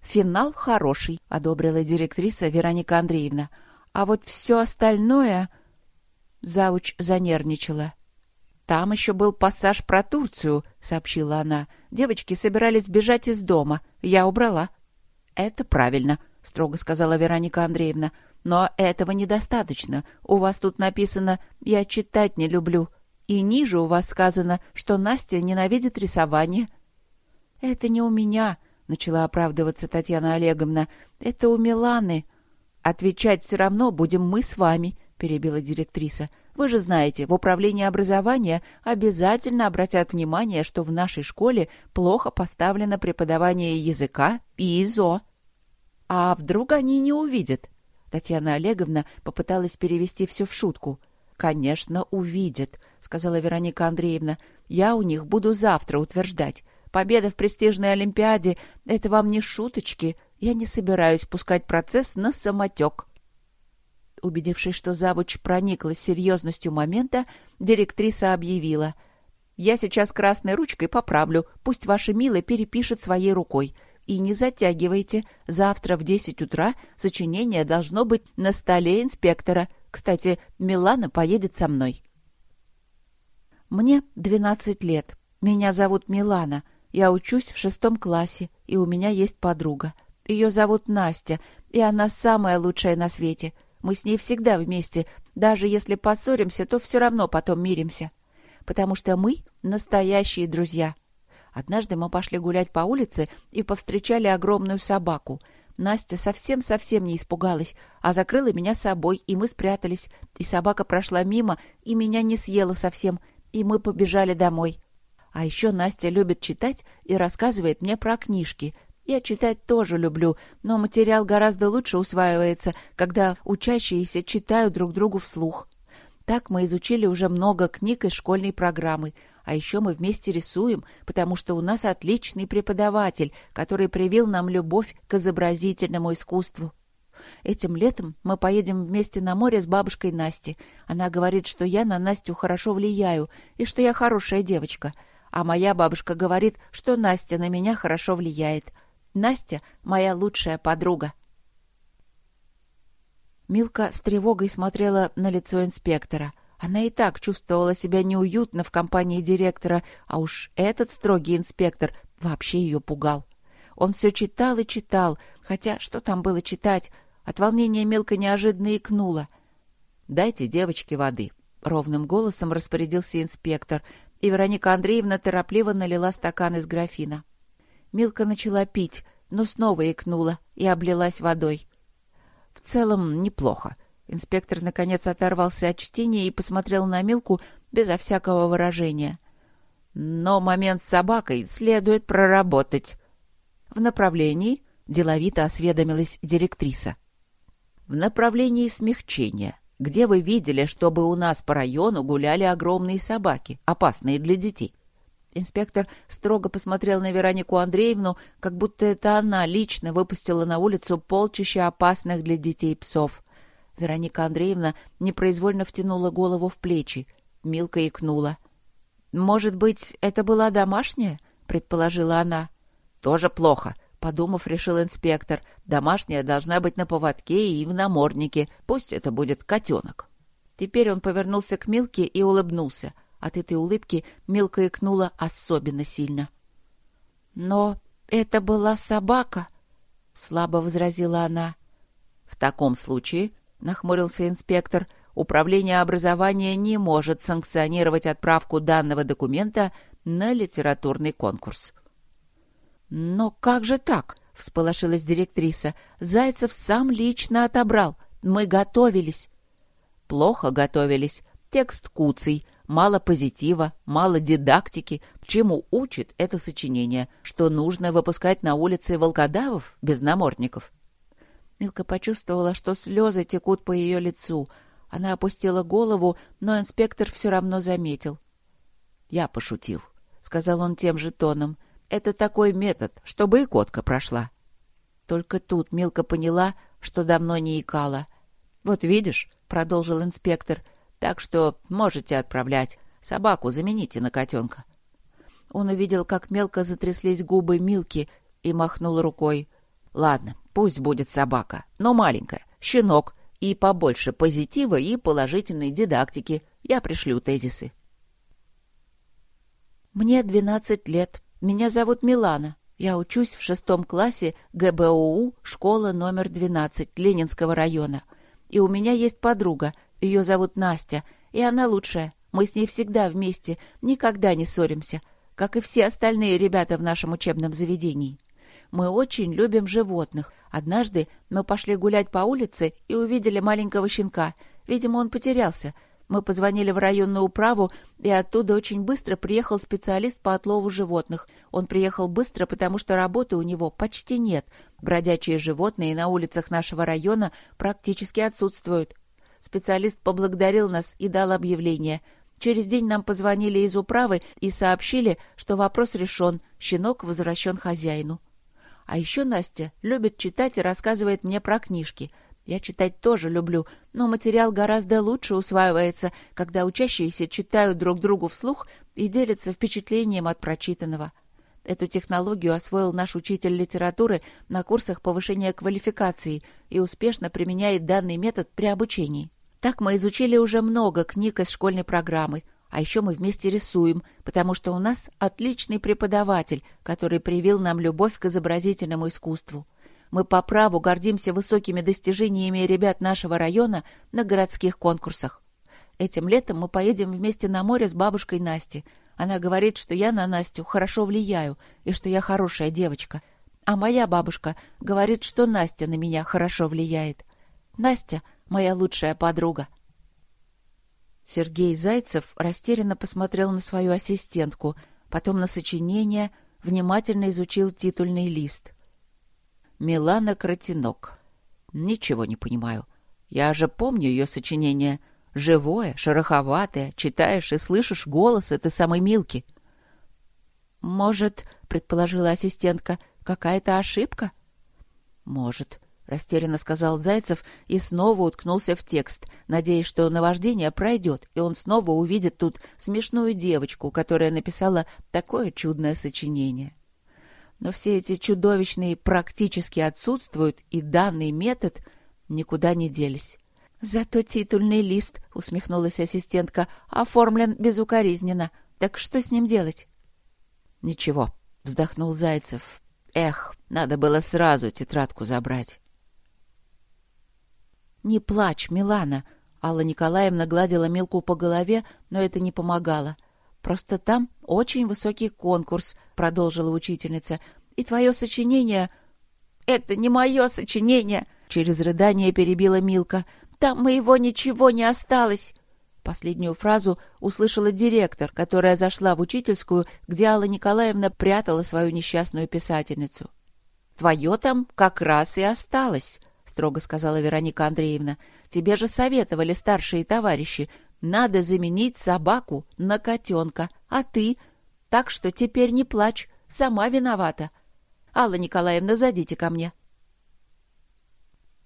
«Финал хороший», — одобрила директриса Вероника Андреевна. «А вот все остальное...» Завуч занервничала. «Там еще был пассаж про Турцию», — сообщила она. «Девочки собирались бежать из дома. Я убрала». «Это правильно», — строго сказала Вероника Андреевна. Но этого недостаточно. У вас тут написано «Я читать не люблю». И ниже у вас сказано, что Настя ненавидит рисование. «Это не у меня», — начала оправдываться Татьяна Олеговна. «Это у Миланы». «Отвечать все равно будем мы с вами», — перебила директриса. Вы же знаете, в управлении образования обязательно обратят внимание, что в нашей школе плохо поставлено преподавание языка и ИЗО. А вдруг они не увидят? Татьяна Олеговна попыталась перевести все в шутку. «Конечно, увидят», — сказала Вероника Андреевна. «Я у них буду завтра утверждать. Победа в престижной Олимпиаде — это вам не шуточки. Я не собираюсь пускать процесс на самотек». Убедившись, что завуч прониклась серьезностью момента, директриса объявила. «Я сейчас красной ручкой поправлю, пусть ваша милая перепишет своей рукой. И не затягивайте, завтра в десять утра сочинение должно быть на столе инспектора. Кстати, Милана поедет со мной». «Мне двенадцать лет. Меня зовут Милана. Я учусь в шестом классе, и у меня есть подруга. Ее зовут Настя, и она самая лучшая на свете. Мы с ней всегда вместе. Даже если поссоримся, то все равно потом миримся. Потому что мы настоящие друзья. Однажды мы пошли гулять по улице и повстречали огромную собаку. Настя совсем-совсем не испугалась, а закрыла меня собой, и мы спрятались. И собака прошла мимо, и меня не съела совсем, и мы побежали домой. А еще Настя любит читать и рассказывает мне про книжки, я читать тоже люблю, но материал гораздо лучше усваивается, когда учащиеся читают друг другу вслух. Так мы изучили уже много книг из школьной программы, а еще мы вместе рисуем, потому что у нас отличный преподаватель, который привил нам любовь к изобразительному искусству. Этим летом мы поедем вместе на море с бабушкой Настей. Она говорит, что я на Настю хорошо влияю и что я хорошая девочка. А моя бабушка говорит, что Настя на меня хорошо влияет. Настя — моя лучшая подруга. Милка с тревогой смотрела на лицо инспектора. Она и так чувствовала себя неуютно в компании директора, а уж этот строгий инспектор вообще ее пугал. Он все читал и читал, хотя что там было читать? От волнения Милка неожиданно икнула. «Дайте девочке воды», — ровным голосом распорядился инспектор, и Вероника Андреевна торопливо налила стакан из графина. Милка начала пить, но снова икнула и облилась водой. В целом неплохо. Инспектор наконец оторвался от чтения и посмотрел на Милку безо всякого выражения. Но момент с собакой следует проработать. В направлении, деловито осведомилась директриса. В направлении смягчения. Где вы видели, чтобы у нас по району гуляли огромные собаки, опасные для детей? Инспектор строго посмотрел на Веронику Андреевну, как будто это она лично выпустила на улицу полчища опасных для детей псов. Вероника Андреевна непроизвольно втянула голову в плечи. Милка икнула. «Может быть, это была домашняя?» — предположила она. «Тоже плохо», — подумав, решил инспектор. «Домашняя должна быть на поводке и в наморднике. Пусть это будет котенок». Теперь он повернулся к Милке и улыбнулся. От этой улыбки Милка икнула особенно сильно. «Но это была собака», — слабо возразила она. «В таком случае», — нахмурился инспектор, — «управление образования не может санкционировать отправку данного документа на литературный конкурс». «Но как же так?» — всполошилась директриса. «Зайцев сам лично отобрал. Мы готовились». «Плохо готовились. Текст куцый, мало позитива, мало дидактики. Чему учит это сочинение? Что нужно выпускать на улице волкодавов без намордников? Милка почувствовала, что слезы текут по ее лицу. Она опустила голову, но инспектор все равно заметил. «Я пошутил», — сказал он тем же тоном. «Это такой метод, чтобы и котка прошла». Только тут Милка поняла, что давно не икала. «Вот видишь», — продолжил инспектор, так что можете отправлять. Собаку замените на котенка. Он увидел, как мелко затряслись губы Милки и махнул рукой. Ладно, пусть будет собака, но маленькая, щенок, и побольше позитива и положительной дидактики. Я пришлю тезисы. Мне двенадцать лет. Меня зовут Милана. Я учусь в шестом классе ГБОУ, школа номер двенадцать Ленинского района. И у меня есть подруга, ее зовут Настя, и она лучшая. Мы с ней всегда вместе, никогда не ссоримся, как и все остальные ребята в нашем учебном заведении. Мы очень любим животных. Однажды мы пошли гулять по улице и увидели маленького щенка. Видимо, он потерялся. Мы позвонили в районную управу, и оттуда очень быстро приехал специалист по отлову животных. Он приехал быстро, потому что работы у него почти нет. Бродячие животные на улицах нашего района практически отсутствуют. Специалист поблагодарил нас и дал объявление. Через день нам позвонили из управы и сообщили, что вопрос решен, щенок возвращен хозяину. А еще Настя любит читать и рассказывает мне про книжки — я читать тоже люблю, но материал гораздо лучше усваивается, когда учащиеся читают друг другу вслух и делятся впечатлением от прочитанного. Эту технологию освоил наш учитель литературы на курсах повышения квалификации и успешно применяет данный метод при обучении. Так мы изучили уже много книг из школьной программы, а еще мы вместе рисуем, потому что у нас отличный преподаватель, который привил нам любовь к изобразительному искусству. Мы по праву гордимся высокими достижениями ребят нашего района на городских конкурсах. Этим летом мы поедем вместе на море с бабушкой Настей. Она говорит, что я на Настю хорошо влияю и что я хорошая девочка. А моя бабушка говорит, что Настя на меня хорошо влияет. Настя — моя лучшая подруга. Сергей Зайцев растерянно посмотрел на свою ассистентку, потом на сочинение, внимательно изучил титульный лист — Милана Кротинок. Ничего не понимаю. Я же помню ее сочинение. Живое, шероховатое, читаешь и слышишь голос этой самой Милки. «Может, — предположила ассистентка, — какая-то ошибка?» «Может», — растерянно сказал Зайцев и снова уткнулся в текст, надеясь, что наваждение пройдет, и он снова увидит тут смешную девочку, которая написала такое чудное сочинение. Но все эти чудовищные практически отсутствуют, и данный метод никуда не делись. «Зато титульный лист», — усмехнулась ассистентка, — «оформлен безукоризненно. Так что с ним делать?» «Ничего», — вздохнул Зайцев. «Эх, надо было сразу тетрадку забрать». «Не плачь, Милана», — Алла Николаевна гладила Милку по голове, но это не помогало. Просто там очень высокий конкурс, продолжила учительница. И твое сочинение... Это не мое сочинение, через рыдание перебила Милка. Там моего ничего не осталось. Последнюю фразу услышала директор, которая зашла в учительскую, где Алла Николаевна прятала свою несчастную писательницу. «Твое там как раз и осталось», — строго сказала Вероника Андреевна. «Тебе же советовали старшие товарищи. Надо заменить собаку на котенка, а ты... Так что теперь не плачь, сама виновата. Алла Николаевна, зайдите ко мне.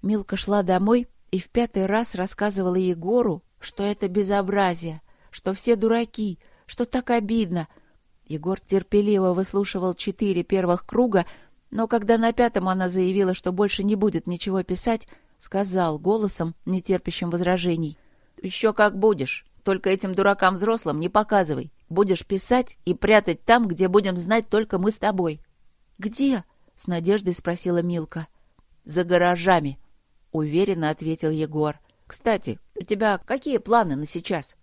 Милка шла домой и в пятый раз рассказывала Егору, что это безобразие, что все дураки, что так обидно. Егор терпеливо выслушивал четыре первых круга, но когда на пятом она заявила, что больше не будет ничего писать, сказал голосом, нетерпящим возражений — еще как будешь. Только этим дуракам взрослым не показывай. Будешь писать и прятать там, где будем знать только мы с тобой. — Где? — с надеждой спросила Милка. — За гаражами, — уверенно ответил Егор. — Кстати, у тебя какие планы на сейчас?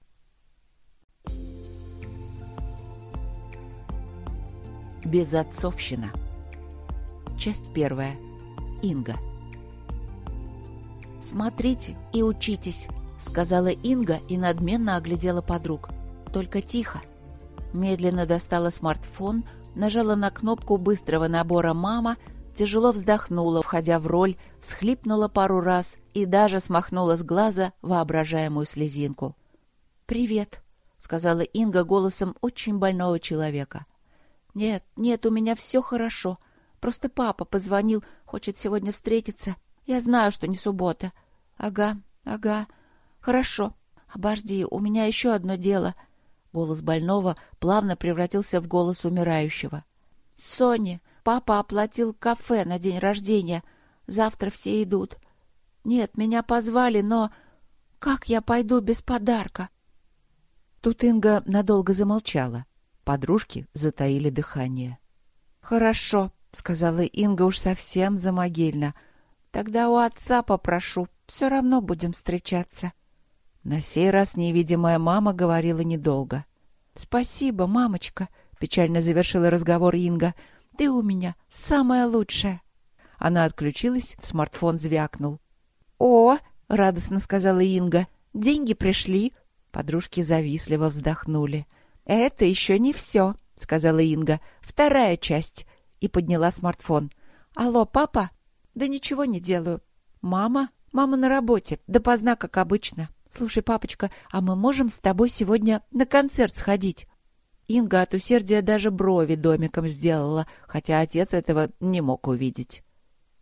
Безотцовщина. Часть первая. Инга. Смотрите и учитесь сказала Инга и надменно оглядела подруг. Только тихо. Медленно достала смартфон, нажала на кнопку быстрого набора «Мама», тяжело вздохнула, входя в роль, всхлипнула пару раз и даже смахнула с глаза воображаемую слезинку. «Привет», — сказала Инга голосом очень больного человека. «Нет, нет, у меня все хорошо. Просто папа позвонил, хочет сегодня встретиться. Я знаю, что не суббота. Ага, ага. «Хорошо. Обожди, у меня еще одно дело». Голос больного плавно превратился в голос умирающего. «Соня, папа оплатил кафе на день рождения. Завтра все идут. Нет, меня позвали, но... Как я пойду без подарка?» Тут Инга надолго замолчала. Подружки затаили дыхание. «Хорошо», — сказала Инга уж совсем замогильно. «Тогда у отца попрошу. Все равно будем встречаться». На сей раз невидимая мама говорила недолго. «Спасибо, мамочка», — печально завершила разговор Инга. «Ты у меня самая лучшая». Она отключилась, смартфон звякнул. «О!» — радостно сказала Инга. «Деньги пришли». Подружки завистливо вздохнули. «Это еще не все», — сказала Инга. «Вторая часть». И подняла смартфон. «Алло, папа?» «Да ничего не делаю». «Мама?» «Мама на работе. Допоздна, как обычно. Слушай, папочка, а мы можем с тобой сегодня на концерт сходить?» Инга от усердия даже брови домиком сделала, хотя отец этого не мог увидеть.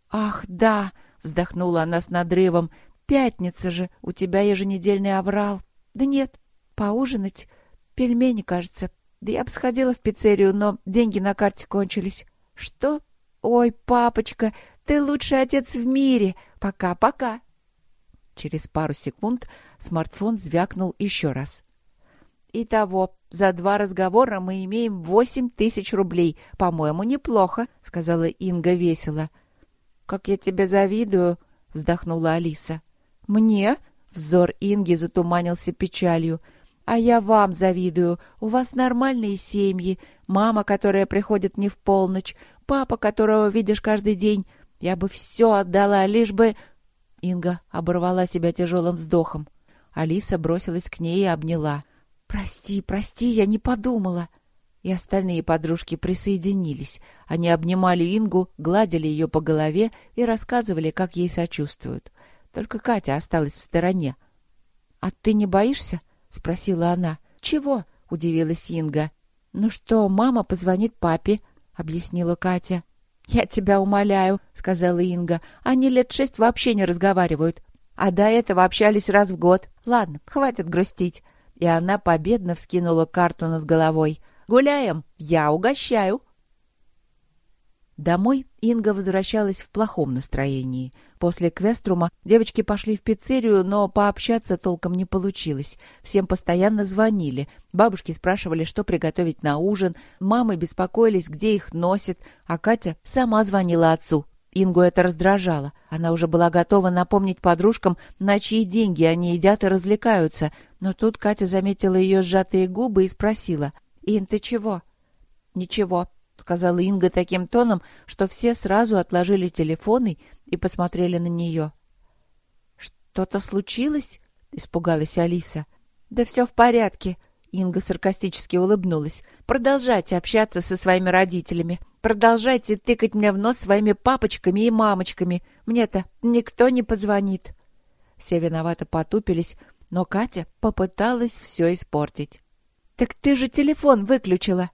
«Ах, да!» — вздохнула она с надрывом. «Пятница же! У тебя еженедельный аврал!» «Да нет, поужинать. Пельмени, кажется. Да я бы сходила в пиццерию, но деньги на карте кончились». «Что? Ой, папочка, ты лучший отец в мире! Пока-пока!» Через пару секунд смартфон звякнул еще раз. «Итого, за два разговора мы имеем восемь тысяч рублей. По-моему, неплохо», — сказала Инга весело. «Как я тебе завидую», — вздохнула Алиса. «Мне?» — взор Инги затуманился печалью. «А я вам завидую. У вас нормальные семьи. Мама, которая приходит не в полночь. Папа, которого видишь каждый день. Я бы все отдала, лишь бы...» Инга оборвала себя тяжелым вздохом. Алиса бросилась к ней и обняла. «Прости, прости, я не подумала!» И остальные подружки присоединились. Они обнимали Ингу, гладили ее по голове и рассказывали, как ей сочувствуют. Только Катя осталась в стороне. «А ты не боишься?» — спросила она. «Чего?» — удивилась Инга. «Ну что, мама позвонит папе», — объяснила Катя. «Я тебя умоляю», — сказала Инга. «Они лет шесть вообще не разговаривают. А до этого общались раз в год. Ладно, хватит грустить и она победно вскинула карту над головой. «Гуляем! Я угощаю!» Домой Инга возвращалась в плохом настроении. После Квеструма девочки пошли в пиццерию, но пообщаться толком не получилось. Всем постоянно звонили. Бабушки спрашивали, что приготовить на ужин. Мамы беспокоились, где их носят. А Катя сама звонила отцу. Ингу это раздражало. Она уже была готова напомнить подружкам, на чьи деньги они едят и развлекаются. Но тут Катя заметила ее сжатые губы и спросила. «Ин, ты чего?» «Ничего», — сказала Инга таким тоном, что все сразу отложили телефоны и посмотрели на нее. «Что-то случилось?» — испугалась Алиса. «Да все в порядке», Инга саркастически улыбнулась. «Продолжайте общаться со своими родителями. Продолжайте тыкать мне в нос своими папочками и мамочками. Мне-то никто не позвонит». Все виновато потупились, но Катя попыталась все испортить. «Так ты же телефон выключила!»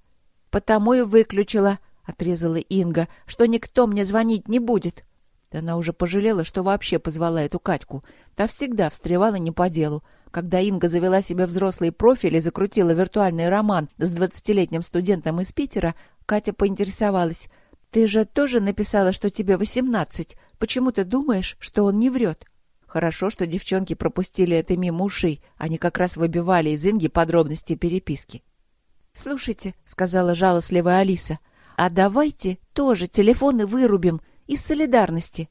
«Потому и выключила», — отрезала Инга, — «что никто мне звонить не будет». Она уже пожалела, что вообще позвала эту Катьку. Та всегда встревала не по делу. Когда Инга завела себе взрослый профиль и закрутила виртуальный роман с двадцатилетним студентом из Питера, Катя поинтересовалась. «Ты же тоже написала, что тебе восемнадцать. Почему ты думаешь, что он не врет?» Хорошо, что девчонки пропустили это мимо ушей. Они как раз выбивали из Инги подробности переписки. «Слушайте», — сказала жалостливая Алиса, — «а давайте тоже телефоны вырубим из солидарности.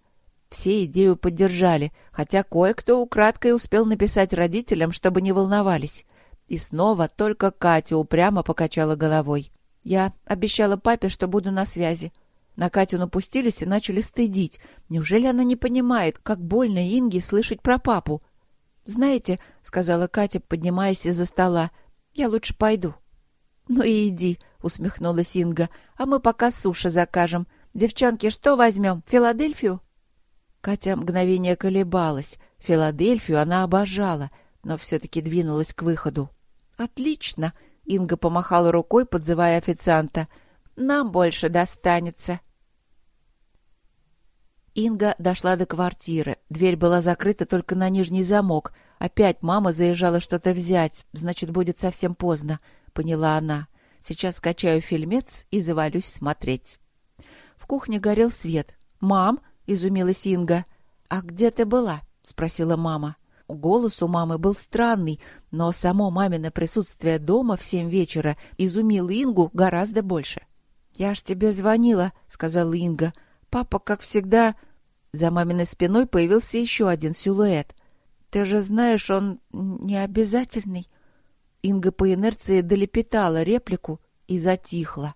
Все идею поддержали, хотя кое-кто украдкой успел написать родителям, чтобы не волновались. И снова только Катя упрямо покачала головой. Я обещала папе, что буду на связи. На Катю напустились и начали стыдить. Неужели она не понимает, как больно Инге слышать про папу? «Знаете», — сказала Катя, поднимаясь из-за стола, — «я лучше пойду». «Ну и иди», — усмехнулась Инга, — «а мы пока суши закажем. Девчонки, что возьмем? Филадельфию?» Катя мгновение колебалась. Филадельфию она обожала, но все-таки двинулась к выходу. «Отлично!» — Инга помахала рукой, подзывая официанта. «Нам больше достанется». Инга дошла до квартиры. Дверь была закрыта только на нижний замок. Опять мама заезжала что-то взять. Значит, будет совсем поздно, — поняла она. Сейчас скачаю фильмец и завалюсь смотреть. В кухне горел свет. «Мам!» — изумилась Инга. «А где ты была?» — спросила мама. Голос у мамы был странный, но само мамино присутствие дома в семь вечера изумило Ингу гораздо больше. «Я ж тебе звонила», — сказала Инга. «Папа, как всегда...» За маминой спиной появился еще один силуэт. «Ты же знаешь, он не обязательный». Инга по инерции долепетала реплику и затихла.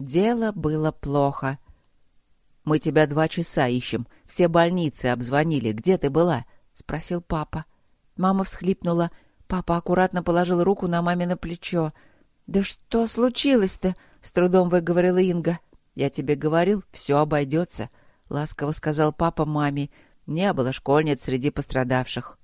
Дело было плохо. Мы тебя два часа ищем. Все больницы обзвонили. Где ты была?» — спросил папа. Мама всхлипнула. Папа аккуратно положил руку на мамино плечо. «Да что случилось-то?» — с трудом выговорила Инга. «Я тебе говорил, все обойдется», — ласково сказал папа маме. «Не было школьниц среди пострадавших».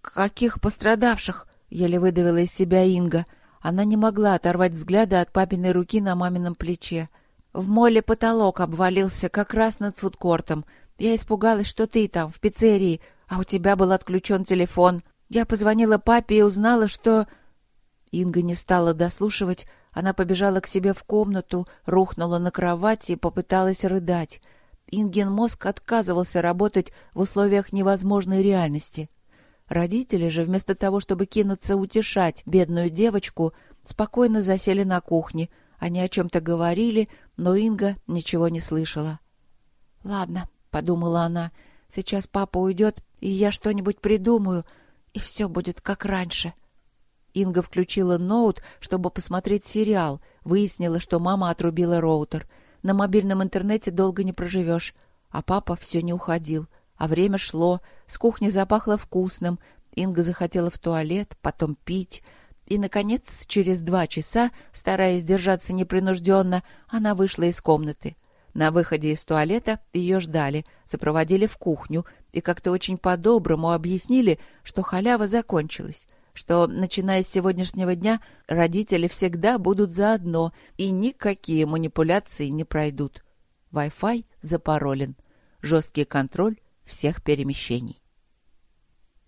«Каких пострадавших?» — еле выдавила из себя Инга. Она не могла оторвать взгляда от папиной руки на мамином плече. В моле потолок обвалился как раз над фудкортом. Я испугалась, что ты там, в пиццерии, а у тебя был отключен телефон. Я позвонила папе и узнала, что...» Инга не стала дослушивать. Она побежала к себе в комнату, рухнула на кровати и попыталась рыдать. Инген мозг отказывался работать в условиях невозможной реальности. Родители же, вместо того, чтобы кинуться утешать бедную девочку, спокойно засели на кухне. Они о чем-то говорили, но Инга ничего не слышала. «Ладно», — подумала она, — «сейчас папа уйдет, и я что-нибудь придумаю, и все будет как раньше». Инга включила ноут, чтобы посмотреть сериал, выяснила, что мама отрубила роутер. На мобильном интернете долго не проживешь. А папа все не уходил. А время шло, с кухни запахло вкусным. Инга захотела в туалет, потом пить. И, наконец, через два часа, стараясь держаться непринужденно, она вышла из комнаты. На выходе из туалета ее ждали, сопроводили в кухню и как-то очень по-доброму объяснили, что халява закончилась, что, начиная с сегодняшнего дня, родители всегда будут заодно и никакие манипуляции не пройдут. Wi-Fi запаролен. Жесткий контроль всех перемещений.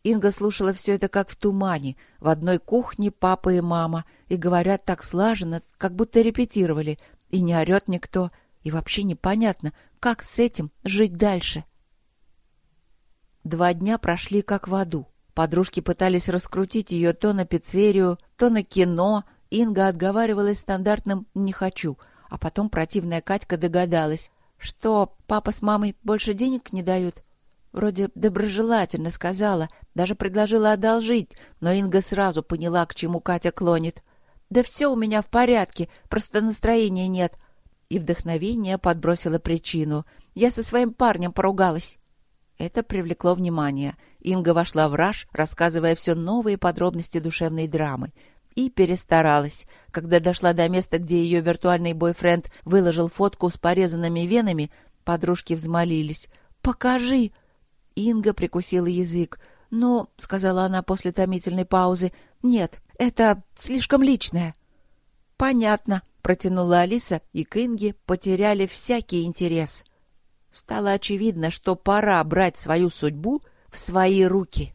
Инга слушала все это как в тумане. В одной кухне папа и мама. И говорят так слаженно, как будто репетировали. И не орет никто. И вообще непонятно, как с этим жить дальше. Два дня прошли как в аду. Подружки пытались раскрутить ее то на пиццерию, то на кино. Инга отговаривалась стандартным «не хочу», а потом противная Катька догадалась, что папа с мамой больше денег не дают. Вроде доброжелательно сказала, даже предложила одолжить, но Инга сразу поняла, к чему Катя клонит. «Да все у меня в порядке, просто настроения нет». И вдохновение подбросило причину. «Я со своим парнем поругалась». Это привлекло внимание. Инга вошла в раж, рассказывая все новые подробности душевной драмы. И перестаралась. Когда дошла до места, где ее виртуальный бойфренд выложил фотку с порезанными венами, подружки взмолились. «Покажи!» Инга прикусила язык. «Ну, — сказала она после томительной паузы, — нет, это слишком личное». «Понятно», — протянула Алиса, и к Инге потеряли всякий интерес стало очевидно, что пора брать свою судьбу в свои руки.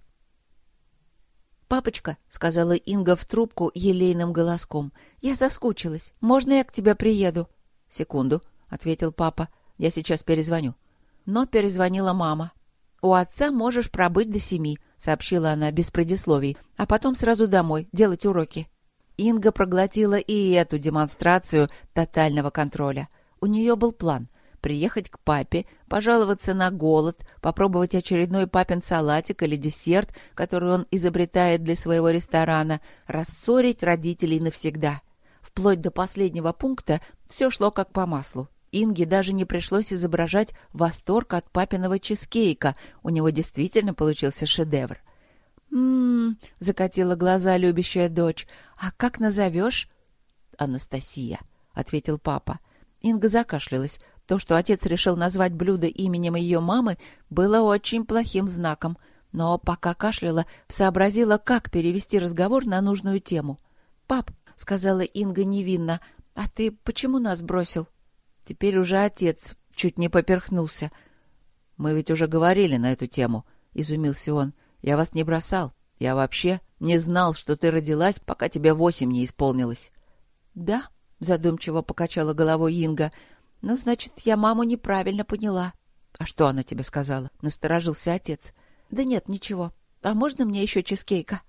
«Папочка», — сказала Инга в трубку елейным голоском, — «я соскучилась. Можно я к тебе приеду?» «Секунду», — ответил папа, — «я сейчас перезвоню». Но перезвонила мама. «У отца можешь пробыть до семи», — сообщила она без предисловий, «а потом сразу домой, делать уроки». Инга проглотила и эту демонстрацию тотального контроля. У нее был план — приехать к папе, пожаловаться на голод, попробовать очередной папин салатик или десерт, который он изобретает для своего ресторана, рассорить родителей навсегда. Вплоть до последнего пункта все шло как по маслу. Инге даже не пришлось изображать восторг от папиного чизкейка. У него действительно получился шедевр. «М-м-м», закатила глаза любящая дочь. «А как назовешь?» «Анастасия», — ответил папа. Инга закашлялась. То, что отец решил назвать блюдо именем ее мамы, было очень плохим знаком. Но пока кашляла, сообразила, как перевести разговор на нужную тему. «Пап», — сказала Инга невинно, — «а ты почему нас бросил?» Теперь уже отец чуть не поперхнулся. «Мы ведь уже говорили на эту тему», — изумился он. «Я вас не бросал. Я вообще не знал, что ты родилась, пока тебе восемь не исполнилось». «Да?» — задумчиво покачала головой Инга — ну, значит, я маму неправильно поняла. А что она тебе сказала? Насторожился отец. Да нет, ничего. А можно мне еще чизкейка?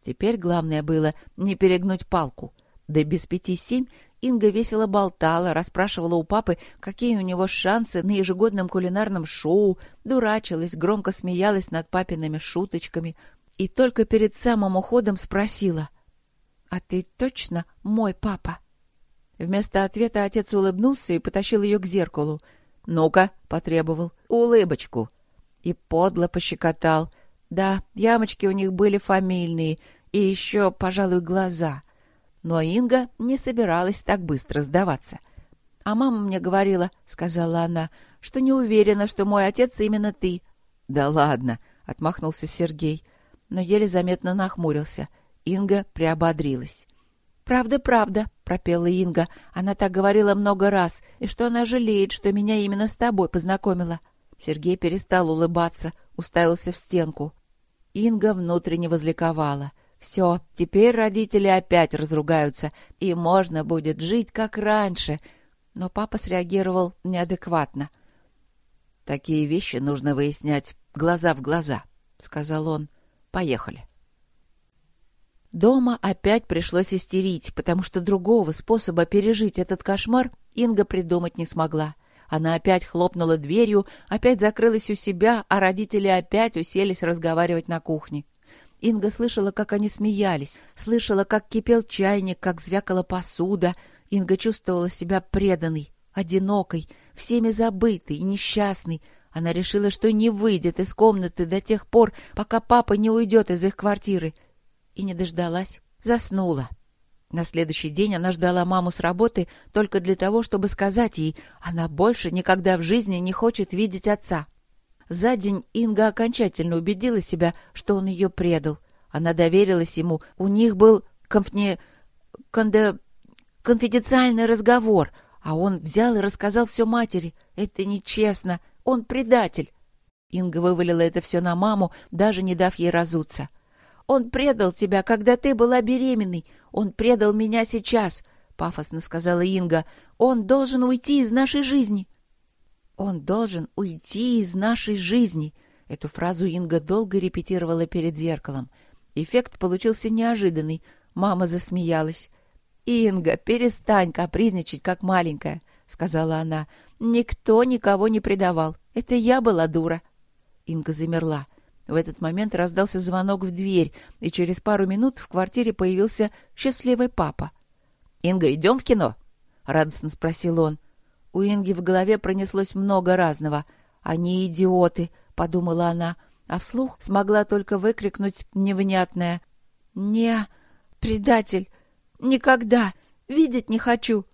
Теперь главное было не перегнуть палку. Да без пяти семь Инга весело болтала, расспрашивала у папы, какие у него шансы на ежегодном кулинарном шоу, дурачилась, громко смеялась над папиными шуточками и только перед самым уходом спросила, «А ты точно мой папа?» Вместо ответа отец улыбнулся и потащил ее к зеркалу. «Ну-ка», — потребовал, — «улыбочку». И подло пощекотал. Да, ямочки у них были фамильные, и еще, пожалуй, глаза. Но Инга не собиралась так быстро сдаваться. «А мама мне говорила, — сказала она, — что не уверена, что мой отец именно ты». «Да ладно!» — отмахнулся Сергей, но еле заметно нахмурился. Инга приободрилась. «Правда, правда», — пропела Инга. «Она так говорила много раз, и что она жалеет, что меня именно с тобой познакомила». Сергей перестал улыбаться, уставился в стенку. Инга внутренне возликовала. «Все, теперь родители опять разругаются, и можно будет жить, как раньше». Но папа среагировал неадекватно. «Такие вещи нужно выяснять глаза в глаза», — сказал он. «Поехали». Дома опять пришлось истерить, потому что другого способа пережить этот кошмар Инга придумать не смогла. Она опять хлопнула дверью, опять закрылась у себя, а родители опять уселись разговаривать на кухне. Инга слышала, как они смеялись, слышала, как кипел чайник, как звякала посуда. Инга чувствовала себя преданной, одинокой, всеми забытой, несчастной. Она решила, что не выйдет из комнаты до тех пор, пока папа не уйдет из их квартиры — и не дождалась. Заснула. На следующий день она ждала маму с работы только для того, чтобы сказать ей, она больше никогда в жизни не хочет видеть отца. За день Инга окончательно убедила себя, что он ее предал. Она доверилась ему. У них был конфне... конде... конфиденциальный разговор, а он взял и рассказал все матери. Это нечестно. Он предатель. Инга вывалила это все на маму, даже не дав ей разуться. — он предал тебя, когда ты была беременной. Он предал меня сейчас, — пафосно сказала Инга. Он должен уйти из нашей жизни. Он должен уйти из нашей жизни. Эту фразу Инга долго репетировала перед зеркалом. Эффект получился неожиданный. Мама засмеялась. «Инга, перестань капризничать, как маленькая», — сказала она. «Никто никого не предавал. Это я была дура». Инга замерла. В этот момент раздался звонок в дверь, и через пару минут в квартире появился счастливый папа. «Инга, идем в кино?» — радостно спросил он. У Инги в голове пронеслось много разного. «Они идиоты», — подумала она, а вслух смогла только выкрикнуть невнятное. «Не, предатель! Никогда! Видеть не хочу!»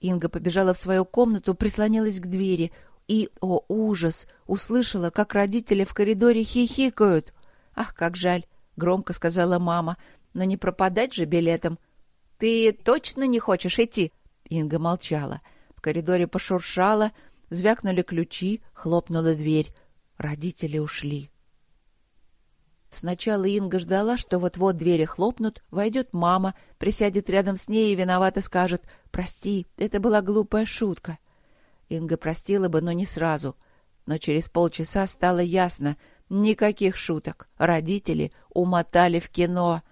Инга побежала в свою комнату, прислонилась к двери — и, о ужас, услышала, как родители в коридоре хихикают. «Ах, как жаль!» — громко сказала мама. «Но не пропадать же билетом!» «Ты точно не хочешь идти?» Инга молчала. В коридоре пошуршала, звякнули ключи, хлопнула дверь. Родители ушли. Сначала Инга ждала, что вот-вот двери хлопнут, войдет мама, присядет рядом с ней и виновато скажет «Прости, это была глупая шутка». Инга простила бы, но не сразу. Но через полчаса стало ясно — никаких шуток. Родители умотали в кино.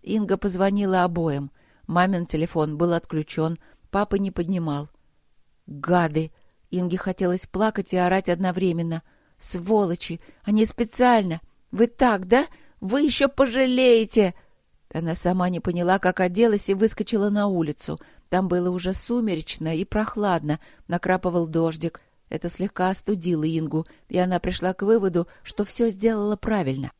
Инга позвонила обоим. Мамин телефон был отключен, папа не поднимал. «Гады!» Инге хотелось плакать и орать одновременно. «Сволочи! Они специально! Вы так, да? Вы еще пожалеете!» Она сама не поняла, как оделась, и выскочила на улицу — там было уже сумеречно и прохладно, накрапывал дождик. Это слегка остудило Ингу, и она пришла к выводу, что все сделала правильно.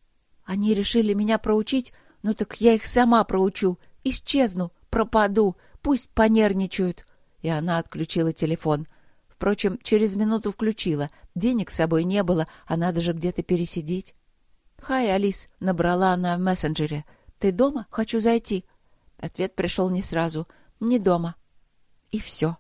Они решили меня проучить, ну так я их сама проучу. Исчезну, пропаду, пусть понервничают. И она отключила телефон. Впрочем, через минуту включила. Денег с собой не было, а надо же где-то пересидеть. «Хай, Алис», — набрала она в мессенджере. «Ты дома? Хочу зайти». Ответ пришел не сразу — не дома. И все.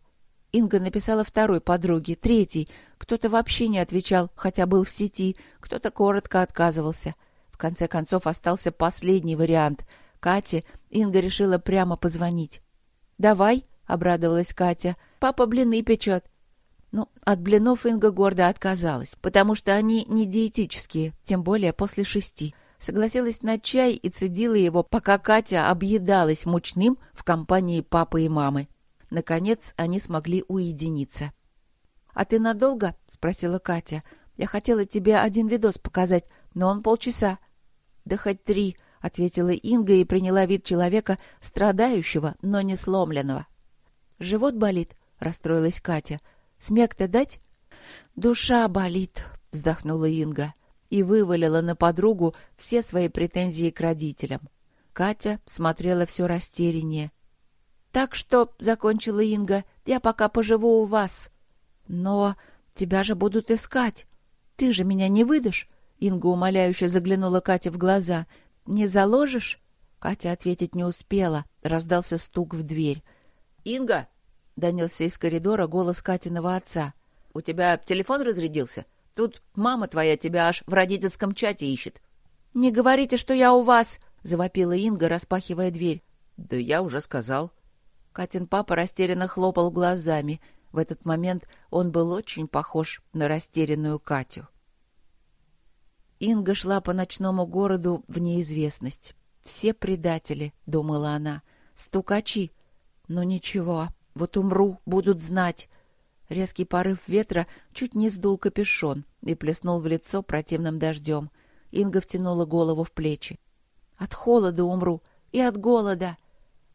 Инга написала второй подруге, третий. Кто-то вообще не отвечал, хотя был в сети, кто-то коротко отказывался. В конце концов остался последний вариант. Кате Инга решила прямо позвонить. «Давай», — обрадовалась Катя, — «папа блины печет». Ну, от блинов Инга гордо отказалась, потому что они не диетические, тем более после шести согласилась на чай и цедила его, пока Катя объедалась мучным в компании папы и мамы. Наконец они смогли уединиться. — А ты надолго? — спросила Катя. — Я хотела тебе один видос показать, но он полчаса. — Да хоть три, — ответила Инга и приняла вид человека, страдающего, но не сломленного. — Живот болит? — расстроилась Катя. — Смех-то дать? — Душа болит, — вздохнула Инга. — и вывалила на подругу все свои претензии к родителям. Катя смотрела все растеряннее. «Так что», — закончила Инга, — «я пока поживу у вас». «Но тебя же будут искать. Ты же меня не выдашь?» Инга умоляюще заглянула Кате в глаза. «Не заложишь?» Катя ответить не успела. Раздался стук в дверь. «Инга!» — донесся из коридора голос Катиного отца. «У тебя телефон разрядился? Тут мама твоя тебя аж в родительском чате ищет». «Не говорите, что я у вас!» — завопила Инга, распахивая дверь. «Да я уже сказал». Катин папа растерянно хлопал глазами. В этот момент он был очень похож на растерянную Катю. Инга шла по ночному городу в неизвестность. «Все предатели», — думала она, — «стукачи». Но ничего, вот умру, будут знать. Резкий порыв ветра чуть не сдул капюшон и плеснул в лицо противным дождем. Инга втянула голову в плечи. «От холода умру и от голода».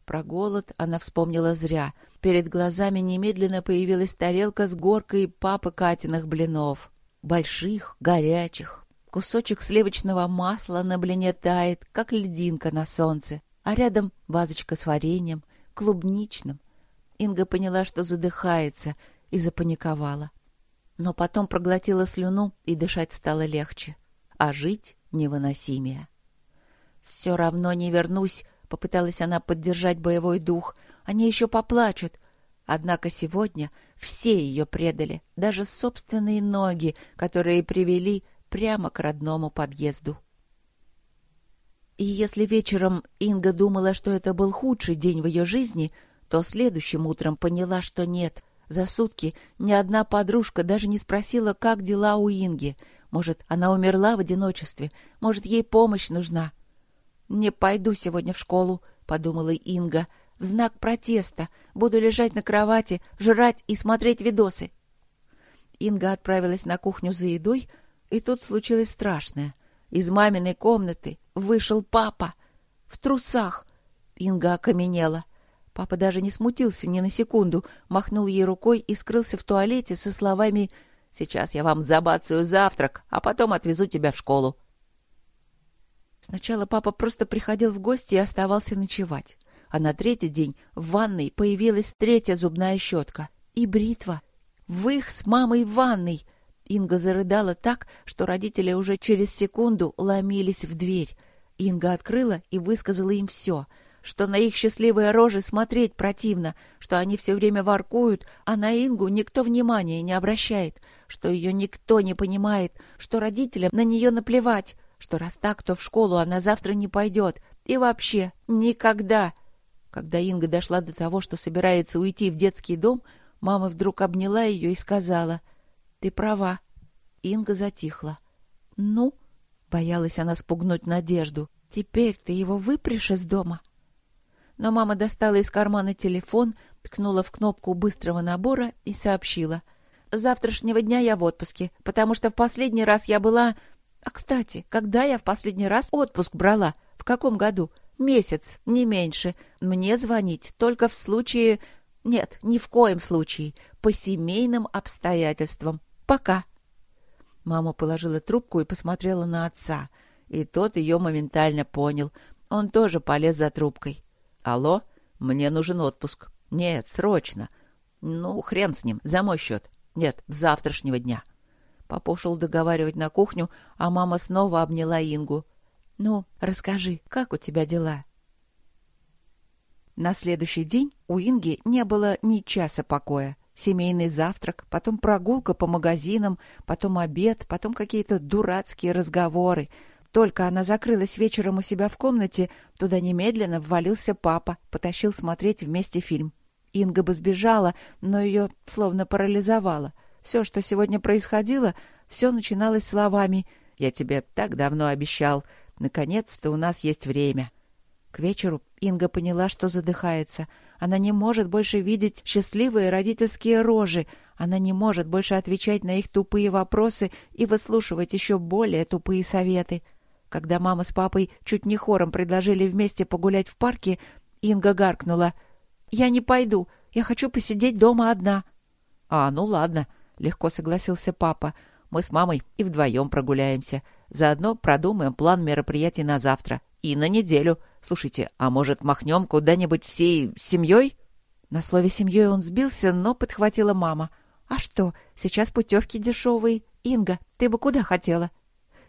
Про голод она вспомнила зря. Перед глазами немедленно появилась тарелка с горкой папы Катиных блинов. Больших, горячих. Кусочек сливочного масла на блине тает, как льдинка на солнце. А рядом вазочка с вареньем, клубничным. Инга поняла, что задыхается, и запаниковала. Но потом проглотила слюну, и дышать стало легче. А жить невыносимее. «Все равно не вернусь», — попыталась она поддержать боевой дух. «Они еще поплачут». Однако сегодня все ее предали, даже собственные ноги, которые привели прямо к родному подъезду. И если вечером Инга думала, что это был худший день в ее жизни, то следующим утром поняла, что нет. За сутки ни одна подружка даже не спросила, как дела у Инги. Может, она умерла в одиночестве, может, ей помощь нужна. «Не пойду сегодня в школу», — подумала Инга, — «в знак протеста. Буду лежать на кровати, жрать и смотреть видосы». Инга отправилась на кухню за едой, и тут случилось страшное. Из маминой комнаты вышел папа. В трусах. Инга окаменела. Папа даже не смутился ни на секунду, махнул ей рукой и скрылся в туалете со словами «Сейчас я вам забацаю завтрак, а потом отвезу тебя в школу». Сначала папа просто приходил в гости и оставался ночевать. А на третий день в ванной появилась третья зубная щетка и бритва. В их с мамой ванной. Инга зарыдала так, что родители уже через секунду ломились в дверь. Инга открыла и высказала им все — что на их счастливые рожи смотреть противно, что они все время воркуют, а на Ингу никто внимания не обращает, что ее никто не понимает, что родителям на нее наплевать, что раз так, то в школу она завтра не пойдет. И вообще, никогда. Когда Инга дошла до того, что собирается уйти в детский дом, мама вдруг обняла ее и сказала, «Ты права». Инга затихла. «Ну?» — боялась она спугнуть надежду. «Теперь ты его выпрешь из дома?» но мама достала из кармана телефон, ткнула в кнопку быстрого набора и сообщила. «С завтрашнего дня я в отпуске, потому что в последний раз я была... А, кстати, когда я в последний раз отпуск брала? В каком году? Месяц, не меньше. Мне звонить только в случае... Нет, ни в коем случае. По семейным обстоятельствам. Пока». Мама положила трубку и посмотрела на отца. И тот ее моментально понял. Он тоже полез за трубкой. «Алло? Мне нужен отпуск». «Нет, срочно». «Ну, хрен с ним, за мой счет». «Нет, с завтрашнего дня». Папа ушел договаривать на кухню, а мама снова обняла Ингу. «Ну, расскажи, как у тебя дела?» На следующий день у Инги не было ни часа покоя. Семейный завтрак, потом прогулка по магазинам, потом обед, потом какие-то дурацкие разговоры — только она закрылась вечером у себя в комнате, туда немедленно ввалился папа, потащил смотреть вместе фильм. Инга бы сбежала, но ее словно парализовало. Все, что сегодня происходило, все начиналось словами «Я тебе так давно обещал. Наконец-то у нас есть время». К вечеру Инга поняла, что задыхается. Она не может больше видеть счастливые родительские рожи. Она не может больше отвечать на их тупые вопросы и выслушивать еще более тупые советы. Когда мама с папой чуть не хором предложили вместе погулять в парке, Инга гаркнула. «Я не пойду. Я хочу посидеть дома одна». «А, ну ладно», — легко согласился папа. Мы с мамой и вдвоем прогуляемся. Заодно продумаем план мероприятий на завтра. И на неделю. Слушайте, а может, махнем куда-нибудь всей семьей?» На слове «семьей» он сбился, но подхватила мама. «А что, сейчас путевки дешевые. Инга, ты бы куда хотела?»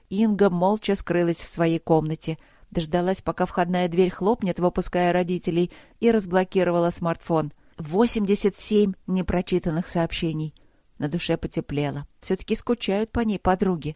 Инга молча скрылась в своей комнате, дождалась, пока входная дверь хлопнет, выпуская родителей, и разблокировала смартфон. 87 непрочитанных сообщений. На душе потеплело. Все-таки скучают по ней подруги.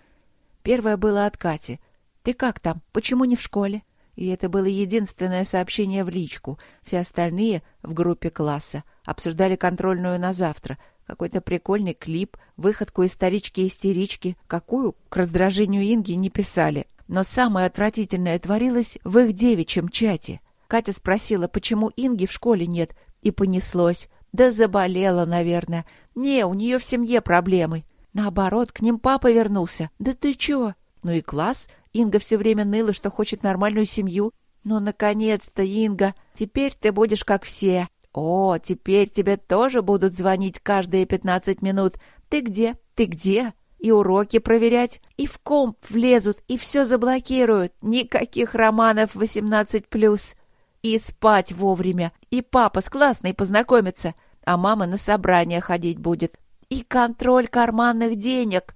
Первое было от Кати. «Ты как там? Почему не в школе?» И это было единственное сообщение в личку. Все остальные в группе класса обсуждали контрольную на завтра. Какой-то прикольный клип, выходку исторички-истерички, какую, к раздражению Инги, не писали. Но самое отвратительное творилось в их девичьем чате. Катя спросила, почему Инги в школе нет, и понеслось. Да заболела, наверное. Не, у нее в семье проблемы. Наоборот, к ним папа вернулся. Да ты чё? Ну и класс. Инга все время ныла, что хочет нормальную семью. Ну, наконец-то, Инга, теперь ты будешь как все. О, теперь тебе тоже будут звонить каждые пятнадцать минут. Ты где? Ты где? И уроки проверять, и в комп влезут, и все заблокируют. Никаких романов восемнадцать плюс. И спать вовремя, и папа с классной познакомится, а мама на собрание ходить будет. И контроль карманных денег.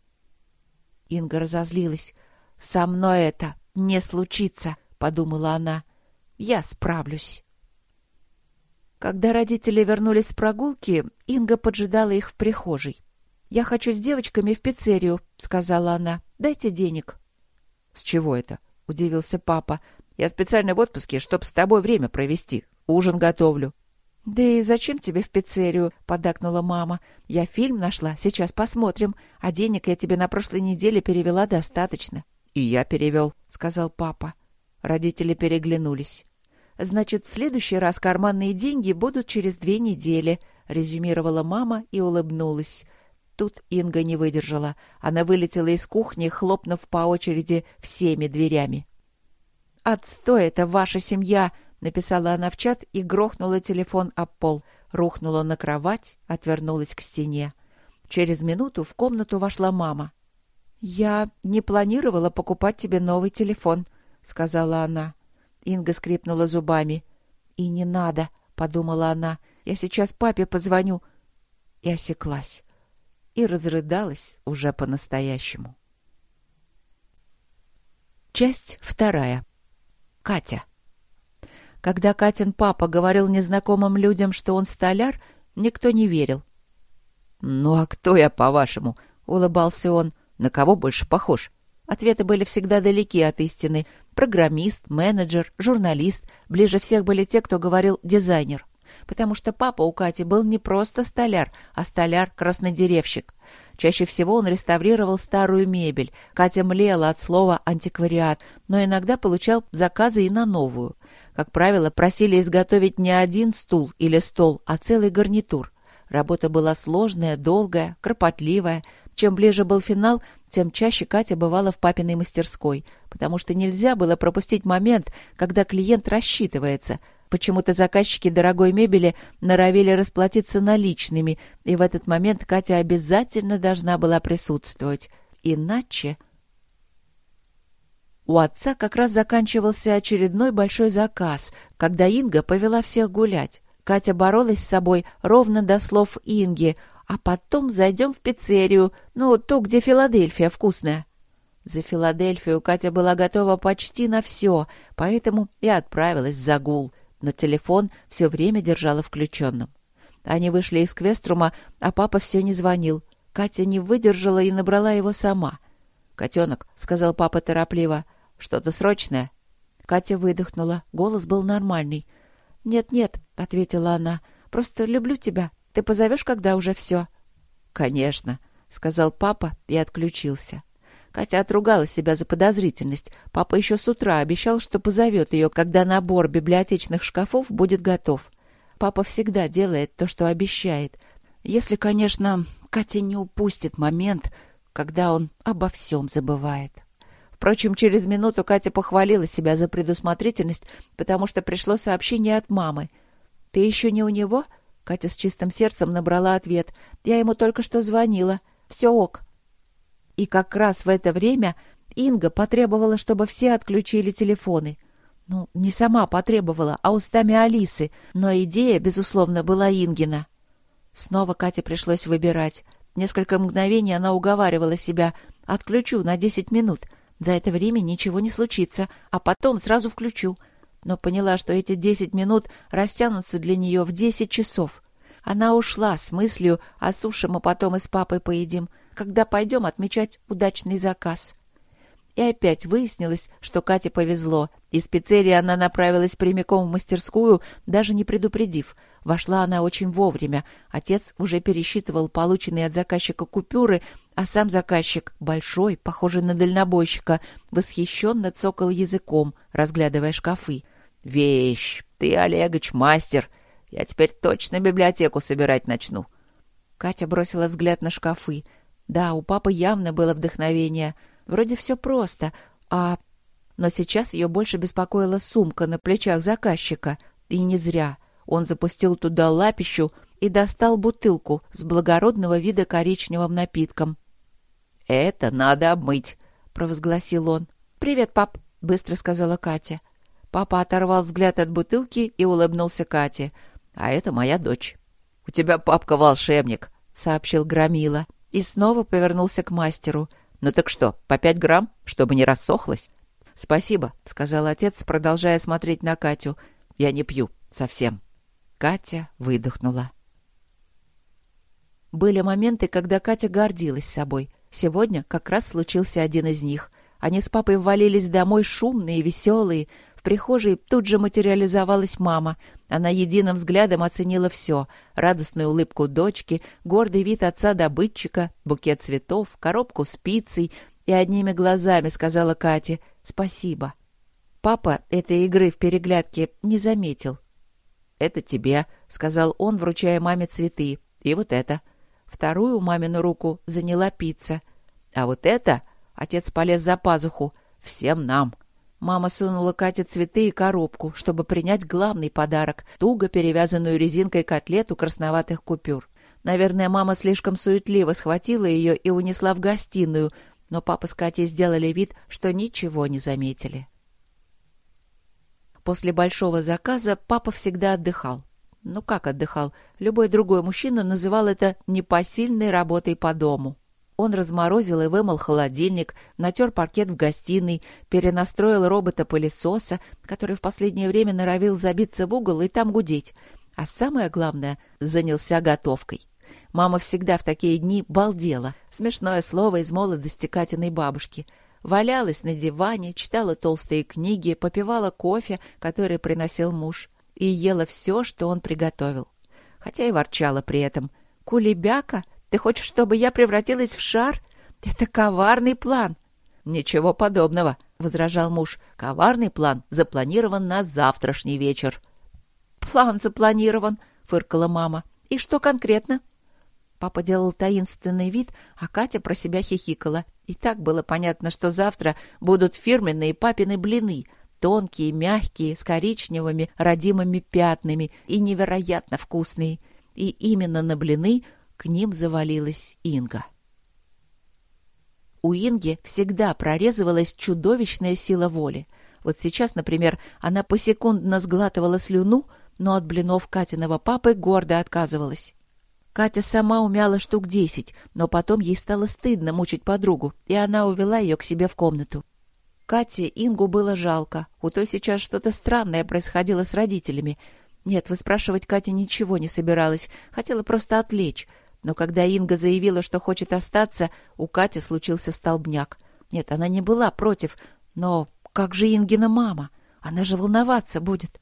Инга разозлилась. «Со мной это не случится», — подумала она. «Я справлюсь». Когда родители вернулись с прогулки, Инга поджидала их в прихожей. «Я хочу с девочками в пиццерию», — сказала она. «Дайте денег». «С чего это?» — удивился папа. «Я специально в отпуске, чтобы с тобой время провести. Ужин готовлю». «Да и зачем тебе в пиццерию?» — поддакнула мама. «Я фильм нашла, сейчас посмотрим. А денег я тебе на прошлой неделе перевела достаточно». «И я перевел», — сказал папа. Родители переглянулись. «Значит, в следующий раз карманные деньги будут через две недели», — резюмировала мама и улыбнулась. Тут Инга не выдержала. Она вылетела из кухни, хлопнув по очереди всеми дверями. «Отстой это ваша семья!» — написала она в чат и грохнула телефон об пол. Рухнула на кровать, отвернулась к стене. Через минуту в комнату вошла мама. «Я не планировала покупать тебе новый телефон», — сказала она. Инга скрипнула зубами. «И не надо», — подумала она. «Я сейчас папе позвоню». И осеклась. И разрыдалась уже по-настоящему. Часть вторая. Катя. Когда Катин папа говорил незнакомым людям, что он столяр, никто не верил. «Ну а кто я, по-вашему?» — улыбался он. «На кого больше похож?» Ответы были всегда далеки от истины. Программист, менеджер, журналист. Ближе всех были те, кто говорил «дизайнер». Потому что папа у Кати был не просто столяр, а столяр-краснодеревщик. Чаще всего он реставрировал старую мебель. Катя млела от слова «антиквариат», но иногда получал заказы и на новую. Как правило, просили изготовить не один стул или стол, а целый гарнитур. Работа была сложная, долгая, кропотливая, чем ближе был финал, тем чаще Катя бывала в папиной мастерской, потому что нельзя было пропустить момент, когда клиент рассчитывается. Почему-то заказчики дорогой мебели норовили расплатиться наличными, и в этот момент Катя обязательно должна была присутствовать. Иначе... У отца как раз заканчивался очередной большой заказ, когда Инга повела всех гулять. Катя боролась с собой ровно до слов Инги — а потом зайдем в пиццерию, ну, ту, где Филадельфия вкусная. За Филадельфию Катя была готова почти на все, поэтому и отправилась в загул, но телефон все время держала включенным. Они вышли из Квеструма, а папа все не звонил. Катя не выдержала и набрала его сама. «Котенок», — сказал папа торопливо, — «что-то срочное?» Катя выдохнула, голос был нормальный. «Нет-нет», — ответила она, — «просто люблю тебя, ты позовешь, когда уже все?» «Конечно», — сказал папа и отключился. Катя отругала себя за подозрительность. Папа еще с утра обещал, что позовет ее, когда набор библиотечных шкафов будет готов. Папа всегда делает то, что обещает. Если, конечно, Катя не упустит момент, когда он обо всем забывает. Впрочем, через минуту Катя похвалила себя за предусмотрительность, потому что пришло сообщение от мамы. «Ты еще не у него?» Катя с чистым сердцем набрала ответ. «Я ему только что звонила. Все ок». И как раз в это время Инга потребовала, чтобы все отключили телефоны. Ну, не сама потребовала, а устами Алисы, но идея, безусловно, была Ингина. Снова Кате пришлось выбирать. Несколько мгновений она уговаривала себя «отключу на десять минут», за это время ничего не случится, а потом сразу включу. Но поняла, что эти десять минут растянутся для нее в десять часов. Она ушла с мыслью о суше мы потом и с папой поедим, когда пойдем отмечать удачный заказ. И опять выяснилось, что Кате повезло. Из пиццерии она направилась прямиком в мастерскую, даже не предупредив. Вошла она очень вовремя. Отец уже пересчитывал полученные от заказчика купюры, а сам заказчик, большой, похожий на дальнобойщика, восхищенно цокал языком, разглядывая шкафы. «Вещь! Ты, Олегович, мастер! Я теперь точно библиотеку собирать начну!» Катя бросила взгляд на шкафы. Да, у папы явно было вдохновение. Вроде все просто, а... Но сейчас ее больше беспокоила сумка на плечах заказчика. И не зря. Он запустил туда лапищу и достал бутылку с благородного вида коричневым напитком. «Это надо обмыть», — провозгласил он. «Привет, пап», — быстро сказала Катя. Папа оторвал взгляд от бутылки и улыбнулся Кате. «А это моя дочь». «У тебя папка волшебник», — сообщил Громила. И снова повернулся к мастеру. «Ну так что, по пять грамм, чтобы не рассохлось?» «Спасибо», — сказал отец, продолжая смотреть на Катю. «Я не пью. Совсем». Катя выдохнула. Были моменты, когда Катя гордилась собой. Сегодня как раз случился один из них. Они с папой ввалились домой шумные, веселые. В прихожей тут же материализовалась мама. Она единым взглядом оценила все. Радостную улыбку дочки, гордый вид отца-добытчика, букет цветов, коробку с пиццей и одними глазами сказала Кате «Спасибо». Папа этой игры в переглядке не заметил. «Это тебе», — сказал он, вручая маме цветы. «И вот это». Вторую мамину руку заняла пицца. А вот это... Отец полез за пазуху. Всем нам. Мама сунула Кате цветы и коробку, чтобы принять главный подарок — туго перевязанную резинкой котлету красноватых купюр. Наверное, мама слишком суетливо схватила ее и унесла в гостиную, но папа с Катей сделали вид, что ничего не заметили. После большого заказа папа всегда отдыхал. Ну как отдыхал? Любой другой мужчина называл это непосильной работой по дому. Он разморозил и вымыл холодильник, натер паркет в гостиной, перенастроил робота-пылесоса, который в последнее время норовил забиться в угол и там гудеть. А самое главное, занялся готовкой. Мама всегда в такие дни балдела. Смешное слово из молодости Катиной бабушки. Валялась на диване, читала толстые книги, попивала кофе, который приносил муж и ела все, что он приготовил. Хотя и ворчала при этом. «Кулебяка, ты хочешь, чтобы я превратилась в шар? Это коварный план!» «Ничего подобного», — возражал муж. «Коварный план запланирован на завтрашний вечер». «План запланирован», — фыркала мама. «И что конкретно?» Папа делал таинственный вид, а Катя про себя хихикала. И так было понятно, что завтра будут фирменные папины блины — Тонкие, мягкие, с коричневыми родимыми пятнами и невероятно вкусные. И именно на блины к ним завалилась Инга. У Инги всегда прорезывалась чудовищная сила воли. Вот сейчас, например, она посекундно сглатывала слюну, но от блинов Катиного папы гордо отказывалась. Катя сама умяла штук десять, но потом ей стало стыдно мучить подругу, и она увела ее к себе в комнату. Кате Ингу было жалко. У той сейчас что-то странное происходило с родителями. Нет, выспрашивать Катя ничего не собиралась. Хотела просто отвлечь. Но когда Инга заявила, что хочет остаться, у Кати случился столбняк. Нет, она не была против. Но как же Ингина мама? Она же волноваться будет.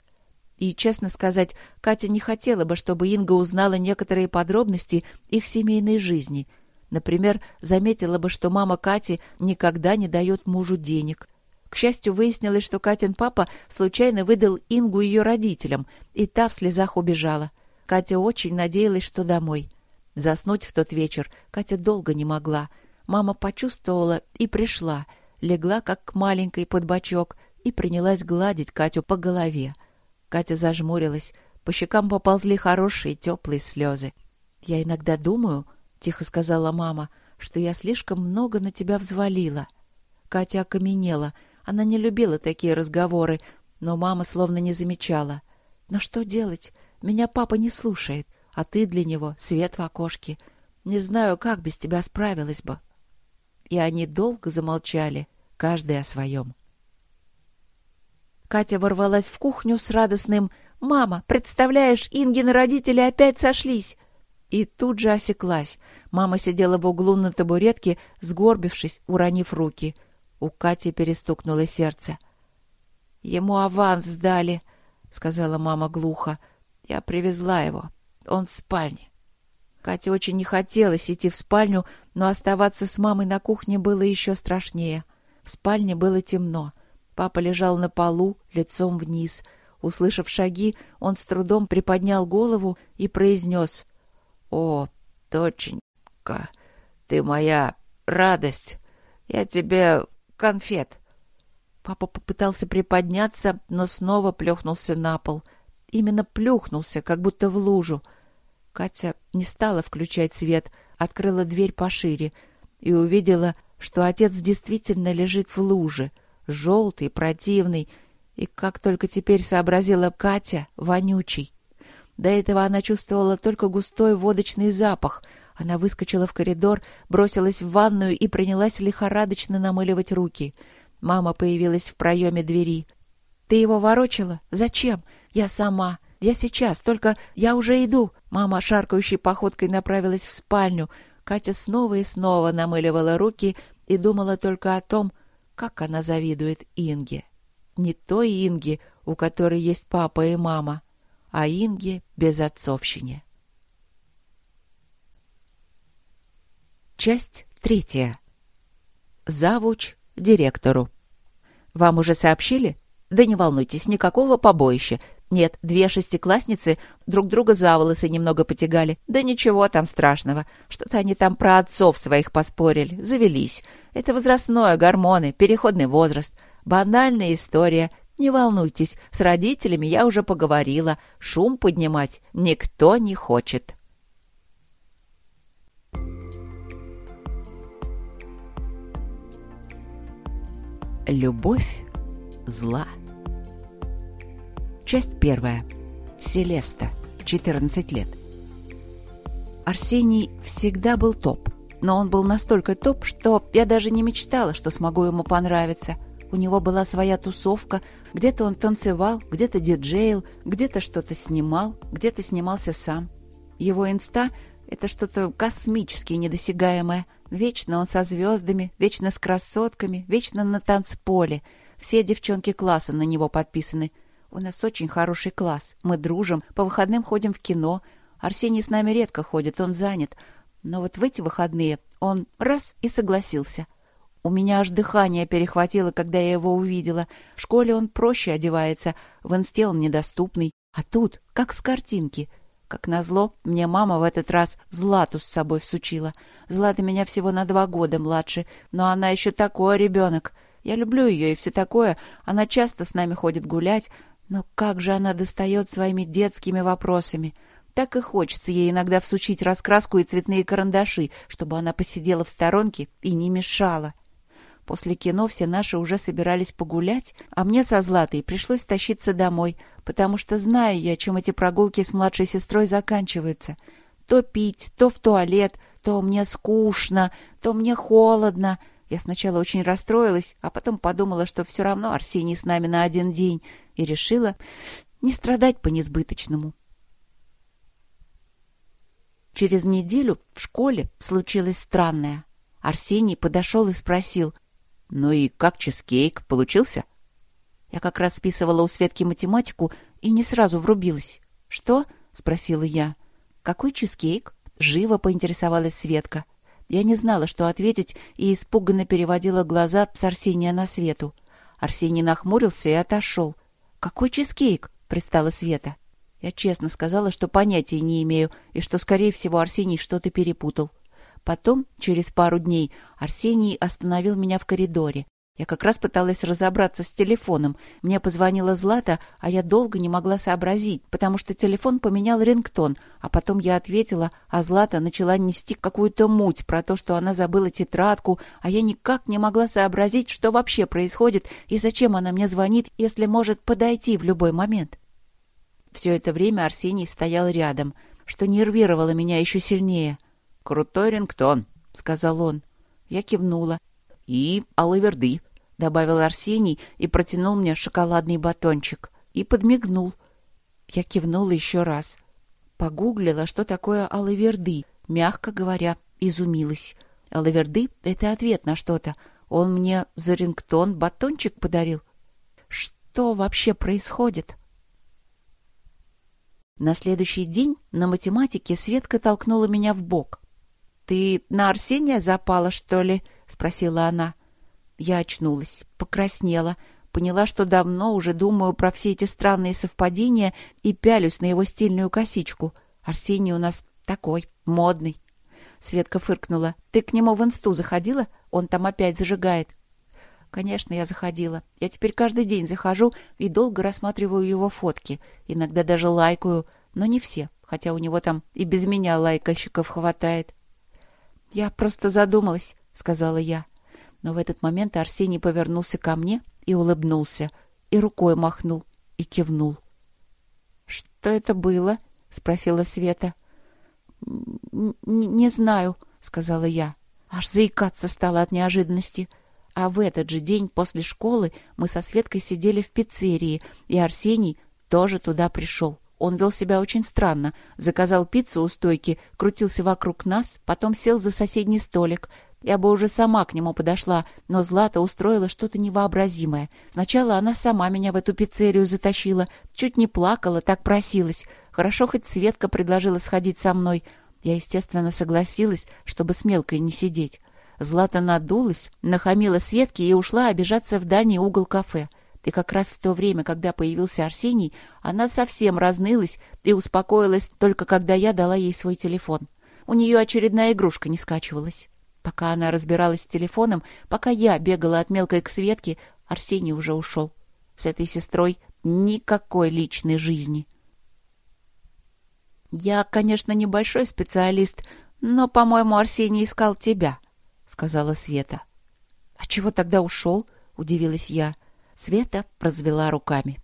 И, честно сказать, Катя не хотела бы, чтобы Инга узнала некоторые подробности их семейной жизни. Например, заметила бы, что мама Кати никогда не дает мужу денег — к счастью, выяснилось, что Катин папа случайно выдал Ингу ее родителям, и та в слезах убежала. Катя очень надеялась, что домой. Заснуть в тот вечер Катя долго не могла. Мама почувствовала и пришла, легла как к маленькой под бочок и принялась гладить Катю по голове. Катя зажмурилась, по щекам поползли хорошие теплые слезы. «Я иногда думаю, — тихо сказала мама, — что я слишком много на тебя взвалила». Катя окаменела. Она не любила такие разговоры, но мама словно не замечала. «Но что делать? Меня папа не слушает, а ты для него — свет в окошке. Не знаю, как без тебя справилась бы». И они долго замолчали, каждый о своем. Катя ворвалась в кухню с радостным «Мама, представляешь, Ингины родители опять сошлись!» И тут же осеклась. Мама сидела в углу на табуретке, сгорбившись, уронив руки. У Кати перестукнуло сердце. «Ему аванс сдали», — сказала мама глухо. «Я привезла его. Он в спальне». Кате очень не хотелось идти в спальню, но оставаться с мамой на кухне было еще страшнее. В спальне было темно. Папа лежал на полу, лицом вниз — Услышав шаги, он с трудом приподнял голову и произнес «О, доченька, ты моя радость! Я тебе конфет!» Папа попытался приподняться, но снова плюхнулся на пол. Именно плюхнулся, как будто в лужу. Катя не стала включать свет, открыла дверь пошире и увидела, что отец действительно лежит в луже, желтый, противный, и как только теперь сообразила Катя, вонючий. До этого она чувствовала только густой водочный запах. Она выскочила в коридор, бросилась в ванную и принялась лихорадочно намыливать руки. Мама появилась в проеме двери. «Ты его ворочала? Зачем? Я сама. Я сейчас, только я уже иду». Мама шаркающей походкой направилась в спальню. Катя снова и снова намыливала руки и думала только о том, как она завидует Инге не той Инги, у которой есть папа и мама, а Инге без отцовщине. Часть третья. Завуч директору. Вам уже сообщили? Да не волнуйтесь, никакого побоища. Нет, две шестиклассницы друг друга за волосы немного потягали. Да ничего там страшного. Что-то они там про отцов своих поспорили, завелись. Это возрастное, гормоны, переходный возраст. Банальная история. Не волнуйтесь, с родителями я уже поговорила. Шум поднимать никто не хочет. Любовь зла. Часть первая. Селеста, 14 лет. Арсений всегда был топ, но он был настолько топ, что я даже не мечтала, что смогу ему понравиться – у него была своя тусовка, где-то он танцевал, где-то диджейл, где-то что-то снимал, где-то снимался сам. Его инста — это что-то космически недосягаемое. Вечно он со звездами, вечно с красотками, вечно на танцполе. Все девчонки класса на него подписаны. У нас очень хороший класс. Мы дружим, по выходным ходим в кино. Арсений с нами редко ходит, он занят. Но вот в эти выходные он раз и согласился — у меня аж дыхание перехватило, когда я его увидела. В школе он проще одевается, в инсте он недоступный. А тут, как с картинки. Как назло, мне мама в этот раз Злату с собой всучила. Злата меня всего на два года младше, но она еще такой ребенок. Я люблю ее и все такое. Она часто с нами ходит гулять, но как же она достает своими детскими вопросами. Так и хочется ей иногда всучить раскраску и цветные карандаши, чтобы она посидела в сторонке и не мешала. После кино все наши уже собирались погулять, а мне со Златой пришлось тащиться домой, потому что знаю я, чем эти прогулки с младшей сестрой заканчиваются. То пить, то в туалет, то мне скучно, то мне холодно. Я сначала очень расстроилась, а потом подумала, что все равно Арсений с нами на один день, и решила не страдать по несбыточному. Через неделю в школе случилось странное. Арсений подошел и спросил — ну и как чизкейк? Получился? Я как раз списывала у Светки математику и не сразу врубилась. «Что?» — спросила я. «Какой чизкейк?» — живо поинтересовалась Светка. Я не знала, что ответить, и испуганно переводила глаза с Арсения на Свету. Арсений нахмурился и отошел. «Какой чизкейк?» — пристала Света. Я честно сказала, что понятия не имею, и что, скорее всего, Арсений что-то перепутал. Потом, через пару дней, Арсений остановил меня в коридоре. Я как раз пыталась разобраться с телефоном. Мне позвонила Злата, а я долго не могла сообразить, потому что телефон поменял рингтон, а потом я ответила, а Злата начала нести какую-то муть про то, что она забыла тетрадку, а я никак не могла сообразить, что вообще происходит и зачем она мне звонит, если может подойти в любой момент. Все это время Арсений стоял рядом, что нервировало меня еще сильнее. «Крутой рингтон», — сказал он. Я кивнула. «И алаверды», — добавил Арсений и протянул мне шоколадный батончик. И подмигнул. Я кивнула еще раз. Погуглила, что такое алаверды. Мягко говоря, изумилась. Алаверды — это ответ на что-то. Он мне за рингтон батончик подарил. Что вообще происходит? На следующий день на математике Светка толкнула меня в бок. «Ты на Арсения запала, что ли?» — спросила она. Я очнулась, покраснела, поняла, что давно уже думаю про все эти странные совпадения и пялюсь на его стильную косичку. Арсений у нас такой, модный. Светка фыркнула. «Ты к нему в инсту заходила? Он там опять зажигает». Конечно, я заходила. Я теперь каждый день захожу и долго рассматриваю его фотки. Иногда даже лайкаю, но не все, хотя у него там и без меня лайкальщиков хватает. «Я просто задумалась», — сказала я. Но в этот момент Арсений повернулся ко мне и улыбнулся, и рукой махнул, и кивнул. «Что это было?» — спросила Света. «Не знаю», — сказала я. Аж заикаться стало от неожиданности. А в этот же день после школы мы со Светкой сидели в пиццерии, и Арсений тоже туда пришел. Он вел себя очень странно. Заказал пиццу у стойки, крутился вокруг нас, потом сел за соседний столик. Я бы уже сама к нему подошла, но Злата устроила что-то невообразимое. Сначала она сама меня в эту пиццерию затащила. Чуть не плакала, так просилась. Хорошо, хоть Светка предложила сходить со мной. Я, естественно, согласилась, чтобы с мелкой не сидеть. Злата надулась, нахамила Светке и ушла обижаться в дальний угол кафе. И как раз в то время, когда появился Арсений, она совсем разнылась и успокоилась только когда я дала ей свой телефон. У нее очередная игрушка не скачивалась. Пока она разбиралась с телефоном, пока я бегала от мелкой к Светке, Арсений уже ушел. С этой сестрой никакой личной жизни. «Я, конечно, небольшой специалист, но, по-моему, Арсений искал тебя», — сказала Света. «А чего тогда ушел?» — удивилась я. — Света развела руками.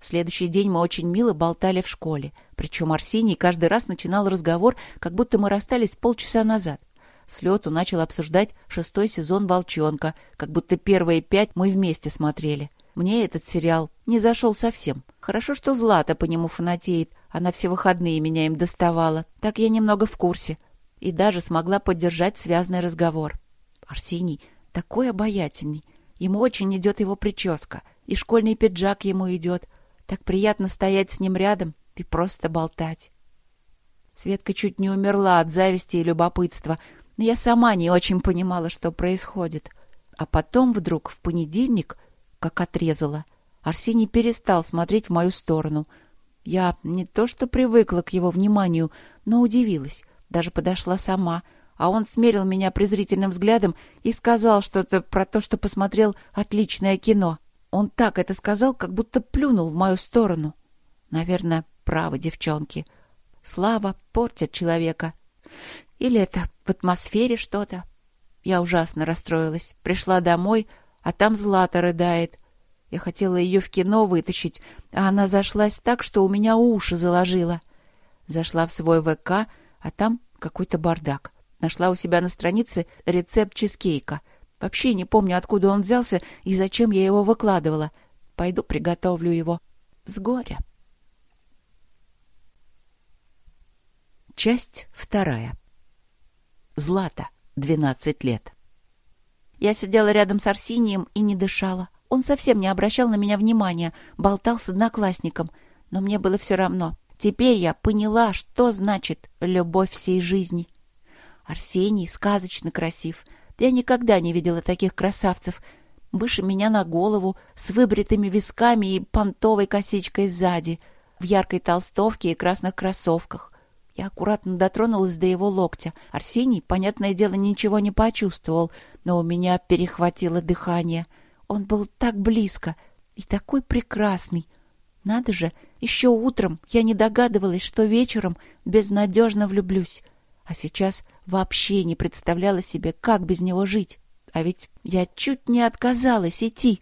В следующий день мы очень мило болтали в школе. Причем Арсений каждый раз начинал разговор, как будто мы расстались полчаса назад. С лету начал обсуждать шестой сезон «Волчонка», как будто первые пять мы вместе смотрели. Мне этот сериал не зашел совсем. Хорошо, что Злата по нему фанатеет. Она все выходные меня им доставала. Так я немного в курсе. И даже смогла поддержать связанный разговор. Арсений такой обаятельный. Ему очень идет его прическа, и школьный пиджак ему идет. Так приятно стоять с ним рядом и просто болтать. Светка чуть не умерла от зависти и любопытства, но я сама не очень понимала, что происходит. А потом вдруг в понедельник, как отрезала, Арсений перестал смотреть в мою сторону. Я не то что привыкла к его вниманию, но удивилась, даже подошла сама — а он смерил меня презрительным взглядом и сказал что-то про то, что посмотрел отличное кино. Он так это сказал, как будто плюнул в мою сторону. Наверное, правы девчонки. Слава портит человека. Или это в атмосфере что-то? Я ужасно расстроилась. Пришла домой, а там Злата рыдает. Я хотела ее в кино вытащить, а она зашлась так, что у меня уши заложила. Зашла в свой ВК, а там какой-то бардак. Нашла у себя на странице рецепт чизкейка. Вообще не помню, откуда он взялся и зачем я его выкладывала. Пойду приготовлю его. С горя. Часть вторая. Злата, 12 лет. Я сидела рядом с Арсением и не дышала. Он совсем не обращал на меня внимания, болтал с одноклассником. Но мне было все равно. Теперь я поняла, что значит любовь всей жизни. Арсений сказочно красив. Я никогда не видела таких красавцев. Выше меня на голову, с выбритыми висками и понтовой косичкой сзади, в яркой толстовке и красных кроссовках. Я аккуратно дотронулась до его локтя. Арсений, понятное дело, ничего не почувствовал, но у меня перехватило дыхание. Он был так близко и такой прекрасный. Надо же, еще утром я не догадывалась, что вечером безнадежно влюблюсь. А сейчас вообще не представляла себе, как без него жить. А ведь я чуть не отказалась идти.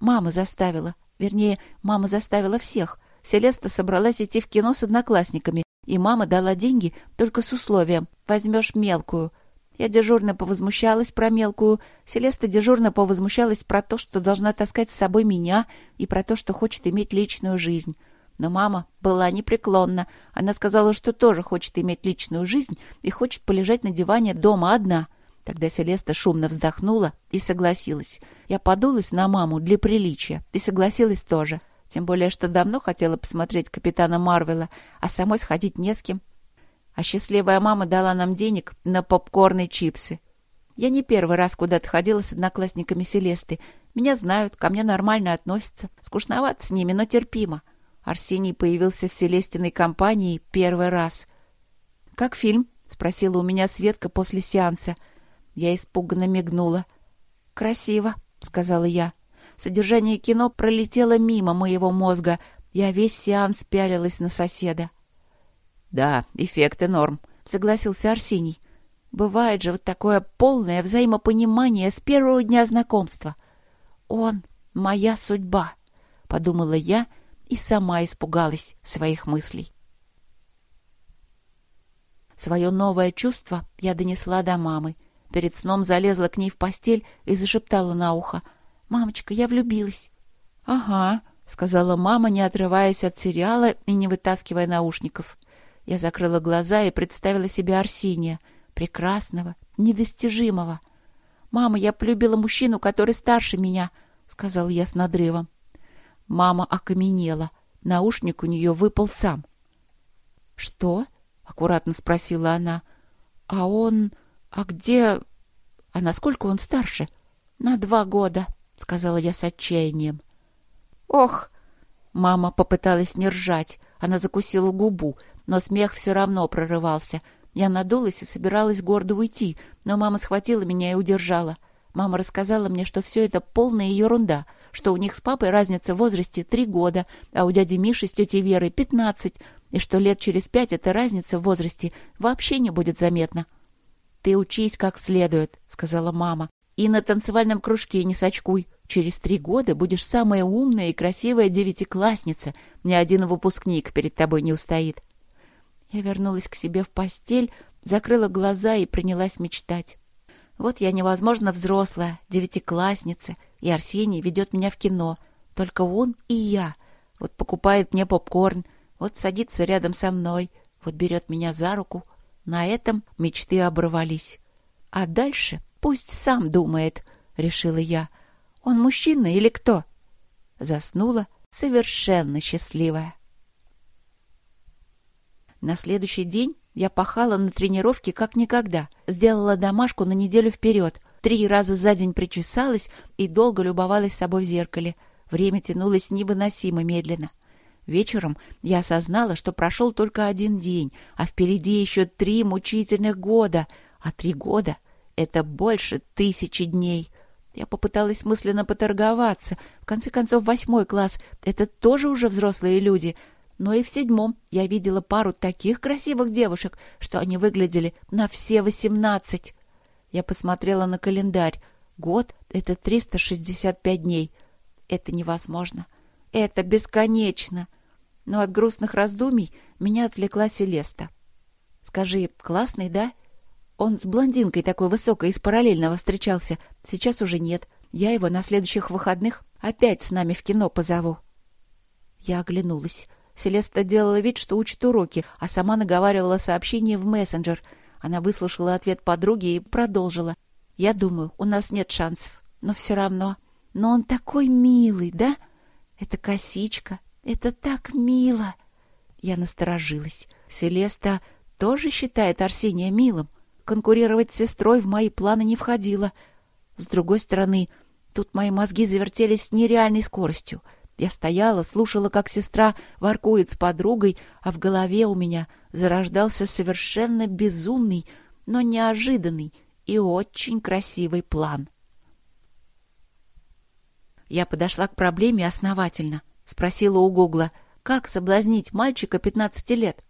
Мама заставила. Вернее, мама заставила всех. Селеста собралась идти в кино с одноклассниками, и мама дала деньги только с условием «возьмешь мелкую». Я дежурно повозмущалась про мелкую, Селеста дежурно повозмущалась про то, что должна таскать с собой меня, и про то, что хочет иметь личную жизнь. Но мама была непреклонна. Она сказала, что тоже хочет иметь личную жизнь и хочет полежать на диване дома одна. Тогда Селеста шумно вздохнула и согласилась. Я подулась на маму для приличия и согласилась тоже. Тем более, что давно хотела посмотреть капитана Марвела, а самой сходить не с кем. А счастливая мама дала нам денег на попкорн и чипсы. Я не первый раз куда-то ходила с одноклассниками Селесты. Меня знают, ко мне нормально относятся. Скучновато с ними, но терпимо. Арсений появился в Селестиной компании первый раз. «Как фильм?» — спросила у меня Светка после сеанса. Я испуганно мигнула. «Красиво», — сказала я. Содержание кино пролетело мимо моего мозга. Я весь сеанс пялилась на соседа. «Да, эффекты норм», — согласился Арсений. «Бывает же вот такое полное взаимопонимание с первого дня знакомства. Он — моя судьба», — подумала я и сама испугалась своих мыслей. Свое новое чувство я донесла до мамы. Перед сном залезла к ней в постель и зашептала на ухо — «Мамочка, я влюбилась». «Ага», — сказала мама, не отрываясь от сериала и не вытаскивая наушников. Я закрыла глаза и представила себе Арсения, прекрасного, недостижимого. «Мама, я полюбила мужчину, который старше меня», — сказал я с надрывом. Мама окаменела. Наушник у нее выпал сам. «Что?» — аккуратно спросила она. «А он... А где... А насколько он старше?» «На два года», — сказала я с отчаянием. «Ох!» Мама попыталась не ржать. Она закусила губу, но смех все равно прорывался. Я надулась и собиралась гордо уйти, но мама схватила меня и удержала. Мама рассказала мне, что все это полная ерунда, что у них с папой разница в возрасте три года, а у дяди Миши с тетей Верой пятнадцать, и что лет через пять эта разница в возрасте вообще не будет заметна. «Ты учись как следует», — сказала мама. И на танцевальном кружке не сочкуй. Через три года будешь самая умная и красивая девятиклассница. Ни один выпускник перед тобой не устоит. Я вернулась к себе в постель, закрыла глаза и принялась мечтать. Вот я невозможно взрослая, девятиклассница, и Арсений ведет меня в кино. Только он и я. Вот покупает мне попкорн, вот садится рядом со мной, вот берет меня за руку. На этом мечты оборвались. А дальше Пусть сам думает, — решила я. Он мужчина или кто? Заснула совершенно счастливая. На следующий день я пахала на тренировке как никогда. Сделала домашку на неделю вперед. Три раза за день причесалась и долго любовалась собой в зеркале. Время тянулось невыносимо медленно. Вечером я осознала, что прошел только один день, а впереди еще три мучительных года. А три года это больше тысячи дней. Я попыталась мысленно поторговаться. В конце концов, восьмой класс — это тоже уже взрослые люди. Но и в седьмом я видела пару таких красивых девушек, что они выглядели на все восемнадцать. Я посмотрела на календарь. Год — это 365 дней. Это невозможно. Это бесконечно. Но от грустных раздумий меня отвлекла Селеста. «Скажи, классный, да?» Он с блондинкой такой высокой из параллельного встречался. Сейчас уже нет. Я его на следующих выходных опять с нами в кино позову. Я оглянулась. Селеста делала вид, что учит уроки, а сама наговаривала сообщение в мессенджер. Она выслушала ответ подруги и продолжила. «Я думаю, у нас нет шансов. Но все равно. Но он такой милый, да? Это косичка. Это так мило!» Я насторожилась. Селеста тоже считает Арсения милым. Конкурировать с сестрой в мои планы не входило. С другой стороны, тут мои мозги завертелись с нереальной скоростью. Я стояла, слушала, как сестра воркует с подругой, а в голове у меня зарождался совершенно безумный, но неожиданный и очень красивый план. Я подошла к проблеме основательно. Спросила у Гугла, как соблазнить мальчика 15 лет.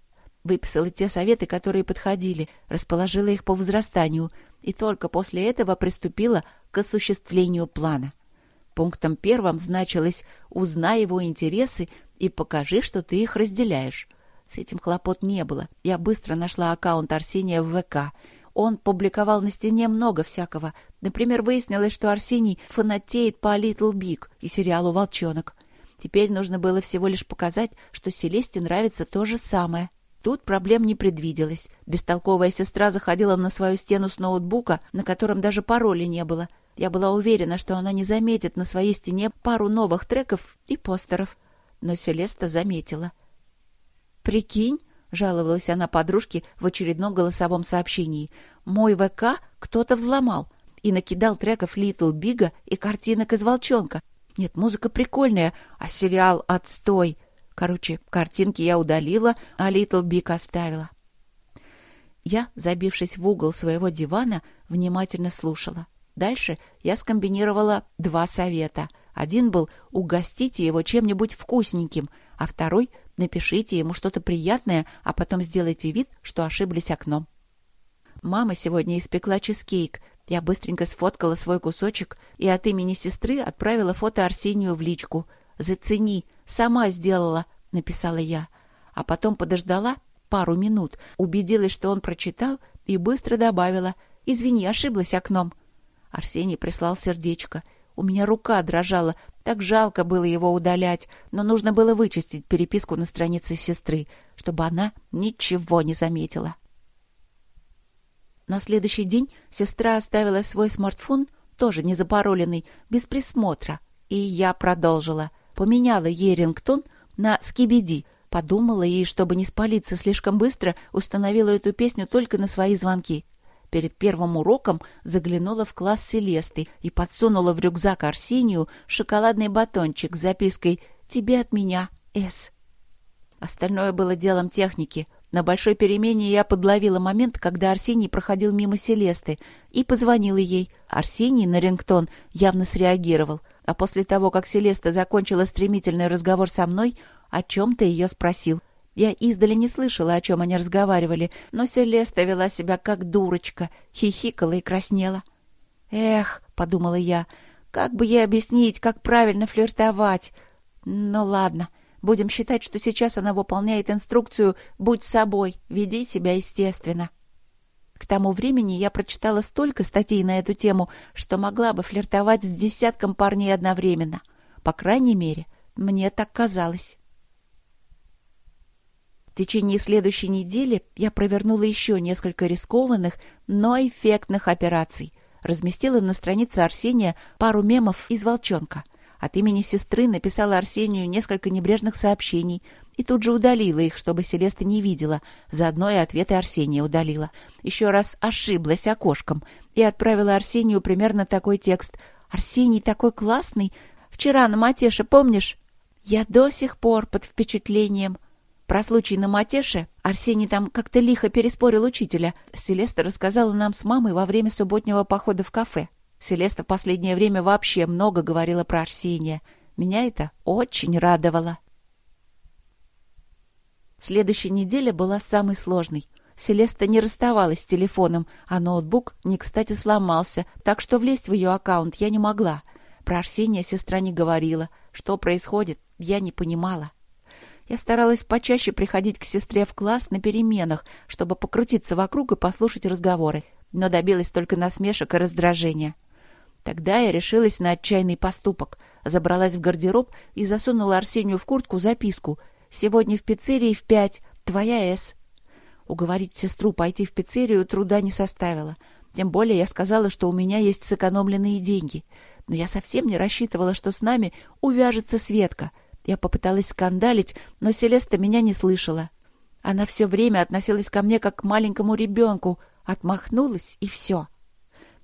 Выписала те советы, которые подходили, расположила их по возрастанию, и только после этого приступила к осуществлению плана. Пунктом первым значилось «Узнай его интересы и покажи, что ты их разделяешь». С этим хлопот не было. Я быстро нашла аккаунт Арсения в ВК. Он публиковал на стене много всякого. Например, выяснилось, что Арсений фанатеет по Little Big и сериалу «Волчонок». Теперь нужно было всего лишь показать, что Селесте нравится то же самое. Тут проблем не предвиделось. Бестолковая сестра заходила на свою стену с ноутбука, на котором даже пароля не было — я была уверена, что она не заметит на своей стене пару новых треков и постеров. Но Селеста заметила. «Прикинь», — жаловалась она подружке в очередном голосовом сообщении, «мой ВК кто-то взломал и накидал треков Little Big а и картинок из «Волчонка». Нет, музыка прикольная, а сериал отстой. Короче, картинки я удалила, а Little Big оставила. Я, забившись в угол своего дивана, внимательно слушала. Дальше я скомбинировала два совета. Один был «угостите его чем-нибудь вкусненьким», а второй «напишите ему что-то приятное, а потом сделайте вид, что ошиблись окном». Мама сегодня испекла чизкейк. Я быстренько сфоткала свой кусочек и от имени сестры отправила фото Арсению в личку. «Зацени, сама сделала», — написала я. А потом подождала пару минут, убедилась, что он прочитал, и быстро добавила «Извини, ошиблась окном». Арсений прислал сердечко. У меня рука дрожала. Так жалко было его удалять, но нужно было вычистить переписку на странице сестры, чтобы она ничего не заметила. На следующий день сестра оставила свой смартфон, тоже не запароленный, без присмотра. И я продолжила. Поменяла ей рингтон на скибиди. Подумала и, чтобы не спалиться слишком быстро, установила эту песню только на свои звонки перед первым уроком заглянула в класс Селесты и подсунула в рюкзак Арсению шоколадный батончик с запиской «Тебе от меня, С». Остальное было делом техники. На большой перемене я подловила момент, когда Арсений проходил мимо Селесты, и позвонила ей. Арсений на рингтон явно среагировал, а после того, как Селеста закончила стремительный разговор со мной, о чем-то ее спросил. Я издали не слышала, о чем они разговаривали, но Селеста вела себя как дурочка, хихикала и краснела. «Эх», — подумала я, — «как бы ей объяснить, как правильно флиртовать?» «Ну ладно, будем считать, что сейчас она выполняет инструкцию «Будь собой, веди себя естественно». К тому времени я прочитала столько статей на эту тему, что могла бы флиртовать с десятком парней одновременно. По крайней мере, мне так казалось. В течение следующей недели я провернула еще несколько рискованных, но эффектных операций. Разместила на странице Арсения пару мемов из «Волчонка». От имени сестры написала Арсению несколько небрежных сообщений и тут же удалила их, чтобы Селеста не видела. Заодно и ответы Арсения удалила. Еще раз ошиблась окошком и отправила Арсению примерно такой текст. «Арсений такой классный! Вчера на Матеше, помнишь?» «Я до сих пор под впечатлением. Про случай на Матеше Арсений там как-то лихо переспорил учителя. Селеста рассказала нам с мамой во время субботнего похода в кафе. Селеста в последнее время вообще много говорила про Арсения. Меня это очень радовало. Следующая неделя была самой сложной. Селеста не расставалась с телефоном, а ноутбук не кстати сломался, так что влезть в ее аккаунт я не могла. Про Арсения сестра не говорила. Что происходит, я не понимала. Я старалась почаще приходить к сестре в класс на переменах, чтобы покрутиться вокруг и послушать разговоры, но добилась только насмешек и раздражения. Тогда я решилась на отчаянный поступок. Забралась в гардероб и засунула Арсению в куртку записку. «Сегодня в пиццерии в пять. Твоя С». Уговорить сестру пойти в пиццерию труда не составило. Тем более я сказала, что у меня есть сэкономленные деньги. Но я совсем не рассчитывала, что с нами увяжется Светка — я попыталась скандалить, но Селеста меня не слышала. Она все время относилась ко мне как к маленькому ребенку, отмахнулась и все.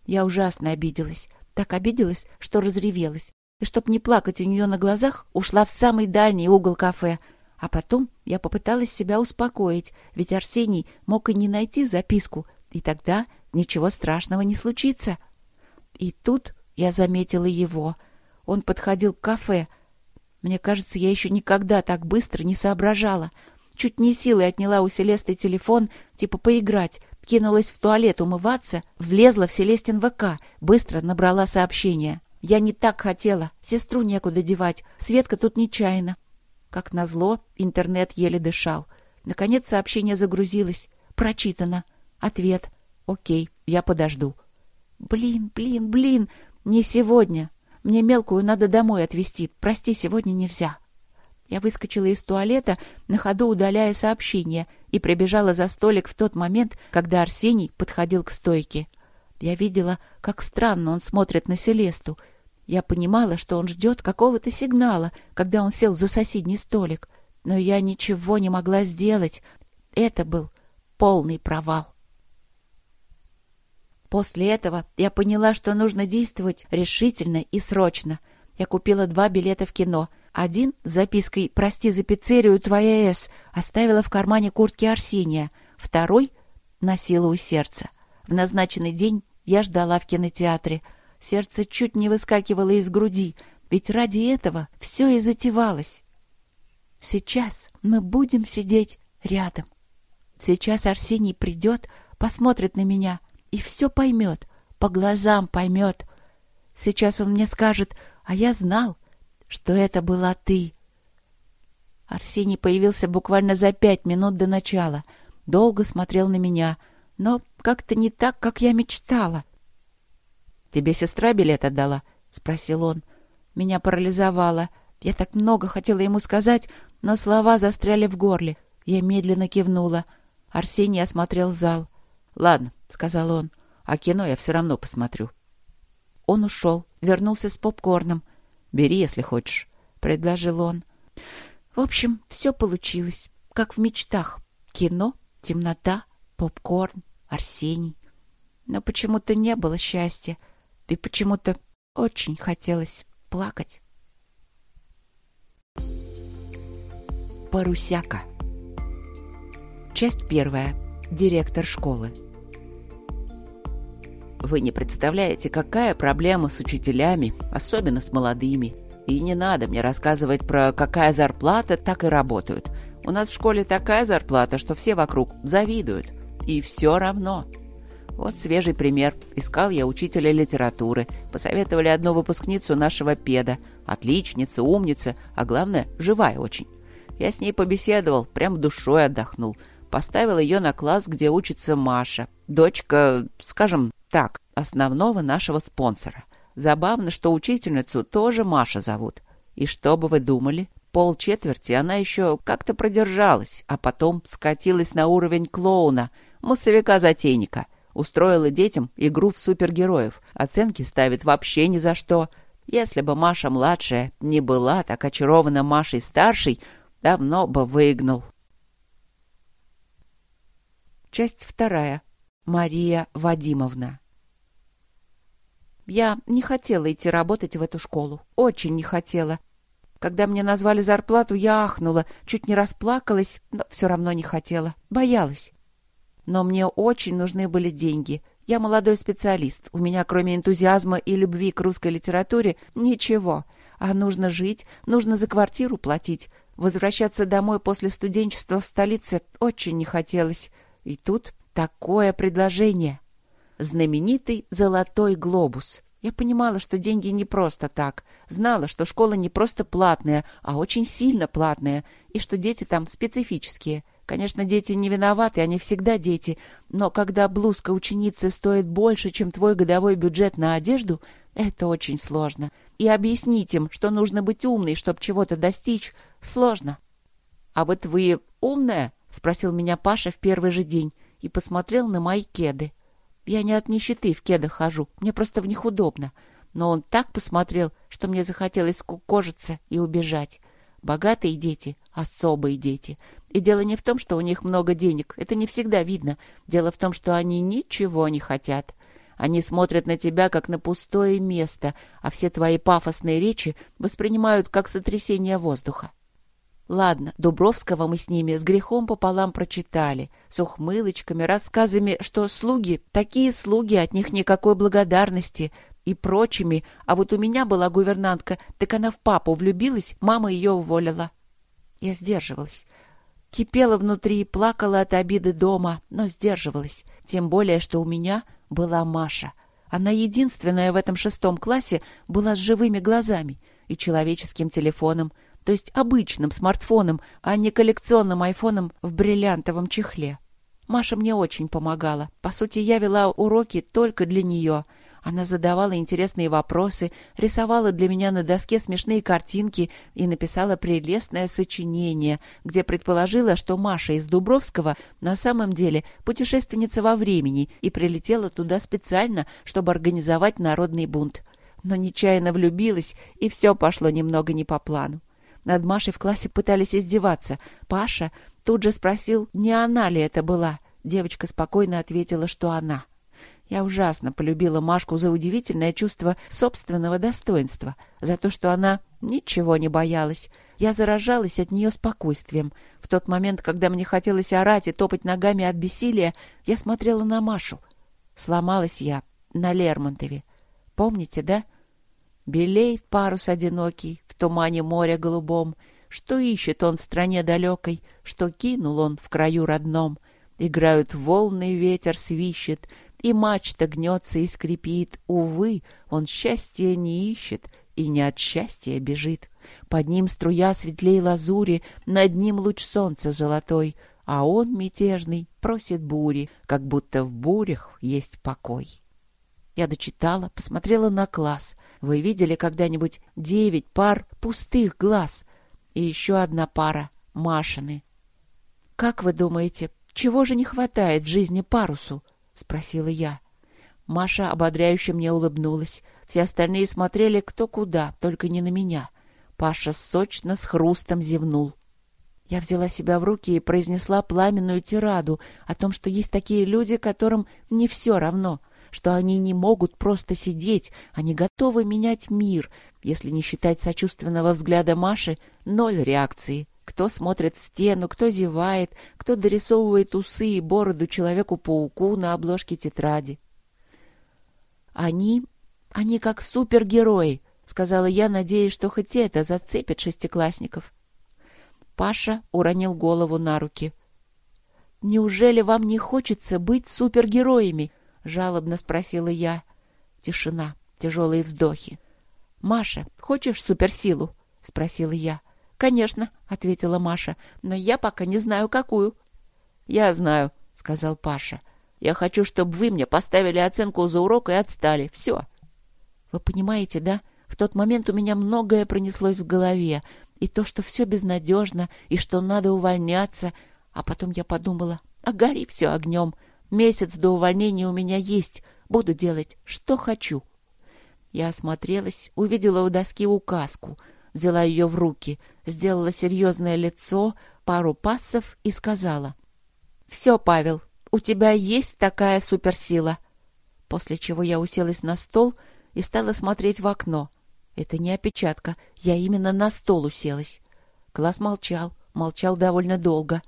Я ужасно обиделась. Так обиделась, что разревелась. и, чтоб не плакать у нее на глазах, ушла в самый дальний угол кафе. А потом я попыталась себя успокоить, ведь Арсений мог и не найти записку, и тогда ничего страшного не случится. И тут я заметила его. Он подходил к кафе. Мне кажется, я еще никогда так быстро не соображала. Чуть не силой отняла у Селесты телефон, типа поиграть, кинулась в туалет умываться, влезла в Селестин ВК, быстро набрала сообщение. Я не так хотела, сестру некуда девать, Светка тут нечаянно. Как назло, интернет еле дышал. Наконец сообщение загрузилось. Прочитано. Ответ. Окей, я подожду. Блин, блин, блин, не сегодня. Мне мелкую надо домой отвезти. Прости, сегодня нельзя. Я выскочила из туалета, на ходу удаляя сообщение, и прибежала за столик в тот момент, когда Арсений подходил к стойке. Я видела, как странно он смотрит на Селесту. Я понимала, что он ждет какого-то сигнала, когда он сел за соседний столик. Но я ничего не могла сделать. Это был полный провал. После этого я поняла, что нужно действовать решительно и срочно. Я купила два билета в кино — один с запиской «Прости за пиццерию, твоя С» оставила в кармане куртки Арсения, второй носила у сердца. В назначенный день я ждала в кинотеатре. Сердце чуть не выскакивало из груди, ведь ради этого все и затевалось. Сейчас мы будем сидеть рядом. Сейчас Арсений придет, посмотрит на меня и все поймет, по глазам поймет. Сейчас он мне скажет, а я знал, что это была ты. Арсений появился буквально за пять минут до начала. Долго смотрел на меня, но как-то не так, как я мечтала. «Тебе сестра билет отдала?» — спросил он. Меня парализовало. Я так много хотела ему сказать, но слова застряли в горле. Я медленно кивнула. Арсений осмотрел зал. «Ладно», — сказал он, — «а кино я все равно посмотрю». Он ушел, вернулся с попкорном. Бери, если хочешь», — предложил он. В общем, все получилось, как в мечтах. Кино, темнота, попкорн, Арсений. Но почему-то не было счастья, и почему-то очень хотелось плакать. Парусяка. Часть первая. Директор школы. Вы не представляете, какая проблема с учителями, особенно с молодыми. И не надо мне рассказывать про какая зарплата, так и работают. У нас в школе такая зарплата, что все вокруг завидуют. И все равно. Вот свежий пример. Искал я учителя литературы. Посоветовали одну выпускницу нашего педа. Отличница, умница, а главное, живая очень. Я с ней побеседовал, прям душой отдохнул. Поставил ее на класс, где учится Маша. Дочка, скажем, так, основного нашего спонсора. Забавно, что учительницу тоже Маша зовут. И что бы вы думали? Пол четверти она еще как-то продержалась, а потом скатилась на уровень клоуна, массовика-затейника. Устроила детям игру в супергероев. Оценки ставит вообще ни за что. Если бы Маша младшая не была так очарована Машей старшей, давно бы выгнал. Часть вторая. Мария Вадимовна. Я не хотела идти работать в эту школу. Очень не хотела. Когда мне назвали зарплату, я ахнула, чуть не расплакалась, но все равно не хотела. Боялась. Но мне очень нужны были деньги. Я молодой специалист. У меня, кроме энтузиазма и любви к русской литературе, ничего. А нужно жить, нужно за квартиру платить. Возвращаться домой после студенчества в столице очень не хотелось. И тут такое предложение знаменитый «Золотой глобус». Я понимала, что деньги не просто так. Знала, что школа не просто платная, а очень сильно платная, и что дети там специфические. Конечно, дети не виноваты, они всегда дети, но когда блузка ученицы стоит больше, чем твой годовой бюджет на одежду, это очень сложно. И объяснить им, что нужно быть умной, чтобы чего-то достичь, сложно. «А вот вы умная?» — спросил меня Паша в первый же день и посмотрел на мои кеды. Я не от нищеты в кедах хожу, мне просто в них удобно. Но он так посмотрел, что мне захотелось скукожиться и убежать. Богатые дети — особые дети. И дело не в том, что у них много денег. Это не всегда видно. Дело в том, что они ничего не хотят. Они смотрят на тебя, как на пустое место, а все твои пафосные речи воспринимают как сотрясение воздуха. Ладно, Дубровского мы с ними с грехом пополам прочитали, с ухмылочками, рассказами, что слуги, такие слуги, от них никакой благодарности и прочими, а вот у меня была гувернантка, так она в папу влюбилась, мама ее уволила. Я сдерживалась. Кипела внутри, плакала от обиды дома, но сдерживалась, тем более, что у меня была Маша. Она единственная в этом шестом классе была с живыми глазами и человеческим телефоном, то есть обычным смартфоном, а не коллекционным айфоном в бриллиантовом чехле. Маша мне очень помогала. По сути, я вела уроки только для нее. Она задавала интересные вопросы, рисовала для меня на доске смешные картинки и написала прелестное сочинение, где предположила, что Маша из Дубровского на самом деле путешественница во времени и прилетела туда специально, чтобы организовать народный бунт. Но нечаянно влюбилась, и все пошло немного не по плану. Над Машей в классе пытались издеваться. Паша тут же спросил, не она ли это была. Девочка спокойно ответила, что она. Я ужасно полюбила Машку за удивительное чувство собственного достоинства, за то, что она ничего не боялась. Я заражалась от нее спокойствием. В тот момент, когда мне хотелось орать и топать ногами от бессилия, я смотрела на Машу. Сломалась я на Лермонтове. Помните, да? Белеет парус одинокий, тумане моря голубом, Что ищет он в стране далекой, Что кинул он в краю родном. Играют волны, ветер свищет, И мачта гнется и скрипит. Увы, он счастья не ищет И не от счастья бежит. Под ним струя светлей лазури, Над ним луч солнца золотой, А он, мятежный, просит бури, Как будто в бурях есть покой. Я дочитала, посмотрела на класс. Вы видели когда-нибудь девять пар пустых глаз? И еще одна пара — Машины. «Как вы думаете, чего же не хватает в жизни парусу?» — спросила я. Маша ободряюще мне улыбнулась. Все остальные смотрели кто куда, только не на меня. Паша сочно с хрустом зевнул. Я взяла себя в руки и произнесла пламенную тираду о том, что есть такие люди, которым не все равно — что они не могут просто сидеть, они готовы менять мир. Если не считать сочувственного взгляда Маши, ноль реакции. Кто смотрит в стену, кто зевает, кто дорисовывает усы и бороду Человеку-пауку на обложке тетради. «Они... они как супергерои», — сказала я, надеясь, что хоть это зацепит шестиклассников. Паша уронил голову на руки. «Неужели вам не хочется быть супергероями?» — жалобно спросила я. Тишина, тяжелые вздохи. «Маша, хочешь суперсилу?» — спросила я. «Конечно», — ответила Маша, — «но я пока не знаю, какую». «Я знаю», — сказал Паша. «Я хочу, чтобы вы мне поставили оценку за урок и отстали. Все». Вы понимаете, да? В тот момент у меня многое пронеслось в голове. И то, что все безнадежно, и что надо увольняться. А потом я подумала, а гори все огнем. Месяц до увольнения у меня есть. Буду делать, что хочу. Я осмотрелась, увидела у доски указку, взяла ее в руки, сделала серьезное лицо, пару пассов и сказала. «Все, Павел, у тебя есть такая суперсила». После чего я уселась на стол и стала смотреть в окно. Это не опечатка, я именно на стол уселась. Класс молчал, молчал довольно долго.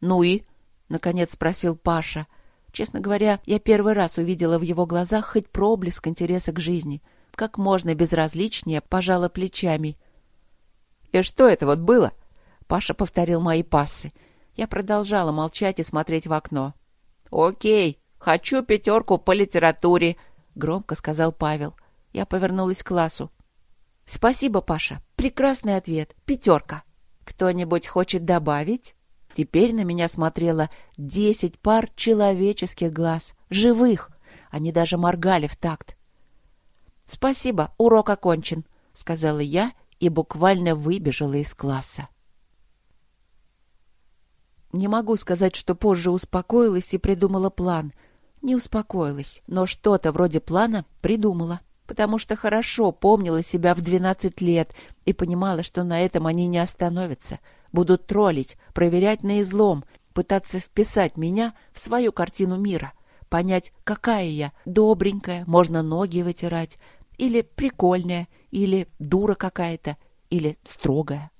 «Ну и?» — наконец спросил Паша — Честно говоря, я первый раз увидела в его глазах хоть проблеск интереса к жизни. Как можно безразличнее пожала плечами. «И что это вот было?» Паша повторил мои пассы. Я продолжала молчать и смотреть в окно. «Окей, хочу пятерку по литературе», — громко сказал Павел. Я повернулась к классу. «Спасибо, Паша. Прекрасный ответ. Пятерка. Кто-нибудь хочет добавить?» Теперь на меня смотрело десять пар человеческих глаз, живых. Они даже моргали в такт. «Спасибо, урок окончен», — сказала я и буквально выбежала из класса. Не могу сказать, что позже успокоилась и придумала план. Не успокоилась, но что-то вроде плана придумала, потому что хорошо помнила себя в двенадцать лет и понимала, что на этом они не остановятся — Будут троллить, проверять на излом, пытаться вписать меня в свою картину мира. понять, какая я, добренькая, можно ноги вытирать, или прикольная, или дура какая-то, или строгая.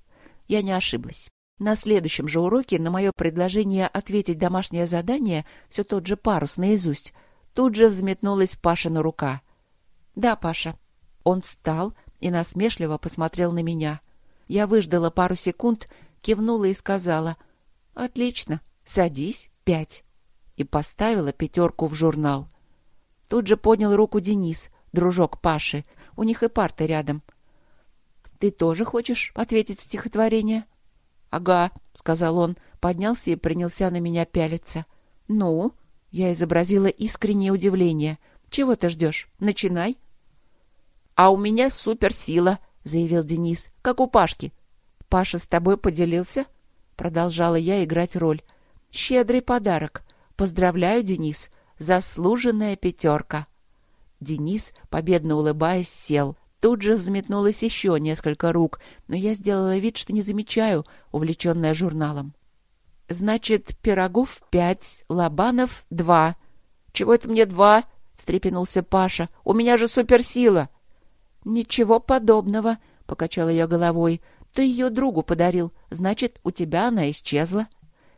Я не ошиблась. На следующем же уроке на мое предложение ответить домашнее задание, все тот же парус наизусть, тут же взметнулась Пашина рука. «Да, Паша». Он встал и насмешливо посмотрел на меня. Я выждала пару секунд, кивнула и сказала «Отлично, садись, пять» и поставила пятерку в журнал. Тут же поднял руку Денис, дружок Паши. У них и парты рядом. «Ты тоже хочешь ответить стихотворение?» «Ага», — сказал он, поднялся и принялся на меня пялиться. «Ну?» — я изобразила искреннее удивление. «Чего ты ждешь? Начинай». «А у меня суперсила», — заявил Денис, — «как у Пашки». «Паша с тобой поделился?» — продолжала я играть роль. «Щедрый подарок. Поздравляю, Денис. Заслуженная пятерка». Денис, победно улыбаясь, сел. Тут же взметнулось еще несколько рук, но я сделала вид, что не замечаю, увлеченная журналом. «Значит, Пирогов пять, Лобанов два». «Чего это мне два?» — встрепенулся Паша. «У меня же суперсила!» «Ничего подобного», — покачала я головой. «Ты ее другу подарил, значит, у тебя она исчезла».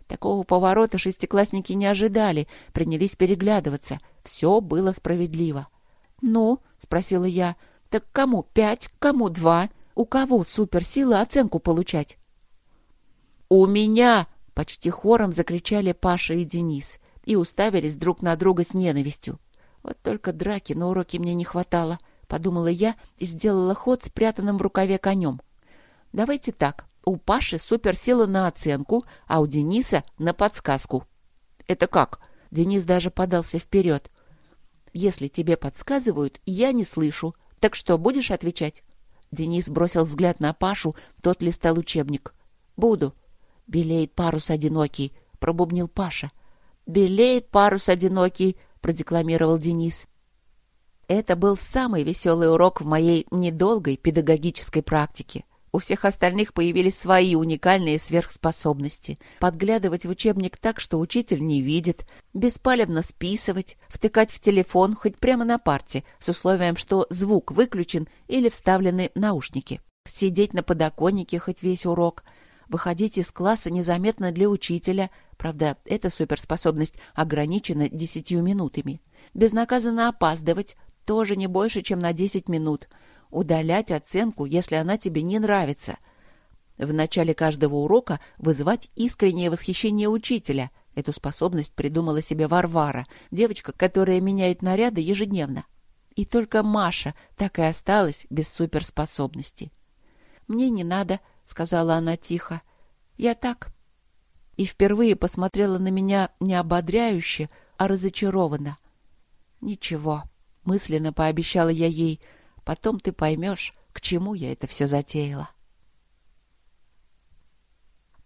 Такого поворота шестиклассники не ожидали, принялись переглядываться. Все было справедливо. «Ну?» — спросила я. «Так кому пять, кому два? У кого суперсила оценку получать?» «У меня!» — почти хором закричали Паша и Денис и уставились друг на друга с ненавистью. Вот только драки на уроке мне не хватало —— подумала я и сделала ход спрятанным в рукаве конем. «Давайте так. У Паши суперсила на оценку, а у Дениса — на подсказку». «Это как?» Денис даже подался вперед. «Если тебе подсказывают, я не слышу. Так что, будешь отвечать?» Денис бросил взгляд на Пашу, тот листал учебник. «Буду». «Белеет парус одинокий», — пробубнил Паша. «Белеет парус одинокий», — продекламировал Денис. Это был самый веселый урок в моей недолгой педагогической практике. У всех остальных появились свои уникальные сверхспособности. Подглядывать в учебник так, что учитель не видит, беспалевно списывать, втыкать в телефон хоть прямо на парте, с условием, что звук выключен или вставлены наушники. Сидеть на подоконнике хоть весь урок, выходить из класса незаметно для учителя, правда, эта суперспособность ограничена десятью минутами, безнаказанно опаздывать, тоже не больше, чем на 10 минут. Удалять оценку, если она тебе не нравится. В начале каждого урока вызывать искреннее восхищение учителя. Эту способность придумала себе Варвара, девочка, которая меняет наряды ежедневно. И только Маша так и осталась без суперспособности. «Мне не надо», — сказала она тихо. «Я так». И впервые посмотрела на меня не ободряюще, а разочарованно. «Ничего, — мысленно пообещала я ей. «Потом ты поймешь, к чему я это все затеяла».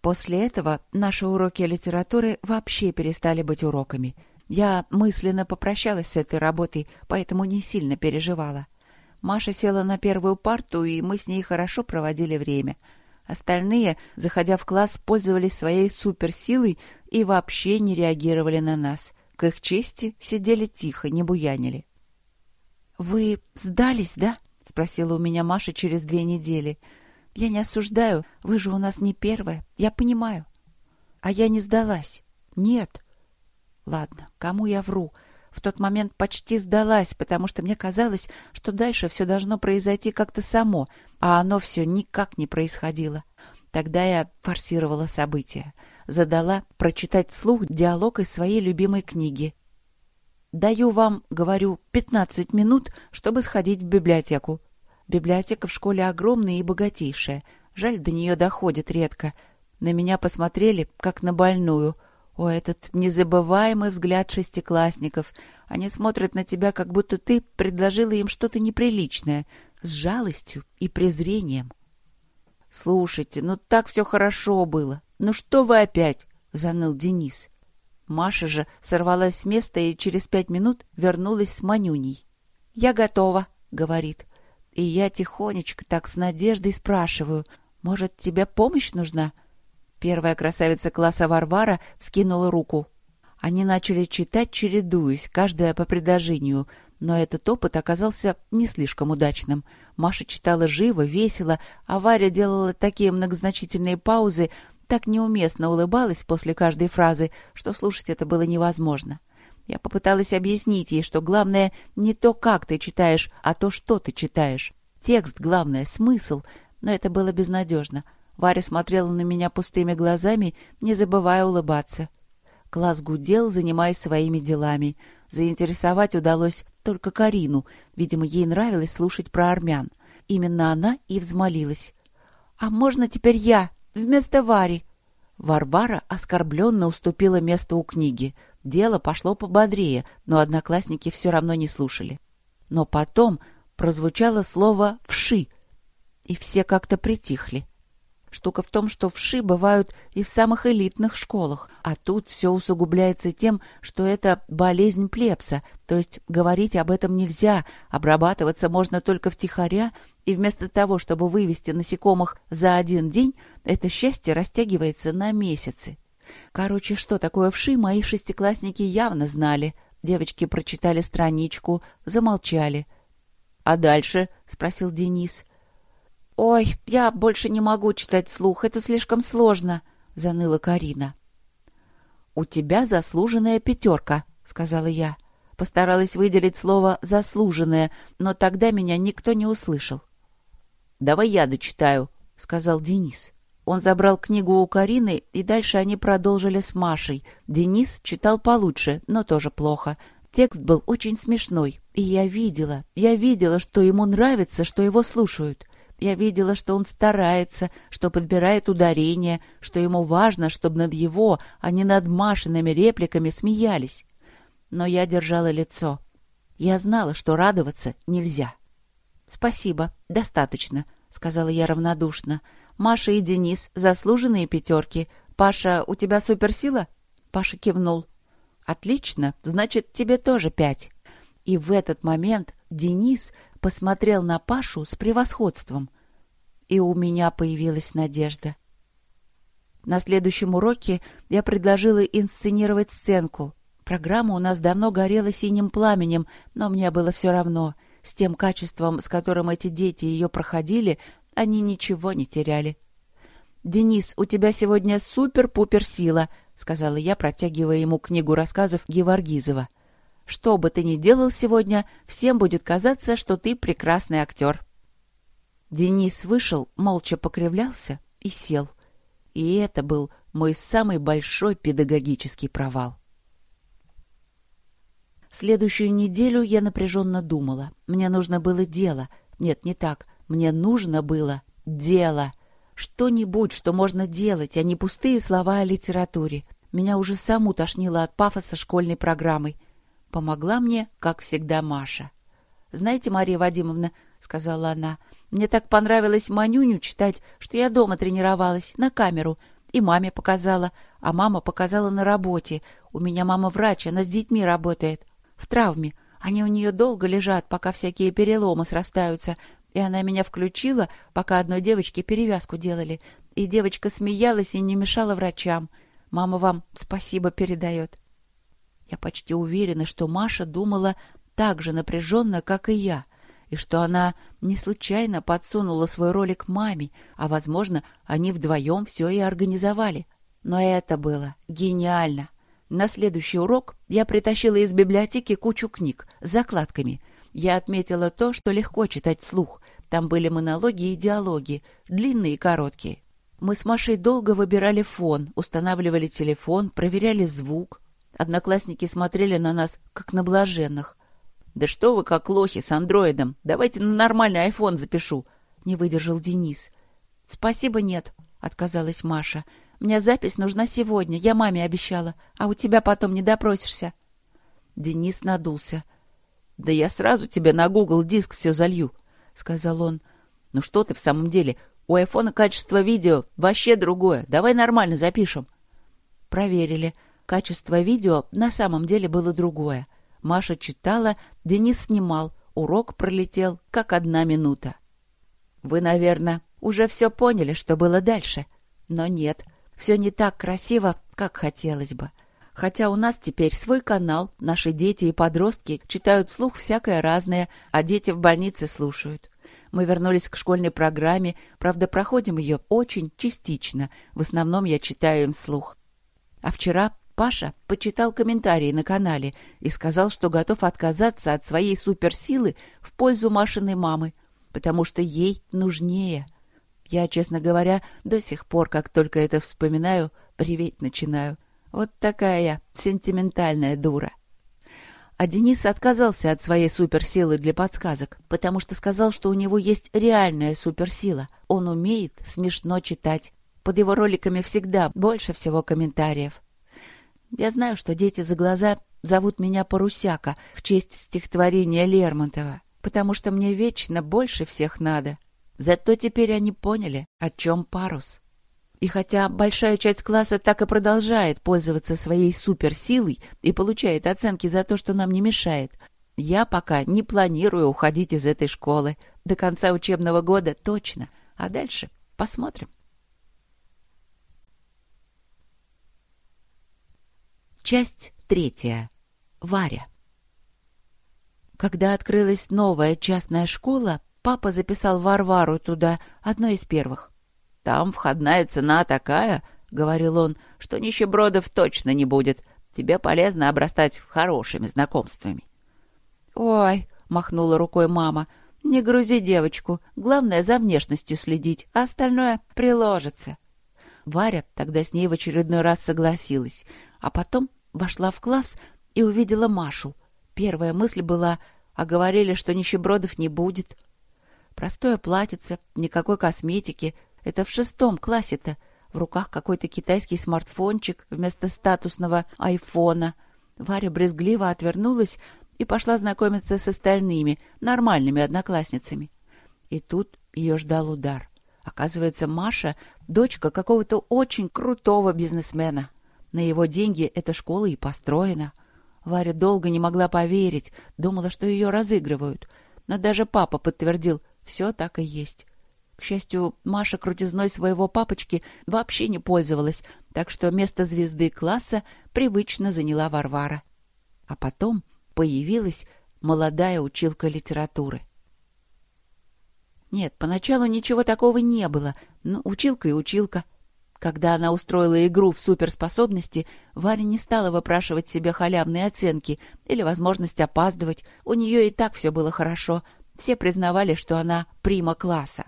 После этого наши уроки литературы вообще перестали быть уроками. Я мысленно попрощалась с этой работой, поэтому не сильно переживала. Маша села на первую парту, и мы с ней хорошо проводили время. Остальные, заходя в класс, пользовались своей суперсилой и вообще не реагировали на нас. К их чести сидели тихо, не буянили. «Вы сдались, да?» — спросила у меня Маша через две недели. «Я не осуждаю, вы же у нас не первая, я понимаю». «А я не сдалась». «Нет». «Ладно, кому я вру?» В тот момент почти сдалась, потому что мне казалось, что дальше все должно произойти как-то само, а оно все никак не происходило. Тогда я форсировала события. Задала прочитать вслух диалог из своей любимой книги Даю вам, говорю, пятнадцать минут, чтобы сходить в библиотеку. Библиотека в школе огромная и богатейшая. Жаль, до нее доходит редко. На меня посмотрели, как на больную. О, этот незабываемый взгляд шестиклассников. Они смотрят на тебя, как будто ты предложила им что-то неприличное, с жалостью и презрением. «Слушайте, ну так все хорошо было. Ну что вы опять?» — заныл Денис. Маша же сорвалась с места и через пять минут вернулась с Манюней. «Я готова», — говорит. И я тихонечко так с надеждой спрашиваю, «Может, тебе помощь нужна?» Первая красавица класса Варвара скинула руку. Они начали читать, чередуясь, каждая по предложению, но этот опыт оказался не слишком удачным. Маша читала живо, весело, а Варя делала такие многозначительные паузы, так неуместно улыбалась после каждой фразы, что слушать это было невозможно. Я попыталась объяснить ей, что главное не то, как ты читаешь, а то, что ты читаешь. Текст главное, смысл, но это было безнадежно. Варя смотрела на меня пустыми глазами, не забывая улыбаться. Класс гудел, занимаясь своими делами. Заинтересовать удалось только Карину. Видимо, ей нравилось слушать про армян. Именно она и взмолилась. «А можно теперь я, вместо Вари?» Варвара оскорбленно уступила место у книги. Дело пошло пободрее, но одноклассники все равно не слушали. Но потом прозвучало слово «вши», и все как-то притихли. Штука в том, что вши бывают и в самых элитных школах, а тут все усугубляется тем, что это болезнь плебса, то есть говорить об этом нельзя, обрабатываться можно только втихаря, и вместо того, чтобы вывести насекомых за один день, это счастье растягивается на месяцы. Короче, что такое вши, мои шестиклассники явно знали. Девочки прочитали страничку, замолчали. «А дальше?» — спросил Денис. — «Ой, я больше не могу читать вслух, это слишком сложно», — заныла Карина. «У тебя заслуженная пятерка», — сказала я. Постаралась выделить слово «заслуженное», но тогда меня никто не услышал. «Давай я дочитаю», — сказал Денис. Он забрал книгу у Карины, и дальше они продолжили с Машей. Денис читал получше, но тоже плохо. Текст был очень смешной, и я видела, я видела, что ему нравится, что его слушают. Я видела, что он старается, что подбирает ударение, что ему важно, чтобы над его, а не над Машиными репликами смеялись. Но я держала лицо. Я знала, что радоваться нельзя. «Спасибо, достаточно», — сказала я равнодушно. «Маша и Денис — заслуженные пятерки. Паша, у тебя суперсила?» Паша кивнул. «Отлично, значит, тебе тоже пять». И в этот момент Денис посмотрел на Пашу с превосходством. И у меня появилась надежда. На следующем уроке я предложила инсценировать сценку. Программа у нас давно горела синим пламенем, но мне было все равно. С тем качеством, с которым эти дети ее проходили, они ничего не теряли. «Денис, у тебя сегодня супер-пупер сила», — сказала я, протягивая ему книгу рассказов Геворгизова. Что бы ты ни делал сегодня, всем будет казаться, что ты прекрасный актер. Денис вышел, молча покривлялся и сел. И это был мой самый большой педагогический провал. Следующую неделю я напряженно думала. Мне нужно было дело. Нет, не так. Мне нужно было дело. Что-нибудь, что можно делать, а не пустые слова о литературе. Меня уже саму тошнило от пафоса школьной программой. Помогла мне, как всегда, Маша. «Знаете, Мария Вадимовна, — сказала она, — мне так понравилось Манюню читать, что я дома тренировалась, на камеру, и маме показала, а мама показала на работе. У меня мама врач, она с детьми работает, в травме. Они у нее долго лежат, пока всякие переломы срастаются, и она меня включила, пока одной девочке перевязку делали. И девочка смеялась и не мешала врачам. Мама вам спасибо передает. Я почти уверена, что Маша думала так же напряженно, как и я, и что она не случайно подсунула свой ролик маме, а, возможно, они вдвоем все и организовали. Но это было гениально. На следующий урок я притащила из библиотеки кучу книг с закладками. Я отметила то, что легко читать вслух. Там были монологи и диалоги, длинные и короткие. Мы с Машей долго выбирали фон, устанавливали телефон, проверяли звук, Одноклассники смотрели на нас, как на блаженных. «Да что вы, как лохи, с андроидом! Давайте на нормальный айфон запишу!» — не выдержал Денис. «Спасибо, нет», — отказалась Маша. «Мне запись нужна сегодня, я маме обещала, а у тебя потом не допросишься». Денис надулся. «Да я сразу тебе на Google диск все залью», — сказал он. «Ну что ты в самом деле? У айфона качество видео вообще другое. Давай нормально запишем». Проверили. Качество видео на самом деле было другое. Маша читала, Денис снимал. Урок пролетел, как одна минута. Вы, наверное, уже все поняли, что было дальше. Но нет, все не так красиво, как хотелось бы. Хотя у нас теперь свой канал, наши дети и подростки читают вслух всякое разное, а дети в больнице слушают. Мы вернулись к школьной программе, правда, проходим ее очень частично. В основном я читаю им вслух. А вчера Паша почитал комментарии на канале и сказал, что готов отказаться от своей суперсилы в пользу Машиной мамы, потому что ей нужнее. Я, честно говоря, до сих пор, как только это вспоминаю, реветь начинаю. Вот такая я сентиментальная дура. А Денис отказался от своей суперсилы для подсказок, потому что сказал, что у него есть реальная суперсила. Он умеет смешно читать. Под его роликами всегда больше всего комментариев. Я знаю, что дети за глаза зовут меня Парусяка в честь стихотворения Лермонтова, потому что мне вечно больше всех надо. Зато теперь они поняли, о чем парус. И хотя большая часть класса так и продолжает пользоваться своей суперсилой и получает оценки за то, что нам не мешает, я пока не планирую уходить из этой школы. До конца учебного года точно. А дальше посмотрим. Часть третья. Варя. Когда открылась новая частная школа, папа записал Варвару туда, одной из первых. Там входная цена такая, — говорил он, — что нищебродов точно не будет. Тебе полезно обрастать хорошими знакомствами. — Ой, — махнула рукой мама, — не грузи девочку. Главное, за внешностью следить, а остальное приложится. Варя тогда с ней в очередной раз согласилась, а потом вошла в класс и увидела Машу. Первая мысль была, а говорили, что нищебродов не будет. Простое платьице, никакой косметики, это в шестом классе-то. В руках какой-то китайский смартфончик вместо статусного айфона. Варя брезгливо отвернулась и пошла знакомиться с остальными, нормальными одноклассницами. И тут ее ждал удар. Оказывается, Маша — дочка какого-то очень крутого бизнесмена. На его деньги эта школа и построена. Варя долго не могла поверить, думала, что ее разыгрывают. Но даже папа подтвердил, все так и есть. К счастью, Маша крутизной своего папочки вообще не пользовалась, так что место звезды класса привычно заняла Варвара. А потом появилась молодая училка литературы. Нет, поначалу ничего такого не было. Ну, училка и училка. Когда она устроила игру в суперспособности, Варя не стала выпрашивать себе халявные оценки или возможность опаздывать. У нее и так все было хорошо. Все признавали, что она прима класса.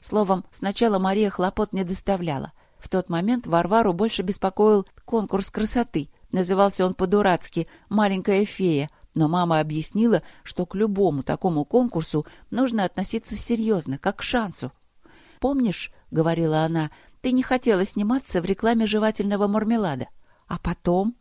Словом, сначала Мария хлопот не доставляла. В тот момент Варвару больше беспокоил конкурс красоты. Назывался он по-дурацки «Маленькая фея», но мама объяснила, что к любому такому конкурсу нужно относиться серьезно, как к шансу. «Помнишь, — говорила она, — ты не хотела сниматься в рекламе жевательного мармелада. А потом...»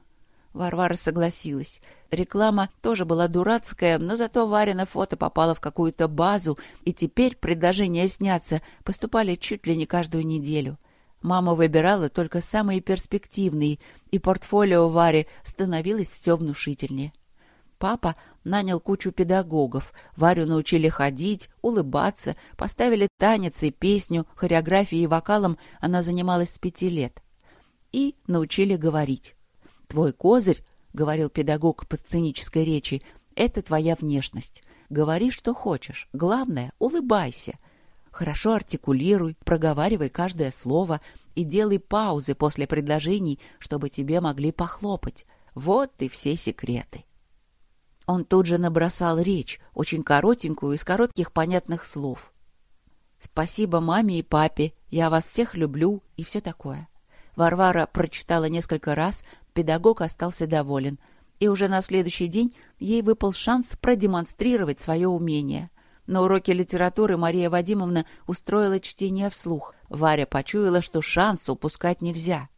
Варвара согласилась. Реклама тоже была дурацкая, но зато Варина фото попало в какую-то базу, и теперь предложения сняться поступали чуть ли не каждую неделю. Мама выбирала только самые перспективные, и портфолио Вари становилось все внушительнее. Папа нанял кучу педагогов. Варю научили ходить, улыбаться, поставили танец и песню, хореографией и вокалом она занималась с пяти лет. И научили говорить. Твой козырь, — говорил педагог по сценической речи, — это твоя внешность. Говори, что хочешь. Главное, улыбайся. Хорошо артикулируй, проговаривай каждое слово и делай паузы после предложений, чтобы тебе могли похлопать. Вот и все секреты. Он тут же набросал речь, очень коротенькую, из коротких понятных слов. «Спасибо маме и папе, я вас всех люблю» и все такое. Варвара прочитала несколько раз, педагог остался доволен. И уже на следующий день ей выпал шанс продемонстрировать свое умение. На уроке литературы Мария Вадимовна устроила чтение вслух. Варя почуяла, что шанс упускать нельзя.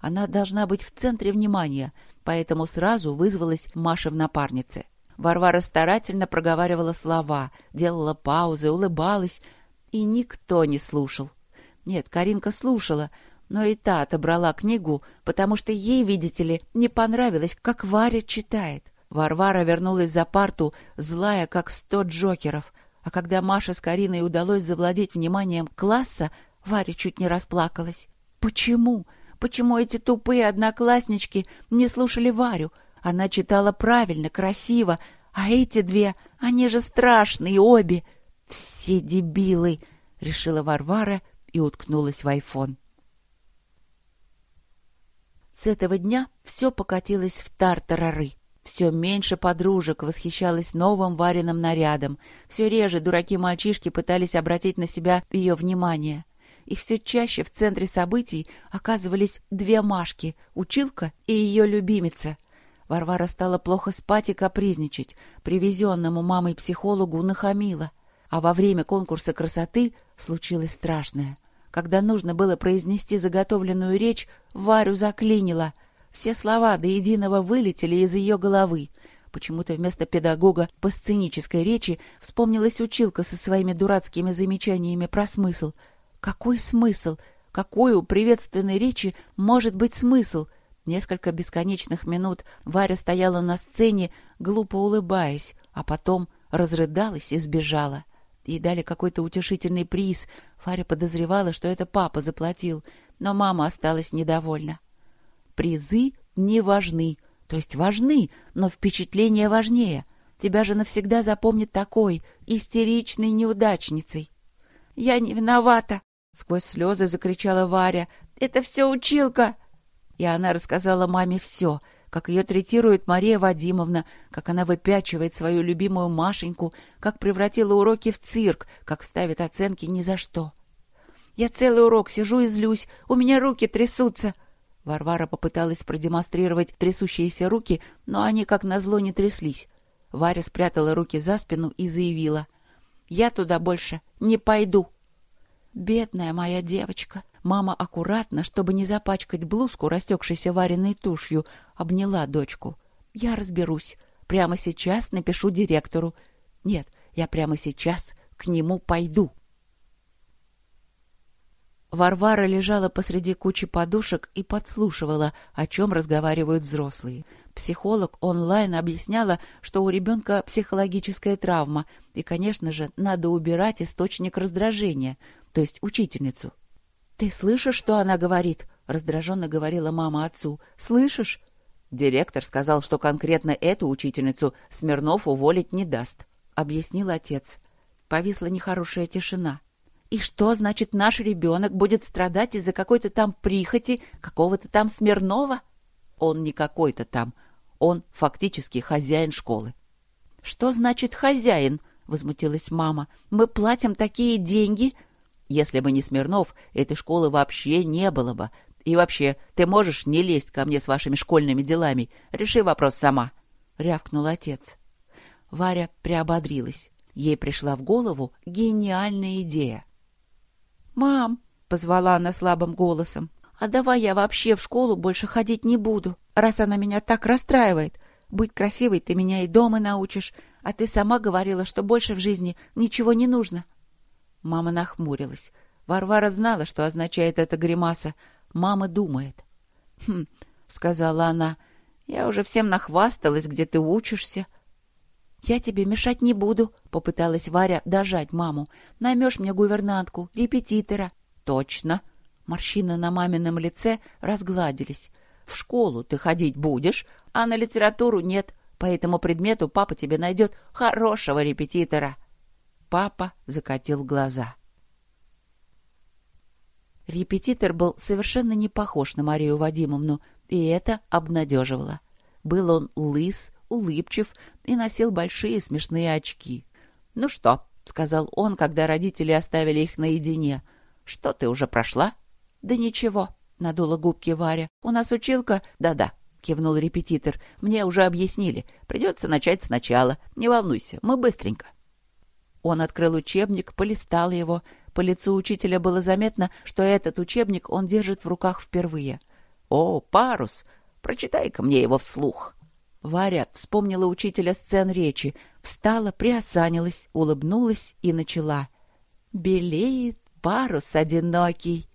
Она должна быть в центре внимания, поэтому сразу вызвалась Маша в напарнице. Варвара старательно проговаривала слова, делала паузы, улыбалась, и никто не слушал. Нет, Каринка слушала, но и та отобрала книгу, потому что ей, видите ли, не понравилось, как Варя читает. Варвара вернулась за парту, злая, как сто джокеров. А когда Маше с Кариной удалось завладеть вниманием класса, Варя чуть не расплакалась. Почему? Почему эти тупые однокласснички не слушали Варю? Она читала правильно, красиво, а эти две, они же страшные обе. Все дебилы, — решила Варвара и уткнулась в айфон. С этого дня все покатилось в тартарары. Все меньше подружек восхищалась новым Вариным нарядом. Все реже дураки-мальчишки пытались обратить на себя ее внимание. И все чаще в центре событий оказывались две Машки — училка и ее любимица. Варвара стала плохо спать и капризничать. Привезенному мамой психологу нахамила. А во время конкурса красоты случилось страшное. Когда нужно было произнести заготовленную речь, Варю заклинило — все слова до единого вылетели из ее головы. Почему-то вместо педагога по сценической речи вспомнилась училка со своими дурацкими замечаниями про смысл. Какой смысл? Какой у приветственной речи может быть смысл? Несколько бесконечных минут Варя стояла на сцене, глупо улыбаясь, а потом разрыдалась и сбежала. Ей дали какой-то утешительный приз. Варя подозревала, что это папа заплатил, но мама осталась недовольна. Призы не важны. То есть важны, но впечатление важнее. Тебя же навсегда запомнит такой, истеричной неудачницей. «Я не виновата!» — сквозь слезы закричала Варя. «Это все училка!» И она рассказала маме все, как ее третирует Мария Вадимовна, как она выпячивает свою любимую Машеньку, как превратила уроки в цирк, как ставит оценки ни за что. «Я целый урок сижу и злюсь, у меня руки трясутся!» Варвара попыталась продемонстрировать трясущиеся руки, но они, как назло, не тряслись. Варя спрятала руки за спину и заявила. «Я туда больше не пойду». «Бедная моя девочка!» Мама аккуратно, чтобы не запачкать блузку, растекшейся вареной тушью, обняла дочку. «Я разберусь. Прямо сейчас напишу директору. Нет, я прямо сейчас к нему пойду». Варвара лежала посреди кучи подушек и подслушивала, о чем разговаривают взрослые. Психолог онлайн объясняла, что у ребенка психологическая травма, и, конечно же, надо убирать источник раздражения, то есть учительницу. «Ты слышишь, что она говорит?» — раздраженно говорила мама отцу. «Слышишь?» Директор сказал, что конкретно эту учительницу Смирнов уволить не даст, — объяснил отец. Повисла нехорошая тишина. И что, значит, наш ребенок будет страдать из-за какой-то там прихоти, какого-то там Смирнова? Он не какой-то там. Он фактически хозяин школы. Что значит хозяин? Возмутилась мама. Мы платим такие деньги. Если бы не Смирнов, этой школы вообще не было бы. И вообще, ты можешь не лезть ко мне с вашими школьными делами. Реши вопрос сама. Рявкнул отец. Варя приободрилась. Ей пришла в голову гениальная идея. «Мам!» — позвала она слабым голосом. «А давай я вообще в школу больше ходить не буду, раз она меня так расстраивает. Быть красивой ты меня и дома научишь, а ты сама говорила, что больше в жизни ничего не нужно». Мама нахмурилась. Варвара знала, что означает эта гримаса. Мама думает. «Хм», — сказала она, — «я уже всем нахвасталась, где ты учишься». «Я тебе мешать не буду», — попыталась Варя дожать маму. «Наймешь мне гувернантку, репетитора». «Точно». Морщины на мамином лице разгладились. «В школу ты ходить будешь, а на литературу нет. По этому предмету папа тебе найдет хорошего репетитора». Папа закатил глаза. Репетитор был совершенно не похож на Марию Вадимовну, и это обнадеживало. Был он лыс, улыбчив и носил большие смешные очки. «Ну что?» — сказал он, когда родители оставили их наедине. «Что ты уже прошла?» «Да ничего», — надула губки Варя. «У нас училка...» «Да-да», — кивнул репетитор. «Мне уже объяснили. Придется начать сначала. Не волнуйся, мы быстренько». Он открыл учебник, полистал его. По лицу учителя было заметно, что этот учебник он держит в руках впервые. «О, парус! Прочитай-ка мне его вслух!» Варя вспомнила учителя сцен речи, встала, приосанилась, улыбнулась и начала. «Белеет парус одинокий».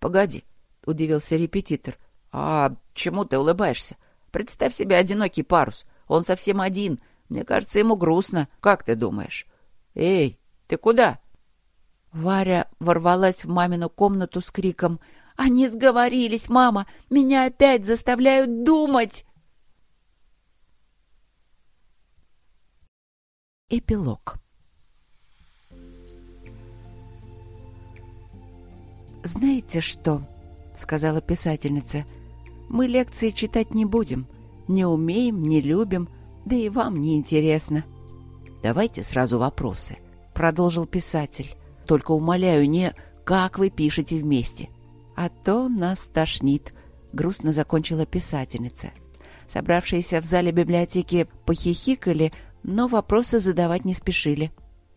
«Погоди», — удивился репетитор. «А чему ты улыбаешься? Представь себе одинокий парус. Он совсем один. Мне кажется, ему грустно. Как ты думаешь?» «Эй, ты куда?» Варя ворвалась в мамину комнату с криком Они сговорились, мама! Меня опять заставляют думать!» Эпилог «Знаете что?» — сказала писательница. «Мы лекции читать не будем. Не умеем, не любим, да и вам не интересно». «Давайте сразу вопросы», — продолжил писатель. «Только умоляю, не как вы пишете вместе, а то нас тошнит», — грустно закончила писательница. Собравшиеся в зале библиотеки похихикали, но вопросы задавать не спешили.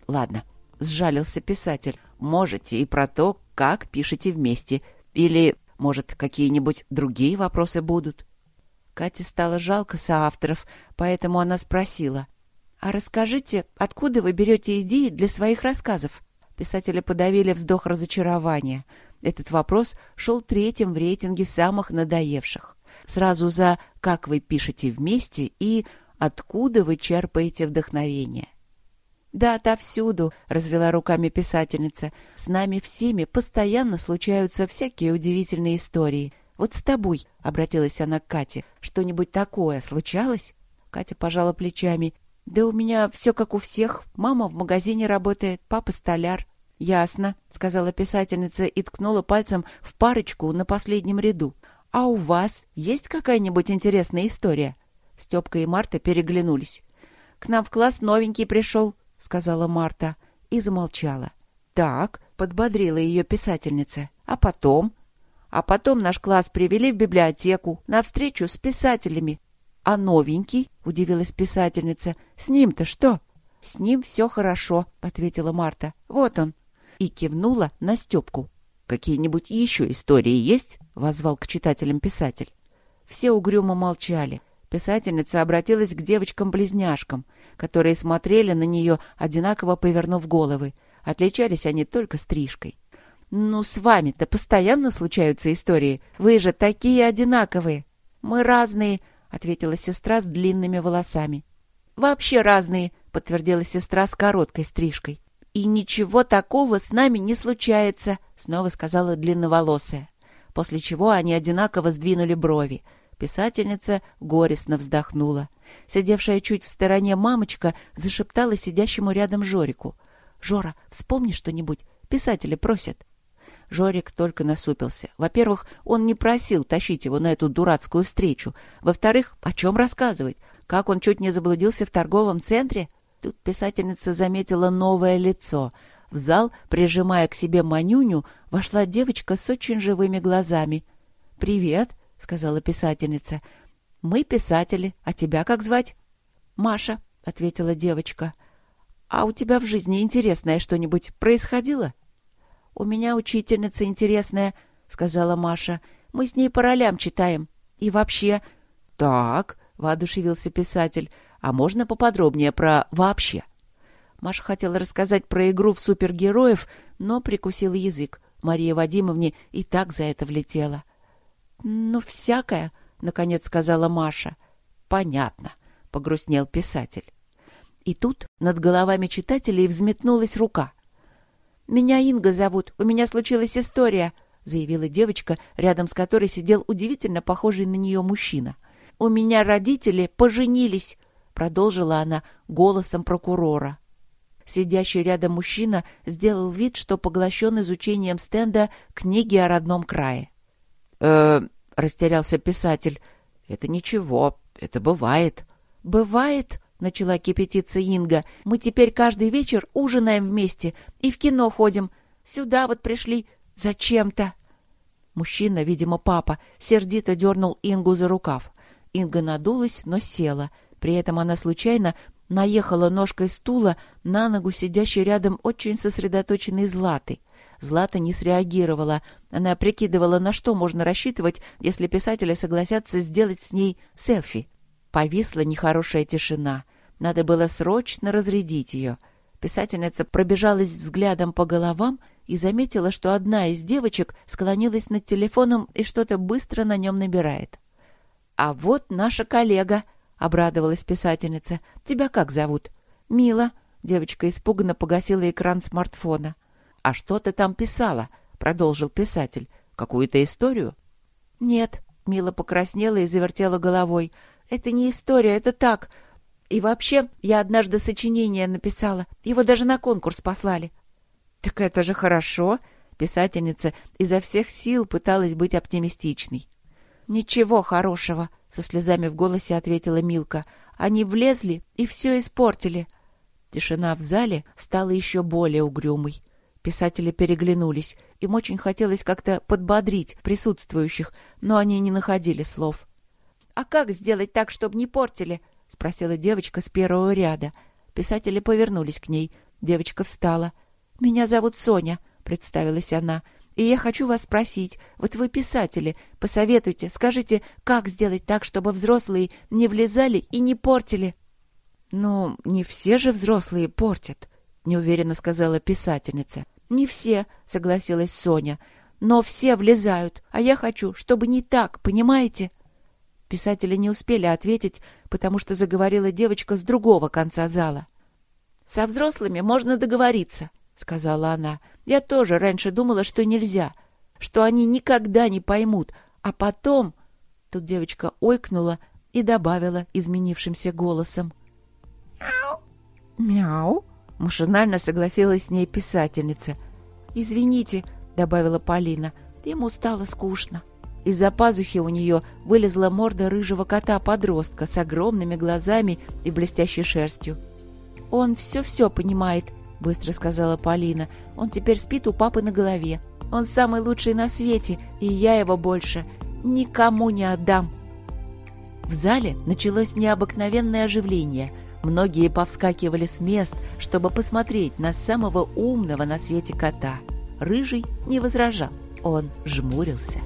«Ладно», — сжалился писатель, — «можете и про то, как пишете вместе. Или, может, какие-нибудь другие вопросы будут?» Кате стало жалко соавторов, поэтому она спросила. «А расскажите, откуда вы берете идеи для своих рассказов?» Писатели подавили вздох разочарования. Этот вопрос шел третьим в рейтинге самых надоевших. Сразу за «как вы пишете вместе» и «откуда вы черпаете вдохновение». «Да, отовсюду», — развела руками писательница. «С нами всеми постоянно случаются всякие удивительные истории. Вот с тобой», — обратилась она к Кате, — «что-нибудь такое случалось?» Катя пожала плечами. «Да у меня все как у всех. Мама в магазине работает, папа столяр». «Ясно», — сказала писательница и ткнула пальцем в парочку на последнем ряду. «А у вас есть какая-нибудь интересная история?» Степка и Марта переглянулись. «К нам в класс новенький пришел», — сказала Марта и замолчала. «Так», — подбодрила ее писательница. «А потом?» «А потом наш класс привели в библиотеку на встречу с писателями». «А новенький?» — удивилась писательница. «С ним-то что?» «С ним все хорошо», — ответила Марта. «Вот он». И кивнула на Степку. «Какие-нибудь еще истории есть?» — возвал к читателям писатель. Все угрюмо молчали. Писательница обратилась к девочкам-близняшкам — которые смотрели на нее, одинаково повернув головы. Отличались они только стрижкой. «Ну, с вами-то постоянно случаются истории. Вы же такие одинаковые». «Мы разные», — ответила сестра с длинными волосами. «Вообще разные», — подтвердила сестра с короткой стрижкой. «И ничего такого с нами не случается», — снова сказала длинноволосая. После чего они одинаково сдвинули брови. Писательница горестно вздохнула. Сидевшая чуть в стороне мамочка зашептала сидящему рядом Жорику. «Жора, вспомни что-нибудь. Писатели просят». Жорик только насупился. Во-первых, он не просил тащить его на эту дурацкую встречу. Во-вторых, о чем рассказывать? Как он чуть не заблудился в торговом центре? Тут писательница заметила новое лицо. В зал, прижимая к себе Манюню, вошла девочка с очень живыми глазами. «Привет!» сказала писательница. Мы писатели, а тебя как звать? Маша, ответила девочка. А у тебя в жизни интересное что-нибудь происходило? У меня учительница интересная, сказала Маша. Мы с ней по ролям читаем. И вообще... Так, воодушевился писатель. А можно поподробнее про «вообще»? Маша хотела рассказать про игру в супергероев, но прикусила язык. Мария Вадимовне и так за это влетела. «Ну, всякое», — наконец сказала Маша. «Понятно», — погрустнел писатель. И тут над головами читателей взметнулась рука. «Меня Инга зовут. У меня случилась история», — заявила девочка, рядом с которой сидел удивительно похожий на нее мужчина. «У меня родители поженились», — продолжила она голосом прокурора. Сидящий рядом мужчина сделал вид, что поглощен изучением стенда книги о родном крае э растерялся писатель. «Это ничего, это бывает». «Бывает?» — начала кипятиться Инга. «Мы теперь каждый вечер ужинаем вместе и в кино ходим. Сюда вот пришли зачем-то». Мужчина, видимо, папа, сердито дернул Ингу за рукав. Инга надулась, но села. При этом она случайно наехала ножкой стула на ногу сидящей рядом очень сосредоточенной Златы. Злата не среагировала. Она прикидывала, на что можно рассчитывать, если писатели согласятся сделать с ней селфи. Повисла нехорошая тишина. Надо было срочно разрядить ее. Писательница пробежалась взглядом по головам и заметила, что одна из девочек склонилась над телефоном и что-то быстро на нем набирает. «А вот наша коллега», — обрадовалась писательница. «Тебя как зовут?» «Мила». Девочка испуганно погасила экран смартфона. «А что ты там писала?» — продолжил писатель. Какую-то историю?» «Нет», — Мила покраснела и завертела головой. «Это не история, это так. И вообще, я однажды сочинение написала. Его даже на конкурс послали». «Так это же хорошо!» Писательница изо всех сил пыталась быть оптимистичной. «Ничего хорошего», — со слезами в голосе ответила Милка. «Они влезли и все испортили». Тишина в зале стала еще более угрюмой. Писатели переглянулись. Им очень хотелось как-то подбодрить присутствующих, но они не находили слов. «А как сделать так, чтобы не портили?» — спросила девочка с первого ряда. Писатели повернулись к ней. Девочка встала. «Меня зовут Соня», — представилась она. «И я хочу вас спросить, вот вы писатели, посоветуйте, скажите, как сделать так, чтобы взрослые не влезали и не портили?» «Ну, не все же взрослые портят», — неуверенно сказала писательница. «Не все», — согласилась Соня. «Но все влезают, а я хочу, чтобы не так, понимаете?» Писатели не успели ответить, потому что заговорила девочка с другого конца зала. «Со взрослыми можно договориться», — сказала она. «Я тоже раньше думала, что нельзя, что они никогда не поймут, а потом...» Тут девочка ойкнула и добавила изменившимся голосом. «Мяу!» «Мяу!» — машинально согласилась с ней писательница. «Извините», — добавила Полина, — «ему стало скучно». Из-за пазухи у нее вылезла морда рыжего кота-подростка с огромными глазами и блестящей шерстью. «Он все-все понимает», — быстро сказала Полина. «Он теперь спит у папы на голове. Он самый лучший на свете, и я его больше никому не отдам». В зале началось необыкновенное оживление. Многие повскакивали с мест, чтобы посмотреть на самого умного на свете кота. Рыжий не возражал, он жмурился.